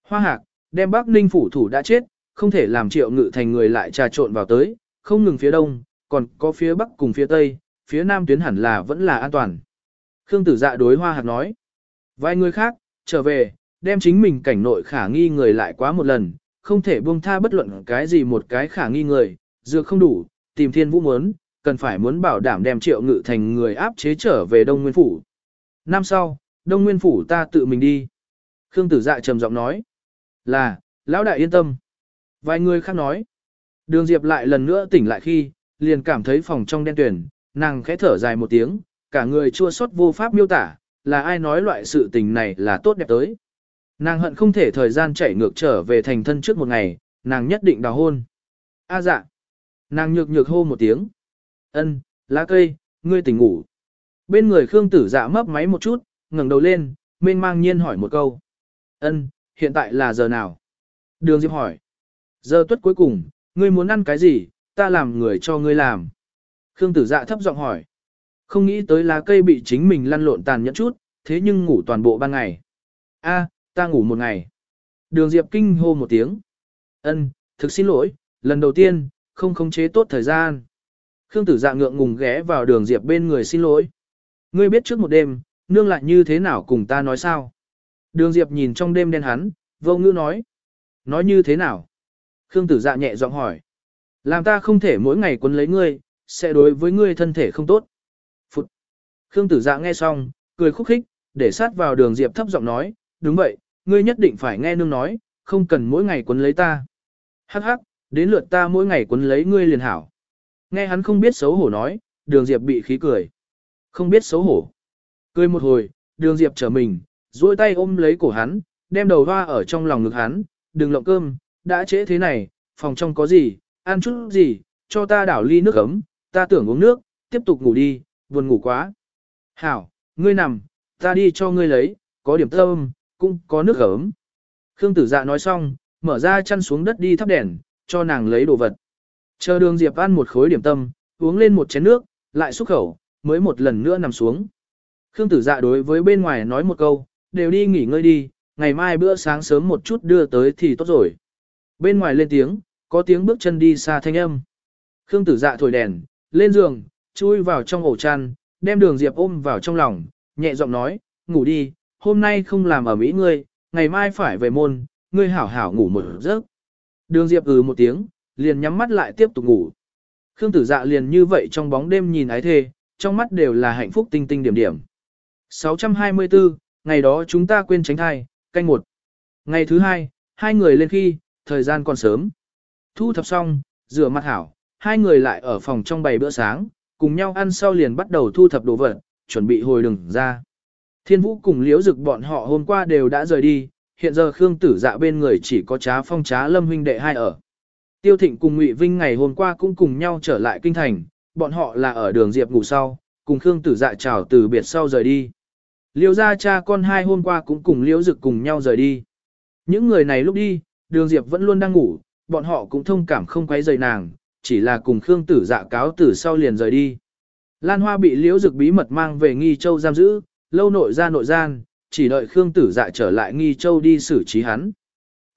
Hoa hạc, đem Bắc Ninh phủ thủ đã chết, không thể làm triệu ngự thành người lại trà trộn vào tới, không ngừng phía đông, còn có phía bắc cùng phía tây, phía nam tuyến hẳn là vẫn là an toàn. Khương tử dạ đối hoa hạc nói. Vài người khác, trở về, đem chính mình cảnh nội khả nghi người lại quá một lần, không thể buông tha bất luận cái gì một cái khả nghi người, dược không đủ, tìm thiên vũ muốn, cần phải muốn bảo đảm đem triệu ngự thành người áp chế trở về Đông Nguyên Phủ. Năm sau, Đông Nguyên Phủ ta tự mình đi. Khương tử dạ trầm giọng nói. Là, lão đại yên tâm. Vài người khác nói. Đường Diệp lại lần nữa tỉnh lại khi, liền cảm thấy phòng trong đen tuyển, nàng khẽ thở dài một tiếng, cả người chua xót vô pháp miêu tả, là ai nói loại sự tình này là tốt đẹp tới. Nàng hận không thể thời gian chạy ngược trở về thành thân trước một ngày, nàng nhất định đào hôn. A dạ. Nàng nhược nhược hô một tiếng. Ân, lá cây, ngươi tỉnh ngủ. Bên người Khương tử dạ mấp máy một chút, ngẩng đầu lên, mênh mang nhiên hỏi một câu. Ân, hiện tại là giờ nào? Đường Diệp hỏi. Giờ tuất cuối cùng, ngươi muốn ăn cái gì, ta làm người cho ngươi làm. Khương tử dạ thấp giọng hỏi. Không nghĩ tới lá cây bị chính mình lăn lộn tàn nhẫn chút, thế nhưng ngủ toàn bộ ban ngày. A, ta ngủ một ngày. Đường Diệp kinh hô một tiếng. Ân, thực xin lỗi, lần đầu tiên, không khống chế tốt thời gian. Khương tử dạ ngượng ngùng ghé vào đường Diệp bên người xin lỗi. Ngươi biết trước một đêm, nương lại như thế nào cùng ta nói sao? Đường Diệp nhìn trong đêm đen hắn, vô ngữ nói. Nói như thế nào? Khương tử dạ nhẹ giọng hỏi. Làm ta không thể mỗi ngày quấn lấy ngươi, sẽ đối với ngươi thân thể không tốt. Phụt. Khương tử dạ nghe xong, cười khúc khích, để sát vào đường Diệp thấp giọng nói, đúng vậy, ngươi nhất định phải nghe nương nói, không cần mỗi ngày quấn lấy ta. Hắc hắc, đến lượt ta mỗi ngày quấn lấy ngươi liền hảo. Nghe hắn không biết xấu hổ nói, đường Diệp bị khí cười. Không biết xấu hổ. Cười một hồi, đường Diệp trở mình, duỗi tay ôm lấy cổ hắn, đem đầu hoa ở trong lòng ngực hắn, đừng lộng cơm, đã trễ thế này, phòng trong có gì, ăn chút gì, cho ta đảo ly nước ấm, ta tưởng uống nước, tiếp tục ngủ đi, buồn ngủ quá. Hảo, ngươi nằm, ta đi cho ngươi lấy, có điểm tâm, cũng có nước ấm. Khương tử dạ nói xong, mở ra chăn xuống đất đi thắp đèn, cho nàng lấy đồ vật. Chờ đường Diệp ăn một khối điểm tâm, uống lên một chén nước, lại xúc khẩu, mới một lần nữa nằm xuống. Khương tử dạ đối với bên ngoài nói một câu, đều đi nghỉ ngơi đi, ngày mai bữa sáng sớm một chút đưa tới thì tốt rồi. Bên ngoài lên tiếng, có tiếng bước chân đi xa thanh âm. Khương tử dạ thổi đèn, lên giường, chui vào trong ổ chăn, đem đường Diệp ôm vào trong lòng, nhẹ giọng nói, ngủ đi, hôm nay không làm ở Mỹ ngươi, ngày mai phải về môn, ngươi hảo hảo ngủ một giấc. Đường Diệp ừ một tiếng, liền nhắm mắt lại tiếp tục ngủ. Khương tử dạ liền như vậy trong bóng đêm nhìn ái thê, trong mắt đều là hạnh phúc tinh tinh điểm điểm. 624, ngày đó chúng ta quên tránh thai, canh một. Ngày thứ hai, hai người lên khi, thời gian còn sớm. Thu thập xong, rửa mặt hảo, hai người lại ở phòng trong bày bữa sáng, cùng nhau ăn sau liền bắt đầu thu thập đồ vật, chuẩn bị hồi đường ra. Thiên vũ cùng liễu dực bọn họ hôm qua đều đã rời đi, hiện giờ Khương tử dạ bên người chỉ có trá phong trá lâm huynh đệ hai ở. Tiêu thịnh cùng Ngụy Vinh ngày hôm qua cũng cùng nhau trở lại kinh thành, bọn họ là ở đường Diệp ngủ sau, cùng Khương tử dạ chào từ biệt sau rời đi. Liễu gia cha con hai hôm qua cũng cùng liễu dực cùng nhau rời đi. Những người này lúc đi, đường Diệp vẫn luôn đang ngủ, bọn họ cũng thông cảm không quấy rầy nàng, chỉ là cùng Khương tử dạ cáo từ sau liền rời đi. Lan Hoa bị liễu dực bí mật mang về Nghi Châu giam giữ, lâu nội ra nội gian, chỉ đợi Khương tử dạ trở lại Nghi Châu đi xử trí hắn.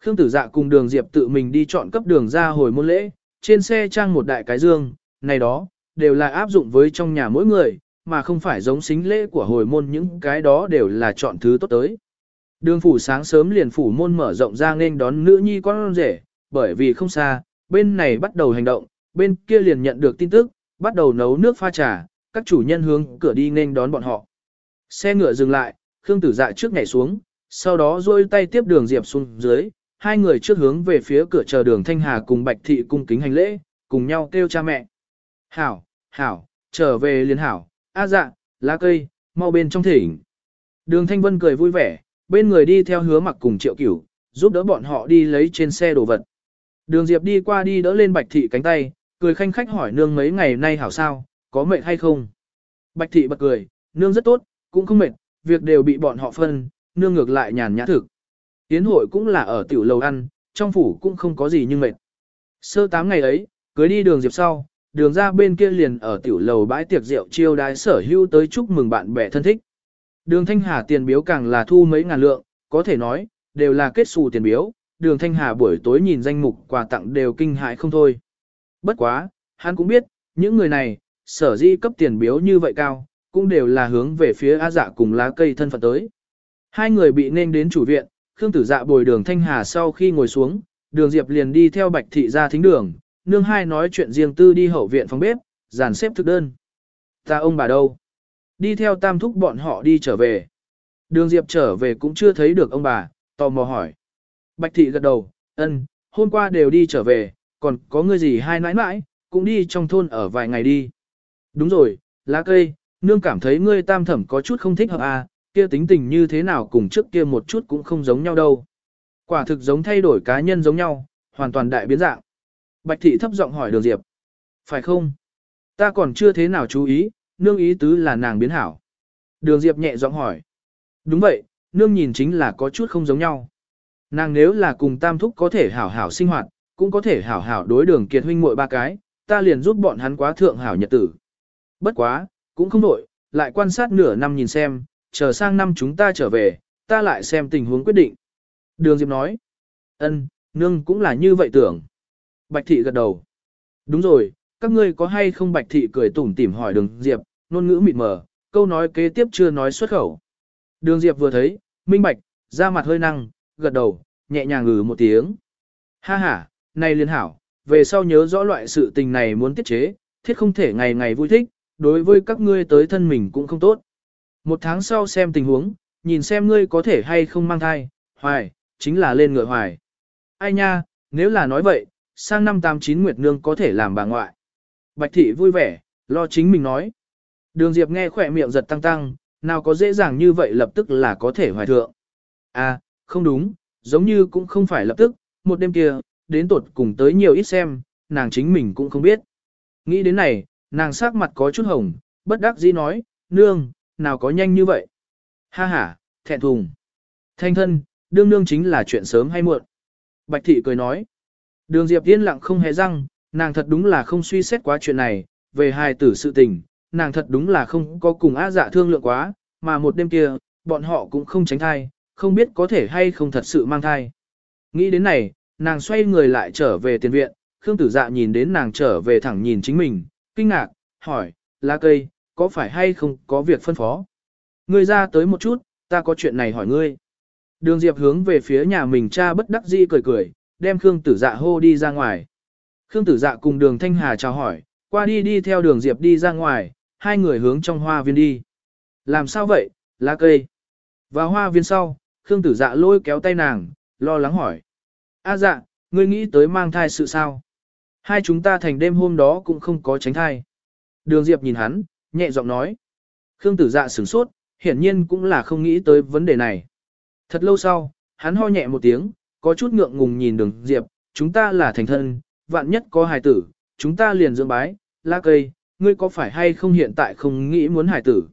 Khương tử dạ cùng đường Diệp tự mình đi chọn cấp đường ra hồi môn lễ, trên xe trang một đại cái dương, này đó, đều là áp dụng với trong nhà mỗi người, mà không phải giống xính lễ của hồi môn những cái đó đều là chọn thứ tốt tới. Đường phủ sáng sớm liền phủ môn mở rộng ra nên đón nữ nhi con rể, bởi vì không xa, bên này bắt đầu hành động, bên kia liền nhận được tin tức, bắt đầu nấu nước pha trà, các chủ nhân hướng cửa đi nên đón bọn họ. Xe ngựa dừng lại, Khương Tử Dạ trước nhảy xuống, sau đó duỗi tay tiếp đường Diệp xuống dưới, hai người trước hướng về phía cửa chờ đường Thanh Hà cùng Bạch Thị cung kính hành lễ, cùng nhau kêu cha mẹ. Hảo, hảo, trở về liền hảo, a dạ, lá cây, mau bên trong thỉnh. Đường Thanh Vân cười vui vẻ, bên người đi theo hứa mặc cùng triệu cửu, giúp đỡ bọn họ đi lấy trên xe đồ vật. Đường Diệp đi qua đi đỡ lên Bạch Thị cánh tay, cười khanh khách hỏi nương mấy ngày nay hảo sao, có mệt hay không? Bạch Thị bật cười, nương rất tốt, cũng không mệt, việc đều bị bọn họ phân, nương ngược lại nhàn nhã thực. Tiến hội cũng là ở tiểu lầu ăn, trong phủ cũng không có gì nhưng mệt. Sơ tám ngày ấy, cưới đi đường Diệp sau, đường ra bên kia liền ở tiểu lầu bãi tiệc rượu chiêu đái sở hữu tới chúc mừng bạn bè thân thích. Đường Thanh Hà tiền biếu càng là thu mấy ngàn lượng, có thể nói, đều là kết xù tiền biếu, đường Thanh Hà buổi tối nhìn danh mục quà tặng đều kinh hại không thôi. Bất quá, hắn cũng biết, những người này, sở di cấp tiền biếu như vậy cao, cũng đều là hướng về phía A dạ cùng lá cây thân phận tới. Hai người bị nên đến chủ viện, Khương Tử Dạ bồi đường Thanh Hà sau khi ngồi xuống, đường Diệp liền đi theo Bạch Thị ra thính đường, nương hai nói chuyện riêng tư đi hậu viện phòng bếp, dàn xếp thực đơn. Ta ông bà đâu? Đi theo tam thúc bọn họ đi trở về. Đường Diệp trở về cũng chưa thấy được ông bà, tò mò hỏi. Bạch Thị gật đầu, ân, hôm qua đều đi trở về, còn có người gì hai nãi nãi, cũng đi trong thôn ở vài ngày đi. Đúng rồi, lá cây, nương cảm thấy ngươi tam thẩm có chút không thích hợp à, kia tính tình như thế nào cùng trước kia một chút cũng không giống nhau đâu. Quả thực giống thay đổi cá nhân giống nhau, hoàn toàn đại biến dạng. Bạch thị thấp giọng hỏi đường Diệp. Phải không? Ta còn chưa thế nào chú ý, nương ý tứ là nàng biến hảo. Đường Diệp nhẹ giọng hỏi. Đúng vậy, nương nhìn chính là có chút không giống nhau. Nàng nếu là cùng tam thúc có thể hảo hảo sinh hoạt, cũng có thể hảo hảo đối đường kiệt huynh muội ba cái, ta liền giúp bọn hắn quá thượng hảo nhật tử. Bất quá, cũng không đổi, lại quan sát nửa năm nhìn xem, chờ sang năm chúng ta trở về, ta lại xem tình huống quyết định. Đường Diệp nói, ân, nương cũng là như vậy tưởng. Bạch thị gật đầu. Đúng rồi, các ngươi có hay không Bạch thị cười tủm tỉm hỏi đường Diệp, ngôn ngữ mịt mờ, câu nói kế tiếp chưa nói xuất khẩu. Đường Diệp vừa thấy, minh bạch, da mặt hơi năng, gật đầu, nhẹ nhàng ngừ một tiếng. Ha ha, này liên hảo, về sau nhớ rõ loại sự tình này muốn tiết chế, thiết không thể ngày ngày vui thích, đối với các ngươi tới thân mình cũng không tốt. Một tháng sau xem tình huống, nhìn xem ngươi có thể hay không mang thai, hoài, chính là lên ngựa hoài. Ai nha, nếu là nói vậy, sang năm 89 Nguyệt Nương có thể làm bà ngoại. Bạch thị vui vẻ, lo chính mình nói. Đường Diệp nghe khỏe miệng giật tăng tăng, nào có dễ dàng như vậy lập tức là có thể hoài thượng. À, không đúng, giống như cũng không phải lập tức, một đêm kia, đến tột cùng tới nhiều ít xem, nàng chính mình cũng không biết. Nghĩ đến này, nàng sắc mặt có chút hồng, bất đắc dĩ nói, nương, nào có nhanh như vậy. Ha ha, thẹn thùng. Thanh thân, đương nương chính là chuyện sớm hay muộn. Bạch thị cười nói. Đường Diệp yên lặng không hề răng, nàng thật đúng là không suy xét quá chuyện này, về hài tử sự tình, nàng thật đúng là không có cùng á dạ thương lượng quá, mà một đêm kia, bọn họ cũng không tránh thai, không biết có thể hay không thật sự mang thai. Nghĩ đến này, nàng xoay người lại trở về tiền viện, Khương Tử Dạ nhìn đến nàng trở về thẳng nhìn chính mình, kinh ngạc, hỏi, lá cây, có phải hay không có việc phân phó? Ngươi ra tới một chút, ta có chuyện này hỏi ngươi. Đường Diệp hướng về phía nhà mình cha bất đắc dĩ cười cười, đem Khương Tử Dạ hô đi ra ngoài. Khương Tử Dạ cùng đường Thanh Hà chào hỏi, qua đi đi theo đường Diệp đi ra ngoài, hai người hướng trong hoa viên đi. Làm sao vậy, lá cây? Vào hoa viên sau, Khương Tử Dạ lôi kéo tay nàng, lo lắng hỏi. A dạ, ngươi nghĩ tới mang thai sự sao? Hai chúng ta thành đêm hôm đó cũng không có tránh thai. Đường Diệp nhìn hắn, nhẹ giọng nói. Khương Tử Dạ sửng sốt, hiển nhiên cũng là không nghĩ tới vấn đề này. Thật lâu sau, hắn ho nhẹ một tiếng, có chút ngượng ngùng nhìn đường Diệp, chúng ta là thành thân, vạn nhất có hài tử, chúng ta liền dưỡng bái, la cây, ngươi có phải hay không hiện tại không nghĩ muốn hài tử?